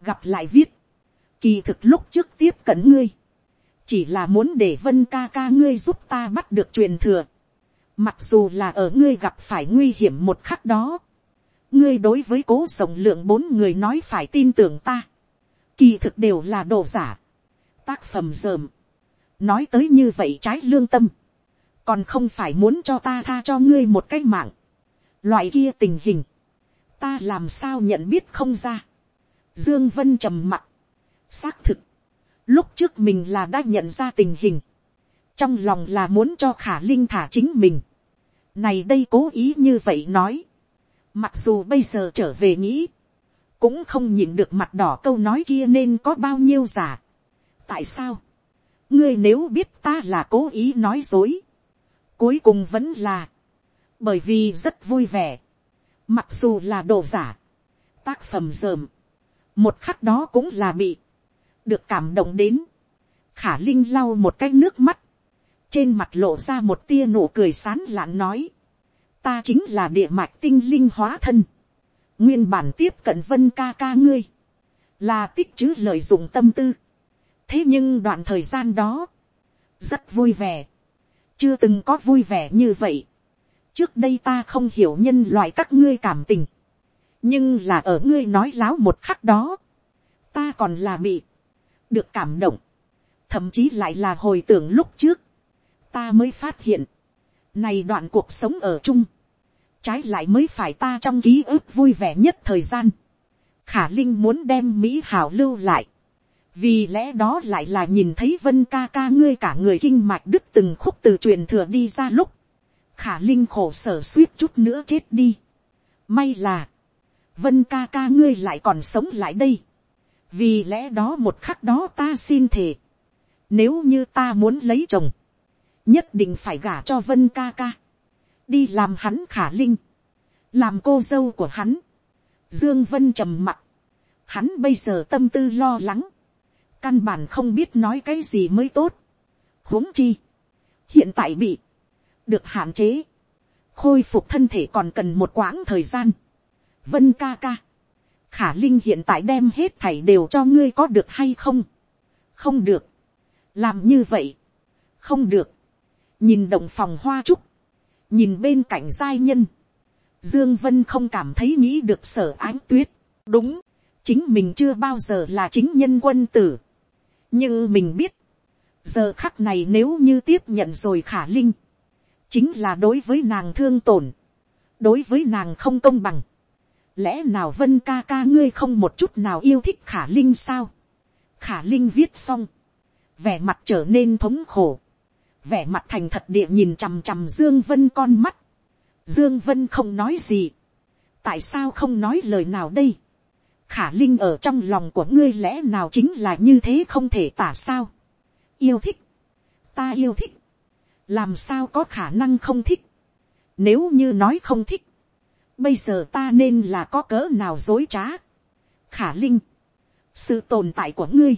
[SPEAKER 1] gặp lại viết, kỳ thực lúc trước tiếp cận ngươi, chỉ là muốn để vân ca ca ngươi giúp ta bắt được truyền thừa, mặc dù là ở ngươi gặp phải nguy hiểm một khắc đó, ngươi đối với cố rộng lượng bốn người nói phải tin tưởng ta, kỳ thực đều là đồ giả, tác phẩm dởm, nói tới như vậy trái lương tâm, còn không phải muốn cho ta tha cho ngươi một cái mạng, loại kia tình hình, ta làm sao nhận biết không ra, dương vân trầm mặt, xác thực, lúc trước mình là đã nhận ra tình hình, trong lòng là muốn cho khả linh thả chính mình, này đây cố ý như vậy nói, mặc dù bây giờ trở về nghĩ, cũng không nhìn được mặt đỏ câu nói kia nên có bao nhiêu giả. tại sao, ngươi nếu biết ta là cố ý nói dối, cuối cùng vẫn là, bởi vì rất vui vẻ, mặc dù là đồ giả, tác phẩm dởm, một khắc đó cũng là bị, được cảm động đến, khả linh lau một cái nước mắt, trên mặt lộ ra một tia nụ cười sán lạn nói, ta chính là địa mạch tinh linh hóa thân, nguyên bản tiếp cận vân ca ca ngươi, là tích chứ lợi dụng tâm tư, thế nhưng đoạn thời gian đó, rất vui vẻ, chưa từng có vui vẻ như vậy. trước đây ta không hiểu nhân loại các ngươi cảm tình, nhưng là ở ngươi nói láo một khắc đó, ta còn là bị, được cảm động, thậm chí lại là hồi tưởng lúc trước, ta mới phát hiện, này đoạn cuộc sống ở chung, trái lại mới phải ta trong ký ức vui vẻ nhất thời gian. khả linh muốn đem mỹ hảo lưu lại, vì lẽ đó lại là nhìn thấy vân ca ca ngươi cả người kinh mạch đức từng khúc từ truyền thừa đi ra lúc, khả linh khổ sở suýt chút nữa chết đi. may là, vân ca ca ngươi lại còn sống lại đây, vì lẽ đó một khắc đó ta xin thề, nếu như ta muốn lấy chồng, nhất định phải gả cho vân ca ca, đi làm hắn khả linh, làm cô dâu của hắn, dương vân trầm mặc, hắn bây giờ tâm tư lo lắng, căn bản không biết nói cái gì mới tốt. huống chi, hiện tại bị, được hạn chế, khôi phục thân thể còn cần một quãng thời gian. vân ca ca, khả linh hiện tại đem hết thảy đều cho ngươi có được hay không. không được, làm như vậy, không được, nhìn động phòng hoa trúc, nhìn bên cạnh giai nhân, dương vân không cảm thấy nghĩ được sở ánh tuyết, đúng, chính mình chưa bao giờ là chính nhân quân tử, nhưng mình biết, giờ khắc này nếu như tiếp nhận rồi khả linh, chính là đối với nàng thương tổn, đối với nàng không công bằng, lẽ nào vân ca ca ngươi không một chút nào yêu thích khả linh sao, khả linh viết xong, vẻ mặt trở nên thống khổ, vẻ mặt thành thật địa nhìn chằm chằm dương vân con mắt, dương vân không nói gì, tại sao không nói lời nào đây, khả linh ở trong lòng của ngươi lẽ nào chính là như thế không thể tả sao. yêu thích, ta yêu thích, làm sao có khả năng không thích, nếu như nói không thích, bây giờ ta nên là có cỡ nào dối trá. khả linh, sự tồn tại của ngươi,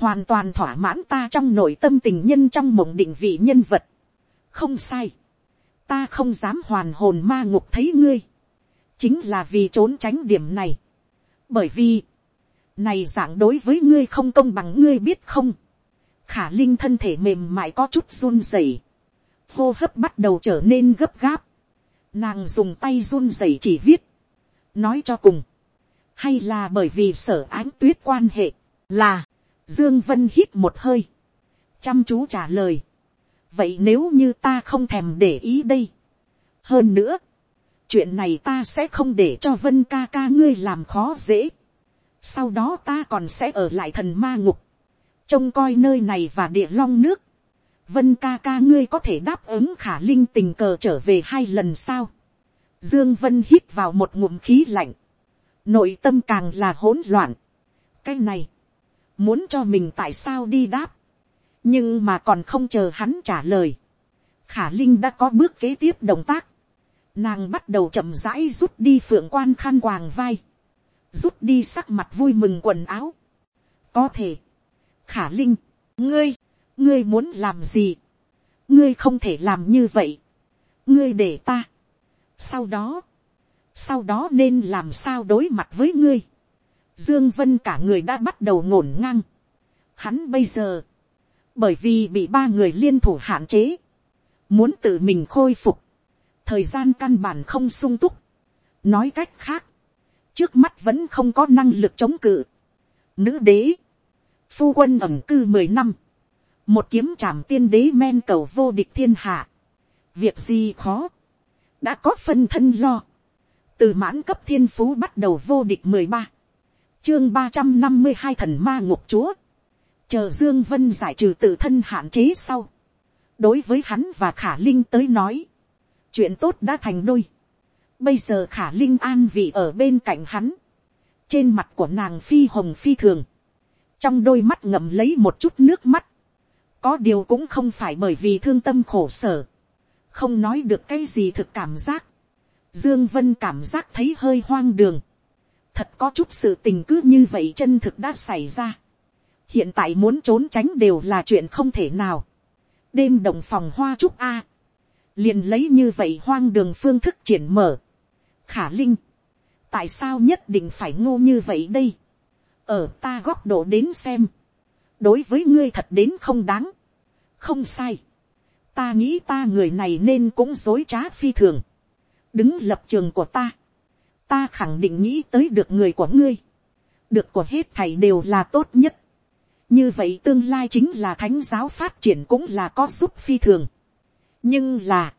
[SPEAKER 1] hoàn toàn thỏa mãn ta trong nội tâm tình nhân trong mộng định vị nhân vật. không sai, ta không dám hoàn hồn ma ngục thấy ngươi, chính là vì trốn tránh điểm này. Bởi vì, này dạng đối với ngươi không công bằng ngươi biết không, khả linh thân thể mềm mại có chút run rẩy, hô hấp bắt đầu trở nên gấp gáp, nàng dùng tay run rẩy chỉ viết, nói cho cùng, hay là bởi vì sở ánh tuyết quan hệ, là, dương vân hít một hơi, chăm chú trả lời, vậy nếu như ta không thèm để ý đây, hơn nữa, chuyện này ta sẽ không để cho vân ca ca ngươi làm khó dễ. sau đó ta còn sẽ ở lại thần ma ngục, trông coi nơi này và địa long nước. vân ca ca ngươi có thể đáp ứng khả linh tình cờ trở về hai lần sao. dương vân hít vào một ngụm khí lạnh, nội tâm càng là hỗn loạn. cái này, muốn cho mình tại sao đi đáp, nhưng mà còn không chờ hắn trả lời. khả linh đã có bước kế tiếp động tác nàng bắt đầu chậm rãi rút đi phượng quan khăn quàng vai, rút đi sắc mặt vui mừng quần áo. có thể, khả linh, ngươi, ngươi muốn làm gì, ngươi không thể làm như vậy, ngươi để ta. sau đó, sau đó nên làm sao đối mặt với ngươi. Dương Vân cả người đã bắt đầu ngổn ngang. Hắn bây giờ, bởi vì bị ba người liên thủ hạn chế, muốn tự mình khôi phục, thời gian căn bản không sung túc. Nói cách khác, trước mắt vẫn không có năng lực chống cự. Nữ đế, phu quân ẩm cư mười năm, một kiếm trảm tiên đế men cầu vô địch thiên hạ. Việc gì khó, đã có phân thân lo. Từ mãn cấp thiên phú bắt đầu vô địch mười ba chương ba trăm năm mươi hai thần ma ngục chúa. Chờ Dương Vân giải trừ tự thân hạn chế sau. Đối với hắn và Khả Linh tới nói. Chuyện tốt đã thành đôi. Bây giờ Khả Linh an vị ở bên cạnh hắn. Trên mặt của nàng phi hồng phi thường. Trong đôi mắt ngậm lấy một chút nước mắt. Có điều cũng không phải bởi vì thương tâm khổ sở. Không nói được cái gì thực cảm giác. Dương Vân cảm giác thấy hơi hoang đường thật có chút sự tình cứ như vậy chân thực đã xảy ra. hiện tại muốn trốn tránh đều là chuyện không thể nào. đêm đồng phòng hoa trúc a. liền lấy như vậy hoang đường phương thức triển mở. khả linh. tại sao nhất định phải ngô như vậy đây. ở ta góc độ đến xem. đối với ngươi thật đến không đáng. không sai. ta nghĩ ta người này nên cũng dối trá phi thường. đứng lập trường của ta ta khẳng định nghĩ tới được người của ngươi, được của hết thầy đều là tốt nhất. như vậy tương lai chính là thánh giáo phát triển cũng là có giúp phi thường. nhưng là,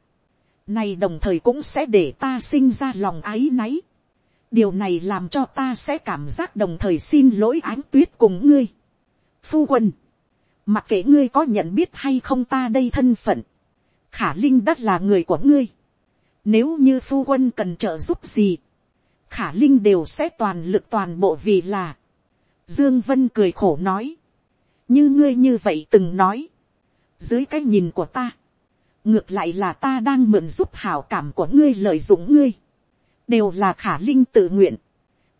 [SPEAKER 1] này đồng thời cũng sẽ để ta sinh ra lòng áy náy. điều này làm cho ta sẽ cảm giác đồng thời xin lỗi ánh tuyết cùng ngươi. phu quân, mặc kệ ngươi có nhận biết hay không ta đây thân phận, khả linh đất là người của ngươi. nếu như phu quân cần trợ giúp gì, khả linh đều sẽ toàn lực toàn bộ vì là. Dương Vân cười khổ nói. Như ngươi như vậy từng nói. Dưới cái nhìn của ta. Ngược lại là ta đang mượn giúp hảo cảm của ngươi lợi dụng ngươi. Đều là khả linh tự nguyện.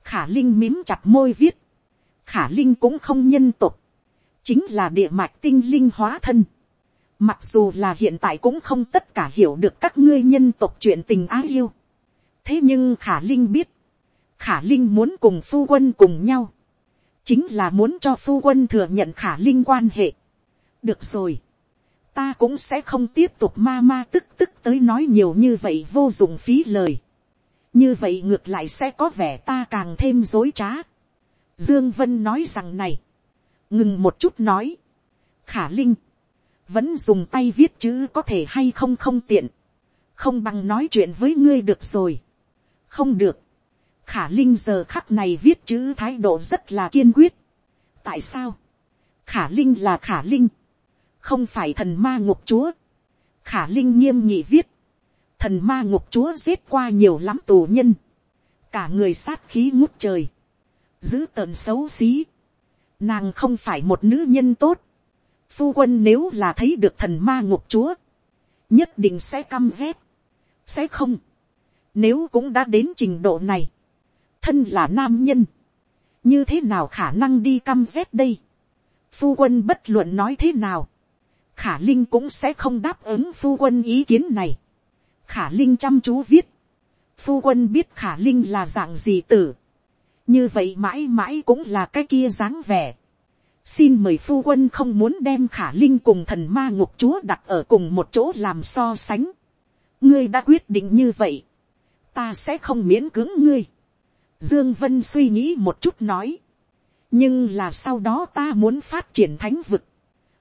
[SPEAKER 1] Khả linh mím chặt môi viết. Khả linh cũng không nhân tục. Chính là địa mạch tinh linh hóa thân. Mặc dù là hiện tại cũng không tất cả hiểu được các ngươi nhân tộc chuyện tình ái yêu. Thế nhưng khả linh biết khả linh muốn cùng phu quân cùng nhau, chính là muốn cho phu quân thừa nhận khả linh quan hệ. được rồi, ta cũng sẽ không tiếp tục ma ma tức tức tới nói nhiều như vậy vô dụng phí lời. như vậy ngược lại sẽ có vẻ ta càng thêm dối trá. dương vân nói rằng này, ngừng một chút nói, khả linh, vẫn dùng tay viết chữ có thể hay không không tiện, không bằng nói chuyện với ngươi được rồi. không được, khả linh giờ khắc này viết chữ thái độ rất là kiên quyết. tại sao, khả linh là khả linh, không phải thần ma ngục chúa. khả linh nghiêm nhị viết, thần ma ngục chúa giết qua nhiều lắm tù nhân, cả người sát khí ngút trời, giữ tợn xấu xí, nàng không phải một nữ nhân tốt, phu quân nếu là thấy được thần ma ngục chúa, nhất định sẽ căm ghét, sẽ không, nếu cũng đã đến trình độ này, thân là nam nhân, như thế nào khả năng đi căm rét đây. phu quân bất luận nói thế nào, khả linh cũng sẽ không đáp ứng phu quân ý kiến này. khả linh chăm chú viết, phu quân biết khả linh là dạng gì tử, như vậy mãi mãi cũng là cái kia dáng vẻ. xin mời phu quân không muốn đem khả linh cùng thần ma ngục chúa đặt ở cùng một chỗ làm so sánh. ngươi đã quyết định như vậy, ta sẽ không miễn cưỡng ngươi. Dương Vân suy nghĩ một chút nói. Nhưng là sau đó ta muốn phát triển thánh vực.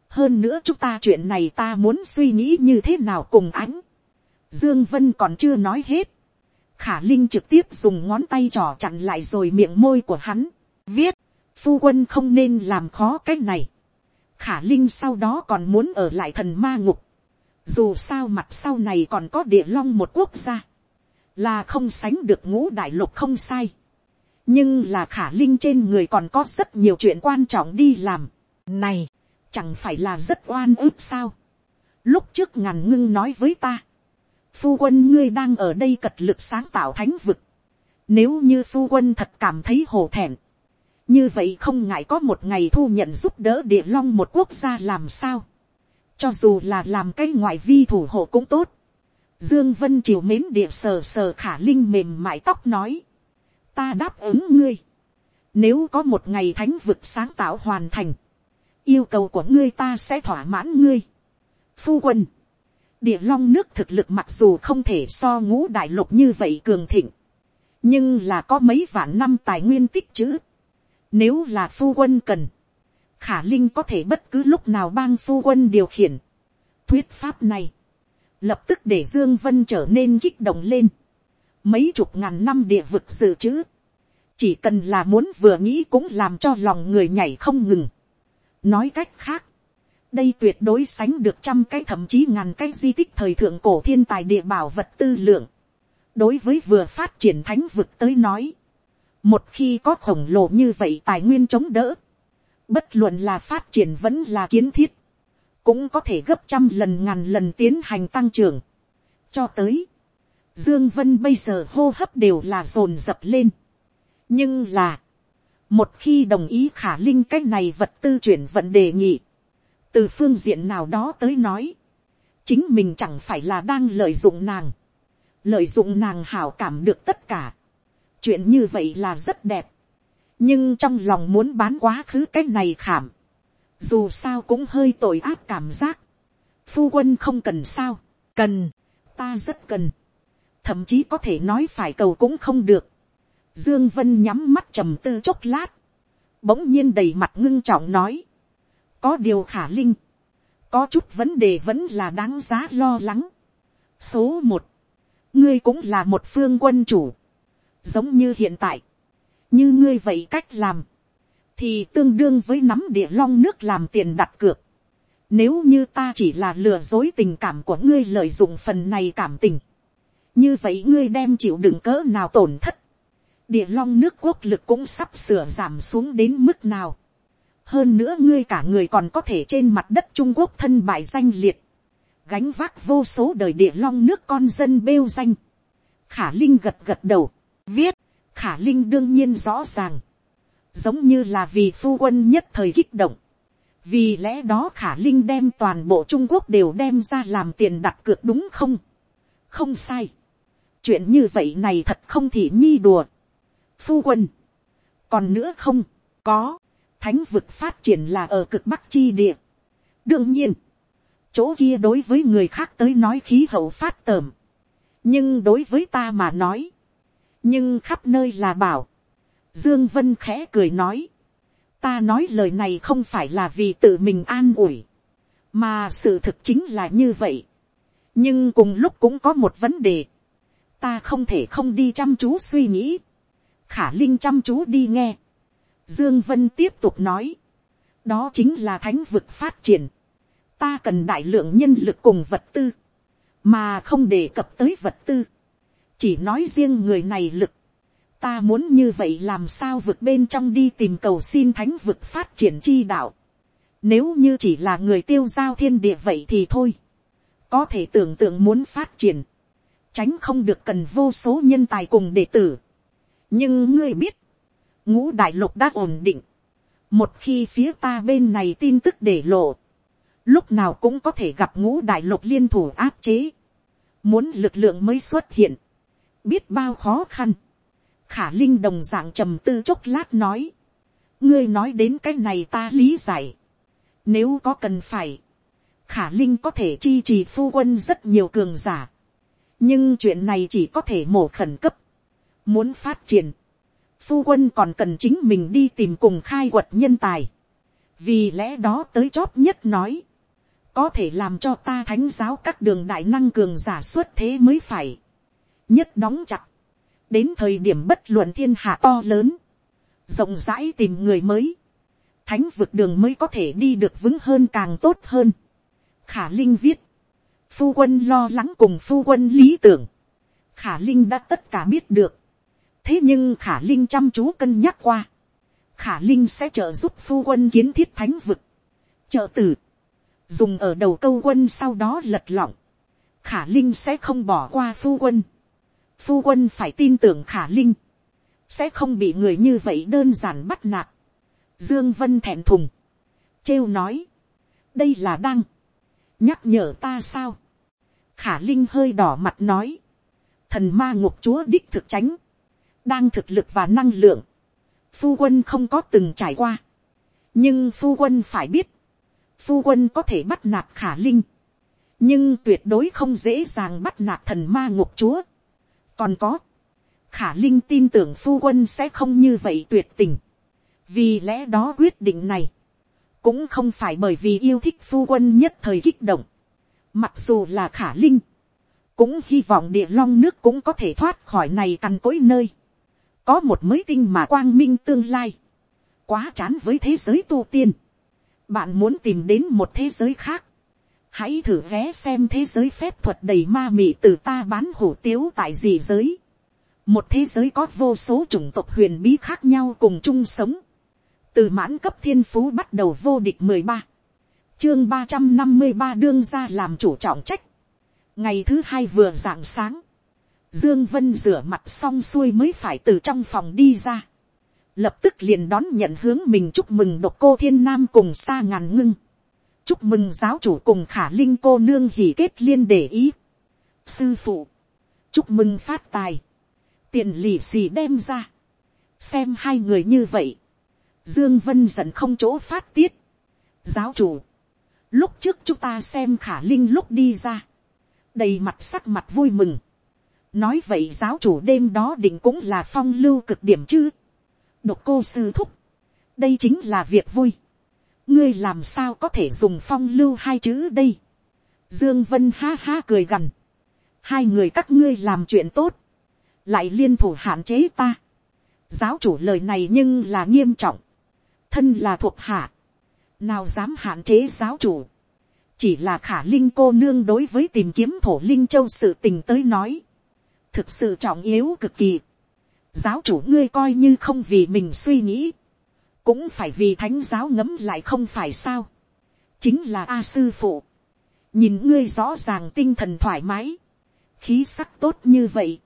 [SPEAKER 1] Hơn nữa chúng ta chuyện này ta muốn suy nghĩ như thế nào cùng ánh. Dương Vân còn chưa nói hết. Khả Linh trực tiếp dùng ngón tay trỏ chặn lại rồi miệng môi của hắn. Viết, phu quân không nên làm khó cái này. Khả Linh sau đó còn muốn ở lại thần ma ngục. Dù sao mặt sau này còn có địa long một quốc gia. Là không sánh được ngũ đại lục không sai nhưng là khả linh trên người còn có rất nhiều chuyện quan trọng đi làm. này, chẳng phải là rất oan ức sao. lúc trước ngàn ngưng nói với ta, phu quân ngươi đang ở đây cật lực sáng tạo thánh vực. nếu như phu quân thật cảm thấy hổ thẹn, như vậy không ngại có một ngày thu nhận giúp đỡ địa long một quốc gia làm sao. cho dù là làm cái ngoại vi thủ hộ cũng tốt. Dương Vân triều mến địa sờ sờ khả linh mềm mại tóc nói. Ta đáp ứng ngươi. Nếu có một ngày thánh vực sáng tạo hoàn thành. Yêu cầu của ngươi ta sẽ thỏa mãn ngươi. Phu quân. Địa long nước thực lực mặc dù không thể so ngũ đại lục như vậy cường thịnh. Nhưng là có mấy vạn năm tài nguyên tích trữ. Nếu là phu quân cần. Khả Linh có thể bất cứ lúc nào bang phu quân điều khiển. Thuyết pháp này, lập tức để dương vân trở nên kích động lên mấy chục ngàn năm địa vực dự trữ, chỉ cần là muốn vừa nghĩ cũng làm cho lòng người nhảy không ngừng. nói cách khác, đây tuyệt đối sánh được trăm cái thậm chí ngàn cái di tích thời thượng cổ thiên tài địa bảo vật tư lượng. đối với vừa phát triển thánh vực tới nói, một khi có khổng lồ như vậy tài nguyên chống đỡ, bất luận là phát triển vẫn là kiến thiết, cũng có thể gấp trăm lần ngàn lần tiến hành tăng trưởng. cho tới, dương vân bây giờ hô hấp đều là dồn dập lên. nhưng là, một khi đồng ý khả linh cách này vật tư chuyển vận đề nghị, từ phương diện nào đó tới nói, chính mình chẳng phải là đang lợi dụng nàng, lợi dụng nàng hảo cảm được tất cả. chuyện như vậy là rất đẹp, nhưng trong lòng muốn bán quá khứ cách này khảm, dù sao cũng hơi tội ác cảm giác. phu quân không cần sao, cần, ta rất cần, thậm chí có thể nói phải cầu cũng không được. dương vân nhắm mắt trầm tư chốc lát, bỗng nhiên đầy mặt ngưng trọng nói, có điều khả linh, có chút vấn đề vẫn là đáng giá lo lắng. số một, ngươi cũng là một phương quân chủ, giống như hiện tại, như ngươi vậy cách làm, thì tương đương với nắm địa long nước làm tiền đặt cược. Nếu như ta chỉ là lừa dối tình cảm của ngươi lợi dụng phần này cảm tình. Như vậy ngươi đem chịu đựng cỡ nào tổn thất. Địa long nước quốc lực cũng sắp sửa giảm xuống đến mức nào. Hơn nữa ngươi cả người còn có thể trên mặt đất Trung Quốc thân bại danh liệt. Gánh vác vô số đời địa long nước con dân bêu danh. Khả Linh gật gật đầu. Viết. Khả Linh đương nhiên rõ ràng giống như là vì phu quân nhất thời kích động. vì lẽ đó khả linh đem toàn bộ trung quốc đều đem ra làm tiền đặt cược đúng không. không sai chuyện như vậy này thật không thì nhi đùa. phu quân. còn nữa không, có, thánh vực phát triển là ở cực bắc chi địa. đương nhiên, chỗ kia đối với người khác tới nói khí hậu phát tởm. nhưng đối với ta mà nói, nhưng khắp nơi là bảo, Dương Vân khẽ cười nói. Ta nói lời này không phải là vì tự mình an ủi. Mà sự thực chính là như vậy. Nhưng cùng lúc cũng có một vấn đề. Ta không thể không đi chăm chú suy nghĩ. Khả Linh chăm chú đi nghe. Dương Vân tiếp tục nói. Đó chính là thánh vực phát triển. Ta cần đại lượng nhân lực cùng vật tư. Mà không đề cập tới vật tư. Chỉ nói riêng người này lực ta muốn như vậy làm sao vượt bên trong đi tìm cầu xin thánh vực phát triển chi đạo. Nếu như chỉ là người tiêu giao thiên địa vậy thì thôi. Có thể tưởng tượng muốn phát triển. Tránh không được cần vô số nhân tài cùng đệ tử. Nhưng ngươi biết. Ngũ đại lục đã ổn định. Một khi phía ta bên này tin tức để lộ. Lúc nào cũng có thể gặp ngũ đại lục liên thủ áp chế. Muốn lực lượng mới xuất hiện. Biết bao khó khăn khả linh đồng dạng trầm tư chốc lát nói, ngươi nói đến cái này ta lý giải, nếu có cần phải, khả linh có thể chi trì phu quân rất nhiều cường giả, nhưng chuyện này chỉ có thể mổ khẩn cấp, muốn phát triển, phu quân còn cần chính mình đi tìm cùng khai quật nhân tài, vì lẽ đó tới chót nhất nói, có thể làm cho ta thánh giáo các đường đại năng cường giả xuất thế mới phải, nhất đóng chặt, đến thời điểm bất luận thiên hạ to lớn, rộng rãi tìm người mới, thánh vực đường mới có thể đi được vững hơn càng tốt hơn. khả linh viết, phu quân lo lắng cùng phu quân lý tưởng, khả linh đã tất cả biết được, thế nhưng khả linh chăm chú cân nhắc qua, khả linh sẽ trợ giúp phu quân kiến thiết thánh vực, trợ tử, dùng ở đầu câu quân sau đó lật lọng, khả linh sẽ không bỏ qua phu quân, phu quân phải tin tưởng khả linh, sẽ không bị người như vậy đơn giản bắt nạt. Dương Vân thẹn thùng, trêu nói, đây là đăng, nhắc nhở ta sao. khả linh hơi đỏ mặt nói, thần ma ngục chúa đích thực tránh, đang thực lực và năng lượng, phu quân không có từng trải qua, nhưng phu quân phải biết, phu quân có thể bắt nạt khả linh, nhưng tuyệt đối không dễ dàng bắt nạt thần ma ngục chúa. còn có, khả linh tin tưởng phu quân sẽ không như vậy tuyệt tình, vì lẽ đó quyết định này, cũng không phải bởi vì yêu thích phu quân nhất thời kích động, mặc dù là khả linh, cũng hy vọng địa long nước cũng có thể thoát khỏi này cằn cỗi nơi, có một mới tinh mà quang minh tương lai, quá chán với thế giới tu tiên, bạn muốn tìm đến một thế giới khác, hãy thử vé xem thế giới phép thuật đầy ma mị từ ta bán hủ tiếu tại gì giới, một thế giới có vô số chủng tộc huyền bí khác nhau cùng chung sống, từ mãn cấp thiên phú bắt đầu vô địch mười ba, chương ba trăm năm mươi ba đương ra làm chủ trọng trách, ngày thứ hai vừa d ạ n g sáng, dương vân rửa mặt xong xuôi mới phải từ trong phòng đi ra, lập tức liền đón nhận hướng mình chúc mừng độc cô thiên nam cùng xa ngàn ngưng, chúc mừng giáo chủ cùng khả linh cô nương hỉ kết liên để ý, sư phụ, chúc mừng phát tài, tiền lì xì đem ra, xem hai người như vậy, dương vân giận không chỗ phát tiết, giáo chủ, lúc trước chúng ta xem khả linh lúc đi ra, đầy mặt sắc mặt vui mừng. nói vậy giáo chủ đêm đó định cũng là phong lưu cực điểm chứ. độc cô sư thúc, đây chính là việc vui. ngươi làm sao có thể dùng phong lưu hai chữ đây. dương vân ha ha cười gằn. hai người các ngươi làm chuyện tốt, lại liên thủ hạn chế ta. giáo chủ lời này nhưng là nghiêm trọng thân là thuộc hạ, nào dám hạn chế giáo chủ. Chỉ là khả linh cô nương đối với tìm kiếm thổ linh châu sự tình tới nói, thực sự trọng yếu cực kỳ. giáo chủ ngươi coi như không vì mình suy nghĩ, cũng phải vì thánh giáo ngấm lại không phải sao. chính là a sư phụ, nhìn ngươi rõ ràng tinh thần thoải mái, khí sắc tốt như vậy,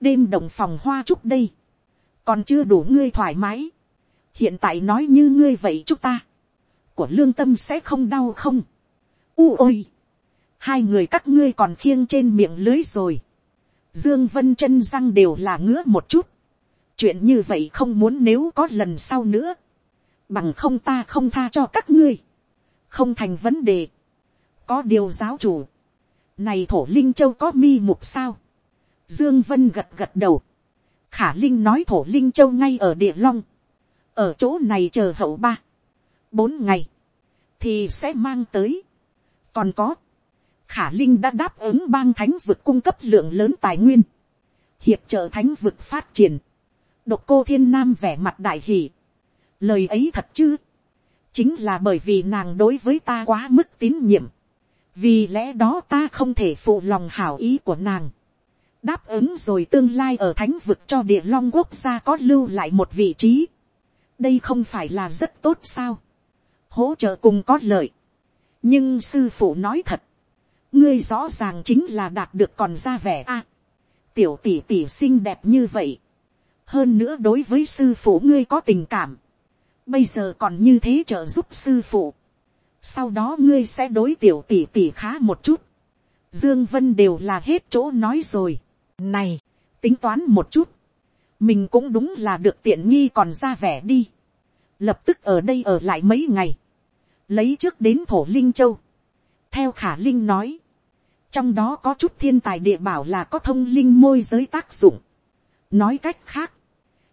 [SPEAKER 1] đêm đồng phòng hoa chúc đây, còn chưa đủ ngươi thoải mái, hiện tại nói như ngươi vậy chúc ta, của lương tâm sẽ không đau không, u ôi, hai người các ngươi còn khiêng trên miệng lưới rồi, dương vân chân răng đều là ngứa một chút, chuyện như vậy không muốn nếu có lần sau nữa, bằng không ta không tha cho các ngươi, không thành vấn đề, có điều giáo chủ, này thổ linh châu có mi mục sao, dương vân gật gật đầu, khả linh nói thổ linh châu ngay ở địa long, ở chỗ này chờ hậu ba, bốn ngày, thì sẽ mang tới, còn có, khả linh đã đáp ứng bang thánh vực cung cấp lượng lớn tài nguyên, hiệp trợ thánh vực phát triển, độc cô thiên nam vẻ mặt đại hỷ, lời ấy thật chứ, chính là bởi vì nàng đối với ta quá mức tín nhiệm, vì lẽ đó ta không thể phụ lòng hảo ý của nàng, đáp ứng rồi tương lai ở thánh vực cho địa long quốc gia có lưu lại một vị trí, đây không phải là rất tốt sao, hỗ trợ cùng có lợi, nhưng sư phụ nói thật, ngươi rõ ràng chính là đạt được còn ra vẻ a. tiểu tỷ tỷ xinh đẹp như vậy. hơn nữa đối với sư phụ ngươi có tình cảm. bây giờ còn như thế trợ giúp sư phụ. sau đó ngươi sẽ đối tiểu tỷ tỷ khá một chút. dương vân đều là hết chỗ nói rồi. này, tính toán một chút mình cũng đúng là được tiện nghi còn ra vẻ đi. lập tức ở đây ở lại mấy ngày lấy trước đến thổ linh châu. theo khả linh nói, trong đó có chút thiên tài địa bảo là có thông linh môi giới tác dụng. nói cách khác,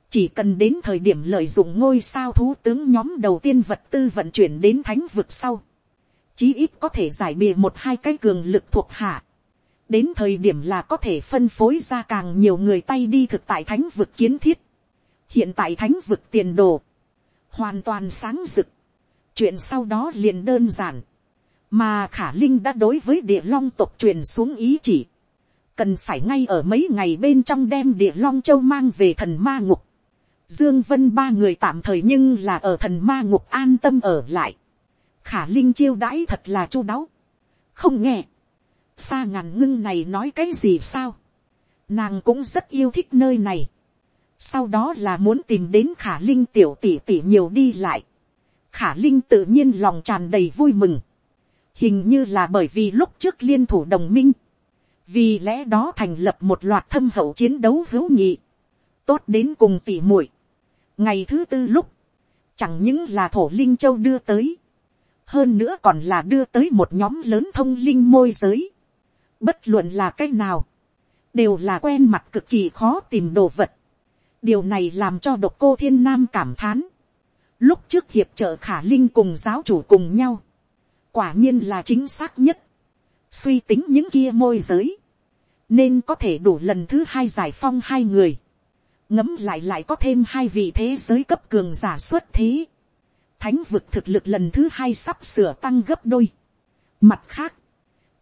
[SPEAKER 1] chỉ cần đến thời điểm lợi dụng ngôi sao thú tướng nhóm đầu tiên vật tư vận chuyển đến thánh vực sau, chí ít có thể giải bìa một hai cái cường lực thuộc hạ đến thời điểm là có thể phân phối ra càng nhiều người tay đi thực tại thánh vực kiến thiết. hiện tại thánh vực tiền đồ, hoàn toàn sáng rực chuyện sau đó liền đơn giản, mà khả linh đã đối với địa long tộc truyền xuống ý chỉ, cần phải ngay ở mấy ngày bên trong đem địa long châu mang về thần ma ngục. Dương Vân ba người tạm thời nhưng là ở thần ma ngục an tâm ở lại. Khả Linh chiêu đãi thật là chu đáo. Không nghe xa ngàn ngưng này nói cái gì sao? Nàng cũng rất yêu thích nơi này. Sau đó là muốn tìm đến khả Linh tiểu tỷ tỷ nhiều đi lại khả linh tự nhiên lòng tràn đầy vui mừng. hình như là bởi vì lúc trước liên thủ đồng minh, vì lẽ đó thành lập một loạt thâm hậu chiến đấu hữu nghị tốt đến cùng tỷ muội. ngày thứ tư lúc, chẳng những là thổ linh châu đưa tới, hơn nữa còn là đưa tới một nhóm lớn thông linh môi giới bất luận là cái nào, đều là quen mặt cực kỳ khó tìm đồ vật. điều này làm cho độc cô thiên nam cảm thán. lúc trước hiệp trợ khả linh cùng giáo chủ cùng nhau, quả nhiên là chính xác nhất. suy tính những kia môi giới, nên có thể đủ lần thứ hai giải phong hai người. ngấm lại lại có thêm hai vị thế giới cấp cường giả xuất thế. thánh vực thực lực lần thứ hai sắp sửa tăng gấp đôi. mặt khác,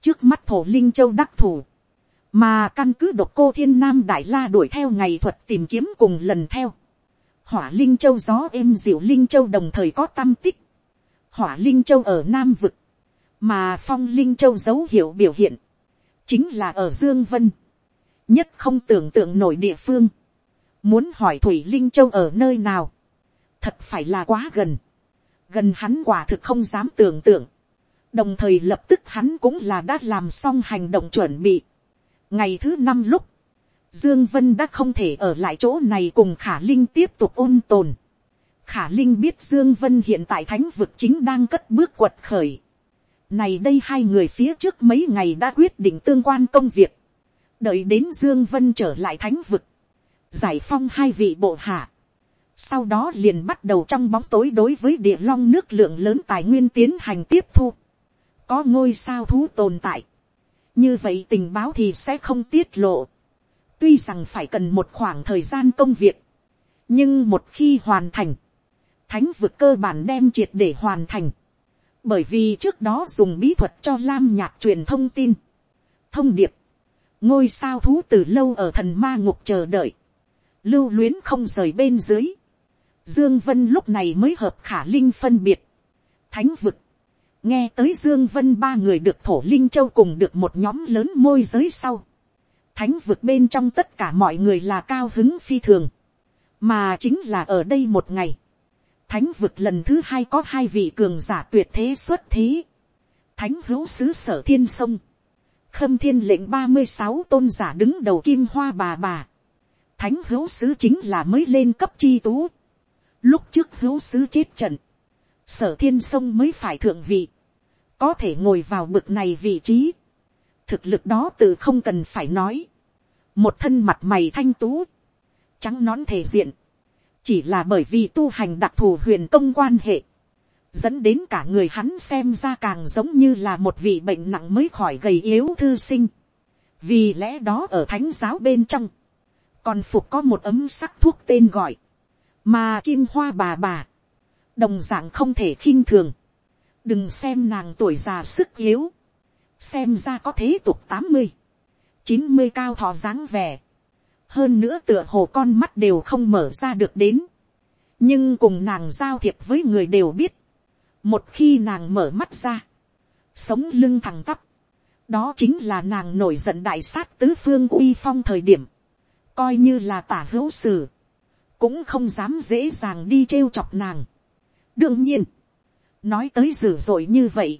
[SPEAKER 1] trước mắt thổ linh châu đắc thủ, mà căn cứ độc cô thiên nam đại la đuổi theo ngày thuật tìm kiếm cùng lần theo. hỏa linh châu gió êm dịu linh châu đồng thời có tâm tích. hỏa linh châu ở nam vực, mà phong linh châu dấu hiệu biểu hiện, chính là ở dương vân, nhất không tưởng tượng nổi địa phương, muốn hỏi thủy linh châu ở nơi nào, thật phải là quá gần, gần hắn quả thực không dám tưởng tượng, đồng thời lập tức hắn cũng là đã làm xong hành động chuẩn bị, ngày thứ năm lúc, dương vân đã không thể ở lại chỗ này cùng khả linh tiếp tục ôn tồn, khả linh biết dương vân hiện tại thánh vực chính đang cất bước quật khởi, này đây hai người phía trước mấy ngày đã quyết định tương quan công việc. Đợi đến Dương Vân trở lại thánh vực. Giải phong hai vị bộ hạ. Sau đó liền bắt đầu trong bóng tối đối với địa long nước lượng lớn tài nguyên tiến hành tiếp thu. Có ngôi sao thú tồn tại. Như vậy tình báo thì sẽ không tiết lộ. Tuy rằng phải cần một khoảng thời gian công việc. Nhưng một khi hoàn thành. Thánh vực cơ bản đem triệt để hoàn thành bởi vì trước đó dùng bí thuật cho lam nhạc truyền thông tin, thông điệp, ngôi sao thú từ lâu ở thần ma ngục chờ đợi, lưu luyến không rời bên dưới, dương vân lúc này mới hợp khả linh phân biệt, thánh vực, nghe tới dương vân ba người được thổ linh châu cùng được một nhóm lớn môi giới sau, thánh vực bên trong tất cả mọi người là cao hứng phi thường, mà chính là ở đây một ngày, thánh vực lần thứ hai có hai vị cường giả tuyệt thế xuất thế. thánh hữu sứ sở thiên sông. khâm thiên lệnh ba mươi sáu tôn giả đứng đầu kim hoa bà bà. thánh hữu sứ chính là mới lên cấp chi tú. lúc trước hữu sứ chết trận sở thiên sông mới phải thượng vị. có thể ngồi vào bực này vị trí. thực lực đó tự không cần phải nói. một thân mặt mày thanh tú. trắng nón thể diện chỉ là bởi vì tu hành đặc thù huyền công quan hệ, dẫn đến cả người hắn xem ra càng giống như là một vị bệnh nặng mới khỏi gầy yếu thư sinh. vì lẽ đó ở thánh giáo bên trong, còn phục có một ấm sắc thuốc tên gọi, mà kim hoa bà bà, đồng dạng không thể khinh thường, đừng xem nàng tuổi già sức yếu, xem ra có thế tục tám mươi, chín mươi cao thọ dáng vẻ, hơn nữa tựa hồ con mắt đều không mở ra được đến, nhưng cùng nàng giao thiệp với người đều biết, một khi nàng mở mắt ra, sống lưng thẳng tắp, đó chính là nàng nổi giận đại sát tứ phương uy phong thời điểm, coi như là tả hữu sử, cũng không dám dễ dàng đi trêu chọc nàng đương nhiên, nói tới dữ dội như vậy,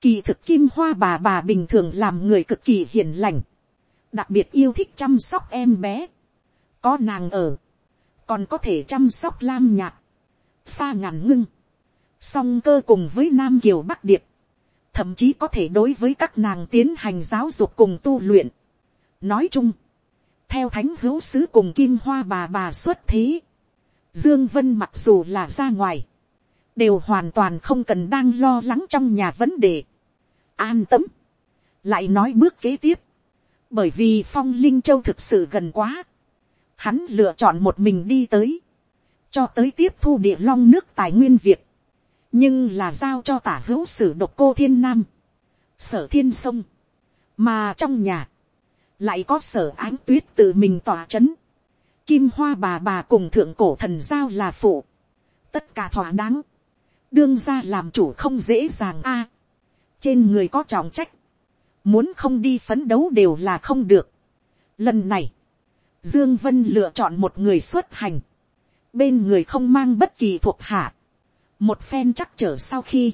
[SPEAKER 1] kỳ thực kim hoa bà bà bình thường làm người cực kỳ hiền lành, đặc biệt yêu thích chăm sóc em bé, có nàng ở, còn có thể chăm sóc lam nhạc xa ngàn ngưng, song cơ cùng với nam kiều bắc điệp, thậm chí có thể đối với các nàng tiến hành giáo dục cùng tu luyện. nói chung, theo thánh hữu sứ cùng kim hoa bà bà xuất thế, dương vân mặc dù là ra ngoài, đều hoàn toàn không cần đang lo lắng trong nhà vấn đề. an tâm, lại nói bước kế tiếp, bởi vì phong linh châu thực sự gần quá, hắn lựa chọn một mình đi tới, cho tới tiếp thu địa long nước tài nguyên việt, nhưng là giao cho tả hữu sử độc cô thiên nam, sở thiên sông, mà trong nhà, lại có sở ánh tuyết tự mình tỏa c h ấ n kim hoa bà bà cùng thượng cổ thần giao là phụ, tất cả thỏa đáng, đương ra làm chủ không dễ dàng a, trên người có trọng trách, muốn không đi phấn đấu đều là không được. Lần này, Dương Vân lựa chọn một người xuất hành, bên người không mang bất kỳ thuộc hạ. Một phen chắc trở sau khi,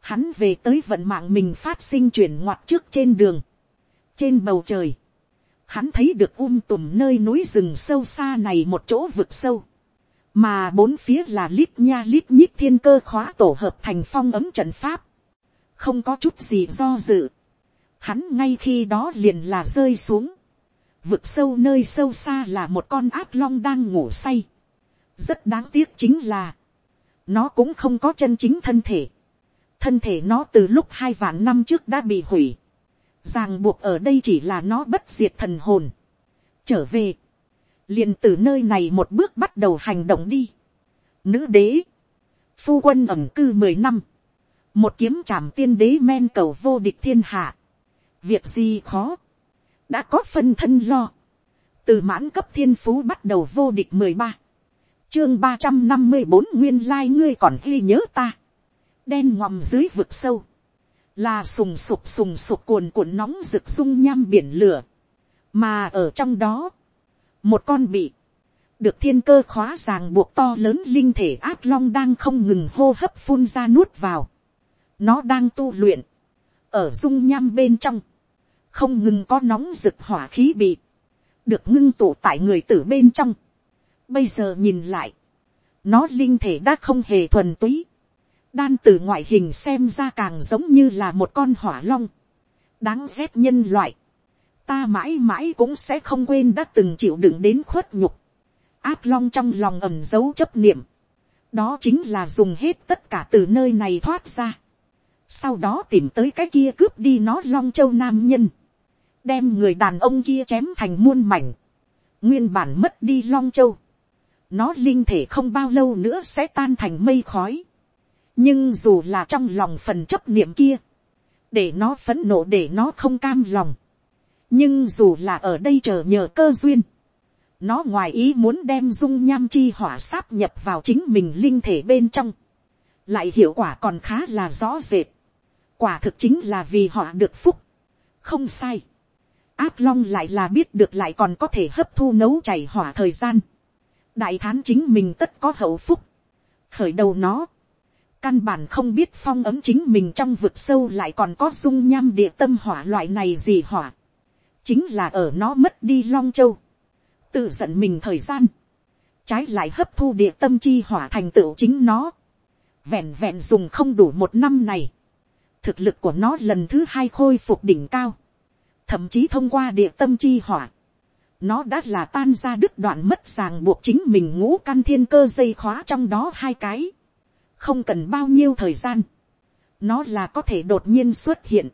[SPEAKER 1] hắn về tới vận mạng mình phát sinh chuyển ngoặt trước trên đường. trên bầu trời, hắn thấy được um tùm nơi núi rừng sâu xa này một chỗ vực sâu, mà bốn phía là lít nha lít nhít thiên cơ khóa tổ hợp thành phong ấm trận pháp, không có chút gì do dự, hắn ngay khi đó liền là rơi xuống, vực sâu nơi sâu xa là một con ác long đang ngủ say, rất đáng tiếc chính là, nó cũng không có chân chính thân thể, thân thể nó từ lúc hai vạn năm trước đã bị hủy, ràng buộc ở đây chỉ là nó bất diệt thần hồn, trở về, liền từ nơi này một bước bắt đầu hành động đi. Nữ đế, phu quân ẩm cư mười năm, một kiếm trảm tiên đế men cầu vô địch thiên hạ, việc gì khó, đã có phân thân lo, từ mãn cấp thiên phú bắt đầu vô địch mười ba, chương ba trăm năm mươi bốn nguyên lai ngươi còn ghi nhớ ta, đen ngòm dưới vực sâu, là sùng sục sùng sục cuồn cuộn nóng rực dung nham biển lửa, mà ở trong đó, một con bị, được thiên cơ khóa ràng buộc to lớn linh thể áp long đang không ngừng hô hấp phun ra nuốt vào, nó đang tu luyện, ở dung nham bên trong, không ngừng có nóng rực hỏa khí bị, được ngưng tụ tại người tử bên trong. Bây giờ nhìn lại, nó linh thể đã không hề thuần túy, đan từ ngoại hình xem ra càng giống như là một con hỏa long, đáng ghét nhân loại, ta mãi mãi cũng sẽ không quên đã từng chịu đựng đến khuất nhục, áp long trong lòng ẩm dấu chấp niệm, đó chính là dùng hết tất cả từ nơi này thoát ra, sau đó tìm tới cái kia cướp đi nó long châu nam nhân, đem người đàn ông kia chém thành muôn mảnh, nguyên bản mất đi long châu, nó linh thể không bao lâu nữa sẽ tan thành mây khói, nhưng dù là trong lòng phần chấp niệm kia, để nó phấn nộ để nó không cam lòng, nhưng dù là ở đây chờ nhờ cơ duyên, nó ngoài ý muốn đem dung nham chi hỏa sáp nhập vào chính mình linh thể bên trong, lại hiệu quả còn khá là rõ rệt, quả thực chính là vì họ được phúc, không sai, áp long lại là biết được lại còn có thể hấp thu nấu chảy hỏa thời gian, đại thán chính mình tất có hậu phúc, khởi đầu nó, căn bản không biết phong ấm chính mình trong vực sâu lại còn có dung nham địa tâm hỏa loại này gì hỏa, chính là ở nó mất đi long châu, tự giận mình thời gian, trái lại hấp thu địa tâm chi hỏa thành tựu chính nó, vẹn vẹn dùng không đủ một năm này, thực lực của nó lần thứ hai khôi phục đỉnh cao, thậm chí thông qua địa tâm chi hỏa, nó đã là tan ra đứt đoạn mất ràng buộc chính mình ngũ căn thiên cơ dây khóa trong đó hai cái, không cần bao nhiêu thời gian, nó là có thể đột nhiên xuất hiện,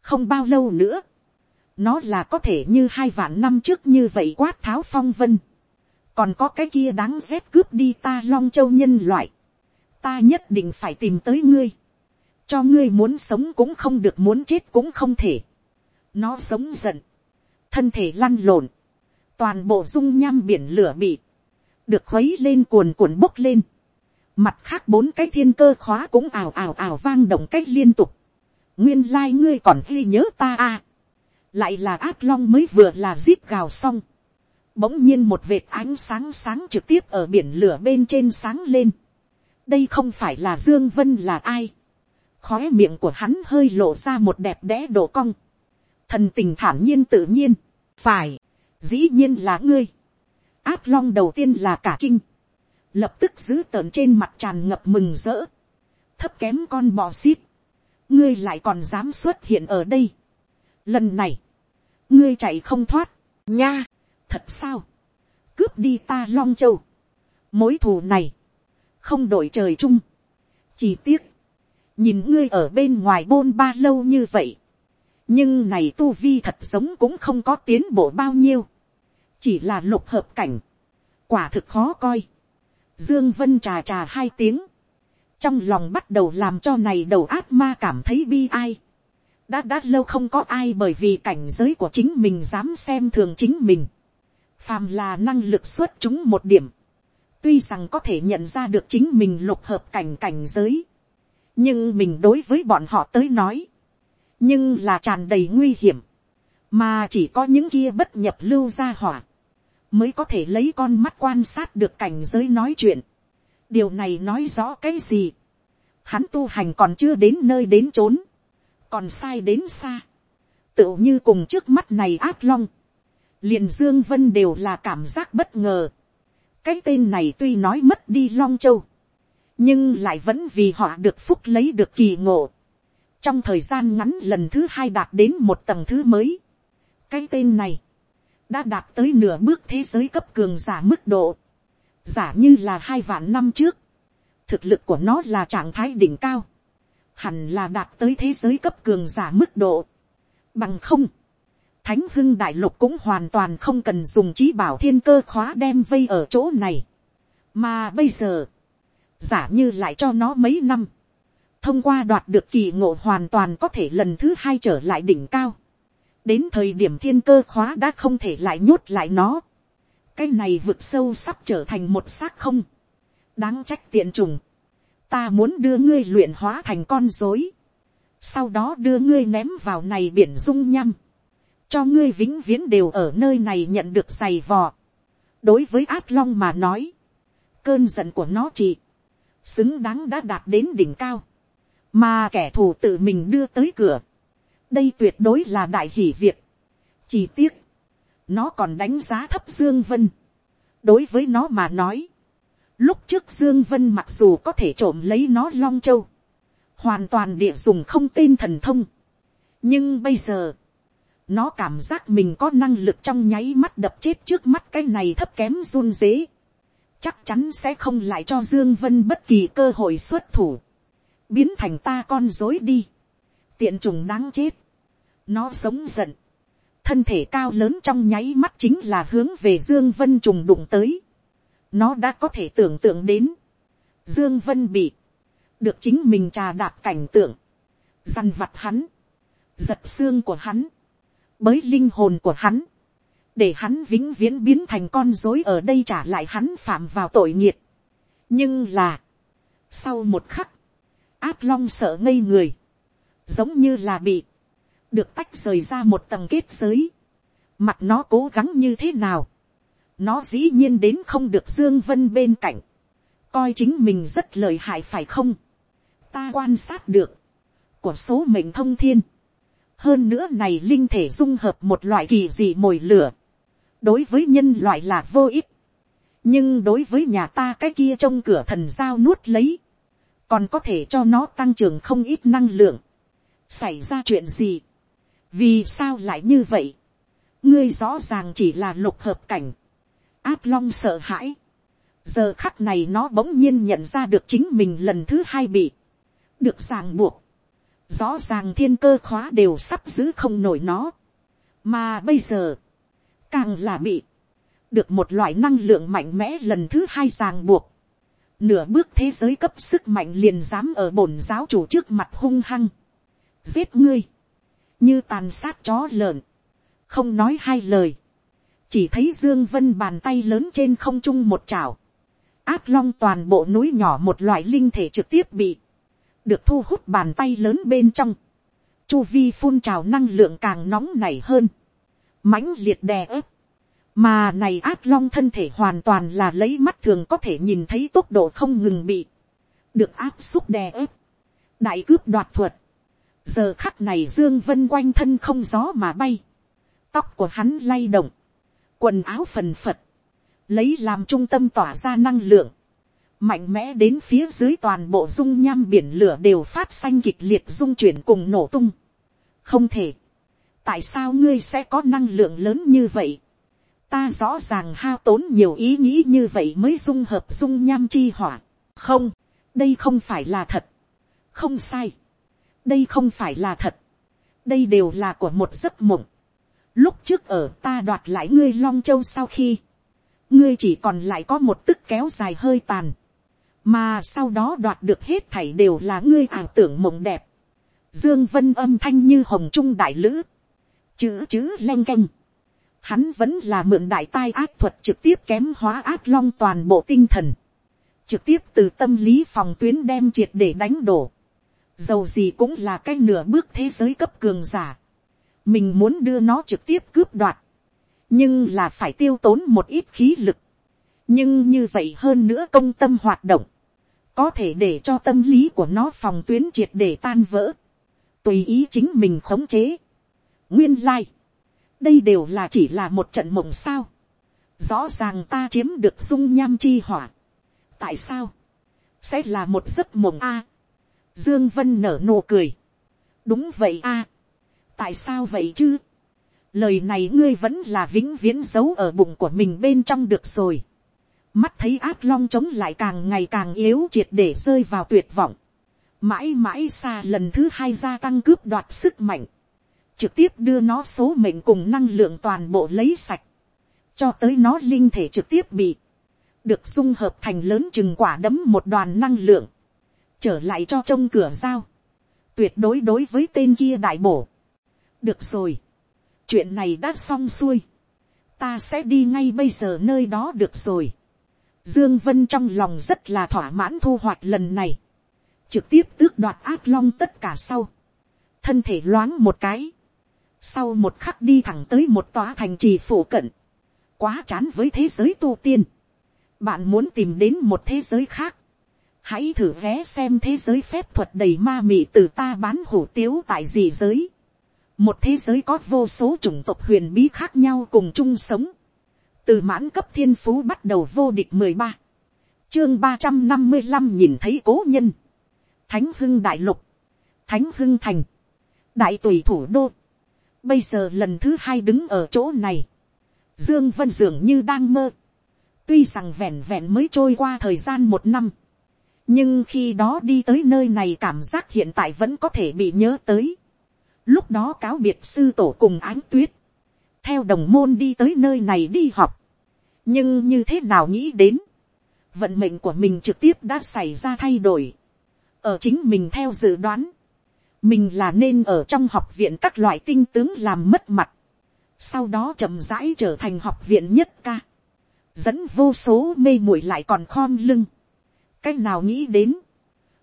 [SPEAKER 1] không bao lâu nữa, nó là có thể như hai vạn năm trước như vậy quát tháo phong vân, còn có cái kia đáng rét cướp đi ta long châu nhân loại, ta nhất định phải tìm tới ngươi, cho ngươi muốn sống cũng không được muốn chết cũng không thể, nó sống giận, thân thể lăn lộn, toàn bộ dung nham biển lửa bị, được khuấy lên cuồn cuộn bốc lên, mặt khác bốn cái thiên cơ khóa cũng ào ào ào vang động cách liên tục, nguyên lai ngươi còn ghi nhớ ta à, lại là ác long mới vừa là zip gào xong, bỗng nhiên một vệt ánh sáng sáng trực tiếp ở biển lửa bên trên sáng lên, đây không phải là dương vân là ai, khói miệng của hắn hơi lộ ra một đẹp đẽ độ cong, thần tình thản nhiên tự nhiên, phải, dĩ nhiên là ngươi, ác long đầu tiên là cả kinh, lập tức giữ tợn trên mặt tràn ngập mừng rỡ, thấp kém con bò xít, ngươi lại còn dám xuất hiện ở đây, lần này, ngươi chạy không thoát, nha, thật sao, cướp đi ta long châu, mối thù này, không đổi trời chung, chỉ tiếc, nhìn ngươi ở bên ngoài bôn ba lâu như vậy, nhưng này tu vi thật sống cũng không có tiến bộ bao nhiêu, chỉ là lục hợp cảnh, quả thực khó coi, dương vân trà trà hai tiếng, trong lòng bắt đầu làm cho này đầu ác ma cảm thấy bi ai, đã đã lâu không có ai bởi vì cảnh giới của chính mình dám xem thường chính mình, phàm là năng lực xuất chúng một điểm, tuy rằng có thể nhận ra được chính mình lục hợp cảnh cảnh giới, nhưng mình đối với bọn họ tới nói, nhưng là tràn đầy nguy hiểm, mà chỉ có những kia bất nhập lưu ra hỏa, mới có thể lấy con mắt quan sát được cảnh giới nói chuyện. điều này nói rõ cái gì. hắn tu hành còn chưa đến nơi đến chốn, còn sai đến xa. tựu như cùng trước mắt này ác long, liền dương vân đều là cảm giác bất ngờ. cái tên này tuy nói mất đi long châu, nhưng lại vẫn vì họ được phúc lấy được kỳ ngộ. trong thời gian ngắn lần thứ hai đạt đến một tầng thứ mới. cái tên này, đã đạt tới nửa bước thế giới cấp cường giả mức độ, giả như là hai vạn năm trước, thực lực của nó là trạng thái đỉnh cao, hẳn là đạt tới thế giới cấp cường giả mức độ, bằng không, thánh hưng đại lục cũng hoàn toàn không cần dùng trí bảo thiên cơ khóa đem vây ở chỗ này, mà bây giờ, giả như lại cho nó mấy năm, thông qua đoạt được kỳ ngộ hoàn toàn có thể lần thứ hai trở lại đỉnh cao, đến thời điểm thiên cơ khóa đã không thể lại nhốt lại nó, cái này vực sâu sắp trở thành một xác không, đáng trách tiện trùng, ta muốn đưa ngươi luyện hóa thành con dối, sau đó đưa ngươi ném vào này biển dung nhăm, cho ngươi vĩnh viễn đều ở nơi này nhận được giày vò. đối với át long mà nói, cơn giận của nó chị xứng đáng đã đạt đến đỉnh cao, mà kẻ thù tự mình đưa tới cửa, đây tuyệt đối là đại hỷ việc. chỉ tiếc, nó còn đánh giá thấp dương vân. đối với nó mà nói, lúc trước dương vân mặc dù có thể trộm lấy nó long châu, hoàn toàn địa dùng không tên thần thông, nhưng bây giờ, nó cảm giác mình có năng lực trong nháy mắt đập chết trước mắt cái này thấp kém run dế, chắc chắn sẽ không lại cho dương vân bất kỳ cơ hội xuất thủ, biến thành ta con dối đi, tiện trùng đáng chết, nó sống giận, thân thể cao lớn trong nháy mắt chính là hướng về dương vân trùng đụng tới, nó đã có thể tưởng tượng đến, dương vân bị, được chính mình trà đạp cảnh tượng, dằn vặt hắn, giật xương của hắn, bới linh hồn của hắn, để hắn vĩnh viễn biến thành con dối ở đây trả lại hắn phạm vào tội nghiệt. nhưng là, sau một khắc, át long sợ ngây người, giống như là bị, được tách rời ra một tầng kết giới, mặt nó cố gắng như thế nào, nó dĩ nhiên đến không được dương vân bên cạnh, coi chính mình rất lợi hại phải không, ta quan sát được, của số mệnh thông thiên, hơn nữa này linh thể dung hợp một loại kỳ dị mồi lửa, đối với nhân loại là vô ích, nhưng đối với nhà ta cái kia trong cửa thần giao nuốt lấy, còn có thể cho nó tăng trưởng không ít năng lượng. xảy ra chuyện gì, vì sao lại như vậy, ngươi rõ ràng chỉ là lục hợp cảnh, áp long sợ hãi, giờ khắc này nó bỗng nhiên nhận ra được chính mình lần thứ hai bị, được ràng buộc, rõ ràng thiên cơ khóa đều sắp giữ không nổi nó, mà bây giờ, càng là bị, được một loại năng lượng mạnh mẽ lần thứ hai ràng buộc, nửa bước thế giới cấp sức mạnh liền dám ở bổn giáo chủ trước mặt hung hăng, giết ngươi, như tàn sát chó lợn, không nói hai lời, chỉ thấy dương vân bàn tay lớn trên không trung một chảo, át long toàn bộ núi nhỏ một loại linh thể trực tiếp bị, được thu hút bàn tay lớn bên trong, chu vi phun trào năng lượng càng nóng nảy hơn, mãnh liệt đè ớp, mà này át long thân thể hoàn toàn là lấy mắt thường có thể nhìn thấy tốc độ không ngừng bị, được áp xúc đè ớp, đại cướp đoạt thuật, giờ khắc này dương vân quanh thân không gió mà bay, tóc của hắn lay động, quần áo phần phật, lấy làm trung tâm tỏa ra năng lượng, mạnh mẽ đến phía dưới toàn bộ dung nham biển lửa đều phát xanh kịch liệt dung chuyển cùng nổ tung. không thể, tại sao ngươi sẽ có năng lượng lớn như vậy, ta rõ ràng hao tốn nhiều ý nghĩ như vậy mới dung hợp dung nham chi hỏa. không, đây không phải là thật. không sai. đây không phải là thật. đây đều là của một giấc mộng lúc trước ở ta đoạt lại ngươi long châu sau khi, ngươi chỉ còn lại có một tức kéo dài hơi tàn. mà sau đó đoạt được hết thảy đều là ngươi ảo tưởng mộng đẹp. dương vân âm thanh như hồng trung đại lữ. chữ chữ len canh hắn vẫn là mượn đại tai ác thuật trực tiếp kém hóa ác long toàn bộ tinh thần, trực tiếp từ tâm lý phòng tuyến đem triệt để đánh đổ, dầu gì cũng là cái nửa bước thế giới cấp cường giả, mình muốn đưa nó trực tiếp cướp đoạt, nhưng là phải tiêu tốn một ít khí lực, nhưng như vậy hơn nữa công tâm hoạt động, có thể để cho tâm lý của nó phòng tuyến triệt để tan vỡ, tùy ý chính mình khống chế, nguyên lai, đây đều là chỉ là một trận mộng sao, rõ ràng ta chiếm được dung nham chi hỏa, tại sao, sẽ là một giấc mộng a, dương vân nở nụ cười, đúng vậy a, tại sao vậy chứ, lời này ngươi vẫn là vĩnh viễn giấu ở bụng của mình bên trong được rồi, mắt thấy át long chống lại càng ngày càng yếu triệt để rơi vào tuyệt vọng, mãi mãi xa lần thứ hai gia tăng cướp đoạt sức mạnh, trực tiếp đưa nó số mệnh cùng năng lượng toàn bộ lấy sạch, cho tới nó linh thể trực tiếp bị, được dung hợp thành lớn chừng quả đấm một đoàn năng lượng, trở lại cho trông cửa giao, tuyệt đối đối với tên kia đại bổ được rồi, chuyện này đã xong xuôi, ta sẽ đi ngay bây giờ nơi đó được rồi. Dương Vân trong lòng rất là thỏa mãn thu hoạch lần này, trực tiếp tước đoạt ác long tất cả sau, thân thể loáng một cái, sau một khắc đi thẳng tới một tòa thành trì phủ cận, quá chán với thế giới tu tiên, bạn muốn tìm đến một thế giới khác, hãy thử vé xem thế giới phép thuật đầy ma mị từ ta bán hủ tiếu tại gì giới, một thế giới có vô số chủng tộc huyền bí khác nhau cùng chung sống, từ mãn cấp thiên phú bắt đầu vô địch mười ba, chương ba trăm năm mươi năm nhìn thấy cố nhân, thánh hưng đại lục, thánh hưng thành, đại tùy thủ đô, bây giờ lần thứ hai đứng ở chỗ này, dương vân dường như đang mơ, tuy rằng vẹn vẹn mới trôi qua thời gian một năm, nhưng khi đó đi tới nơi này cảm giác hiện tại vẫn có thể bị nhớ tới lúc đó cáo biệt sư tổ cùng ánh tuyết, theo đồng môn đi tới nơi này đi học, nhưng như thế nào nghĩ đến, vận mệnh của mình trực tiếp đã xảy ra thay đổi, ở chính mình theo dự đoán, mình là nên ở trong học viện các loại tinh tướng làm mất mặt, sau đó chậm rãi trở thành học viện nhất ca, dẫn vô số mê muội lại còn khom lưng, cách nào nghĩ đến,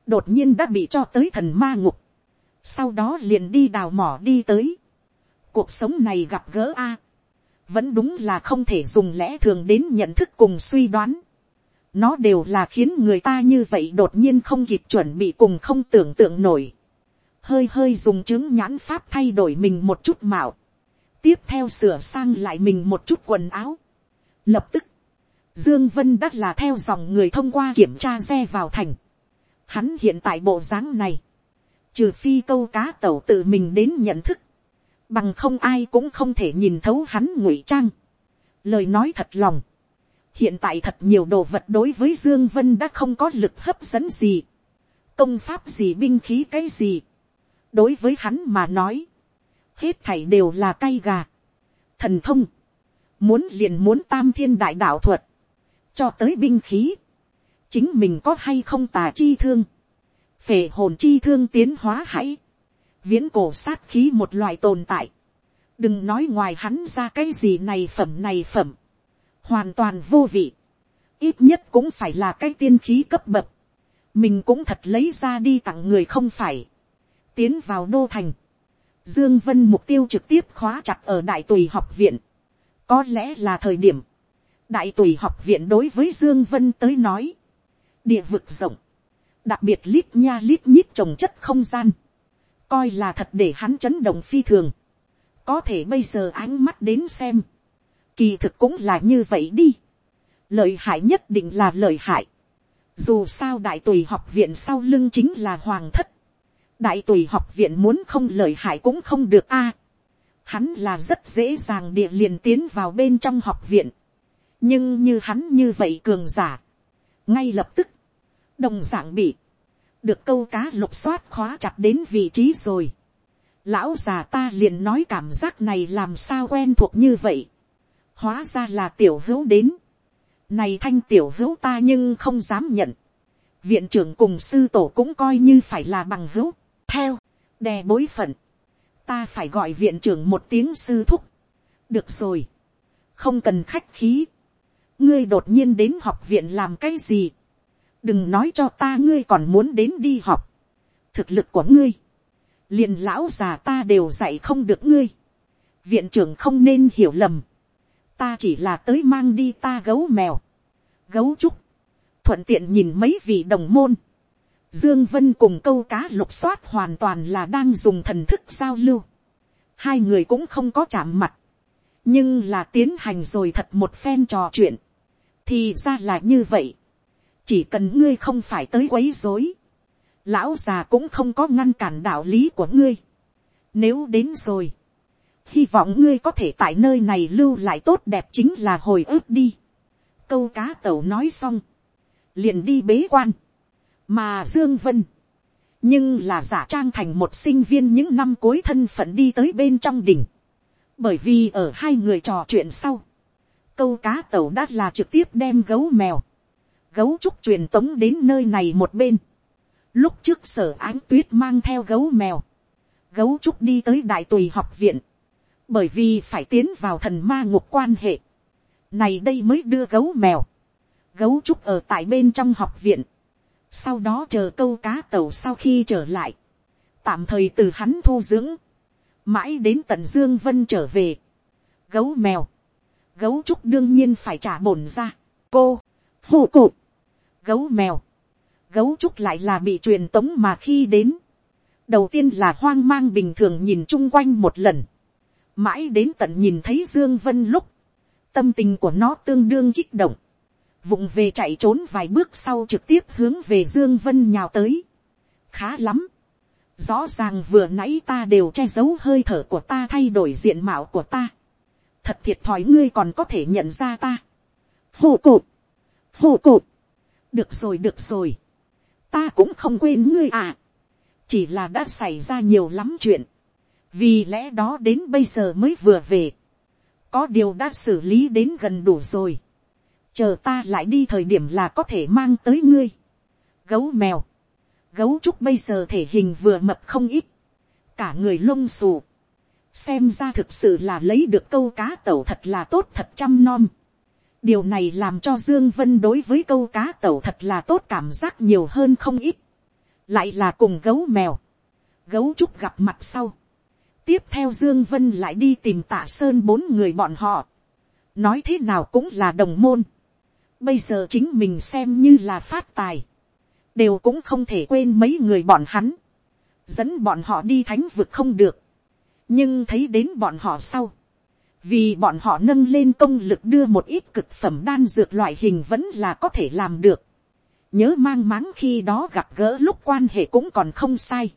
[SPEAKER 1] đột nhiên đã bị cho tới thần ma ngục, sau đó liền đi đào mỏ đi tới, cuộc sống này gặp gỡ a, vẫn đúng là không thể dùng lẽ thường đến nhận thức cùng suy đoán, nó đều là khiến người ta như vậy đột nhiên không kịp chuẩn bị cùng không tưởng tượng nổi, hơi hơi dùng chứng nhãn pháp thay đổi mình một chút mạo, tiếp theo sửa sang lại mình một chút quần áo, lập tức, Dương Vân đắt là theo dòng người thông qua kiểm tra xe vào thành. Hắn hiện tại bộ dáng này. Trừ phi câu cá tẩu tự mình đến nhận thức. Bằng không ai cũng không thể nhìn thấu hắn ngụy trang. Lời nói thật lòng. Hiện tại thật nhiều đồ vật đối với Dương Vân đã không có lực hấp dẫn gì. Công pháp gì binh khí cái gì. Đối với hắn mà nói. Hết thảy đều là cay gà. Thần thông. Muốn liền muốn tam thiên đại đạo thuật cho tới binh khí, chính mình có hay không tà chi thương, phể hồn chi thương tiến hóa hãy, viễn cổ sát khí một loại tồn tại, đừng nói ngoài hắn ra cái gì này phẩm này phẩm, hoàn toàn vô vị, ít nhất cũng phải là cái tiên khí cấp bậc, mình cũng thật lấy ra đi tặng người không phải, tiến vào đô thành, dương vân mục tiêu trực tiếp khóa chặt ở đại tùy học viện, có lẽ là thời điểm, đại tùy học viện đối với dương vân tới nói, địa vực rộng, đặc biệt lít nha lít nhít trồng chất không gian, coi là thật để hắn chấn động phi thường, có thể bây giờ ánh mắt đến xem, kỳ thực cũng là như vậy đi, lợi hại nhất định là lợi hại, dù sao đại tùy học viện sau lưng chính là hoàng thất, đại tùy học viện muốn không lợi hại cũng không được a, hắn là rất dễ dàng địa liền tiến vào bên trong học viện, nhưng như hắn như vậy cường giả, ngay lập tức, đồng dạng bị, được câu cá lục xoát khóa chặt đến vị trí rồi. Lão già ta liền nói cảm giác này làm sao quen thuộc như vậy. Hóa ra là tiểu hữu đến. Này thanh tiểu hữu ta nhưng không dám nhận. Viện trưởng cùng sư tổ cũng coi như phải là bằng hữu. Theo, đè bối phận. Ta phải gọi viện trưởng một tiếng sư thúc. Được rồi. Không cần khách khí ngươi đột nhiên đến học viện làm cái gì, đừng nói cho ta ngươi còn muốn đến đi học, thực lực của ngươi, liền lão già ta đều dạy không được ngươi, viện trưởng không nên hiểu lầm, ta chỉ là tới mang đi ta gấu mèo, gấu trúc, thuận tiện nhìn mấy vị đồng môn, dương vân cùng câu cá lục soát hoàn toàn là đang dùng thần thức giao lưu, hai người cũng không có chạm mặt, nhưng là tiến hành rồi thật một phen trò chuyện, thì ra là như vậy, chỉ cần ngươi không phải tới quấy dối, lão già cũng không có ngăn cản đạo lý của ngươi. Nếu đến rồi, hy vọng ngươi có thể tại nơi này lưu lại tốt đẹp chính là hồi ức đi. Câu cá tẩu nói xong, liền đi bế quan, mà Dương Vân, nhưng là giả trang thành một sinh viên những năm cuối thân phận đi tới bên trong đỉnh, bởi vì ở hai người trò chuyện sau, câu cá tẩu đã là trực tiếp đem gấu mèo, gấu trúc truyền tống đến nơi này một bên, Lúc trước sở ánh tuyết mang theo gấu mèo. Gấu trúc đi tới đại tùy học viện. Bởi vì phải tiến vào thần ma ngục quan hệ. Này đây mới đưa gấu mèo. Gấu trúc ở tại bên trong học viện. Sau đó chờ câu cá tàu sau khi trở lại. Tạm thời từ hắn thu dưỡng. Mãi đến tận Dương Vân trở về. Gấu mèo. Gấu trúc đương nhiên phải trả bổn ra. Cô. Phụ cụ. Gấu mèo gấu trúc lại là bị truyền tống mà khi đến. đầu tiên là hoang mang bình thường nhìn chung quanh một lần. mãi đến tận nhìn thấy dương vân lúc, tâm tình của nó tương đương kích động. vụng về chạy trốn vài bước sau trực tiếp hướng về dương vân nhào tới. khá lắm. rõ ràng vừa nãy ta đều che giấu hơi thở của ta thay đổi diện mạo của ta. thật thiệt thòi ngươi còn có thể nhận ra ta. phù cụt, Phụ cột. được rồi được rồi. Ta cũng không quên ngươi à, chỉ là đã xảy ra nhiều lắm chuyện, vì lẽ đó đến bây giờ mới vừa về, có điều đã xử lý đến gần đủ rồi, chờ ta lại đi thời điểm là có thể mang tới ngươi, gấu mèo, gấu trúc bây giờ thể hình vừa mập không ít, cả người lông xù, xem ra thực sự là lấy được câu cá tẩu thật là tốt thật chăm nom, điều này làm cho dương vân đối với câu cá tẩu thật là tốt cảm giác nhiều hơn không ít. Lại là cùng gấu mèo. Gấu trúc gặp mặt sau. Tiếp theo dương vân lại đi tìm tạ sơn bốn người bọn họ. Nói thế nào cũng là đồng môn. Bây giờ chính mình xem như là phát tài. Đều cũng không thể quên mấy người bọn hắn. Dẫn bọn họ đi thánh vực không được. Nhưng thấy đến bọn họ sau vì bọn họ nâng lên công lực đưa một ít cực phẩm đan dược loại hình vẫn là có thể làm được. nhớ mang máng khi đó gặp gỡ lúc quan hệ cũng còn không sai.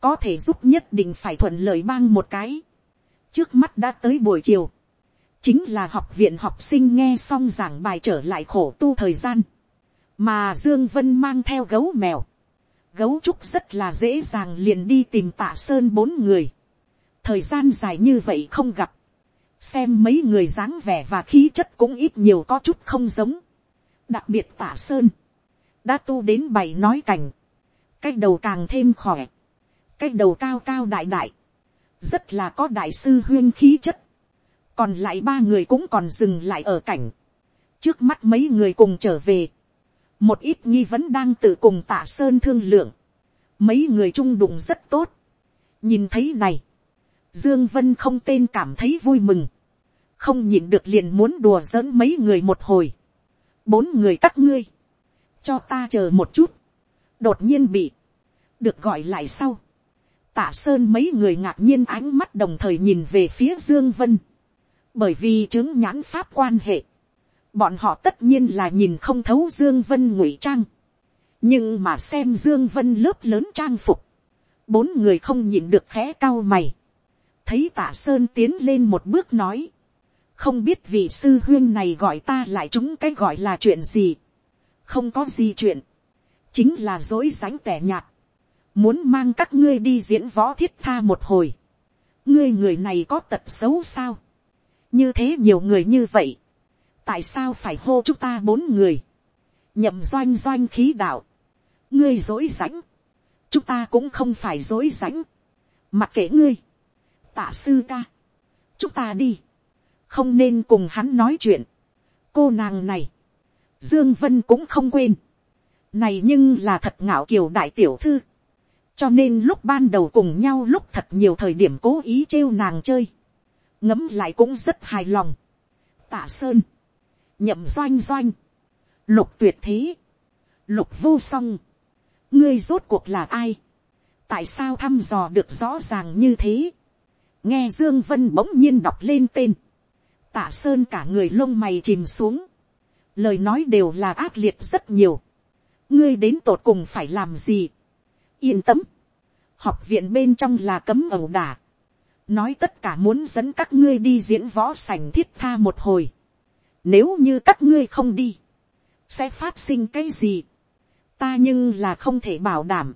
[SPEAKER 1] có thể giúp nhất định phải thuận lợi bang một cái. trước mắt đã tới buổi chiều. chính là học viện học sinh nghe xong giảng bài trở lại khổ tu thời gian. mà dương vân mang theo gấu mèo. gấu trúc rất là dễ dàng liền đi tìm tạ sơn bốn người. thời gian dài như vậy không gặp xem mấy người dáng vẻ và khí chất cũng ít nhiều có chút không giống. đặc biệt tả sơn, đã tu đến bảy nói cảnh, cái đầu càng thêm khỏe, cái đầu cao cao đại đại, rất là có đại sư huyên khí chất, còn lại ba người cũng còn dừng lại ở cảnh, trước mắt mấy người cùng trở về, một ít nghi vấn đang tự cùng tạ sơn thương lượng, mấy người trung đụng rất tốt, nhìn thấy này, Dương Vân không tên cảm thấy vui mừng không nhịn được liền muốn đùa giỡn mấy người một hồi. bốn người các ngươi, cho ta chờ một chút, đột nhiên bị, được gọi lại sau. Tả sơn mấy người ngạc nhiên ánh mắt đồng thời nhìn về phía dương vân, bởi vì chứng nhãn pháp quan hệ, bọn họ tất nhiên là nhìn không thấu dương vân ngụy trang, nhưng mà xem dương vân lớp lớn trang phục, bốn người không nhịn được khẽ cao mày, thấy tả sơn tiến lên một bước nói, không biết vị sư huyên này gọi ta lại chúng cái gọi là chuyện gì. không có gì chuyện. chính là dối rãnh tẻ nhạt. muốn mang các ngươi đi diễn võ thiết tha một hồi. ngươi người này có tật xấu sao. như thế nhiều người như vậy. tại sao phải hô chúng ta bốn người. nhậm doanh doanh khí đạo. ngươi dối rãnh. chúng ta cũng không phải dối rãnh. mặc kệ ngươi. tạ sư ca. chúng ta đi không nên cùng hắn nói chuyện. cô nàng này, dương vân cũng không quên. này nhưng là thật ngạo kiều đại tiểu thư. cho nên lúc ban đầu cùng nhau lúc thật nhiều thời điểm cố ý trêu nàng chơi. ngấm lại cũng rất hài lòng. tạ sơn, nhậm doanh doanh, lục tuyệt thế, lục vô song, ngươi rốt cuộc là ai, tại sao thăm dò được rõ ràng như thế, nghe dương vân bỗng nhiên đọc lên tên, tạ sơn cả người lông mày chìm xuống, lời nói đều là ác liệt rất nhiều, ngươi đến tột cùng phải làm gì, yên tâm, học viện bên trong là cấm ẩu đả, nói tất cả muốn dẫn các ngươi đi diễn võ sảnh thiết tha một hồi, nếu như các ngươi không đi, sẽ phát sinh cái gì, ta nhưng là không thể bảo đảm,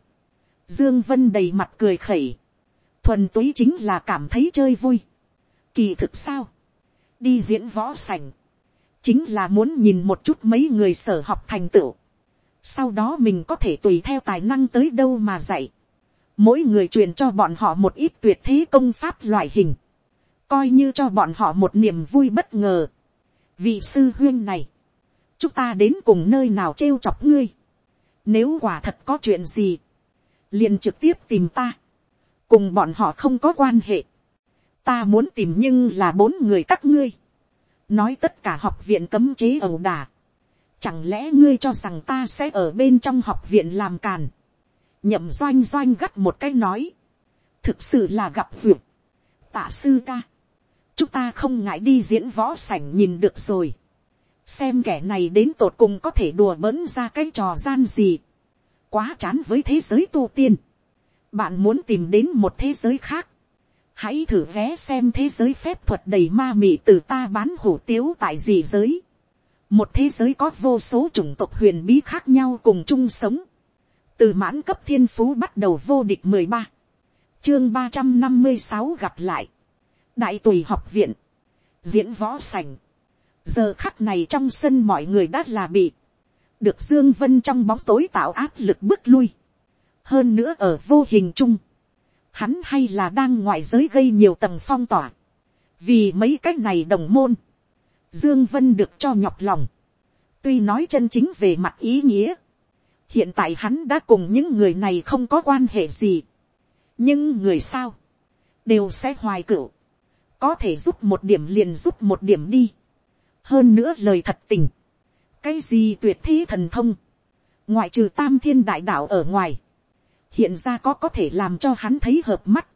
[SPEAKER 1] dương vân đầy mặt cười khẩy, thuần túy chính là cảm thấy chơi vui, kỳ thực sao, đi diễn võ sảnh, chính là muốn nhìn một chút mấy người sở học thành tựu, sau đó mình có thể tùy theo tài năng tới đâu mà dạy, mỗi người truyền cho bọn họ một ít tuyệt thế công pháp loại hình, coi như cho bọn họ một niềm vui bất ngờ. vị sư huyên này, chúng ta đến cùng nơi nào trêu chọc ngươi, nếu quả thật có chuyện gì, liền trực tiếp tìm ta, cùng bọn họ không có quan hệ, ta muốn tìm nhưng là bốn người các ngươi, nói tất cả học viện cấm chế ẩu đả, chẳng lẽ ngươi cho rằng ta sẽ ở bên trong học viện làm càn, nhậm doanh doanh gắt một cái nói, thực sự là gặp việc, tạ sư ca, chúng ta không ngại đi diễn võ sảnh nhìn được rồi, xem kẻ này đến tột cùng có thể đùa bỡn ra cái trò gian gì, quá chán với thế giới tu tiên, bạn muốn tìm đến một thế giới khác, hãy thử vé xem thế giới phép thuật đầy ma mị từ ta bán hủ tiếu tại gì giới, một thế giới có vô số chủng tộc huyền bí khác nhau cùng chung sống, từ mãn cấp thiên phú bắt đầu vô địch mười ba, chương ba trăm năm mươi sáu gặp lại, đại tùy học viện, diễn võ sành, giờ khắc này trong sân mọi người đã là bị, được dương vân trong bóng tối tạo áp lực bước lui, hơn nữa ở vô hình chung, hắn hay là đang ngoại giới gây nhiều tầng phong tỏa, vì mấy cái này đồng môn, dương vân được cho nhọc lòng, tuy nói chân chính về mặt ý nghĩa, hiện tại hắn đã cùng những người này không có quan hệ gì, nhưng người sao, đều sẽ hoài cựu, có thể giúp một điểm liền giúp một điểm đi, hơn nữa lời thật tình, cái gì tuyệt thế thần thông, ngoại trừ tam thiên đại đạo ở ngoài, hiện ra có có thể làm cho hắn thấy hợp mắt,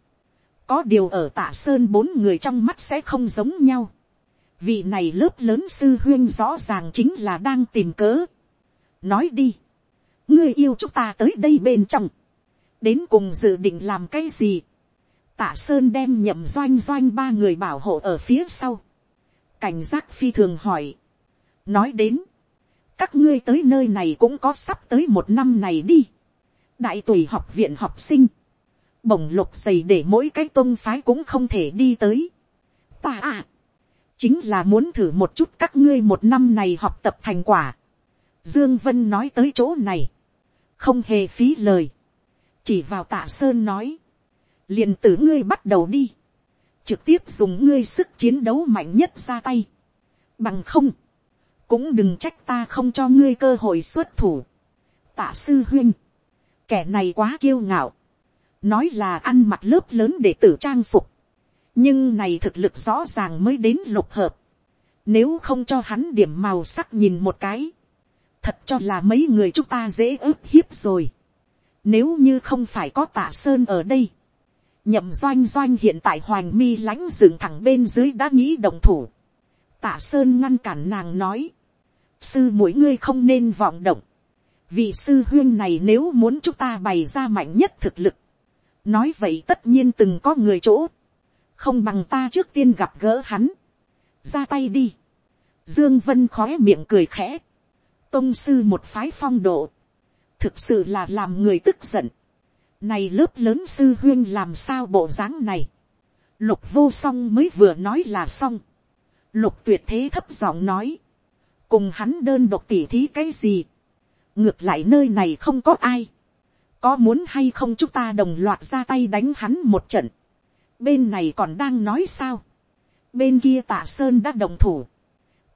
[SPEAKER 1] có điều ở tạ sơn bốn người trong mắt sẽ không giống nhau, vị này lớp lớn sư huyên rõ ràng chính là đang tìm cớ, nói đi, ngươi yêu chúng ta tới đây bên trong, đến cùng dự định làm cái gì, tạ sơn đem nhậm doanh doanh ba người bảo hộ ở phía sau, cảnh giác phi thường hỏi, nói đến, các ngươi tới nơi này cũng có sắp tới một năm này đi, đại tùy học viện học sinh, bổng lục dày để mỗi cái tôn phái cũng không thể đi tới. Ta à, chính là muốn thử một chút các ngươi một năm này học tập thành quả. Dương Vân nói tới chỗ này, không hề phí lời, chỉ vào tạ sơn nói, liền tử ngươi bắt đầu đi, trực tiếp dùng ngươi sức chiến đấu mạnh nhất ra tay, bằng không, cũng đừng trách ta không cho ngươi cơ hội xuất thủ. Tạ sư huynh, kẻ này quá kiêu ngạo, nói là ăn mặc lớp lớn để tử trang phục, nhưng này thực lực rõ ràng mới đến lục hợp, nếu không cho hắn điểm màu sắc nhìn một cái, thật cho là mấy người chúng ta dễ ức hiếp rồi. Nếu như không phải có tạ sơn ở đây, nhậm doanh doanh hiện tại Hoàng mi lãnh dựng thẳng bên dưới đã nghĩ đồng thủ. Tạ sơn ngăn cản nàng nói, sư mỗi ngươi không nên vọng động. Vị sư huyên này nếu muốn chúng ta bày ra mạnh nhất thực lực. Nói vậy tất nhiên từng có người chỗ. Không bằng ta trước tiên gặp gỡ hắn. Ra tay đi. Dương Vân khói miệng cười khẽ tôn sư một phái phong độ, thực sự là làm người tức giận. Này lớp lớn sư huyên làm sao bộ dáng này. Lục vô song mới vừa nói là xong. Lục tuyệt thế thấp giọng nói. Cùng hắn đơn độc tỉ thí cái gì. Ngược lại nơi này không có ai. Có muốn hay không chúng ta đồng loạt ra tay đánh hắn một trận. Bên này còn đang nói sao. Bên kia tạ sơn đã đồng thủ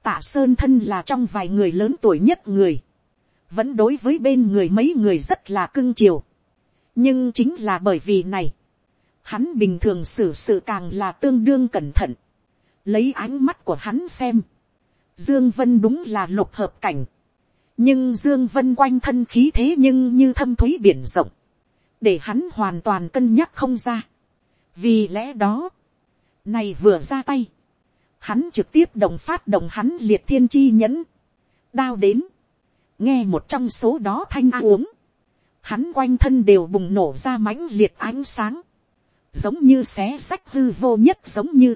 [SPEAKER 1] tạ sơn thân là trong vài người lớn tuổi nhất người, vẫn đối với bên người mấy người rất là cưng chiều. nhưng chính là bởi vì này, hắn bình thường xử sự càng là tương đương cẩn thận, lấy ánh mắt của hắn xem, dương vân đúng là lục hợp cảnh, nhưng dương vân quanh thân khí thế nhưng như thâm thúy biển rộng, để hắn hoàn toàn cân nhắc không ra. vì lẽ đó, Này vừa ra tay. Hắn trực tiếp động phát động hắn liệt thiên chi nhẫn. Đao đến. Nghe một trong số đó thanh a uống. Hắn quanh thân đều bùng nổ ra mãnh liệt ánh sáng. Giống như xé sách hư vô nhất giống như.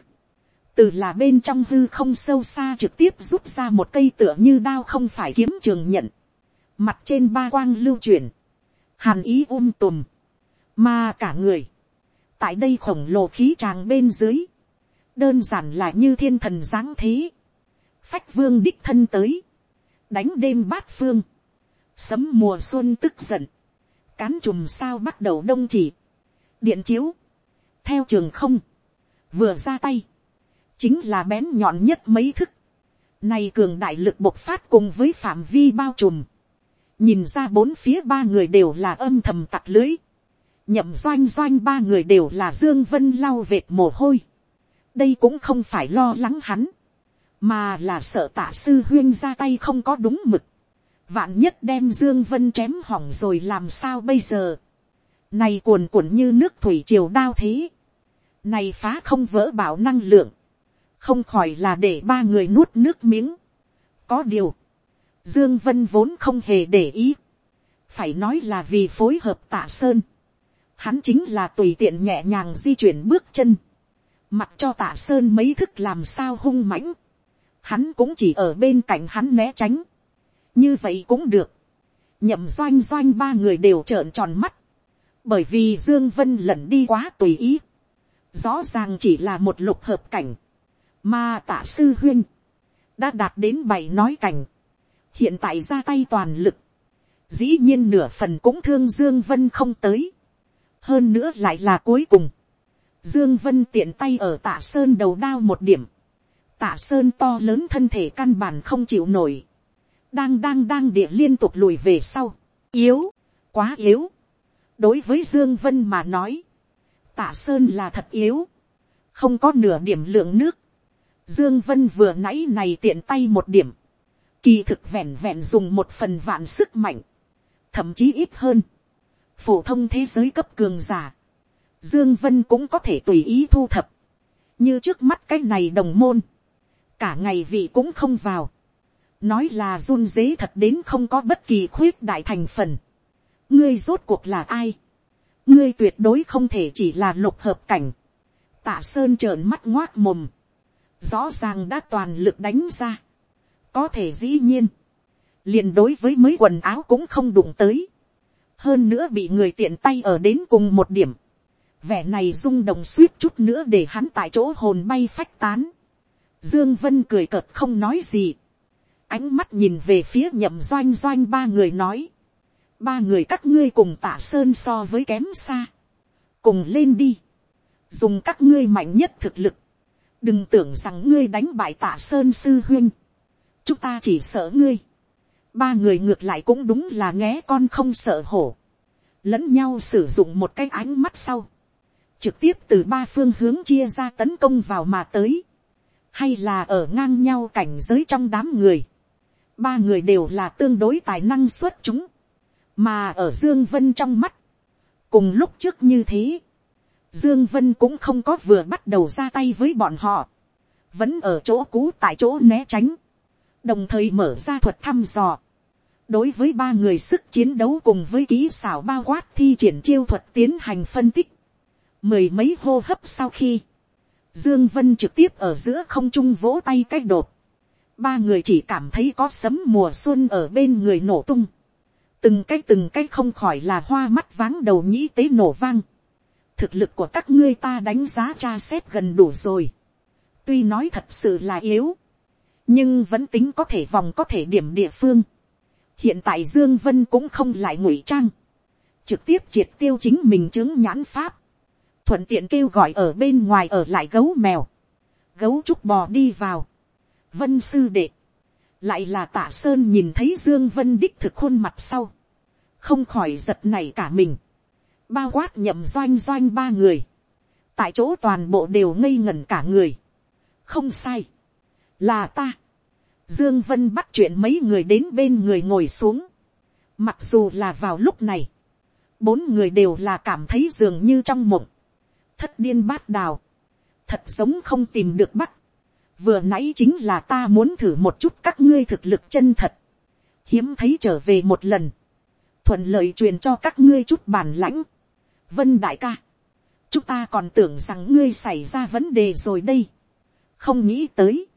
[SPEAKER 1] Từ là bên trong hư không sâu xa trực tiếp rút ra một cây tựa như đao không phải kiếm trường nhận. Mặt trên ba quang lưu chuyển. Hàn ý um tùm. Mà cả người. Tại đây khổng lồ khí tràng bên dưới. Đơn giản là như thiên thần giáng thế, phách vương đích thân tới, đánh đêm bát phương, sấm mùa xuân tức giận, cán chùm sao bắt đầu đông chỉ, điện chiếu, theo trường không, vừa ra tay, chính là bén nhọn nhất mấy thức, này cường đại lực bộc phát cùng với phạm vi bao trùm, nhìn ra bốn phía ba người đều là âm thầm tặc lưới, nhậm doanh doanh ba người đều là dương vân lau vệt mồ hôi, đây cũng không phải lo lắng hắn, mà là sợ tạ sư huyên ra tay không có đúng mực, vạn nhất đem dương vân chém hỏng rồi làm sao bây giờ, này cuồn cuộn như nước thủy triều đao thế, này phá không vỡ bảo năng lượng, không khỏi là để ba người nuốt nước miếng, có điều, dương vân vốn không hề để ý, phải nói là vì phối hợp tạ sơn, hắn chính là tùy tiện nhẹ nhàng di chuyển bước chân, Mặc cho tạ sơn mấy thức làm sao hung mãnh. Hắn cũng chỉ ở bên cạnh hắn né tránh. Như vậy cũng được. Nhậm doanh doanh ba người đều trợn tròn mắt. Bởi vì Dương Vân lẩn đi quá tùy ý. Rõ ràng chỉ là một lục hợp cảnh. Mà tạ sư huyên. Đã đạt đến bảy nói cảnh. Hiện tại ra tay toàn lực. Dĩ nhiên nửa phần cũng thương Dương Vân không tới. Hơn nữa lại là cuối cùng Dương Vân tiện tay ở tạ sơn đầu đao một điểm. Tạ sơn to lớn thân thể căn bản không chịu nổi. Đang đang đang địa liên tục lùi về sau. Yếu, quá yếu. Đối với Dương Vân mà nói. Tạ sơn là thật yếu. Không có nửa điểm lượng nước. Dương Vân vừa nãy này tiện tay một điểm. Kỳ thực vẹn vẹn dùng một phần vạn sức mạnh. Thậm chí ít hơn. Phổ thông thế giới cấp cường giả Dương Vân cũng có thể tùy ý thu thập. Như trước mắt cái này đồng môn. Cả ngày vị cũng không vào. Nói là run dế thật đến không có bất kỳ khuyết đại thành phần. Ngươi rốt cuộc là ai? Ngươi tuyệt đối không thể chỉ là lục hợp cảnh. Tạ Sơn trợn mắt ngoác mồm. Rõ ràng đã toàn lực đánh ra. Có thể dĩ nhiên. liền đối với mấy quần áo cũng không đụng tới. Hơn nữa bị người tiện tay ở đến cùng một điểm vẻ này rung động suýt chút nữa để hắn tại chỗ hồn bay phách tán. Dương Vân cười cợt không nói gì. Ánh mắt nhìn về phía nhậm doanh doanh ba người nói. Ba người các ngươi cùng tả sơn so với kém xa. Cùng lên đi. Dùng các ngươi mạnh nhất thực lực. Đừng tưởng rằng ngươi đánh bại Tạ sơn sư huyên. Chúng ta chỉ sợ ngươi. Ba người ngược lại cũng đúng là nghé con không sợ hổ. Lẫn nhau sử dụng một cái ánh mắt sau trực tiếp từ ba phương hướng chia ra tấn công vào mà tới, hay là ở ngang nhau cảnh giới trong đám người, ba người đều là tương đối tài năng xuất chúng, mà ở dương vân trong mắt, cùng lúc trước như thế, dương vân cũng không có vừa bắt đầu ra tay với bọn họ, vẫn ở chỗ cũ tại chỗ né tránh, đồng thời mở ra thuật thăm dò, đối với ba người sức chiến đấu cùng với kỹ xảo bao quát thi triển chiêu thuật tiến hành phân tích, mười mấy hô hấp sau khi, dương vân trực tiếp ở giữa không trung vỗ tay cách đột, ba người chỉ cảm thấy có sấm mùa xuân ở bên người nổ tung, từng cái từng cái không khỏi là hoa mắt váng đầu nhĩ tế nổ vang, thực lực của các ngươi ta đánh giá tra xét gần đủ rồi, tuy nói thật sự là yếu, nhưng vẫn tính có thể vòng có thể điểm địa phương, hiện tại dương vân cũng không lại ngụy trang, trực tiếp triệt tiêu chính mình chứng nhãn pháp, thuận tiện kêu gọi ở bên ngoài ở lại gấu mèo, gấu trúc bò đi vào, vân sư đệ, lại là tạ sơn nhìn thấy dương vân đích thực khuôn mặt sau, không khỏi giật này cả mình, bao quát nhậm doanh doanh ba người, tại chỗ toàn bộ đều ngây ngẩn cả người, không sai, là ta, dương vân bắt chuyện mấy người đến bên người ngồi xuống, mặc dù là vào lúc này, bốn người đều là cảm thấy dường như trong mộng, thất điên bát đào, thật giống không tìm được bắc, vừa nãy chính là ta muốn thử một chút các ngươi thực lực chân thật, hiếm thấy trở về một lần, thuận lợi truyền cho các ngươi chút bản lãnh, vân đại ca, chúng ta còn tưởng rằng ngươi xảy ra vấn đề rồi đây, không nghĩ tới,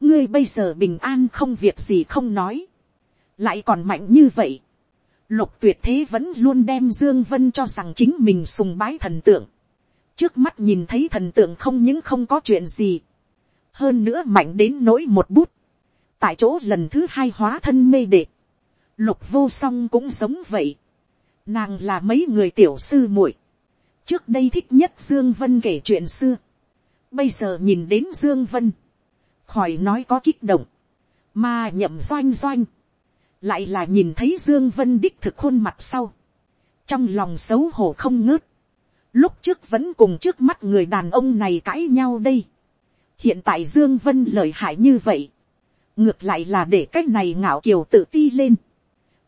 [SPEAKER 1] ngươi bây giờ bình an không việc gì không nói, lại còn mạnh như vậy, lục tuyệt thế vẫn luôn đem dương vân cho rằng chính mình sùng bái thần tượng, trước mắt nhìn thấy thần tượng không những không có chuyện gì, hơn nữa mạnh đến nỗi một bút, tại chỗ lần thứ hai hóa thân mê đệ, lục vô song cũng giống vậy, nàng là mấy người tiểu sư muội, trước đây thích nhất dương vân kể chuyện xưa, bây giờ nhìn đến dương vân, khỏi nói có kích động, mà nhậm doanh doanh, lại là nhìn thấy dương vân đích thực khuôn mặt sau, trong lòng xấu hổ không ngớt, lúc trước vẫn cùng trước mắt người đàn ông này cãi nhau đây, hiện tại dương vân lợi hại như vậy, ngược lại là để cái này ngạo kiều tự ti lên,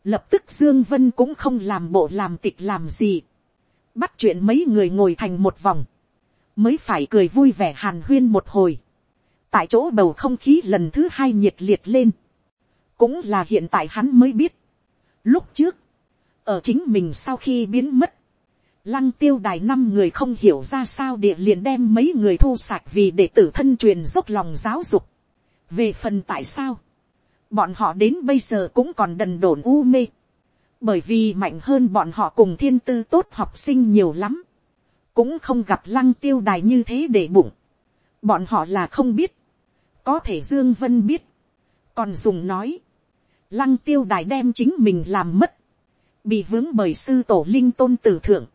[SPEAKER 1] lập tức dương vân cũng không làm bộ làm tịch làm gì, bắt chuyện mấy người ngồi thành một vòng, mới phải cười vui vẻ hàn huyên một hồi, tại chỗ bầu không khí lần thứ hai nhiệt liệt lên, cũng là hiện tại hắn mới biết. Lúc trước, ở chính mình sau khi biến mất, lăng tiêu đài năm người không hiểu ra sao địa liền đem mấy người thu sạch vì để tử thân truyền dốc lòng giáo dục. về phần tại sao, bọn họ đến bây giờ cũng còn đần đổn u mê, bởi vì mạnh hơn bọn họ cùng thiên tư tốt học sinh nhiều lắm, cũng không gặp lăng tiêu đài như thế để bụng, bọn họ là không biết, có thể dương vân biết, còn dùng nói, lăng tiêu đài đem chính mình làm mất, bị vướng bởi sư tổ linh tôn tử thượng,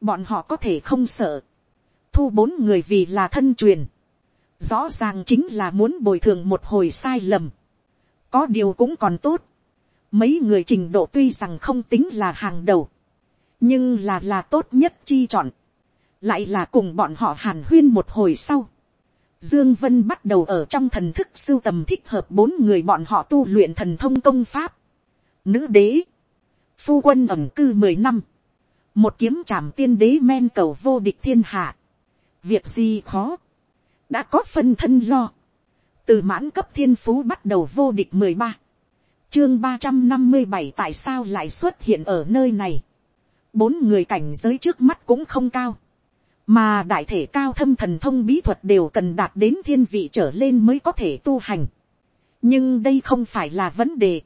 [SPEAKER 1] bọn họ có thể không sợ, thu bốn người vì là thân truyền, rõ ràng chính là muốn bồi thường một hồi sai lầm, có điều cũng còn tốt, mấy người trình độ tuy rằng không tính là hàng đầu, nhưng là là tốt nhất chi chọn, lại là cùng bọn họ hàn huyên một hồi sau, Dương Vân bắt đầu ở trong thần thức sưu tầm thích hợp bốn người bọn họ tu luyện thần thông công pháp. Nữ đế. Phu quân ẩm cư mười năm. Một kiếm trảm tiên đế men cầu vô địch thiên hạ. Việc gì khó. Đã có phân thân lo. Từ mãn cấp thiên phú bắt đầu vô địch mười ba Chương ba trăm năm mươi bảy tại sao lại xuất hiện ở nơi này. Bốn người cảnh giới trước mắt cũng không cao mà đại thể cao thâm thần thông bí thuật đều cần đạt đến thiên vị trở lên mới có thể tu hành. nhưng đây không phải là vấn đề,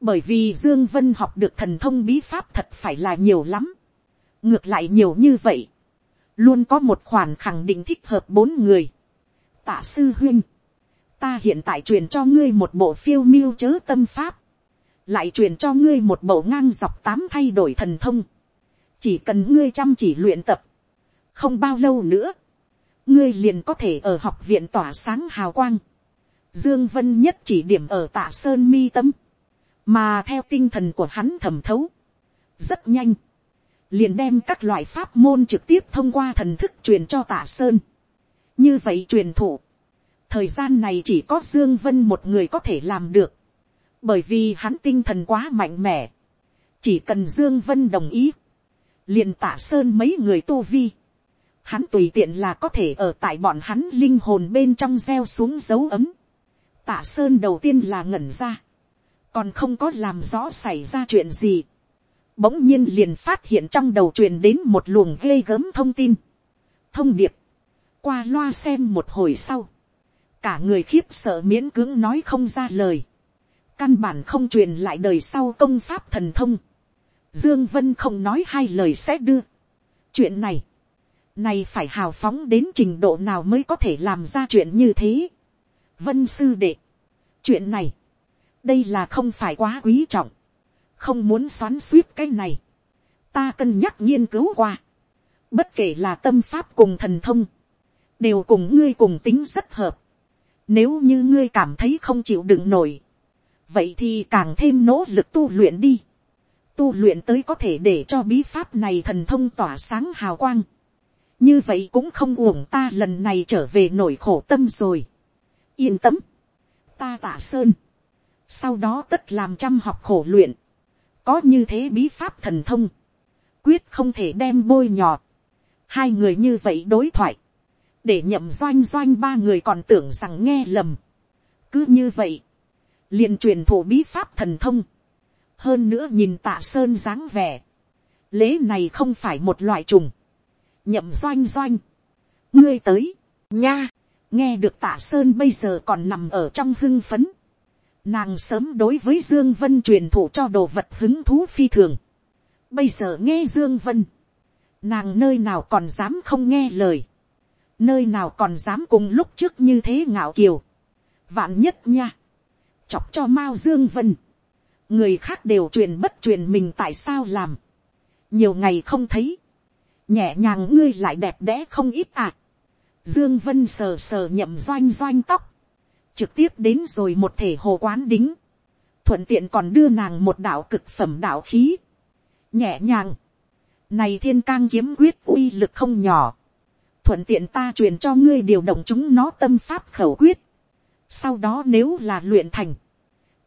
[SPEAKER 1] bởi vì dương vân học được thần thông bí pháp thật phải là nhiều lắm. ngược lại nhiều như vậy, luôn có một khoản khẳng định thích hợp bốn người. tạ sư huynh ta hiện tại truyền cho ngươi một bộ phiêu miêu chớ tâm pháp, lại truyền cho ngươi một bộ ngang dọc tám thay đổi thần thông. chỉ cần ngươi chăm chỉ luyện tập, không bao lâu nữa, ngươi liền có thể ở học viện tỏa sáng hào quang. Dương Vân nhất chỉ điểm ở tạ sơn mi tâm, mà theo tinh thần của hắn thẩm thấu, rất nhanh, liền đem các loại pháp môn trực tiếp thông qua thần thức truyền cho tạ sơn. như vậy truyền thụ, thời gian này chỉ có Dương Vân một người có thể làm được, bởi vì hắn tinh thần quá mạnh mẽ, chỉ cần Dương Vân đồng ý, liền tạ sơn mấy người tu vi, hắn tùy tiện là có thể ở tại bọn hắn linh hồn bên trong gieo xuống dấu ấm. Tạ Sơn đầu tiên là ngẩn ra, còn không có làm rõ xảy ra chuyện gì. Bỗng nhiên liền phát hiện trong đầu truyền đến một luồng ghê gớm thông tin. Thông điệp, qua loa xem một hồi sau, cả người khiếp sợ miễn cưỡng nói không ra lời. Căn bản không truyền lại đời sau công pháp thần thông. Dương Vân không nói hai lời sẽ đưa. Chuyện này, này phải hào phóng đến trình độ nào mới có thể làm ra chuyện như thế. Vân sư đệ. Chuyện này. Đây là không phải quá quý trọng. Không muốn xoắn suýt cái này. Ta cân nhắc nghiên cứu qua. Bất kể là tâm pháp cùng thần thông. Đều cùng ngươi cùng tính rất hợp. Nếu như ngươi cảm thấy không chịu đựng nổi. Vậy thì càng thêm nỗ lực tu luyện đi. Tu luyện tới có thể để cho bí pháp này thần thông tỏa sáng hào quang như vậy cũng không uổng ta lần này trở về nổi khổ tâm rồi. yên tâm, ta tả sơn, sau đó tất làm trăm học khổ luyện, có như thế bí pháp thần thông, quyết không thể đem bôi nhọt, hai người như vậy đối thoại, để nhậm doanh doanh ba người còn tưởng rằng nghe lầm. cứ như vậy, liền truyền thụ bí pháp thần thông, hơn nữa nhìn tạ sơn dáng vẻ, lễ này không phải một loại trùng, nhậm doanh doanh, ngươi tới, nha, nghe được tạ sơn bây giờ còn nằm ở trong hưng phấn, nàng sớm đối với dương vân truyền thụ cho đồ vật hứng thú phi thường, bây giờ nghe dương vân, nàng nơi nào còn dám không nghe lời, nơi nào còn dám cùng lúc trước như thế ngạo kiều, vạn nhất nha, chọc cho mao dương vân, người khác đều truyền bất truyền mình tại sao làm, nhiều ngày không thấy, nhẹ nhàng ngươi lại đẹp đẽ không ít à. Dương Vân sờ sờ nhậm doanh doanh tóc, trực tiếp đến rồi một thể hồ quán đính, thuận tiện còn đưa nàng một đạo cực phẩm đạo khí, nhẹ nhàng, này thiên cang kiếm quyết uy lực không nhỏ, thuận tiện ta truyền cho ngươi điều động chúng nó tâm pháp khẩu quyết, sau đó nếu là luyện thành,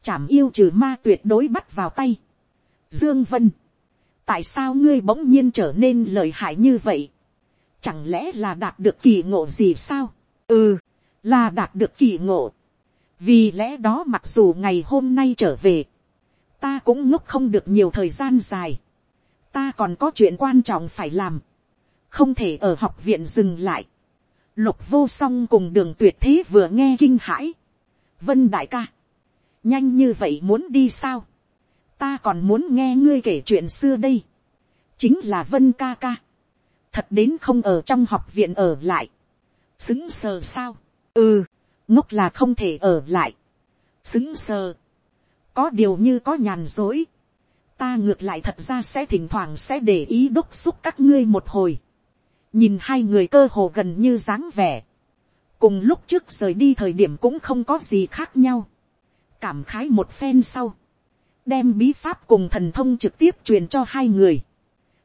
[SPEAKER 1] chảm yêu trừ ma tuyệt đối bắt vào tay. Dương Vân, tại sao ngươi bỗng nhiên trở nên lợi hại như vậy? Chẳng lẽ là đạt được kỳ ngộ gì sao? Ừ, là đạt được kỳ ngộ. Vì lẽ đó mặc dù ngày hôm nay trở về, ta cũng ngốc không được nhiều thời gian dài. Ta còn có chuyện quan trọng phải làm. Không thể ở học viện dừng lại. Lục vô song cùng đường tuyệt thế vừa nghe kinh hãi. Vân đại ca nhanh như vậy muốn đi sao, ta còn muốn nghe ngươi kể chuyện xưa đây, chính là vân ca ca, thật đến không ở trong học viện ở lại, xứng sờ sao, ừ, ngốc là không thể ở lại, xứng sờ, có điều như có nhàn dối, ta ngược lại thật ra sẽ thỉnh thoảng sẽ để ý đốc xúc các ngươi một hồi, nhìn hai người cơ hồ gần như dáng vẻ, cùng lúc trước rời đi thời điểm cũng không có gì khác nhau, cảm khái một phen sau, đem bí pháp cùng thần thông trực tiếp truyền cho hai người.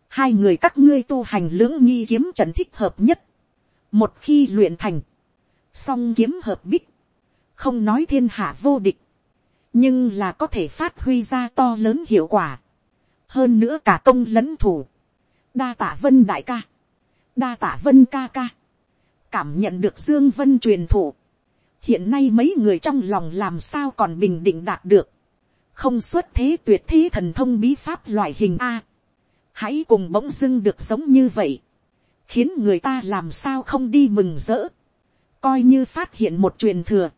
[SPEAKER 1] Hai người các ngươi tu hành lưỡng nghi kiếm trận thích hợp nhất. Một khi luyện thành, song kiếm hợp bích, không nói thiên hạ vô địch, nhưng là có thể phát huy ra to lớn hiệu quả. Hơn nữa cả công lẫn thủ. Đa tả vân đại ca, đa tả vân ca ca, cảm nhận được dương vân truyền thủ hiện nay mấy người trong lòng làm sao còn bình định đạt được, không xuất thế tuyệt thế thần thông bí pháp loại hình a, hãy cùng bỗng dưng được sống như vậy, khiến người ta làm sao không đi mừng rỡ, coi như phát hiện một truyền thừa,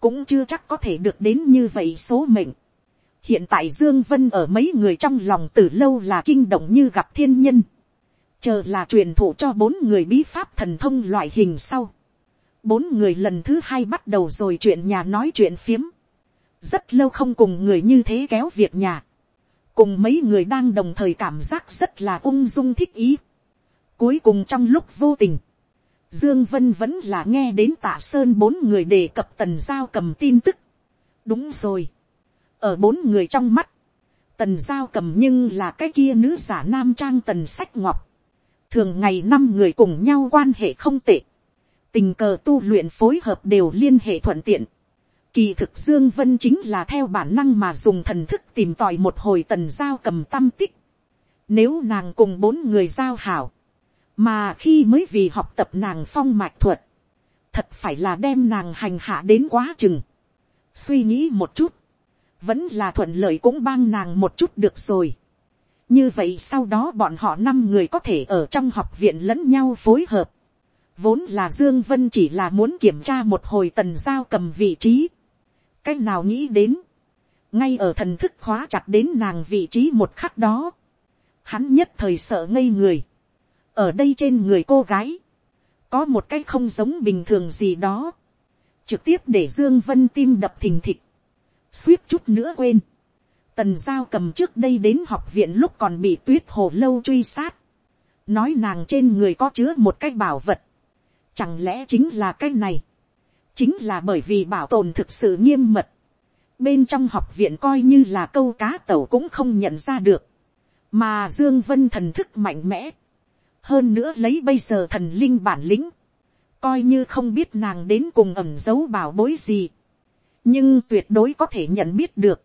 [SPEAKER 1] cũng chưa chắc có thể được đến như vậy số mệnh. hiện tại dương vân ở mấy người trong lòng từ lâu là kinh động như gặp thiên nhân, chờ là truyền thụ cho bốn người bí pháp thần thông loại hình sau, bốn người lần thứ hai bắt đầu rồi chuyện nhà nói chuyện phiếm. rất lâu không cùng người như thế kéo việc nhà. cùng mấy người đang đồng thời cảm giác rất là ung dung thích ý. cuối cùng trong lúc vô tình, dương vân vẫn là nghe đến tạ sơn bốn người đề cập tần giao cầm tin tức. đúng rồi. ở bốn người trong mắt, tần giao cầm nhưng là cái kia nữ giả nam trang tần sách ngọc thường ngày năm người cùng nhau quan hệ không tệ tình cờ tu luyện phối hợp đều liên hệ thuận tiện. Kỳ thực Dương Vân chính là theo bản năng mà dùng thần thức tìm tòi một hồi tần giao cầm tâm tích. Nếu nàng cùng bốn người giao hảo, mà khi mới vì học tập nàng phong mạch thuật, thật phải là đem nàng hành hạ đến quá chừng. Suy nghĩ một chút, vẫn là thuận lợi cũng bang nàng một chút được rồi. Như vậy sau đó bọn họ năm người có thể ở trong học viện lẫn nhau phối hợp Vốn là Dương Vân chỉ là muốn kiểm tra một hồi tần giao cầm vị trí. Cách nào nghĩ đến. Ngay ở thần thức khóa chặt đến nàng vị trí một khắc đó. Hắn nhất thời sợ ngây người. Ở đây trên người cô gái. Có một cái không giống bình thường gì đó. Trực tiếp để Dương Vân tim đập thình thịch. Suýt chút nữa quên. Tần giao cầm trước đây đến học viện lúc còn bị tuyết hồ lâu truy sát. Nói nàng trên người có chứa một cái bảo vật Chẳng lẽ chính là cái này? Chính là bởi vì bảo tồn thực sự nghiêm mật. Bên trong học viện coi như là câu cá tẩu cũng không nhận ra được. Mà Dương Vân thần thức mạnh mẽ. Hơn nữa lấy bây giờ thần linh bản lĩnh. Coi như không biết nàng đến cùng ẩm giấu bảo bối gì. Nhưng tuyệt đối có thể nhận biết được.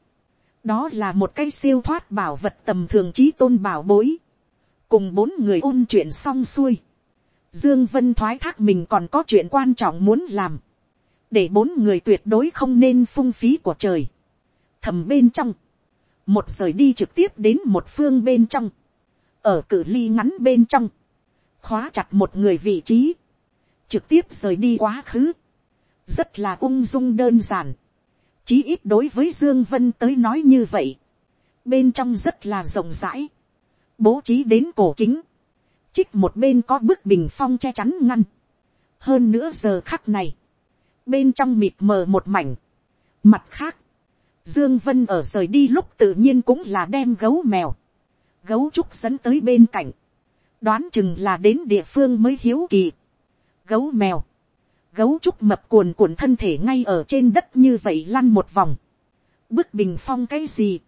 [SPEAKER 1] Đó là một cái siêu thoát bảo vật tầm thường trí tôn bảo bối. Cùng bốn người ôn chuyện xong xuôi Dương Vân thoái thác mình còn có chuyện quan trọng muốn làm. Để bốn người tuyệt đối không nên phung phí của trời. Thầm bên trong. Một rời đi trực tiếp đến một phương bên trong. Ở cự ly ngắn bên trong. Khóa chặt một người vị trí. Trực tiếp rời đi quá khứ. Rất là ung dung đơn giản. Chí ít đối với Dương Vân tới nói như vậy. Bên trong rất là rộng rãi. Bố trí đến cổ kính trích một bên có bức bình phong che chắn ngăn. hơn nữa giờ khắc này, bên trong mịt mờ một mảnh. mặt khác, dương vân ở rời đi lúc tự nhiên cũng là đem gấu mèo, gấu trúc dẫn tới bên cạnh, đoán chừng là đến địa phương mới hiếu kỳ. gấu mèo, gấu trúc mập cuồn cuộn thân thể ngay ở trên đất như vậy lăn một vòng. bức bình phong cái gì,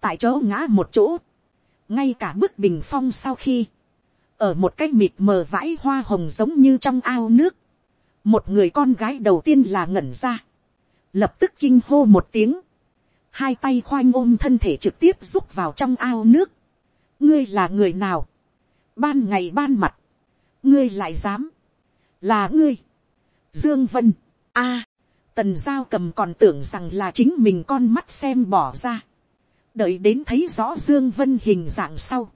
[SPEAKER 1] tại chỗ ngã một chỗ, ngay cả bức bình phong sau khi, ở một cái mịt mờ vãi hoa hồng giống như trong ao nước, một người con gái đầu tiên là ngẩn ra, lập tức kinh hô một tiếng, hai tay khoanh ôm thân thể trực tiếp rút vào trong ao nước, ngươi là người nào, ban ngày ban mặt, ngươi lại dám, là ngươi, dương vân, a, tần giao cầm còn tưởng rằng là chính mình con mắt xem bỏ ra, đợi đến thấy rõ dương vân hình dạng sau,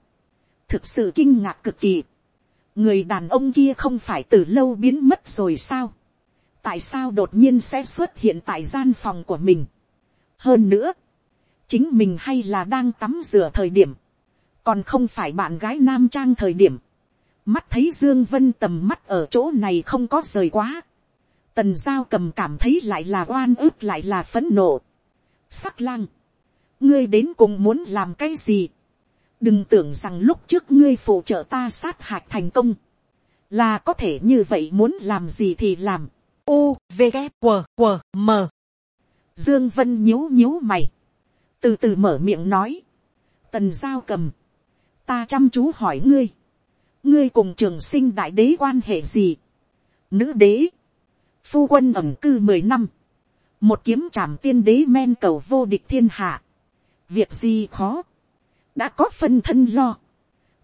[SPEAKER 1] thực sự kinh ngạc cực kỳ. người đàn ông kia không phải từ lâu biến mất rồi sao. tại sao đột nhiên sẽ xuất hiện tại gian phòng của mình. hơn nữa, chính mình hay là đang tắm rửa thời điểm, còn không phải bạn gái nam trang thời điểm. mắt thấy dương vân tầm mắt ở chỗ này không có rời quá tần giao cầm cảm thấy lại là oan ức lại là phấn nộ. sắc lang, ngươi đến cùng muốn làm cái gì? Đừng tưởng rằng lúc trước ngươi phụ trợ ta sát hạch thành công, là có thể như vậy muốn làm gì thì làm. U, V, g W, W, M. Dương Vân nhíu nhíu mày, từ từ mở miệng nói, tần giao cầm, ta chăm chú hỏi ngươi, ngươi cùng trường sinh đại đế quan hệ gì, nữ đế, phu quân ẩm cư mười năm, một kiếm trảm tiên đế men cầu vô địch thiên hạ, việc gì khó, đã có phân thân lo,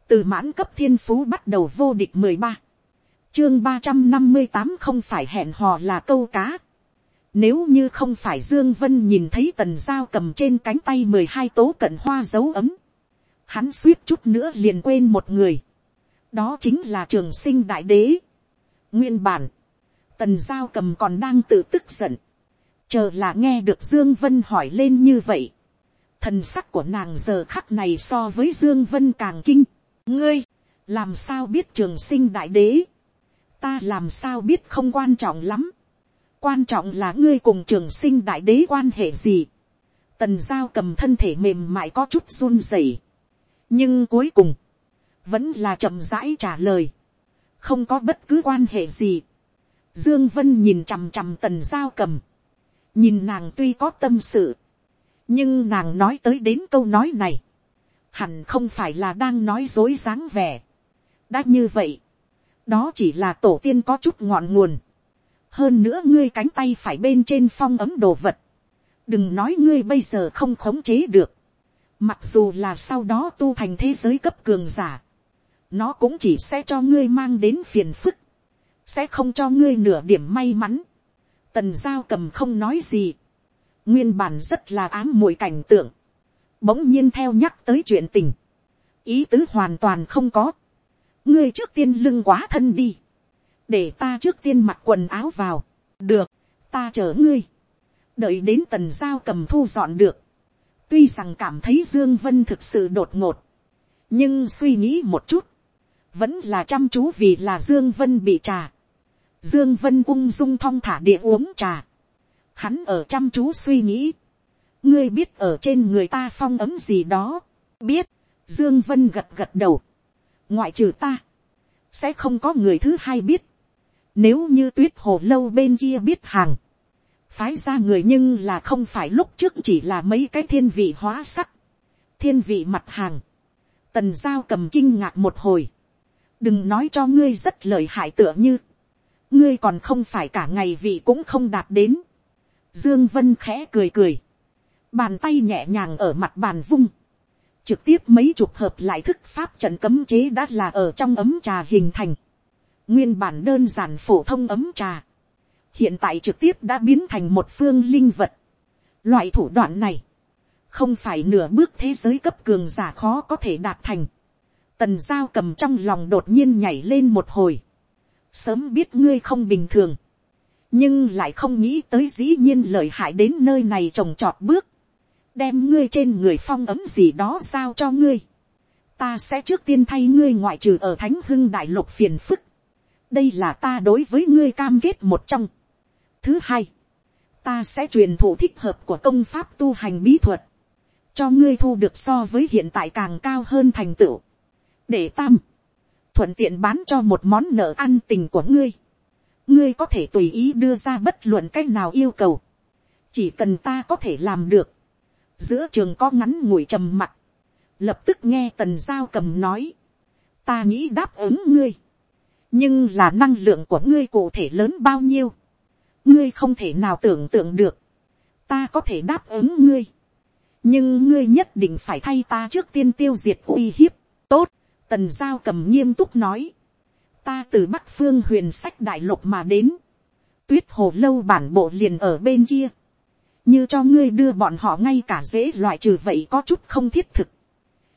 [SPEAKER 1] từ mãn cấp thiên phú bắt đầu vô địch mười ba, chương ba trăm năm mươi tám không phải hẹn hò là câu cá. Nếu như không phải Dương Vân nhìn thấy tần giao cầm trên cánh tay mười hai tố cận hoa dấu ấm. Hắn suýt chút nữa liền quên một người. Đó chính là trường sinh đại đế. Nguyên bản. Tần giao cầm còn đang tự tức giận. Chờ là nghe được Dương Vân hỏi lên như vậy thần sắc của nàng giờ khắc này so với dương vân càng kinh. ngươi, làm sao biết trường sinh đại đế, ta làm sao biết không quan trọng lắm. quan trọng là ngươi cùng trường sinh đại đế quan hệ gì. tần giao cầm thân thể mềm mại có chút run rẩy. nhưng cuối cùng, vẫn là chậm rãi trả lời. không có bất cứ quan hệ gì dương vân nhìn chằm chằm tần giao cầm. nhìn nàng tuy có tâm sự nhưng nàng nói tới đến câu nói này, hẳn không phải là đang nói dối dáng vẻ. đã như vậy, đó chỉ là tổ tiên có chút ngọn nguồn. hơn nữa ngươi cánh tay phải bên trên phong ấm đồ vật. đừng nói ngươi bây giờ không khống chế được. mặc dù là sau đó tu thành thế giới cấp cường giả, nó cũng chỉ sẽ cho ngươi mang đến phiền phức, sẽ không cho ngươi nửa điểm may mắn. tần giao cầm không nói gì. Nguyên bản rất là ám muội cảnh tượng, bỗng nhiên theo nhắc tới chuyện tình, ý tứ hoàn toàn không có, ngươi trước tiên lưng quá thân đi, để ta trước tiên mặc quần áo vào, được, ta chở ngươi, đợi đến tần giao cầm thu dọn được, tuy rằng cảm thấy dương vân thực sự đột ngột, nhưng suy nghĩ một chút, vẫn là chăm chú vì là dương vân bị trà, dương vân ung dung thong thả địa uống trà, hắn ở chăm chú suy nghĩ, ngươi biết ở trên người ta phong ấm gì đó, biết, dương vân gật gật đầu, ngoại trừ ta, sẽ không có người thứ hai biết, nếu như tuyết hồ lâu bên kia biết hàng, phái ra người nhưng là không phải lúc trước chỉ là mấy cái thiên vị hóa sắc, thiên vị mặt hàng, tần giao cầm kinh ngạc một hồi, đừng nói cho ngươi rất lợi hại tựa như, ngươi còn không phải cả ngày vị cũng không đạt đến, Dương Vân khẽ cười cười. Bàn tay nhẹ nhàng ở mặt bàn vung. Trực tiếp mấy chục hợp lại thức pháp trận cấm chế đã là ở trong ấm trà hình thành. Nguyên bản đơn giản phổ thông ấm trà. Hiện tại trực tiếp đã biến thành một phương linh vật. Loại thủ đoạn này. Không phải nửa bước thế giới cấp cường giả khó có thể đạt thành. Tần giao cầm trong lòng đột nhiên nhảy lên một hồi. Sớm biết ngươi không bình thường. Nhưng lại không nghĩ tới dĩ nhiên lợi hại đến nơi này trồng trọt bước. Đem ngươi trên người phong ấm gì đó giao cho ngươi. Ta sẽ trước tiên thay ngươi ngoại trừ ở thánh hưng đại lục phiền phức. Đây là ta đối với ngươi cam kết một trong. Thứ hai. Ta sẽ truyền thụ thích hợp của công pháp tu hành bí thuật. Cho ngươi thu được so với hiện tại càng cao hơn thành tựu để tam, thuận tiện bán cho một món nợ ăn tình của ngươi, ngươi có thể tùy ý đưa ra bất luận c á c h nào yêu cầu, chỉ cần ta có thể làm được, giữa trường có ngắn ngủi trầm mặt, lập tức nghe tần giao cầm nói, ta nghĩ đáp ứng ngươi, nhưng là năng lượng của ngươi cụ thể lớn bao nhiêu, ngươi không thể nào tưởng tượng được, ta có thể đáp ứng ngươi, nhưng ngươi nhất định phải thay ta trước tiên tiêu diệt uy hiếp, tốt, Tần giao cầm nghiêm túc nói. Ta từ Bắc phương huyền sách đại lục mà đến. Tuyết hồ lâu bản bộ liền ở bên kia. Như cho ngươi đưa bọn họ ngay cả dễ loại trừ vậy có chút không thiết thực.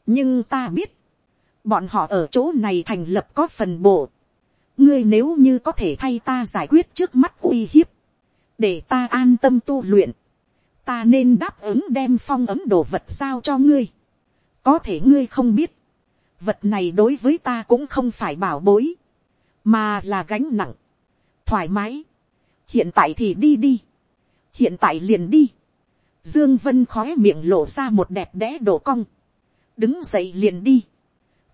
[SPEAKER 1] Nhưng ta biết. Bọn họ ở chỗ này thành lập có phần bộ. Ngươi nếu như có thể thay ta giải quyết trước mắt uy hiếp. Để ta an tâm tu luyện. Ta nên đáp ứng đem phong ấm đồ vật giao cho ngươi. Có thể ngươi không biết vật này đối với ta cũng không phải bảo bối, mà là gánh nặng, thoải mái, hiện tại thì đi đi, hiện tại liền đi, dương vân khói miệng lộ ra một đẹp đẽ đổ cong, đứng dậy liền đi,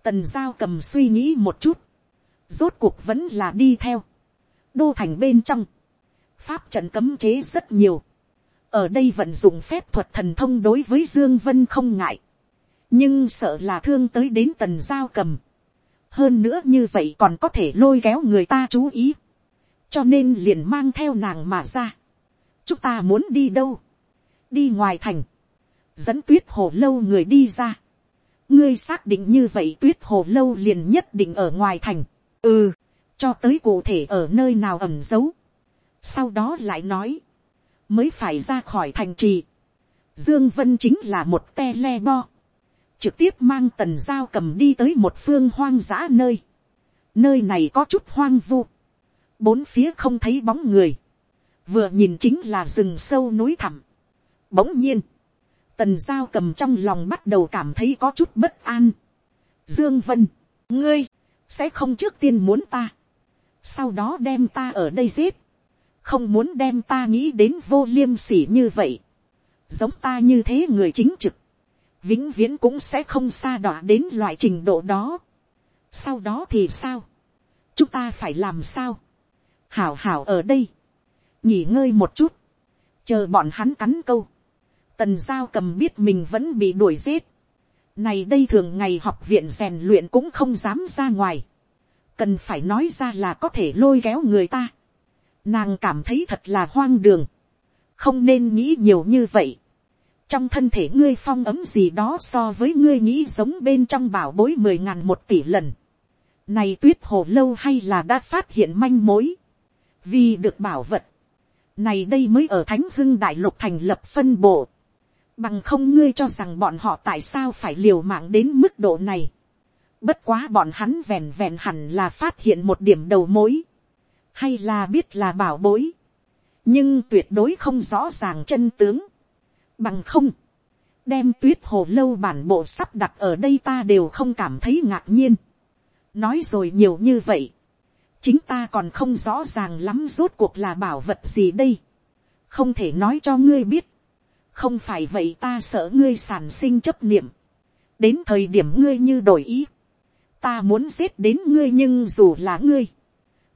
[SPEAKER 1] tần giao cầm suy nghĩ một chút, rốt cuộc vẫn là đi theo, đô thành bên trong, pháp trận cấm chế rất nhiều, ở đây vận dụng phép thuật thần thông đối với dương vân không ngại, nhưng sợ là thương tới đến tần giao cầm. hơn nữa như vậy còn có thể lôi kéo người ta chú ý. cho nên liền mang theo nàng mà ra. chúng ta muốn đi đâu. đi ngoài thành. dẫn tuyết hồ lâu người đi ra. ngươi xác định như vậy tuyết hồ lâu liền nhất định ở ngoài thành. ừ, cho tới cụ thể ở nơi nào ẩm giấu. sau đó lại nói, mới phải ra khỏi thành trì. Dương Vân chính là một te le bo trực tiếp mang tần giao cầm đi tới một phương hoang dã nơi. nơi này có chút hoang vu, bốn phía không thấy bóng người, vừa nhìn chính là rừng sâu núi thẳm. bỗng nhiên, tần giao cầm trong lòng bắt đầu cảm thấy có chút bất an. dương vân, ngươi, sẽ không trước tiên muốn ta, sau đó đem ta ở đây giết, không muốn đem ta nghĩ đến vô liêm sỉ như vậy, giống ta như thế người chính trực, vĩnh viễn cũng sẽ không xa đọa đến loại trình độ đó. sau đó thì sao, chúng ta phải làm sao, hảo hảo ở đây, nghỉ ngơi một chút, chờ bọn hắn cắn câu, tần giao cầm biết mình vẫn bị đuổi giết, này đây thường ngày học viện rèn luyện cũng không dám ra ngoài, cần phải nói ra là có thể lôi kéo người ta, nàng cảm thấy thật là hoang đường, không nên nghĩ nhiều như vậy, trong thân thể ngươi phong ấm gì đó so với ngươi nghĩ giống bên trong bảo bối mười ngàn một tỷ lần. Này tuyết hồ lâu hay là đã phát hiện manh mối. Vì được bảo vật. Này đây mới ở Thánh Hưng Đại Lục thành lập phân bộ. Bằng không ngươi cho rằng bọn họ tại sao phải liều mạng đến mức độ này. Bất quá bọn hắn vẹn vẹn hẳn là phát hiện một điểm đầu mối. Hay là biết là bảo bối. Nhưng tuyệt đối không rõ ràng chân tướng Bằng không. Đem tuyết hồ lâu bản bộ sắp đặt ở đây ta đều không cảm thấy ngạc nhiên. Nói rồi nhiều như vậy. Chính ta còn không rõ ràng lắm rốt cuộc là bảo vật gì đây. Không thể nói cho ngươi biết. Không phải vậy ta sợ ngươi sản sinh chấp niệm. Đến thời điểm ngươi như đổi ý. Ta muốn giết đến ngươi nhưng dù là ngươi.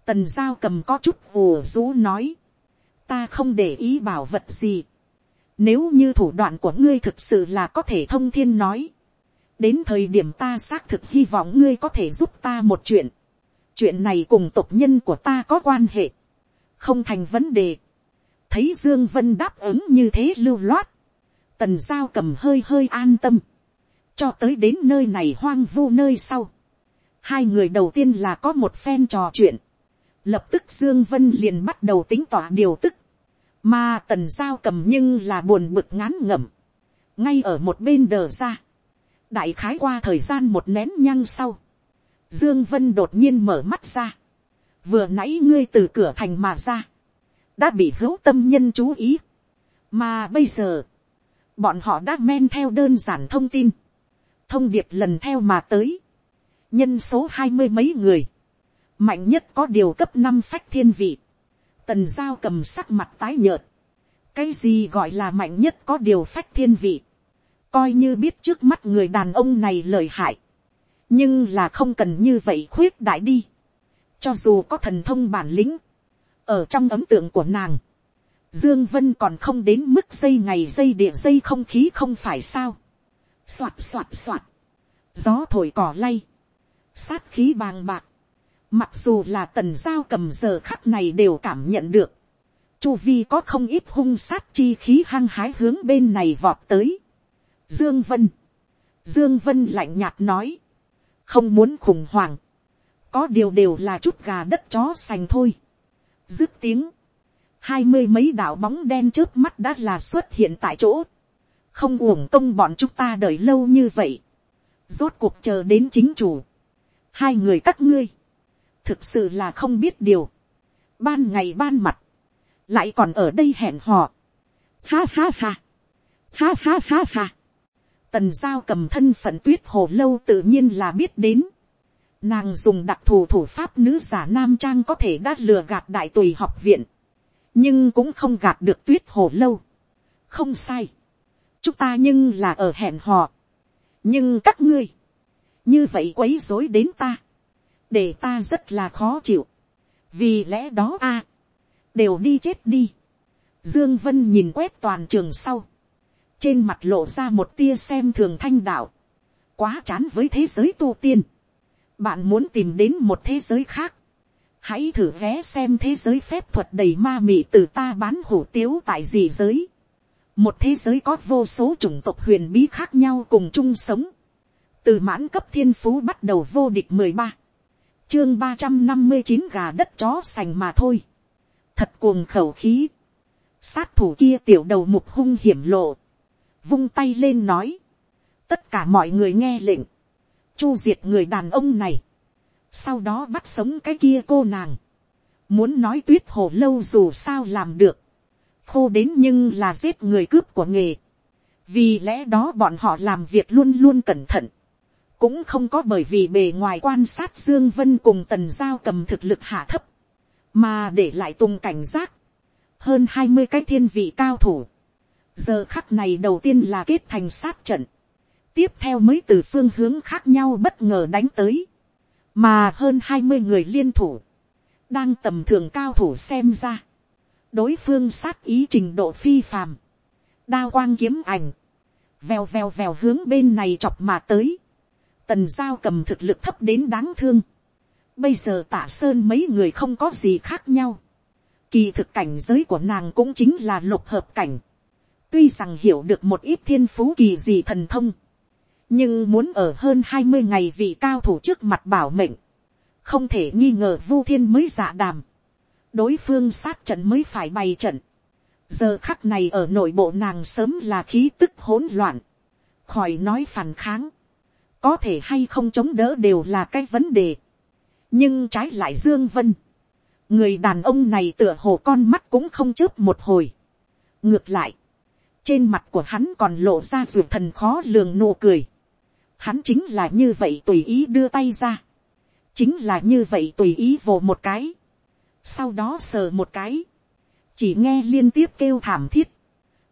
[SPEAKER 1] Tần giao cầm có chút ồ rú nói. Ta không để ý bảo vật gì nếu như thủ đoạn của ngươi thực sự là có thể thông thiên nói. Đến thời điểm ta xác thực hy vọng ngươi có thể giúp ta một chuyện. Chuyện này cùng tộc nhân của ta có quan hệ. Không thành vấn đề. Thấy Dương Vân đáp ứng như thế lưu loát. Tần giao cầm hơi hơi an tâm. Cho tới đến nơi này hoang vu nơi sau. Hai người đầu tiên là có một phen trò chuyện. lập tức dương vân liền bắt đầu tính tỏa điều tức, mà tần giao cầm nhưng là buồn bực ngán ngẩm, ngay ở một bên đờ ra, đại khái qua thời gian một nén nhăng sau, dương vân đột nhiên mở mắt ra, vừa nãy ngươi từ cửa thành mà ra, đã bị hữu tâm nhân chú ý, mà bây giờ, bọn họ đã men theo đơn giản thông tin, thông điệp lần theo mà tới, nhân số hai mươi mấy người, mạnh nhất có điều cấp năm phách thiên vị, tần giao cầm sắc mặt tái nhợt, cái gì gọi là mạnh nhất có điều phách thiên vị, coi như biết trước mắt người đàn ông này lời hại, nhưng là không cần như vậy khuyết đại đi, cho dù có thần thông bản lĩnh, ở trong ấm tượng của nàng, Dương Vân còn không đến mức dây ngày dây địa dây không khí không phải sao. Xoạt xoạt xoạt. Gió thổi cỏ lay. Sát khí bàng bạc. Mặc dù là tần giao cầm giờ khắc này đều cảm nhận được. Chu vi có không ít hung sát chi khí hăng hái hướng bên này vọt tới. Dương Vân. Dương Vân lạnh nhạt nói. Không muốn khủng hoảng. Có điều đều là chút gà đất chó sành thôi. Dứt tiếng hai mươi mấy đạo bóng đen trước mắt đã là xuất hiện tại chỗ, không uổng công bọn chúng ta đợi lâu như vậy, rốt cuộc chờ đến chính chủ, hai người các ngươi, thực sự là không biết điều, ban ngày ban mặt, lại còn ở đây hẹn hò, ha ha ha, ha ha ha ha, tần giao cầm thân phận tuyết hồ lâu tự nhiên là biết đến, nàng dùng đặc thù thủ pháp nữ giả nam trang có thể đã lừa gạt đại tùy học viện, nhưng cũng không gạt được tuyết hồ lâu. không sai, chúng ta nhưng là ở hẹn hò. nhưng các ngươi, như vậy quấy dối đến ta, để ta rất là khó chịu. vì lẽ đó a, đều đi chết đi. dương vân nhìn quét toàn trường sau, trên mặt lộ ra một tia xem thường thanh đạo, quá chán với thế giới tu tiên. bạn muốn tìm đến một thế giới khác, hãy thử vé xem thế giới phép thuật đầy ma mị từ ta bán hủ tiếu tại gì giới. một thế giới có vô số chủng tộc huyền bí khác nhau cùng chung sống. từ mãn cấp thiên phú bắt đầu vô địch mười ba, chương ba trăm năm mươi chín gà đất chó sành mà thôi. thật cuồng khẩu khí. sát thủ kia tiểu đầu mục hung hiểm lộ. vung tay lên nói. tất cả mọi người nghe lệnh. chu diệt người đàn ông này sau đó bắt sống cái kia cô nàng, muốn nói tuyết hồ lâu dù sao làm được, khô đến nhưng là giết người cướp của nghề, vì lẽ đó bọn họ làm việc luôn luôn cẩn thận, cũng không có bởi vì bề ngoài quan sát dương vân cùng tần giao cầm thực lực hạ thấp, mà để lại tung cảnh giác, hơn hai mươi cái thiên vị cao thủ, giờ khắc này đầu tiên là kết thành sát trận, tiếp theo mới từ phương hướng khác nhau bất ngờ đánh tới, mà hơn hai mươi người liên thủ, đang tầm thường cao thủ xem ra, đối phương sát ý trình độ phi phàm, đao quang kiếm ảnh, vèo vèo vèo hướng bên này chọc mà tới, tần giao cầm thực lực thấp đến đáng thương, bây giờ tả sơn mấy người không có gì khác nhau, kỳ thực cảnh giới của nàng cũng chính là lục hợp cảnh, tuy rằng hiểu được một ít thiên phú kỳ gì thần thông, nhưng muốn ở hơn hai mươi ngày vị cao thủ trước mặt bảo mệnh, không thể nghi ngờ vu thiên mới dạ đàm, đối phương sát trận mới phải bày trận, giờ khắc này ở nội bộ nàng sớm là khí tức hỗn loạn, khỏi nói phản kháng, có thể hay không chống đỡ đều là cái vấn đề, nhưng trái lại dương vân, người đàn ông này tựa hồ con mắt cũng không chớp một hồi, ngược lại, trên mặt của hắn còn lộ ra ruột thần khó lường nụ cười, hắn chính là như vậy tùy ý đưa tay ra, chính là như vậy tùy ý vồ một cái, sau đó sờ một cái, chỉ nghe liên tiếp kêu thảm thiết,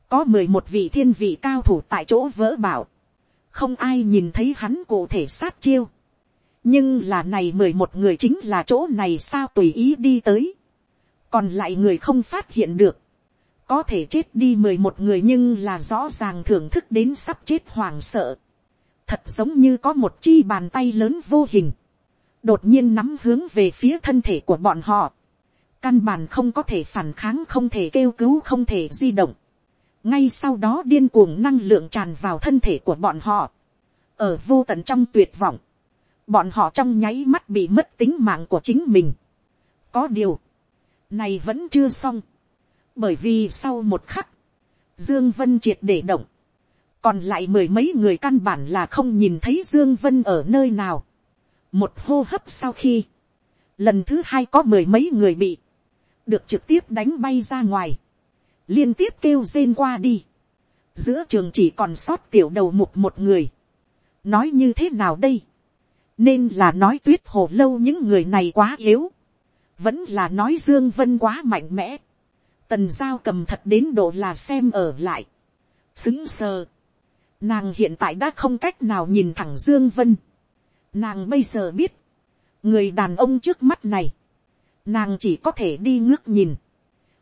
[SPEAKER 1] có mười một vị thiên vị cao thủ tại chỗ vỡ bảo, không ai nhìn thấy hắn cụ thể sát chiêu, nhưng là này mười một người chính là chỗ này sao tùy ý đi tới, còn lại người không phát hiện được, có thể chết đi mười một người nhưng là rõ ràng thưởng thức đến sắp chết hoảng sợ, thật giống như có một chi bàn tay lớn vô hình, đột nhiên nắm hướng về phía thân thể của bọn họ, căn bản không có thể phản kháng không thể kêu cứu không thể di động, ngay sau đó điên cuồng năng lượng tràn vào thân thể của bọn họ, ở vô tận trong tuyệt vọng, bọn họ trong nháy mắt bị mất tính mạng của chính mình, có điều, này vẫn chưa xong, bởi vì sau một khắc, dương vân triệt để động, còn lại mười mấy người căn bản là không nhìn thấy dương vân ở nơi nào. một hô hấp sau khi, lần thứ hai có mười mấy người bị, được trực tiếp đánh bay ra ngoài, liên tiếp kêu rên qua đi, giữa trường chỉ còn sót tiểu đầu mục một người, nói như thế nào đây, nên là nói tuyết hồ lâu những người này quá yếu, vẫn là nói dương vân quá mạnh mẽ, tần giao cầm thật đến độ là xem ở lại, xứng sờ, nàng hiện tại đã không cách nào nhìn thẳng dương vân, nàng bây giờ biết, người đàn ông trước mắt này, nàng chỉ có thể đi ngước nhìn,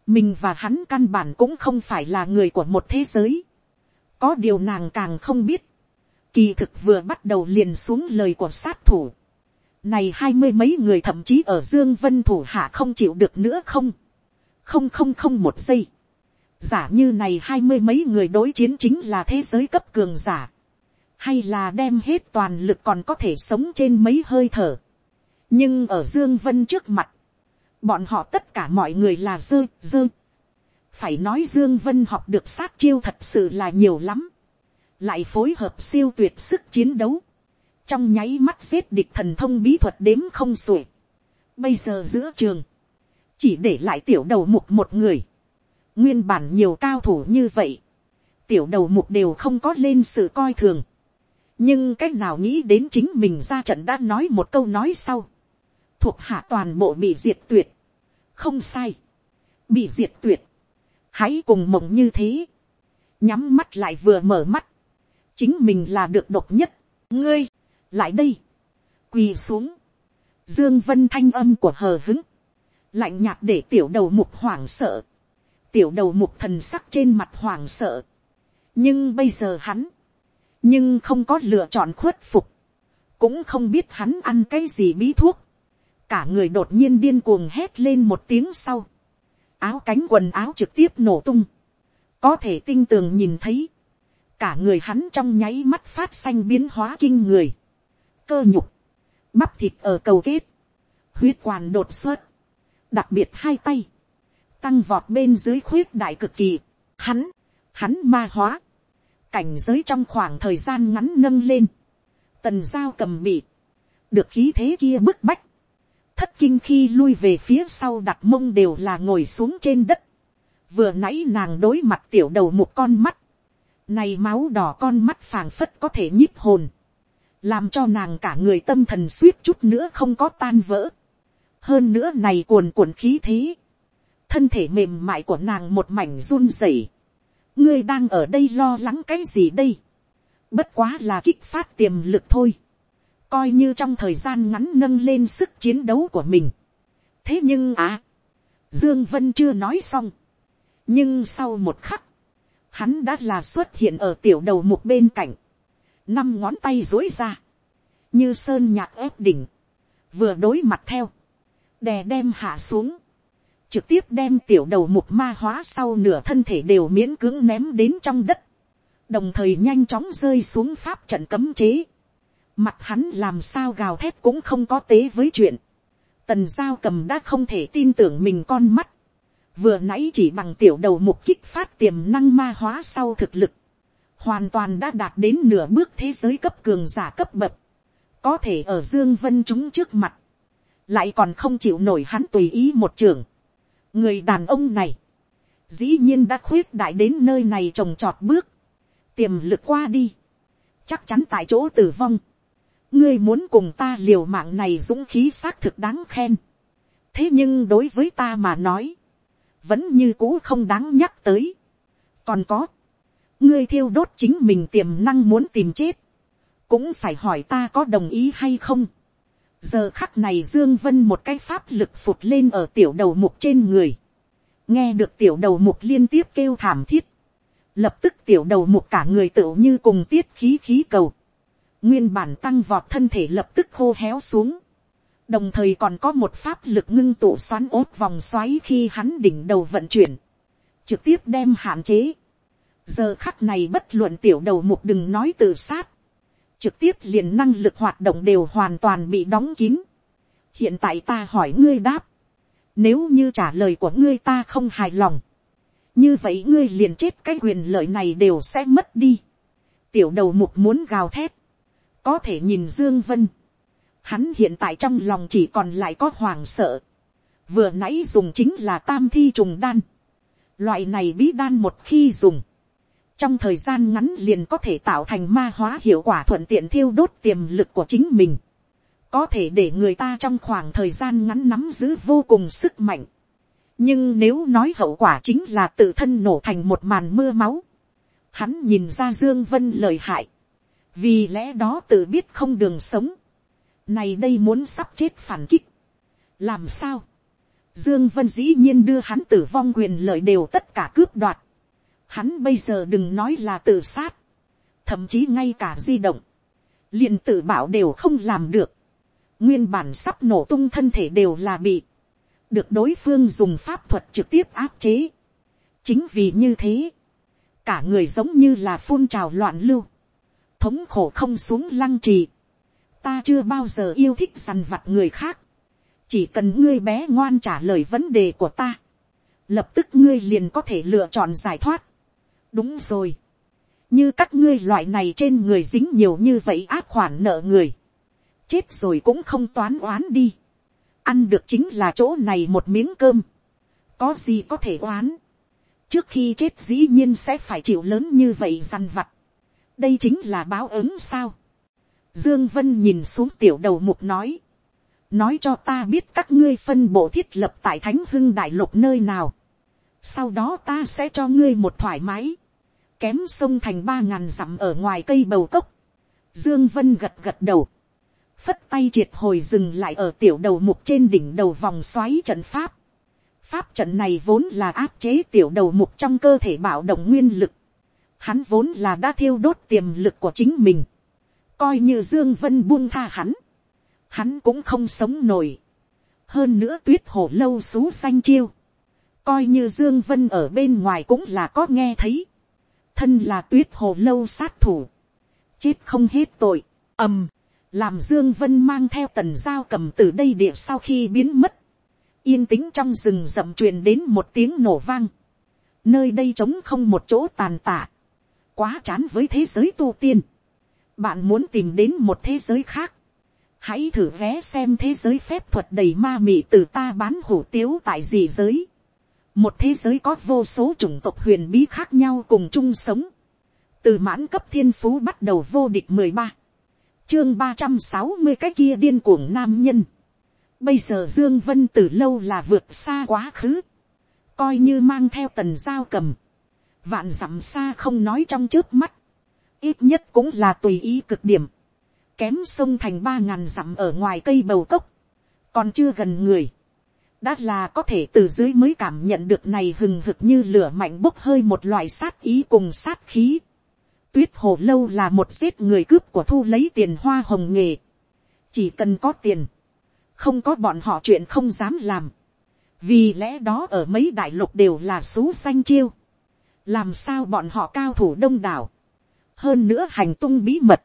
[SPEAKER 1] mình và hắn căn bản cũng không phải là người của một thế giới, có điều nàng càng không biết, kỳ thực vừa bắt đầu liền xuống lời của sát thủ, này hai mươi mấy người thậm chí ở dương vân thủ hạ không chịu được nữa không, không không không một giây, giả như này hai mươi mấy người đối chiến chính là thế giới cấp cường giả, hay là đem hết toàn lực còn có thể sống trên mấy hơi thở, nhưng ở dương vân trước mặt, bọn họ tất cả mọi người là dơ dơ. phải nói dương vân học được sát chiêu thật sự là nhiều lắm, lại phối hợp siêu tuyệt sức chiến đấu, trong nháy mắt giết địch thần thông bí thuật đếm không xuể. bây giờ giữa trường, chỉ để lại tiểu đầu mục một người, nguyên bản nhiều cao thủ như vậy, tiểu đầu mục đều không có lên sự coi thường, nhưng c á c h nào nghĩ đến chính mình ra trận đã nói một câu nói sau, thuộc hạ toàn bộ bị diệt tuyệt, không sai, bị diệt tuyệt, hãy cùng mộng như thế, nhắm mắt lại vừa mở mắt, chính mình là được độc nhất, ngươi, lại đây, quỳ xuống, dương vân thanh âm của hờ hứng, lạnh nhạt để tiểu đầu mục hoảng sợ, tiểu đầu mục thần sắc trên mặt hoảng sợ. nhưng bây giờ hắn, nhưng không có lựa chọn khuất phục, cũng không biết hắn ăn cái gì bí thuốc, cả người đột nhiên điên cuồng hét lên một tiếng sau, áo cánh quần áo trực tiếp nổ tung, có thể tinh tường nhìn thấy, cả người hắn trong nháy mắt phát xanh biến hóa kinh người, cơ nhục, bắp thịt ở cầu kết, huyết quản đột xuất, đặc biệt hai tay, tăng vọt bên dưới khuyết đại cực kỳ. Hắn, hắn ma hóa. Cảnh giới trong khoảng thời gian ngắn nâng lên. Tần dao cầm bị. Được khí thế kia bức bách. Thất kinh khi lui về phía sau đặt mông đều là ngồi xuống trên đất. Vừa nãy nàng đối mặt tiểu đầu một con mắt. Này máu đỏ con mắt phảng phất có thể nhíp hồn. Làm cho nàng cả người tâm thần suýt chút nữa không có tan vỡ. Hơn nữa này cuồn cuộn khí thế thân thể mềm mại của nàng một mảnh run rẩy. ngươi đang ở đây lo lắng cái gì đây. bất quá là kích phát tiềm lực thôi coi như trong thời gian ngắn nâng lên sức chiến đấu của mình. thế nhưng à, dương vân chưa nói xong. nhưng sau một khắc, hắn đã là xuất hiện ở tiểu đầu một bên cạnh. năm ngón tay dối ra, như sơn nhạc ép đỉnh, vừa đối mặt theo, đè đem hạ xuống trực tiếp đem tiểu đầu mục ma hóa sau nửa thân thể đều miễn cưỡng ném đến trong đất, đồng thời nhanh chóng rơi xuống pháp trận cấm chế. Mặt hắn làm sao gào thét cũng không có tế với chuyện. Tần giao cầm đã không thể tin tưởng mình con mắt. Vừa nãy chỉ bằng tiểu đầu mục kích phát tiềm năng ma hóa sau thực lực. Hoàn toàn đã đạt đến nửa bước thế giới cấp cường giả cấp bậc. Có thể ở Dương Vân chúng trước mặt. Lại còn không chịu nổi hắn tùy ý một trường người đàn ông này, dĩ nhiên đã khuyết đại đến nơi này trồng trọt bước, tiềm lực qua đi, chắc chắn tại chỗ tử vong, ngươi muốn cùng ta liều mạng này dũng khí xác thực đáng khen, thế nhưng đối với ta mà nói, vẫn như cũ không đáng nhắc tới, còn có, ngươi thiêu đốt chính mình tiềm năng muốn tìm chết, cũng phải hỏi ta có đồng ý hay không, giờ khắc này dương vân một cái pháp lực phụt lên ở tiểu đầu mục trên người. Nghe được tiểu đầu mục liên tiếp kêu thảm thiết. Lập tức tiểu đầu mục cả người tựu như cùng tiết khí khí cầu nguyên bản tăng vọt thân thể lập tức khô héo xuống đồng thời còn có một pháp lực ngưng tụ xoắn ốt vòng xoáy khi hắn đỉnh đầu vận chuyển trực tiếp đem hạn chế giờ khắc này bất luận tiểu đầu mục đừng nói tự sát trực tiếp liền năng lực hoạt động đều hoàn toàn bị đóng kín. hiện tại ta hỏi ngươi đáp, Nếu như trả lời của ngươi ta không hài lòng. Như vậy ngươi liền chết cái quyền lợi này đều sẽ mất đi. Tiểu đầu mục muốn gào thét. Có thể nhìn Dương Vân. Hắn hiện tại trong lòng chỉ còn lại có hoàng sợ. Vừa nãy dùng chính là tam thi trùng đan. Loại này bí đan một khi dùng. Trong thời gian ngắn liền có thể tạo thành ma hóa hiệu quả thuận tiện thiêu đốt tiềm lực của chính mình có thể để người ta trong khoảng thời gian ngắn nắm giữ vô cùng sức mạnh. nhưng nếu nói hậu quả chính là tự thân nổ thành một màn mưa máu, hắn nhìn ra dương vân lời hại, vì lẽ đó tự biết không đường sống, này đây muốn sắp chết phản kích, làm sao, dương vân dĩ nhiên đưa hắn tử vong quyền lợi đều tất cả cướp đoạt, hắn bây giờ đừng nói là tự sát, thậm chí ngay cả di động, liền tự bảo đều không làm được, nguyên bản sắp nổ tung thân thể đều là bị, được đối phương dùng pháp thuật trực tiếp áp chế. chính vì như thế, cả người giống như là phun trào loạn lưu, thống khổ không xuống lăng trì. ta chưa bao giờ yêu thích săn vặt người khác, chỉ cần ngươi bé ngoan trả lời vấn đề của ta, lập tức ngươi liền có thể lựa chọn giải thoát. đúng rồi, như các ngươi loại này trên người dính nhiều như vậy áp khoản nợ người, chết rồi cũng không toán oán đi, ăn được chính là chỗ này một miếng cơm, có gì có thể oán, trước khi chết dĩ nhiên sẽ phải chịu lớn như vậy dằn vặt, đây chính là báo ứng sao, dương vân nhìn xuống tiểu đầu mục nói, nói cho ta biết các ngươi phân bộ thiết lập tại thánh hưng đại lục nơi nào, sau đó ta sẽ cho ngươi một thoải mái, kém sông thành ba ngàn dặm ở ngoài cây bầu cốc, dương vân gật gật đầu, phất tay triệt hồi dừng lại ở tiểu đầu mục trên đỉnh đầu vòng xoáy trận pháp. Pháp trận này vốn là áp chế tiểu đầu mục trong cơ thể bảo động nguyên lực. Hắn vốn là đã thiêu đốt tiềm lực của chính mình. Coi như Dương Vân buông tha hắn. Hắn cũng không sống nổi. Hơn nữa tuyết hồ lâu xú xanh chiêu. Coi như Dương Vân ở bên ngoài cũng là có nghe thấy. Thân là tuyết hồ lâu sát thủ. Chết không hết tội. ầm làm dương vân mang theo tần giao cầm từ đây địa sau khi biến mất, yên tĩnh trong rừng rậm truyền đến một tiếng nổ vang, nơi đây trống không một chỗ tàn tạ, quá chán với thế giới tu tiên, bạn muốn tìm đến một thế giới khác, hãy thử vé xem thế giới phép thuật đầy ma mị từ ta bán hủ tiếu tại gì giới, một thế giới có vô số chủng tộc huyền bí khác nhau cùng chung sống, từ mãn cấp thiên phú bắt đầu vô địch mười ba chương ba trăm sáu mươi cái kia điên cuồng nam nhân. Bây giờ Dương Vân từ lâu là vượt xa quá khứ. Coi như mang theo tần giao cầm. Vạn dặm xa không nói trong trước mắt. Ít nhất cũng là tùy ý cực điểm. Kém sông thành ba ngàn dặm ở ngoài cây bầu cốc. Còn chưa gần người. Đã là có thể từ dưới mới cảm nhận được này hừng hực như lửa mạnh bốc hơi một loại sát ý cùng sát khí tuyết hồ lâu là một giết người cướp của thu lấy tiền hoa hồng nghề. chỉ cần có tiền, không có bọn họ chuyện không dám làm. vì lẽ đó ở mấy đại lục đều là xú xanh chiêu làm sao bọn họ cao thủ đông đảo. hơn nữa hành tung bí mật.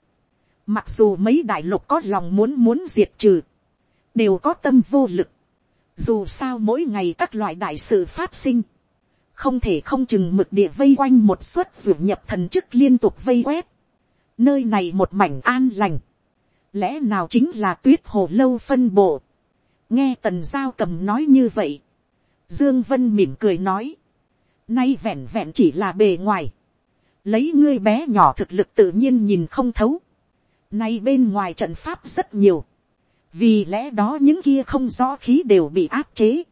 [SPEAKER 1] mặc dù mấy đại lục có lòng muốn muốn diệt trừ, đều có tâm vô lực. dù sao mỗi ngày các loại đại sự phát sinh không thể không chừng mực địa vây quanh một suất ruột nhập thần chức liên tục vây quét. Nơi này một mảnh an lành. Lẽ nào chính là tuyết hồ lâu phân bộ. Nghe tần giao cầm nói như vậy. Dương Vân mỉm cười nói. Nay vẹn vẹn chỉ là bề ngoài. Lấy ngươi bé nhỏ thực lực tự nhiên nhìn không thấu. Nay bên ngoài trận pháp rất nhiều. Vì lẽ đó những kia không rõ khí đều bị áp chế.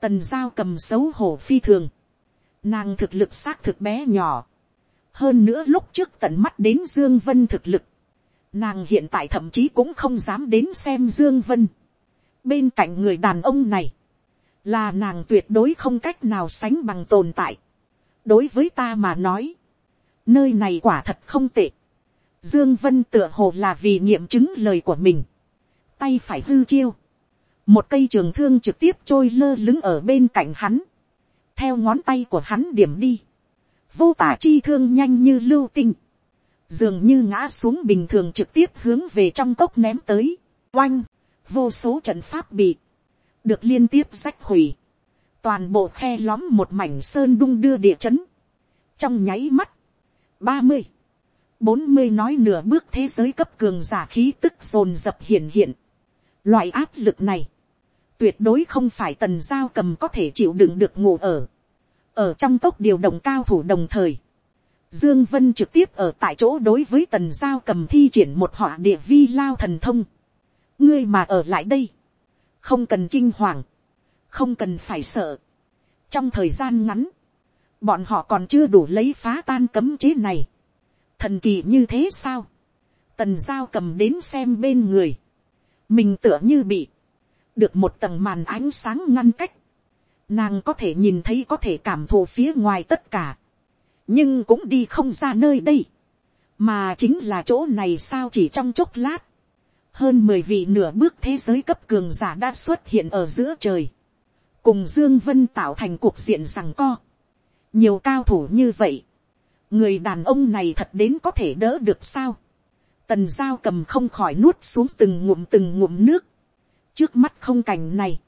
[SPEAKER 1] Tần giao cầm xấu hổ phi thường Nàng thực lực xác thực bé nhỏ. Hơn nữa lúc trước tận mắt đến Dương Vân thực lực. Nàng hiện tại thậm chí cũng không dám đến xem Dương Vân. Bên cạnh người đàn ông này. Là nàng tuyệt đối không cách nào sánh bằng tồn tại. Đối với ta mà nói. Nơi này quả thật không tệ. Dương Vân tựa hồ là vì nghiệm chứng lời của mình. Tay phải hư chiêu. Một cây trường thương trực tiếp trôi lơ lứng ở bên cạnh hắn theo ngón tay của hắn điểm đi, vô tả chi thương nhanh như lưu tinh, dường như ngã xuống bình thường trực tiếp hướng về trong cốc ném tới, oanh, vô số trận pháp bị, được liên tiếp rách hủy, toàn bộ khe lõm một mảnh sơn đung đưa địa chấn, trong nháy mắt, ba mươi, bốn mươi nói nửa bước thế giới cấp cường giả khí tức dồn dập hiện hiện, loại áp lực này, tuyệt đối không phải tần giao cầm có thể chịu đựng được ngủ ở, ở trong tốc điều động cao thủ đồng thời, Dương Vân trực tiếp ở tại chỗ đối với tần giao cầm thi triển một họa địa vi lao thần thông. Ngươi mà ở lại đây. Không cần kinh hoàng. Không cần phải sợ. Trong thời gian ngắn. Bọn họ còn chưa đủ lấy phá tan cấm chế này. Thần kỳ như thế sao? Tần giao cầm đến xem bên người. Mình tựa như bị. Được một tầng màn ánh sáng ngăn cách. Nàng có thể nhìn thấy có thể cảm thụ phía ngoài tất cả nhưng cũng đi không ra nơi đây, mà chính là chỗ này sao chỉ trong chốc lát, hơn mười vị nửa bước thế giới cấp cường giả đã xuất hiện ở giữa trời, cùng dương vân tạo thành cuộc diện rằng co, nhiều cao thủ như vậy, người đàn ông này thật đến có thể đỡ được sao, tần giao cầm không khỏi nuốt xuống từng ngụm từng ngụm nước, trước mắt không cảnh này,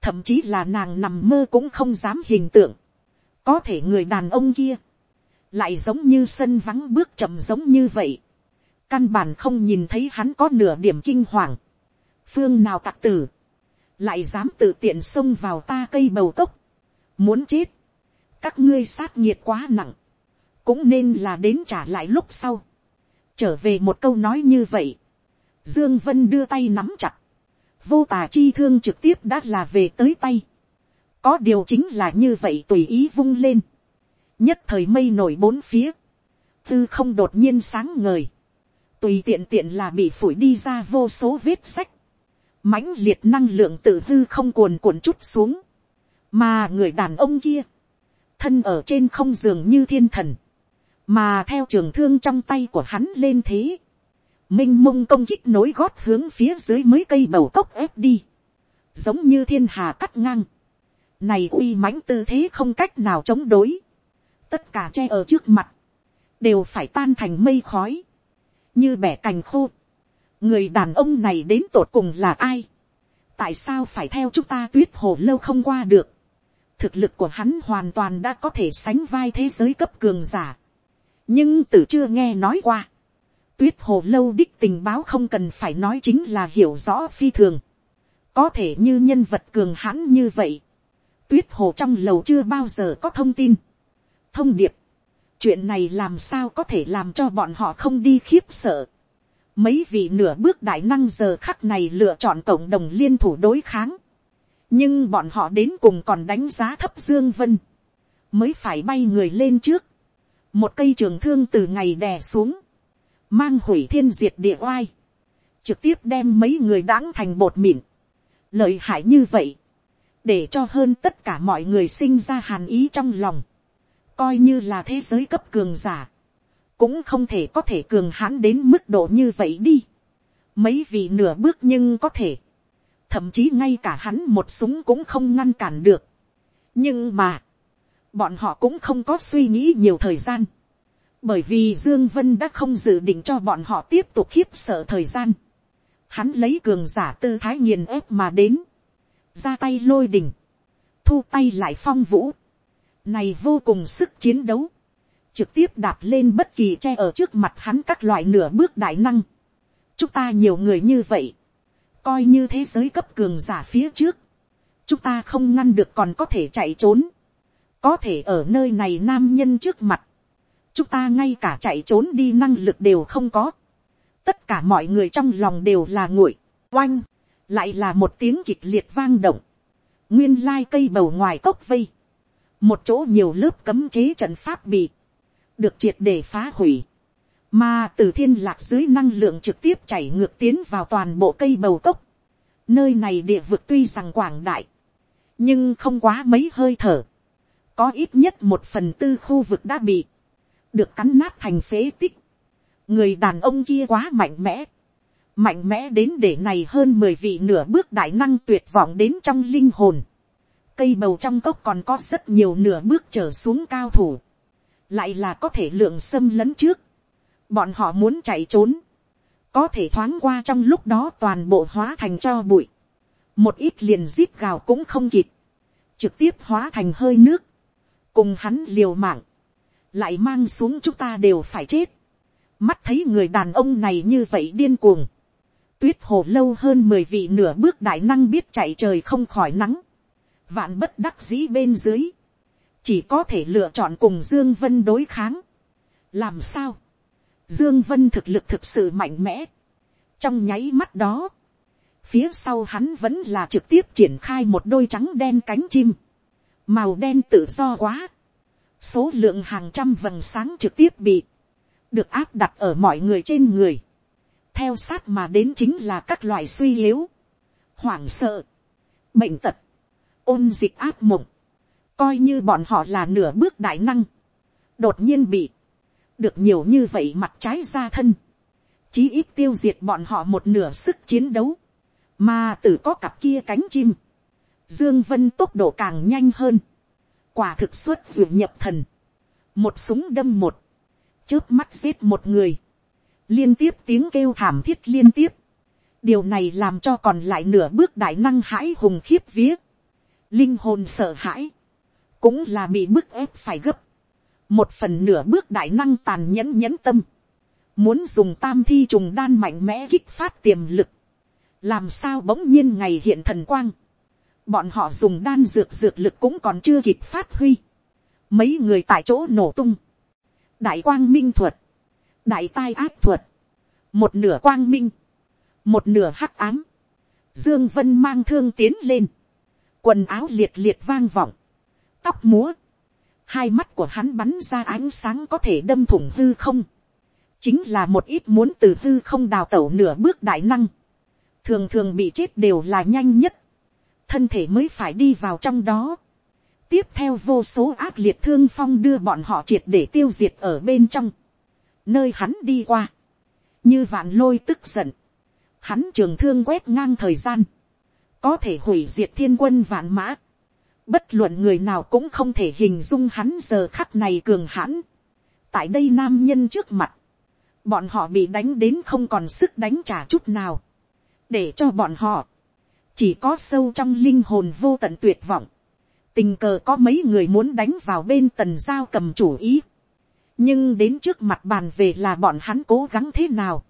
[SPEAKER 1] thậm chí là nàng nằm mơ cũng không dám hình tượng, có thể người đàn ông kia, lại giống như sân vắng bước chậm giống như vậy, căn bản không nhìn thấy hắn có nửa điểm kinh hoàng, phương nào tặc tử, lại dám tự tiện xông vào ta cây bầu cốc, muốn chết, các ngươi sát nhiệt quá nặng, cũng nên là đến trả lại lúc sau, trở về một câu nói như vậy, dương vân đưa tay nắm chặt, vô tà chi thương trực tiếp đã là về tới tay, có điều chính là như vậy tùy ý vung lên, nhất thời mây nổi bốn phía, tư không đột nhiên sáng ngời, tùy tiện tiện là bị phủi đi ra vô số vết sách, mãnh liệt năng lượng tự hư không cuồn cuộn chút xuống, mà người đàn ông kia, thân ở trên không giường như thiên thần, mà theo trường thương trong tay của hắn lên thế, m i n h mông công kích nối gót hướng phía dưới mấy cây bầu cốc ép đi, giống như thiên hà cắt ngang, này uy mãnh tư thế không cách nào chống đối, tất cả che ở trước mặt, đều phải tan thành mây khói, như bẻ cành khô. người đàn ông này đến tột cùng là ai, tại sao phải theo chúng ta tuyết hồ lâu không qua được, thực lực của hắn hoàn toàn đã có thể sánh vai thế giới cấp cường giả, nhưng từ chưa nghe nói qua, tuyết hồ lâu đích tình báo không cần phải nói chính là hiểu rõ phi thường, có thể như nhân vật cường hãn như vậy, tuyết hồ trong lầu chưa bao giờ có thông tin, thông điệp chuyện này làm sao có thể làm cho bọn họ không đi khiếp sợ. mấy vị nửa bước đại năng giờ khắc này lựa chọn cộng đồng liên thủ đối kháng. nhưng bọn họ đến cùng còn đánh giá thấp dương vân. mới phải bay người lên trước. một cây trường thương từ ngày đè xuống. mang hủy thiên diệt địa oai. trực tiếp đem mấy người đáng thành bột mịn. lợi hại như vậy để cho hơn tất cả mọi người sinh ra hàn ý trong lòng coi như là thế giới cấp cường giả, cũng không thể có thể cường hãn đến mức độ như vậy đi. Mấy vị nửa bước nhưng có thể, thậm chí ngay cả hắn một súng cũng không ngăn cản được. nhưng mà, bọn họ cũng không có suy nghĩ nhiều thời gian, bởi vì dương vân đã không dự định cho bọn họ tiếp tục khiếp sợ thời gian. Hắn lấy cường giả tư thái nghiền ép mà đến, ra tay lôi đỉnh thu tay lại phong vũ, này vô cùng sức chiến đấu, trực tiếp đạp lên bất kỳ che ở trước mặt hắn các loại nửa bước đại năng. chúng ta nhiều người như vậy, coi như thế giới cấp cường giả phía trước, chúng ta không ngăn được còn có thể chạy trốn, có thể ở nơi này nam nhân trước mặt, chúng ta ngay cả chạy trốn đi năng lực đều không có, tất cả mọi người trong lòng đều là nguội, oanh, lại là một tiếng kịch liệt vang động, nguyên lai cây bầu ngoài cốc vây, một chỗ nhiều lớp cấm chế trận pháp bị, được triệt để phá hủy, mà từ thiên lạc dưới năng lượng trực tiếp chảy ngược tiến vào toàn bộ cây bầu cốc, nơi này địa vực tuy rằng quảng đại, nhưng không quá mấy hơi thở, có ít nhất một phần tư khu vực đã bị, được cắn nát thành phế tích, người đàn ông kia quá mạnh mẽ, mạnh mẽ đến để này hơn mười vị nửa bước đại năng tuyệt vọng đến trong linh hồn, cây bầu trong cốc còn có rất nhiều nửa bước trở xuống cao thủ, lại là có thể lượng xâm lấn trước, bọn họ muốn chạy trốn, có thể thoáng qua trong lúc đó toàn bộ hóa thành cho bụi, một ít liền rít gào cũng không kịp, trực tiếp hóa thành hơi nước, cùng hắn liều mạng, lại mang xuống chúng ta đều phải chết, mắt thấy người đàn ông này như vậy điên cuồng, tuyết hồ lâu hơn mười vị nửa bước đại năng biết chạy trời không khỏi nắng, vạn bất đắc dĩ bên dưới, chỉ có thể lựa chọn cùng dương vân đối kháng, làm sao, dương vân thực lực thực sự mạnh mẽ, trong nháy mắt đó, phía sau hắn vẫn là trực tiếp triển khai một đôi trắng đen cánh chim, màu đen tự do quá, số lượng hàng trăm vầng sáng trực tiếp bị được áp đặt ở mọi người trên người, theo sát mà đến chính là các loại suy yếu, hoảng sợ, bệnh tật, ôn dịch áp mộng, coi như bọn họ là nửa bước đại năng, đột nhiên bị, được nhiều như vậy mặt trái ra thân, chí ít tiêu diệt bọn họ một nửa sức chiến đấu, mà tử có cặp kia cánh chim, dương vân tốc độ càng nhanh hơn, quả thực xuất ruột nhập thần, một súng đâm một, trước mắt giết một người, liên tiếp tiếng kêu thảm thiết liên tiếp, điều này làm cho còn lại nửa bước đại năng hãi hùng khiếp vía, linh hồn sợ hãi, cũng là bị bức ép phải gấp, một phần nửa bước đại năng tàn nhẫn nhẫn tâm, muốn dùng tam thi trùng đan mạnh mẽ kích phát tiềm lực, làm sao bỗng nhiên ngày hiện thần quang, bọn họ dùng đan dược dược lực cũng còn chưa kịp phát huy, mấy người tại chỗ nổ tung, đại quang minh thuật, đại tai ác thuật, một nửa quang minh, một nửa hắc ám, dương vân mang thương tiến lên, quần áo liệt liệt vang vọng, tóc múa, hai mắt của hắn bắn ra ánh sáng có thể đâm thủng hư không, chính là một ít muốn từ hư không đào tẩu nửa bước đại năng, thường thường bị chết đều là nhanh nhất, thân thể mới phải đi vào trong đó. tiếp theo vô số ác liệt thương phong đưa bọn họ triệt để tiêu diệt ở bên trong, nơi hắn đi qua, như vạn lôi tức giận, hắn trường thương quét ngang thời gian, có thể hủy diệt thiên quân vạn mã, bất luận người nào cũng không thể hình dung hắn giờ khắc này cường hãn. tại đây nam nhân trước mặt, bọn họ bị đánh đến không còn sức đánh trả chút nào, để cho bọn họ, chỉ có sâu trong linh hồn vô tận tuyệt vọng, tình cờ có mấy người muốn đánh vào bên tần giao cầm chủ ý, nhưng đến trước mặt bàn về là bọn hắn cố gắng thế nào,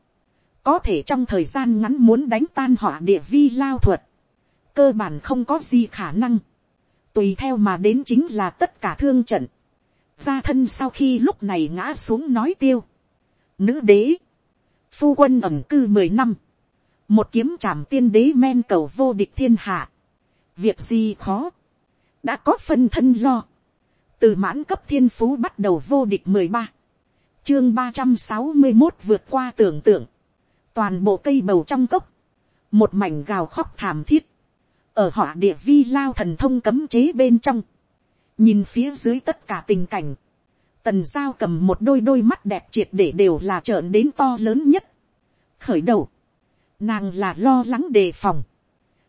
[SPEAKER 1] có thể trong thời gian ngắn muốn đánh tan họa địa vi lao thuật, cơ bản không có gì khả năng, tùy theo mà đến chính là tất cả thương trận, gia thân sau khi lúc này ngã xuống nói tiêu, nữ đế, phu quân ẩm cư mười năm, một kiếm trảm tiên đế men cầu vô địch thiên hạ, việc gì khó, đã có phân thân lo, từ mãn cấp thiên phú bắt đầu vô địch mười ba, chương ba trăm sáu mươi một vượt qua tưởng tượng, toàn bộ cây bầu trong cốc, một mảnh gào khóc thảm thiết, ở họ địa vi lao thần thông cấm chế bên trong, nhìn phía dưới tất cả tình cảnh, tần giao cầm một đôi đôi mắt đẹp triệt để đều là trợn đến to lớn nhất. khởi đầu, nàng là lo lắng đề phòng,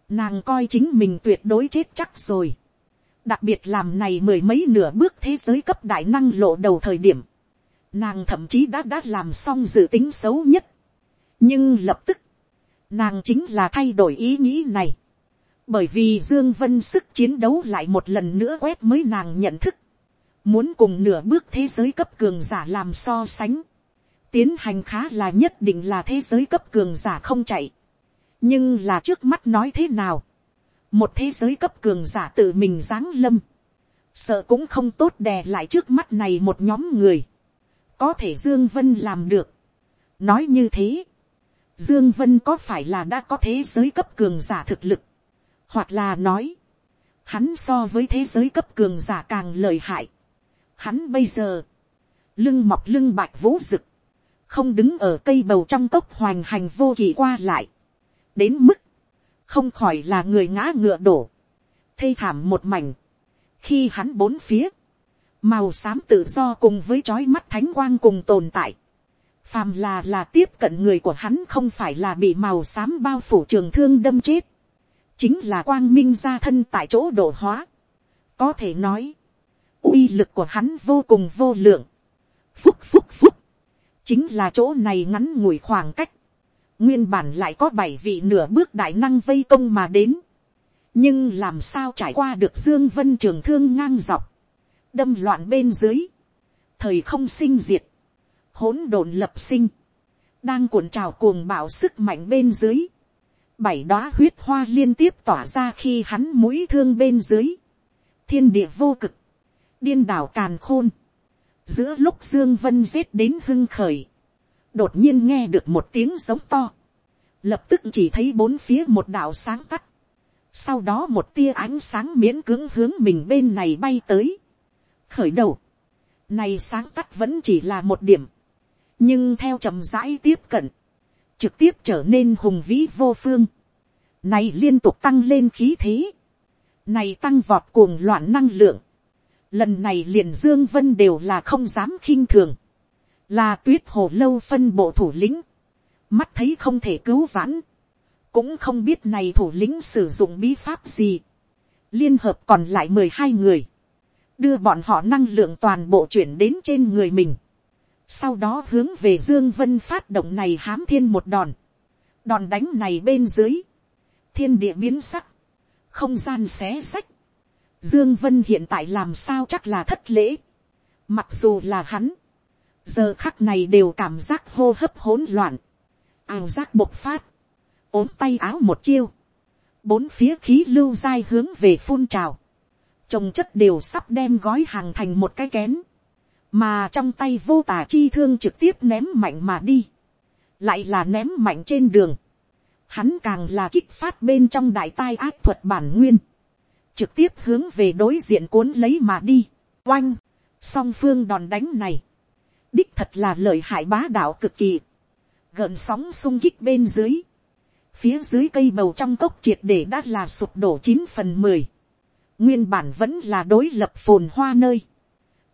[SPEAKER 1] nàng coi chính mình tuyệt đối chết chắc rồi, đặc biệt làm này mười mấy nửa bước thế giới cấp đại năng lộ đầu thời điểm, nàng thậm chí đã đã làm xong dự tính xấu nhất, nhưng lập tức, nàng chính là thay đổi ý nghĩ này, bởi vì dương vân sức chiến đấu lại một lần nữa quét mới nàng nhận thức, muốn cùng nửa bước thế giới cấp cường giả làm so sánh, tiến hành khá là nhất định là thế giới cấp cường giả không chạy, nhưng là trước mắt nói thế nào, một thế giới cấp cường giả tự mình giáng lâm, sợ cũng không tốt đè lại trước mắt này một nhóm người, có thể dương vân làm được, nói như thế, dương vân có phải là đã có thế giới cấp cường giả thực lực, hoặc là nói, hắn so với thế giới cấp cường giả càng lợi hại. Hắn bây giờ, lưng mọc lưng bạch vũ rực, không đứng ở cây bầu trong cốc hoành hành vô kỳ qua lại. Đến mức, không khỏi là người ngã ngựa đổ, thê thảm một mảnh. Khi hắn bốn phía, màu xám tự do cùng với trói mắt thánh quang cùng tồn tại. Phàm là là tiếp cận người của hắn không phải là bị màu xám bao phủ trường thương đâm chết chính là quang minh gia thân tại chỗ độ hóa. có thể nói, uy lực của hắn vô cùng vô lượng. phúc phúc phúc, chính là chỗ này ngắn ngủi khoảng cách. nguyên bản lại có bảy vị nửa bước đại năng vây công mà đến. nhưng làm sao trải qua được dương vân trường thương ngang dọc, đâm loạn bên dưới, thời không sinh diệt, hỗn độn lập sinh, đang cuộn trào cuồng bạo sức mạnh bên dưới, bảy đóa huyết hoa liên tiếp tỏa ra khi hắn mũi thương bên dưới, thiên địa vô cực, điên đảo càn khôn, giữa lúc dương vân giết đến hưng khởi, đột nhiên nghe được một tiếng giống to, lập tức chỉ thấy bốn phía một đạo sáng tắt, sau đó một tia ánh sáng miễn cưỡng hướng mình bên này bay tới, khởi đầu, này sáng tắt vẫn chỉ là một điểm, nhưng theo chậm rãi tiếp cận, trực tiếp trở nên hùng vĩ vô phương, này liên tục tăng lên khí thế, này tăng vọt cuồng loạn năng lượng, lần này liền dương vân đều là không dám khinh thường, là tuyết hồ lâu phân bộ thủ lĩnh, mắt thấy không thể cứu vãn, cũng không biết này thủ lĩnh sử dụng bí pháp gì, liên hợp còn lại mười hai người, đưa bọn họ năng lượng toàn bộ chuyển đến trên người mình, sau đó hướng về dương vân phát động này hám thiên một đòn, đòn đánh này bên dưới, thiên địa biến sắc, không gian xé sách, dương vân hiện tại làm sao chắc là thất lễ, mặc dù là hắn, giờ khắc này đều cảm giác hô hấp hỗn loạn, ảo giác bộc phát, ốm tay áo một chiêu, bốn phía khí lưu dai hướng về phun trào, trồng chất đều sắp đem gói hàng thành một cái kén, mà trong tay vô tà chi thương trực tiếp ném mạnh mà đi, lại là ném mạnh trên đường, hắn càng là kích phát bên trong đại tai ác thuật bản nguyên, trực tiếp hướng về đối diện cuốn lấy mà đi, oanh, song phương đòn đánh này, đích thật là lợi hại bá đạo cực kỳ, gợn sóng sung kích bên dưới, phía dưới cây bầu trong cốc triệt để đã là sụp đổ chín phần mười, nguyên bản vẫn là đối lập phồn hoa nơi,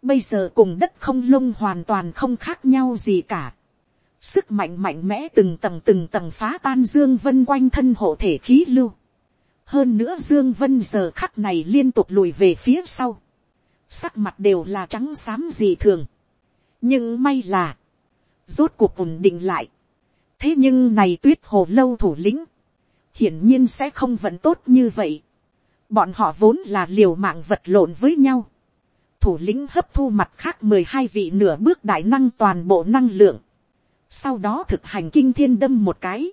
[SPEAKER 1] bây giờ cùng đất không lông hoàn toàn không khác nhau gì cả, sức mạnh mạnh mẽ từng tầng từng tầng phá tan dương vân quanh thân hộ thể khí lưu, hơn nữa dương vân giờ khắc này liên tục lùi về phía sau, sắc mặt đều là trắng xám dị thường, nhưng may là, rốt cuộc ổn định lại, thế nhưng này tuyết hồ lâu thủ lĩnh, hiển nhiên sẽ không vẫn tốt như vậy. bọn họ vốn là liều mạng vật lộn với nhau thủ lĩnh hấp thu mặt khác mười hai vị nửa bước đại năng toàn bộ năng lượng. sau đó thực hành kinh thiên đâm một cái.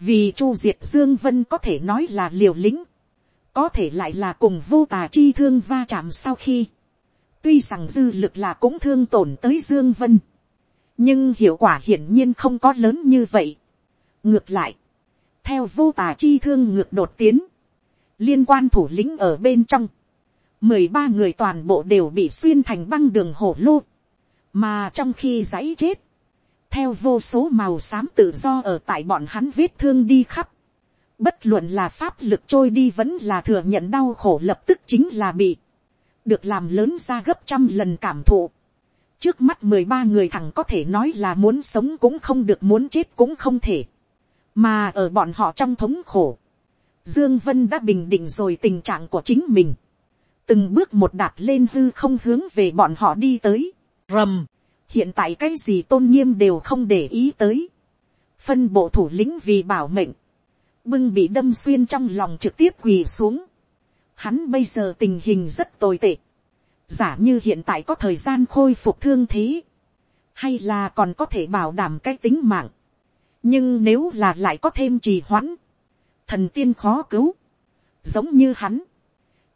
[SPEAKER 1] vì chu diệt dương vân có thể nói là liều lĩnh. có thể lại là cùng vô tà chi thương va chạm sau khi. tuy rằng dư lực là cũng thương tổn tới dương vân nhưng hiệu quả hiển nhiên không có lớn như vậy. ngược lại, theo vô tà chi thương ngược đột tiến, liên quan thủ lĩnh ở bên trong, mười ba người toàn bộ đều bị xuyên thành băng đường hổ lô, mà trong khi giấy chết, theo vô số màu xám tự do ở tại bọn hắn vết thương đi khắp, bất luận là pháp lực trôi đi vẫn là thừa nhận đau khổ lập tức chính là bị, được làm lớn ra gấp trăm lần cảm thụ, trước mắt mười ba người thằng có thể nói là muốn sống cũng không được muốn chết cũng không thể. Mà ở bọn họ trong thống khổ. Dương Vân đã bình định rồi tình trạng của chính mình. Từng bước một đạp lên hư không hướng về bọn họ đi tới. Rầm. Hiện tại cái gì tôn nghiêm đều không để ý tới. Phân bộ thủ lĩnh vì bảo mệnh. Bưng bị đâm xuyên trong lòng trực tiếp quỳ xuống. Hắn bây giờ tình hình rất tồi tệ giả như hiện tại có thời gian khôi phục thương thế, hay là còn có thể bảo đảm cái tính mạng, nhưng nếu là lại có thêm trì hoãn, thần tiên khó cứu, giống như hắn,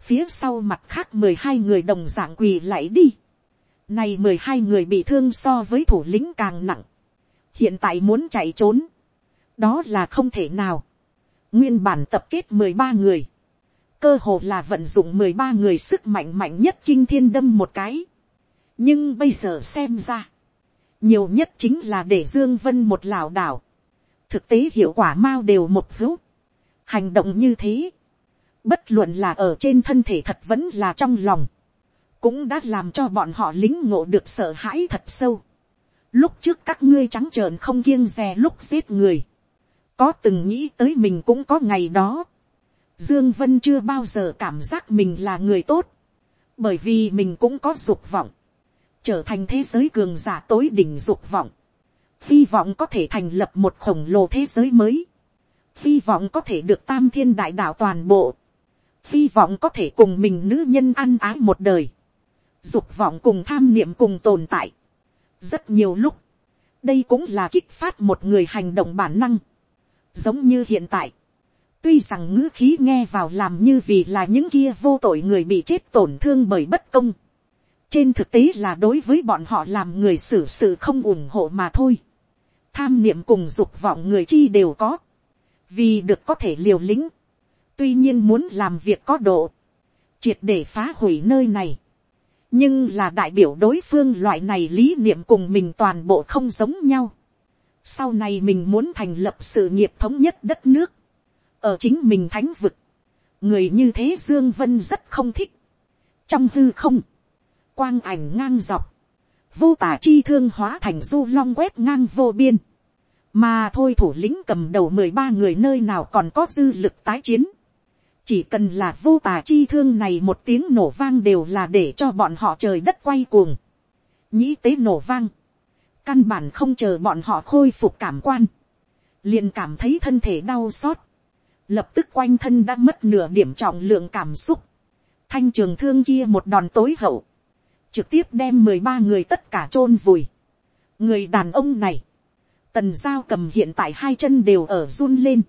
[SPEAKER 1] phía sau mặt khác mười hai người đồng dạng quỳ lại đi, này mười hai người bị thương so với thủ lĩnh càng nặng, hiện tại muốn chạy trốn, đó là không thể nào, nguyên bản tập kết mười ba người, cơ hồ là vận dụng mười ba người sức mạnh mạnh nhất kinh thiên đâm một cái. nhưng bây giờ xem ra, nhiều nhất chính là để dương vân một lảo đảo. thực tế hiệu quả mau đều một hữu. hành động như thế, bất luận là ở trên thân thể thật vẫn là trong lòng, cũng đã làm cho bọn họ lính ngộ được sợ hãi thật sâu. lúc trước các ngươi trắng trợn không kiêng dè lúc giết người, có từng nghĩ tới mình cũng có ngày đó Dương Vân chưa bao giờ cảm giác mình là người tốt. Bởi vì mình cũng có dục vọng. Trở thành thế giới cường giả tối đỉnh dục vọng. Hy vọng có thể thành lập một khổng lồ thế giới mới. Hy vọng có thể được tam thiên đại đạo toàn bộ hy vọng có thể cùng mình nữ nhân ăn ái một đời, dục vọng cùng tham niệm cùng tồn tại. rất nhiều lúc, đây cũng là kích phát một người hành động bản năng, giống như hiện tại, tuy rằng ngữ khí nghe vào làm như vì là những kia vô tội người bị chết tổn thương bởi bất công, trên thực tế là đối với bọn họ làm người xử sự không ủng hộ mà thôi. tham niệm cùng dục vọng người chi đều có, vì được có thể liều lĩnh, tuy nhiên muốn làm việc có độ, triệt để phá hủy nơi này, nhưng là đại biểu đối phương loại này lý niệm cùng mình toàn bộ không giống nhau. sau này mình muốn thành lập sự nghiệp thống nhất đất nước, ở chính mình thánh vực, người như thế dương vân rất không thích. trong hư không, quang ảnh ngang dọc, vô tả chi thương hóa thành du long quét ngang vô biên, mà thôi thủ lĩnh cầm đầu mười ba người nơi nào còn có dư lực tái chiến, chỉ cần là vô tà chi thương này một tiếng nổ vang đều là để cho bọn họ trời đất quay cuồng, nhĩ tế nổ vang, căn bản không chờ bọn họ khôi phục cảm quan, liền cảm thấy thân thể đau xót, lập tức quanh thân đã mất nửa điểm trọng lượng cảm xúc, thanh trường thương kia một đòn tối hậu, trực tiếp đem mười ba người tất cả chôn vùi. người đàn ông này, tần giao cầm hiện tại hai chân đều ở run lên,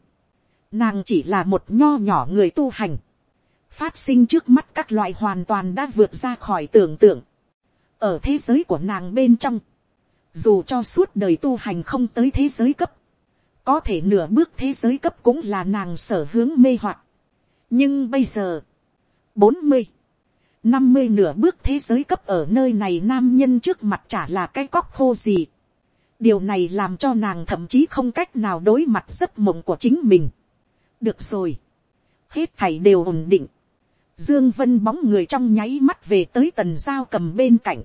[SPEAKER 1] nàng chỉ là một nho nhỏ người tu hành, phát sinh trước mắt các loại hoàn toàn đã vượt ra khỏi tưởng tượng, ở thế giới của nàng bên trong, dù cho suốt đời tu hành không tới thế giới cấp, có thể nửa bước thế giới cấp cũng là nàng sở hướng mê hoặc. nhưng bây giờ, bốn mươi, năm mươi nửa bước thế giới cấp ở nơi này nam nhân trước mặt chả là cái cóc khô gì. điều này làm cho nàng thậm chí không cách nào đối mặt giấc mộng của chính mình được rồi, hết thảy đều ổn định. Dương Vân bóng người trong nháy mắt về tới tần giao cầm bên cạnh.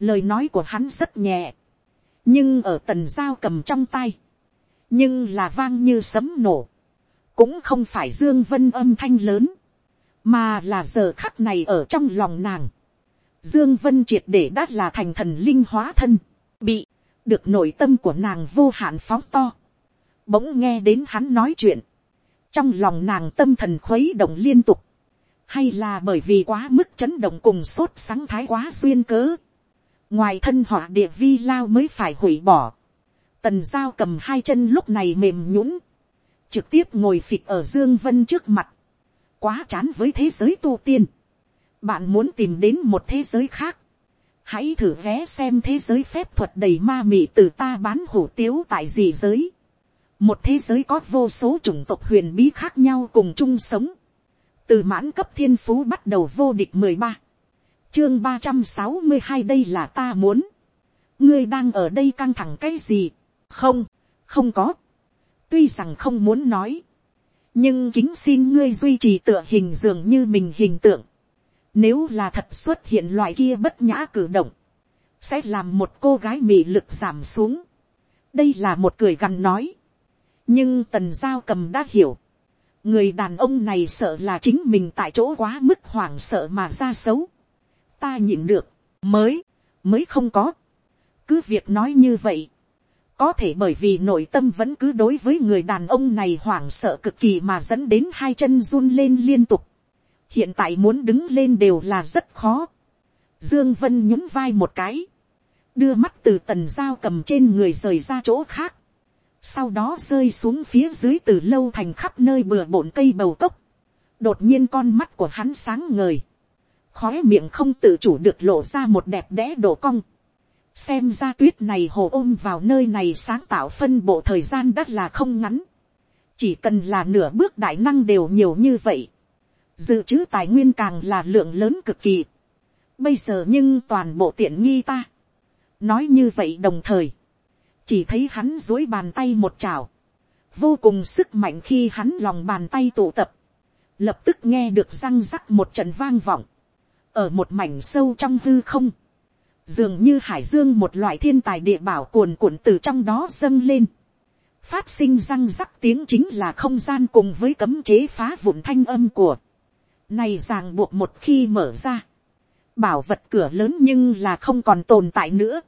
[SPEAKER 1] Lời nói của hắn rất nhẹ. Nhưng ở tần giao cầm trong tay nhưng là vang như sấm nổ, cũng không phải dương vân âm thanh lớn, mà là giờ khắc này ở trong lòng nàng. Dương vân triệt để đắt là thành thần linh hóa thân, bị, được nội tâm của nàng vô hạn phóng to. Bỗng nghe đến hắn nói chuyện, trong lòng nàng tâm thần khuấy động liên tục, hay là bởi vì quá mức chấn động cùng sốt sáng thái quá xuyên cớ. ngoài thân họ địa vi lao mới phải hủy bỏ Tần giao cầm hai chân lúc này mềm nhũn, trực tiếp ngồi phịch ở Dương Vân trước mặt. Quá chán với thế giới tu tiên. Bạn muốn tìm đến một thế giới khác. Hãy thử vé xem thế giới phép thuật đầy ma mị từ ta bán hủ tiếu tại gì giới. Một thế giới có vô số chủng tộc huyền bí khác nhau cùng chung sống. Từ mãn cấp thiên phú bắt đầu vô địch mười ba Chương ba trăm sáu mươi hai đây là ta muốn. Ngươi đang ở đây căng thẳng cái gì? không, không có. tuy rằng không muốn nói, nhưng kính xin ngươi duy trì tựa hình dường như mình hình tượng. Nếu là thật xuất hiện loại kia bất nhã cử động, sẽ làm một cô gái mị lực giảm xuống. đây là một cười gằn nói nhưng tần giao cầm đã hiểu. người đàn ông này sợ là chính mình tại chỗ quá mức hoảng sợ mà ra xấu. ta nhịn được, mới, mới không có. cứ việc nói như vậy, có thể bởi vì nội tâm vẫn cứ đối với người đàn ông này hoảng sợ cực kỳ mà dẫn đến hai chân run lên liên tục. hiện tại muốn đứng lên đều là rất khó. dương vân nhún vai một cái, đưa mắt từ tần dao cầm trên người rời ra chỗ khác, sau đó rơi xuống phía dưới từ lâu thành khắp nơi bừa bộn cây bầu cốc. đột nhiên con mắt của hắn sáng ngời, khói miệng không tự chủ được lộ ra một đẹp đẽ đổ cong. Xem ra tuyết này hồ ôm vào nơi này sáng tạo phân bộ thời gian đất là không ngắn, chỉ cần là nửa bước đại năng đều nhiều như vậy, dự trữ tài nguyên càng là lượng lớn cực kỳ, bây giờ nhưng toàn bộ tiện nghi ta, nói như vậy đồng thời, chỉ thấy hắn dối bàn tay một chảo, vô cùng sức mạnh khi hắn lòng bàn tay tụ tập, lập tức nghe được răng rắc một trận vang vọng, ở một mảnh sâu trong hư không, dường như hải dương một loại thiên tài địa bảo cuồn cuộn từ trong đó dâng lên, phát sinh răng rắc tiếng chính là không gian cùng với cấm chế phá vụn thanh âm của, này ràng buộc một khi mở ra, bảo vật cửa lớn nhưng là không còn tồn tại nữa.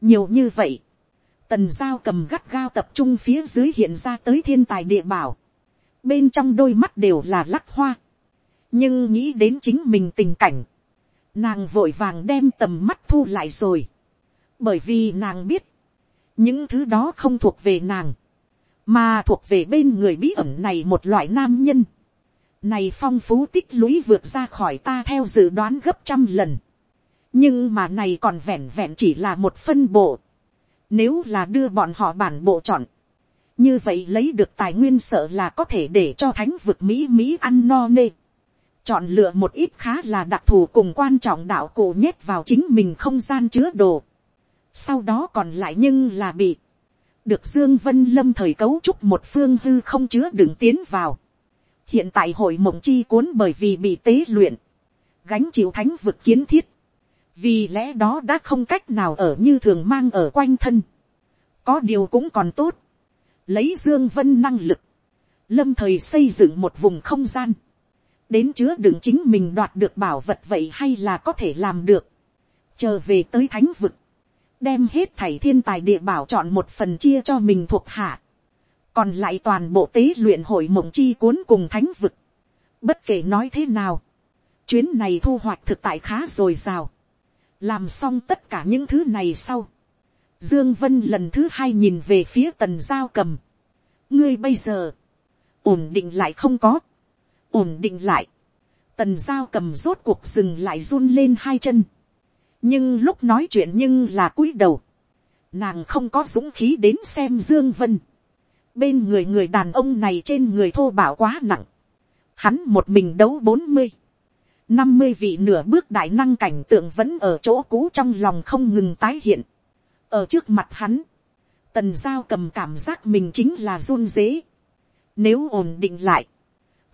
[SPEAKER 1] nhiều như vậy, tần giao cầm gắt gao tập trung phía dưới hiện ra tới thiên tài địa bảo, bên trong đôi mắt đều là lắc hoa, nhưng nghĩ đến chính mình tình cảnh, nàng vội vàng đem tầm mắt thu lại rồi, bởi vì nàng biết, những thứ đó không thuộc về nàng, mà thuộc về bên người bí ẩn này một loại nam nhân, này phong phú tích lũy vượt ra khỏi ta theo dự đoán gấp trăm lần, nhưng mà này còn vẹn vẹn chỉ là một phân bộ, nếu là đưa bọn họ bản bộ chọn, như vậy lấy được tài nguyên sợ là có thể để cho thánh vực mỹ mỹ ăn no nê chọn lựa một ít khá là đặc thù cùng quan trọng đạo cổ nhét vào chính mình không gian chứa đồ. Sau đó còn lại nhưng là bị được Dương Vân Lâm thời cấu trúc một phương hư không chứa đựng tiến vào. Hiện tại hội mộng chi cuốn bởi vì bị tế luyện, gánh chịu thánh vực kiến thiết. Vì lẽ đó đã không cách nào ở như thường mang ở quanh thân. Có điều cũng còn tốt. Lấy Dương Vân năng lực. Lâm thời xây dựng một vùng không gian đến chứa đựng chính mình đoạt được bảo vật vậy hay là có thể làm được. chờ về tới thánh vực, đem hết thảy thiên tài địa bảo chọn một phần chia cho mình thuộc hạ, còn lại toàn bộ tế luyện hội mộng chi cuốn cùng thánh vực. bất kể nói thế nào, chuyến này thu hoạch thực tại khá rồi sao làm xong tất cả những thứ này sau, dương vân lần thứ hai nhìn về phía tần giao cầm, ngươi bây giờ, ổn định lại không có, ổn định lại, tần giao cầm rốt cuộc dừng lại run lên hai chân, nhưng lúc nói chuyện nhưng là cúi đầu, nàng không có dũng khí đến xem dương vân, bên người người đàn ông này trên người thô bảo quá nặng, hắn một mình đấu bốn mươi, năm mươi vị nửa bước đại năng cảnh tượng vẫn ở chỗ cũ trong lòng không ngừng tái hiện, ở trước mặt hắn, tần giao cầm cảm giác mình chính là run dế, nếu ổn định lại,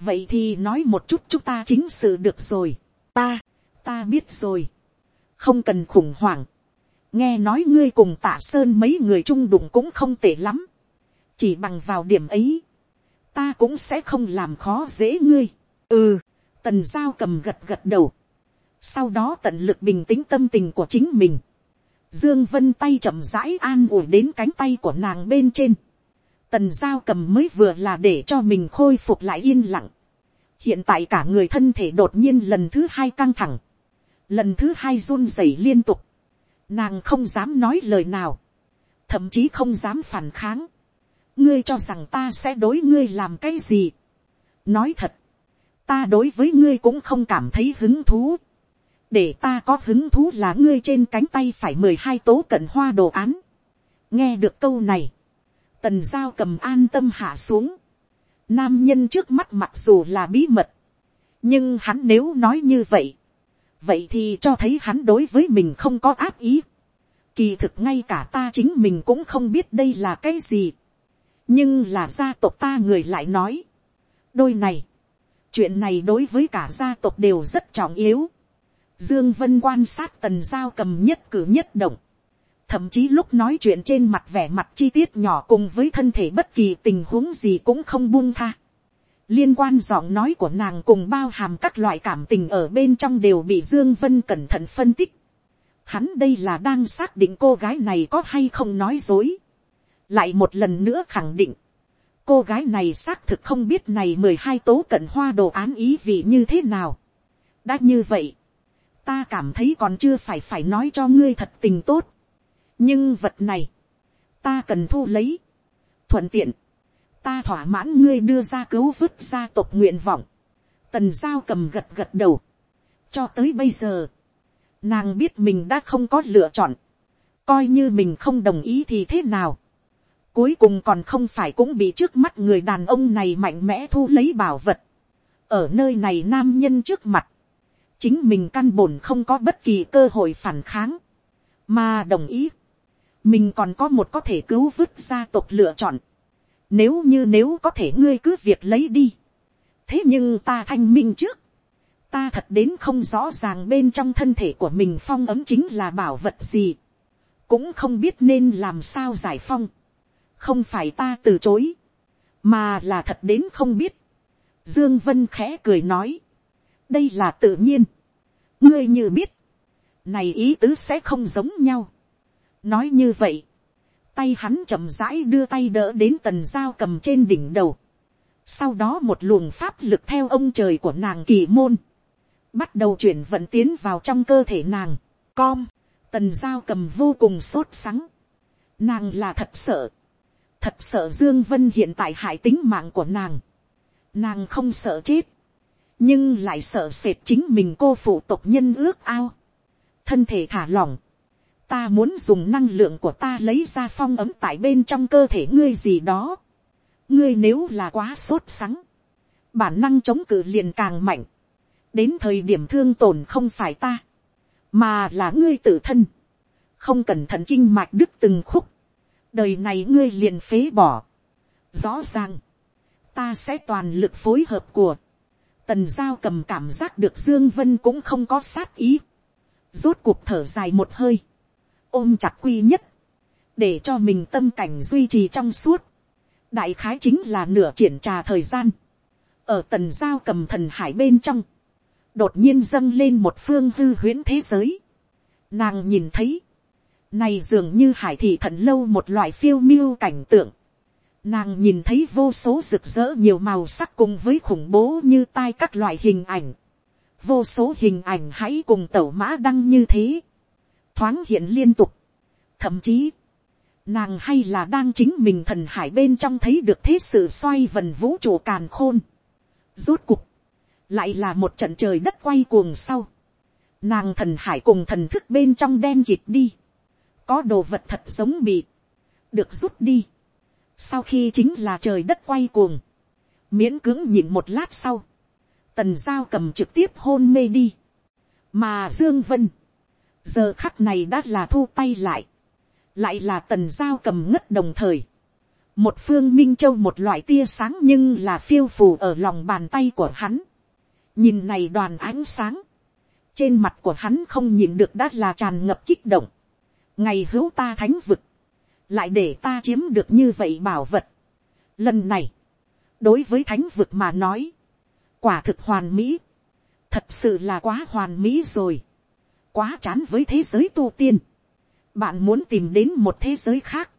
[SPEAKER 1] vậy thì nói một chút chúng ta chính sự được rồi. ta, ta biết rồi. không cần khủng hoảng. nghe nói ngươi cùng tạ sơn mấy người chung đụng cũng không tệ lắm. chỉ bằng vào điểm ấy, ta cũng sẽ không làm khó dễ ngươi. ừ, tần giao cầm gật gật đầu. sau đó tận lực bình tĩnh tâm tình của chính mình. Dương Vân tay chậm rãi an ủi đến cánh tay của nàng bên trên tần giao cầm mới vừa là để cho mình khôi phục lại yên lặng. hiện tại cả người thân thể đột nhiên lần thứ hai căng thẳng, lần thứ hai run rẩy liên tục, nàng không dám nói lời nào, thậm chí không dám phản kháng, ngươi cho rằng ta sẽ đối ngươi làm cái gì. nói thật, ta đối với ngươi cũng không cảm thấy hứng thú, để ta có hứng thú là ngươi trên cánh tay phải mười hai tố cận hoa đồ án. nghe được câu này, tần giao cầm an tâm hạ xuống. Nam nhân trước mắt mặc dù là bí mật, nhưng hắn nếu nói như vậy, vậy thì cho thấy hắn đối với mình không có áp ý. Kỳ thực ngay cả ta chính mình cũng không biết đây là cái gì. nhưng là gia tộc ta người lại nói. đôi này, chuyện này đối với cả gia tộc đều rất trọng yếu. Dương Vân quan sát tần giao cầm nhất cử nhất động thậm chí lúc nói chuyện trên mặt vẻ mặt chi tiết nhỏ cùng với thân thể bất kỳ tình huống gì cũng không buông tha. liên quan giọng nói của nàng cùng bao hàm các loại cảm tình ở bên trong đều bị dương vân cẩn thận phân tích. hắn đây là đang xác định cô gái này có hay không nói dối. lại một lần nữa khẳng định cô gái này xác thực không biết này mười hai tố cận hoa đồ án ý vị như thế nào. đã như vậy, ta cảm thấy còn chưa phải phải nói cho ngươi thật tình tốt. Nhưng vật này, ta cần thu lấy, thuận tiện, ta thỏa mãn ngươi đưa ra cứu vứt gia tộc nguyện vọng, tần giao cầm gật gật đầu, cho tới bây giờ, nàng biết mình đã không có lựa chọn, coi như mình không đồng ý thì thế nào, cuối cùng còn không phải cũng bị trước mắt người đàn ông này mạnh mẽ thu lấy bảo vật, ở nơi này nam nhân trước mặt, chính mình căn bổn không có bất kỳ cơ hội phản kháng, mà đồng ý, mình còn có một có thể cứu vứt gia tộc lựa chọn. Nếu như nếu có thể ngươi cứ việc lấy đi. Thế nhưng ta thanh minh trước. Ta thật đến không rõ ràng bên trong thân thể của mình phong ấm chính là bảo vật gì. Cũng không biết nên làm sao giải phong. Không phải ta từ chối. Mà là thật đến không biết. Dương Vân khẽ cười nói. Đây là tự nhiên. Ngươi như biết. Này ý tứ sẽ không giống nhau nói như vậy, tay hắn chậm rãi đưa tay đỡ đến tần dao cầm trên đỉnh đầu, sau đó một luồng pháp lực theo ông trời của nàng kỳ môn, bắt đầu chuyển vận tiến vào trong cơ thể nàng, com, tần giao cầm vô cùng sốt sắng, nàng là thật sợ, thật sợ dương vân hiện tại hại tính mạng của nàng, nàng không sợ chết, nhưng lại sợ sệt chính mình cô phụ tộc nhân ước ao, thân thể thả lỏng, ta muốn dùng năng lượng của ta lấy ra phong ấm tại bên trong cơ thể ngươi gì đó, ngươi nếu là quá sốt sắng, bản năng chống cự liền càng mạnh, đến thời điểm thương tổn không phải ta, mà là ngươi tự thân, không cẩn thận kinh mạch đứt từng khúc, đời này ngươi liền phế bỏ. rõ ràng, ta sẽ toàn lực phối hợp của, tần giao cầm cảm giác được dương vân cũng không có sát ý, rốt cuộc thở dài một hơi, ôm chặt quy nhất, để cho mình tâm cảnh duy trì trong suốt, đại khái chính là nửa triển trà thời gian, ở tần giao cầm thần hải bên trong, đột nhiên dâng lên một phương hư huyễn thế giới. Nàng nhìn thấy, này dường như hải thị thận lâu một loại phiêu miêu cảnh tượng. Nàng nhìn thấy vô số rực rỡ nhiều màu sắc cùng với khủng bố như tai các loại hình ảnh. Vô số hình ảnh hãy cùng tẩu mã đăng như thế. Thoáng hiện liên tục. Thậm chí, nàng hay là đang chính mình thần hải bên trong thấy được thế sự xoay vần vũ trụ càn khôn. Rốt cục, lại là một trận trời đất quay cuồng sau. Nàng thần hải cùng thần thức bên trong đen kịt đi. Có đồ vật thật giống bị, được rút đi. Sau khi chính là trời đất quay cuồng. Miễn cưỡng nhìn một lát sau. Tần giao cầm trực tiếp hôn mê đi. Mà Dương Vân. Giờ khắc này đã là thu tay lại. Lại là tần giao cầm ngất đồng thời. Một phương minh châu một loại tia sáng nhưng là phiêu phù ở lòng bàn tay của hắn nhìn này đoàn ánh sáng, trên mặt của hắn không nhìn được đã là tràn ngập kích động, ngày hữu ta thánh vực, lại để ta chiếm được như vậy bảo vật. Lần này, đối với thánh vực mà nói, quả thực hoàn mỹ, thật sự là quá hoàn mỹ rồi, quá chán với thế giới tu tiên. bạn muốn tìm đến một thế giới khác,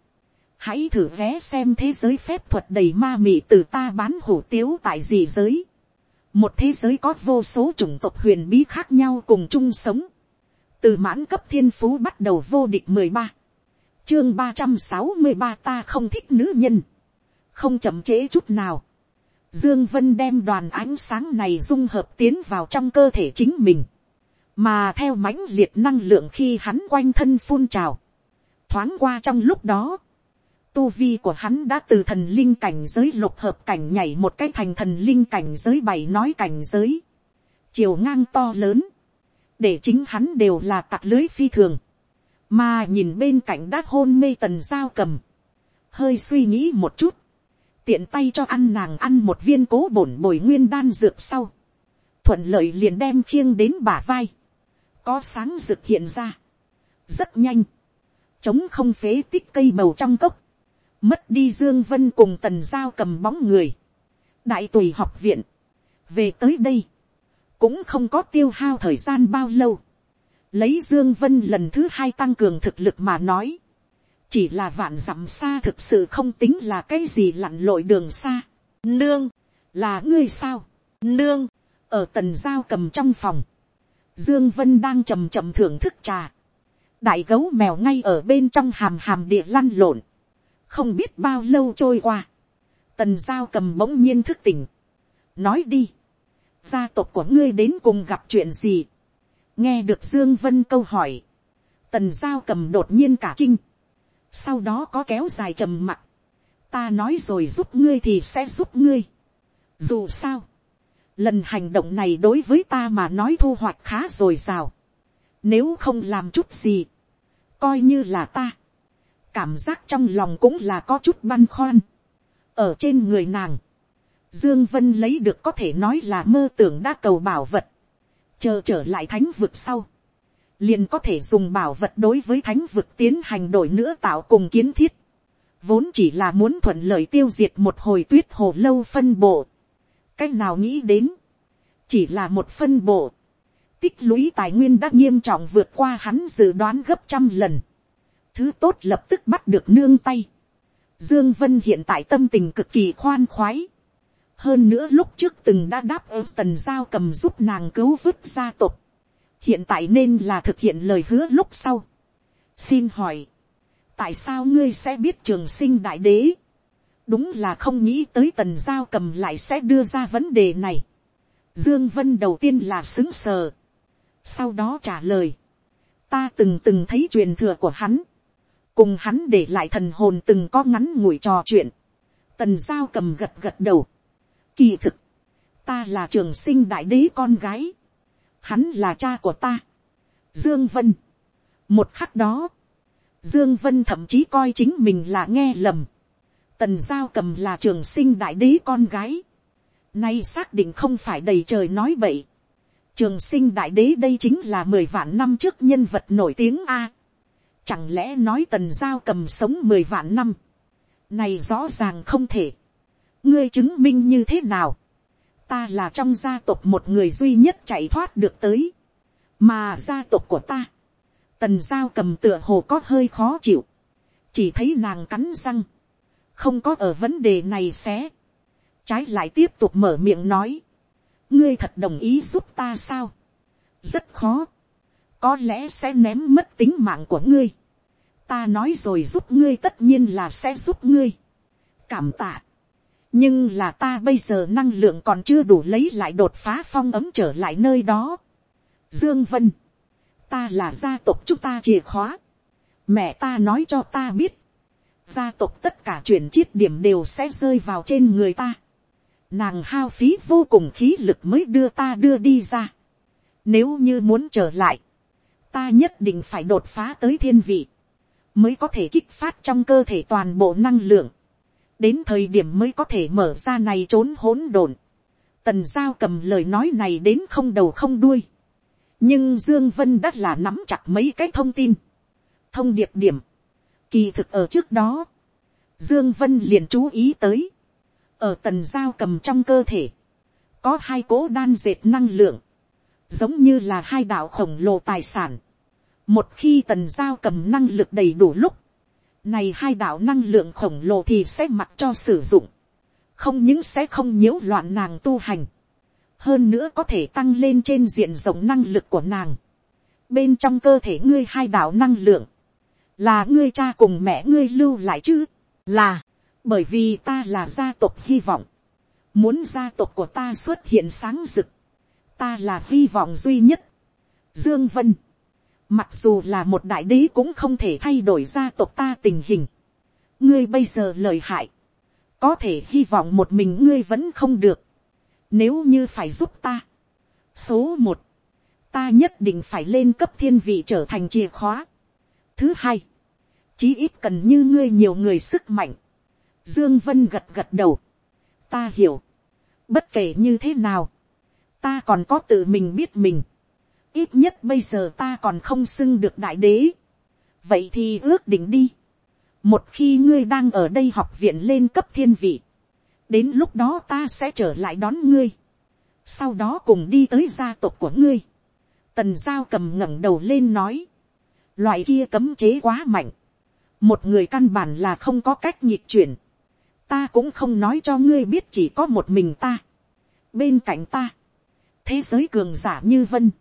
[SPEAKER 1] hãy thử vé xem thế giới phép thuật đầy ma mị từ ta bán hủ tiếu tại gì giới. Một thế giới có vô số chủng tộc huyền bí khác nhau cùng chung sống, từ mãn cấp thiên phú bắt đầu vô địch mười ba, chương ba trăm sáu mươi ba ta không thích nữ nhân, không chậm trễ chút nào, dương vân đem đoàn ánh sáng này dung hợp tiến vào trong cơ thể chính mình, mà theo mãnh liệt năng lượng khi hắn quanh thân phun trào, thoáng qua trong lúc đó, tu vi của hắn đã từ thần linh cảnh giới lục hợp cảnh nhảy một cái thành thần linh cảnh giới bảy nói cảnh giới. Chiều ngang to lớn. Để chính hắn đều là tặc lưới phi thường. Mà nhìn bên cạnh đã hôn mê tần giao cầm. Hơi suy nghĩ một chút. Tiện tay cho ăn nàng ăn một viên cố bổn bồi nguyên đan dược sau. Thuận lợi liền đem khiêng đến bả vai. Có sáng dược hiện ra. Rất nhanh. Chống không phế tích cây màu trong cốc mất đi dương vân cùng tần giao cầm bóng người, đại tùy học viện, về tới đây, cũng không có tiêu hao thời gian bao lâu, lấy dương vân lần thứ hai tăng cường thực lực mà nói, chỉ là vạn dặm xa thực sự không tính là cái gì lặn lội đường xa. Nương, là ngươi sao? Nương, ở tần giao cầm trong phòng, dương vân đang chậm chậm thưởng thức trà, đại gấu mèo ngay ở bên trong hàm hàm địa lăn lộn, không biết bao lâu trôi qua, tần giao cầm bỗng nhiên thức tỉnh, nói đi, gia tộc của ngươi đến cùng gặp chuyện gì, nghe được dương vân câu hỏi, tần giao cầm đột nhiên cả kinh, sau đó có kéo dài trầm mặc, ta nói rồi giúp ngươi thì sẽ giúp ngươi, dù sao, lần hành động này đối với ta mà nói thu hoạch khá r ồ i r à o nếu không làm chút gì, coi như là ta, cảm giác trong lòng cũng là có chút băn khoăn. ở trên người nàng, dương vân lấy được có thể nói là mơ tưởng đã cầu bảo vật, chờ trở lại thánh vực sau, liền có thể dùng bảo vật đối với thánh vực tiến hành đổi nữa tạo cùng kiến thiết, vốn chỉ là muốn thuận lợi tiêu diệt một hồi tuyết hồ lâu phân bộ, cách nào nghĩ đến, chỉ là một phân bộ, tích lũy tài nguyên đã nghiêm trọng vượt qua hắn dự đoán gấp trăm lần. Thứ tốt lập tức bắt được nương tay. Dương Vân hiện tại tâm tình cực kỳ khoan khoái hơn nữa lúc trước từng đã đáp ứng tần giao cầm giúp nàng cứu vứt gia tộc, hiện tại nên là thực hiện lời hứa lúc sau. xin hỏi, tại sao ngươi sẽ biết trường sinh đại đế, đúng là không nghĩ tới tần giao cầm lại sẽ đưa ra vấn đề này. dương vân đầu tiên là xứng sờ, sau đó trả lời, ta từng từng thấy truyền thừa của hắn, cùng hắn để lại thần hồn từng có ngắn ngủi trò chuyện, tần giao cầm gật gật đầu, kỳ thực, ta là trường sinh đại đế con gái, hắn là cha của ta, dương vân, một khắc đó, dương vân thậm chí coi chính mình là nghe lầm, tần giao cầm là trường sinh đại đế con gái, nay xác định không phải đầy trời nói vậy trường sinh đại đế đây chính là mười vạn năm trước nhân vật nổi tiếng a, chẳng lẽ nói tần giao cầm sống mười vạn năm, này rõ ràng không thể, ngươi chứng minh như thế nào, ta là trong gia tộc một người duy nhất chạy thoát được tới, mà gia tộc của ta, tần giao cầm tựa hồ có hơi khó chịu, chỉ thấy nàng cắn răng, không có ở vấn đề này xé, trái lại tiếp tục mở miệng nói, ngươi thật đồng ý giúp ta sao, rất khó, có lẽ sẽ ném mất tính mạng của ngươi, ta nói rồi giúp ngươi tất nhiên là sẽ giúp ngươi, cảm tạ, nhưng là ta bây giờ năng lượng còn chưa đủ lấy lại đột phá phong ấm trở lại nơi đó. Dương Vân, ta là gia tộc chúng ta chìa khóa. Mẹ ta nói cho ta biết, gia tộc tất cả chuyển chiết điểm đều sẽ rơi vào trên người ta. Nàng hao phí vô cùng khí lực mới đưa ta đưa đi ra. Nếu như muốn trở lại, ta nhất định phải đột phá tới thiên vị, mới có thể kích phát trong cơ thể toàn bộ năng lượng đến thời điểm mới có thể mở ra này trốn hỗn độn. tần giao cầm lời nói này đến không đầu không đuôi. nhưng dương vân đã là nắm chặt mấy cái thông tin. thông điệp điểm. kỳ thực ở trước đó, dương vân liền chú ý tới. ở tần giao cầm trong cơ thể, có hai cố đan dệt năng lượng, giống như là hai đạo khổng lồ tài sản. một khi tần giao cầm năng lực đầy đủ lúc, này hai đạo năng lượng khổng lồ thì sẽ mặc cho sử dụng. Không những sẽ không nhiễu loạn nàng tu hành. Hơn nữa có thể tăng lên trên diện rộng năng lực của nàng. Bên trong cơ thể ngươi hai đạo năng lượng. Là ngươi cha cùng mẹ ngươi lưu lại chứ. Là. Bởi vì ta là gia tộc hy vọng. Muốn gia tộc của ta xuất hiện sáng rực. Ta là hy vọng duy nhất. Dương Vân Mặc dù là một đại đế cũng không thể thay đổi gia tộc ta tình hình. Ngươi bây giờ lời hại. Có thể hy vọng một mình ngươi vẫn không được. Nếu như phải giúp ta. Số một. Ta nhất định phải lên cấp thiên vị trở thành chìa khóa. Thứ hai. Chí ít cần như ngươi nhiều người sức mạnh. Dương Vân gật gật đầu. Ta hiểu. Bất kể như thế nào. Ta còn có tự mình biết mình ít nhất bây giờ ta còn không xưng được đại đế. vậy thì ước định đi. một khi ngươi đang ở đây học viện lên cấp thiên vị, đến lúc đó ta sẽ trở lại đón ngươi. sau đó cùng đi tới gia tộc của ngươi. tần giao cầm ngẩng đầu lên nói. loại kia cấm chế quá mạnh. một người căn bản là không có cách nhịp chuyển. ta cũng không nói cho ngươi biết chỉ có một mình ta. bên cạnh ta, thế giới cường giả như vân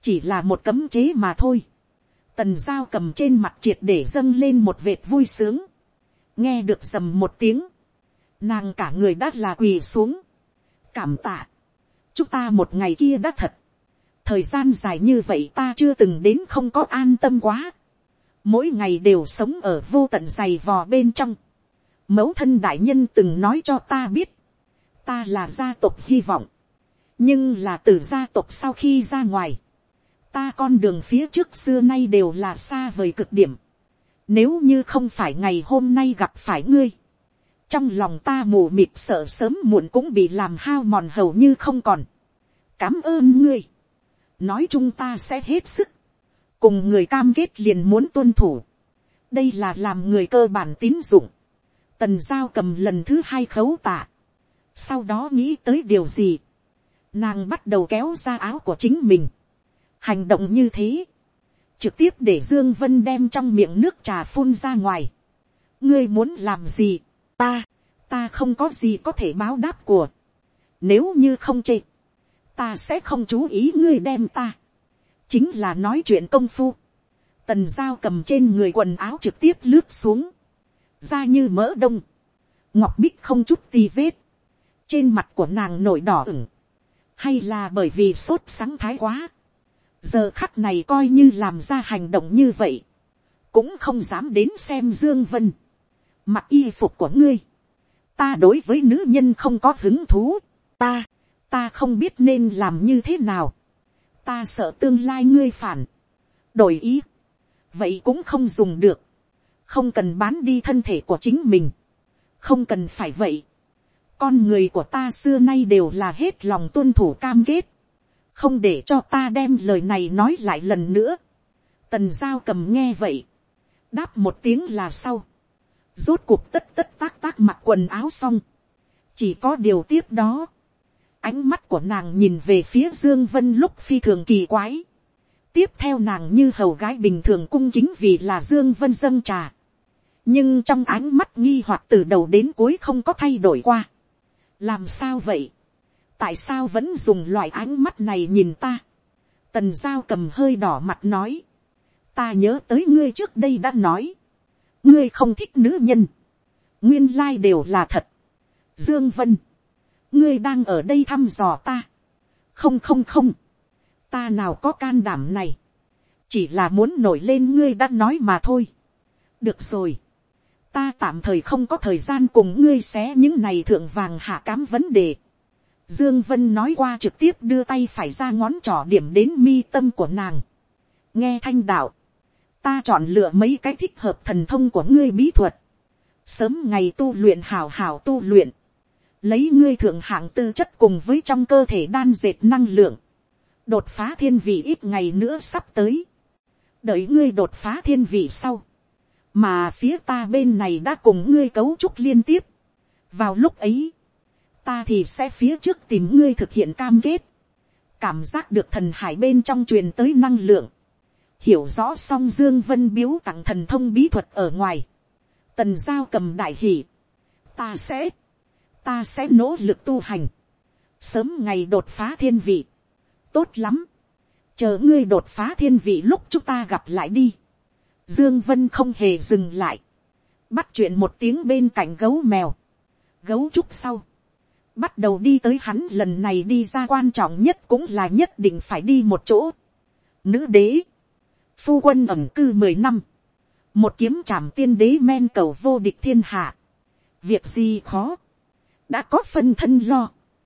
[SPEAKER 1] chỉ là một cấm chế mà thôi. tần giao cầm trên mặt triệt để dâng lên một vệt vui sướng, nghe được sầm một tiếng, nàng cả người đã là quỳ xuống, cảm tạ, chúng ta một ngày kia đã thật, thời gian dài như vậy ta chưa từng đến không có an tâm quá, mỗi ngày đều sống ở vô tận dày vò bên trong, mẫu thân đại nhân từng nói cho ta biết, ta là gia tộc hy vọng, nhưng là từ gia tộc sau khi ra ngoài, ta con đường phía trước xưa nay đều là xa vời cực điểm. Nếu như không phải ngày hôm nay gặp phải ngươi, trong lòng ta mù mịt sợ sớm muộn cũng bị làm hao mòn hầu như không còn. Cám ơn ngươi. Nói chung ta sẽ hết sức. Cùng người cam kết liền muốn tuân thủ. Đây là làm người cơ bản tín dụng. Tần giao cầm lần thứ hai khấu tạ. Sau đó nghĩ tới điều gì. Nàng bắt đầu kéo ra áo của chính mình hành động như thế, trực tiếp để dương vân đem trong miệng nước trà phun ra ngoài. ngươi muốn làm gì, ta, ta không có gì có thể báo đáp của, Nếu như không chê. Ta sẽ không chú ý ngươi đem ta. Chính là nói chuyện công phu. Tần dao cầm trên người quần áo trực tiếp lướt xuống. Da như mỡ đông. Ngọc bích không chút tì vết. Trên mặt của nàng nổi đỏ ửng. Hay là bởi vì sốt sáng thái quá. Giờ khắc này coi như làm ra hành động như vậy. Cũng không dám đến xem Dương Vân. Mặc y phục của ngươi. Ta đối với nữ nhân không có hứng thú. Ta, ta không biết nên làm như thế nào. Ta sợ tương lai ngươi phản. Đổi ý. Vậy cũng không dùng được. Không cần bán đi thân thể của chính mình. Không cần phải vậy. Con người của ta xưa nay đều là hết lòng tuân thủ cam kết. Không để cho ta đem lời này nói lại lần nữa. Tần giao cầm nghe vậy. Đáp một tiếng là sau. Rốt cuộc tất tất tác tác mặc quần áo xong. Chỉ có điều tiếp đó. Ánh mắt của nàng nhìn về phía Dương Vân lúc phi thường kỳ quái. Tiếp theo nàng như hầu gái bình thường cung kính vì là Dương Vân dâng trà. Nhưng trong ánh mắt nghi hoặc từ đầu đến cuối không có thay đổi qua. Làm sao vậy? Tại sao vẫn dùng loại ánh mắt này nhìn ta? Tần giao cầm hơi đỏ mặt nói. Ta nhớ tới ngươi trước đây đã nói. Ngươi không thích nữ nhân. Nguyên lai đều là thật. Dương Vân ngươi đang ở đây thăm dò ta. không không không, ta nào có can đảm này, chỉ là muốn nổi lên ngươi đã nói mà thôi. được rồi, ta tạm thời không có thời gian cùng ngươi xé những này thượng vàng hạ cám vấn đề. Dương Vân nói qua trực tiếp đưa tay phải ra ngón trỏ điểm đến mi tâm của nàng. nghe thanh đạo, ta chọn lựa mấy cái thích hợp thần thông của ngươi bí thuật. sớm ngày tu luyện hào hào tu luyện. Lấy ngươi thượng hạng tư chất cùng với trong cơ thể đan dệt năng lượng, đột phá thiên vị ít ngày nữa sắp tới, đợi ngươi đột phá thiên vị sau, mà phía ta bên này đã cùng ngươi cấu trúc liên tiếp, vào lúc ấy, ta thì sẽ phía trước tìm ngươi thực hiện cam kết, cảm giác được thần hải bên trong truyền tới năng lượng, hiểu rõ song dương vân biếu tặng thần thông bí thuật ở ngoài, tần giao cầm đại hỷ, ta sẽ ta sẽ nỗ lực tu hành, sớm ngày đột phá thiên vị, tốt lắm, chờ ngươi đột phá thiên vị lúc chúng ta gặp lại đi, dương vân không hề dừng lại, bắt chuyện một tiếng bên cạnh gấu mèo, gấu trúc sau, bắt đầu đi tới hắn lần này đi ra quan trọng nhất cũng là nhất định phải đi một chỗ. Nữ đế, phu quân ẩm cư mười năm, một kiếm trảm tiên đế men cầu vô địch thiên hạ, việc gì khó, đã có phân thân lo,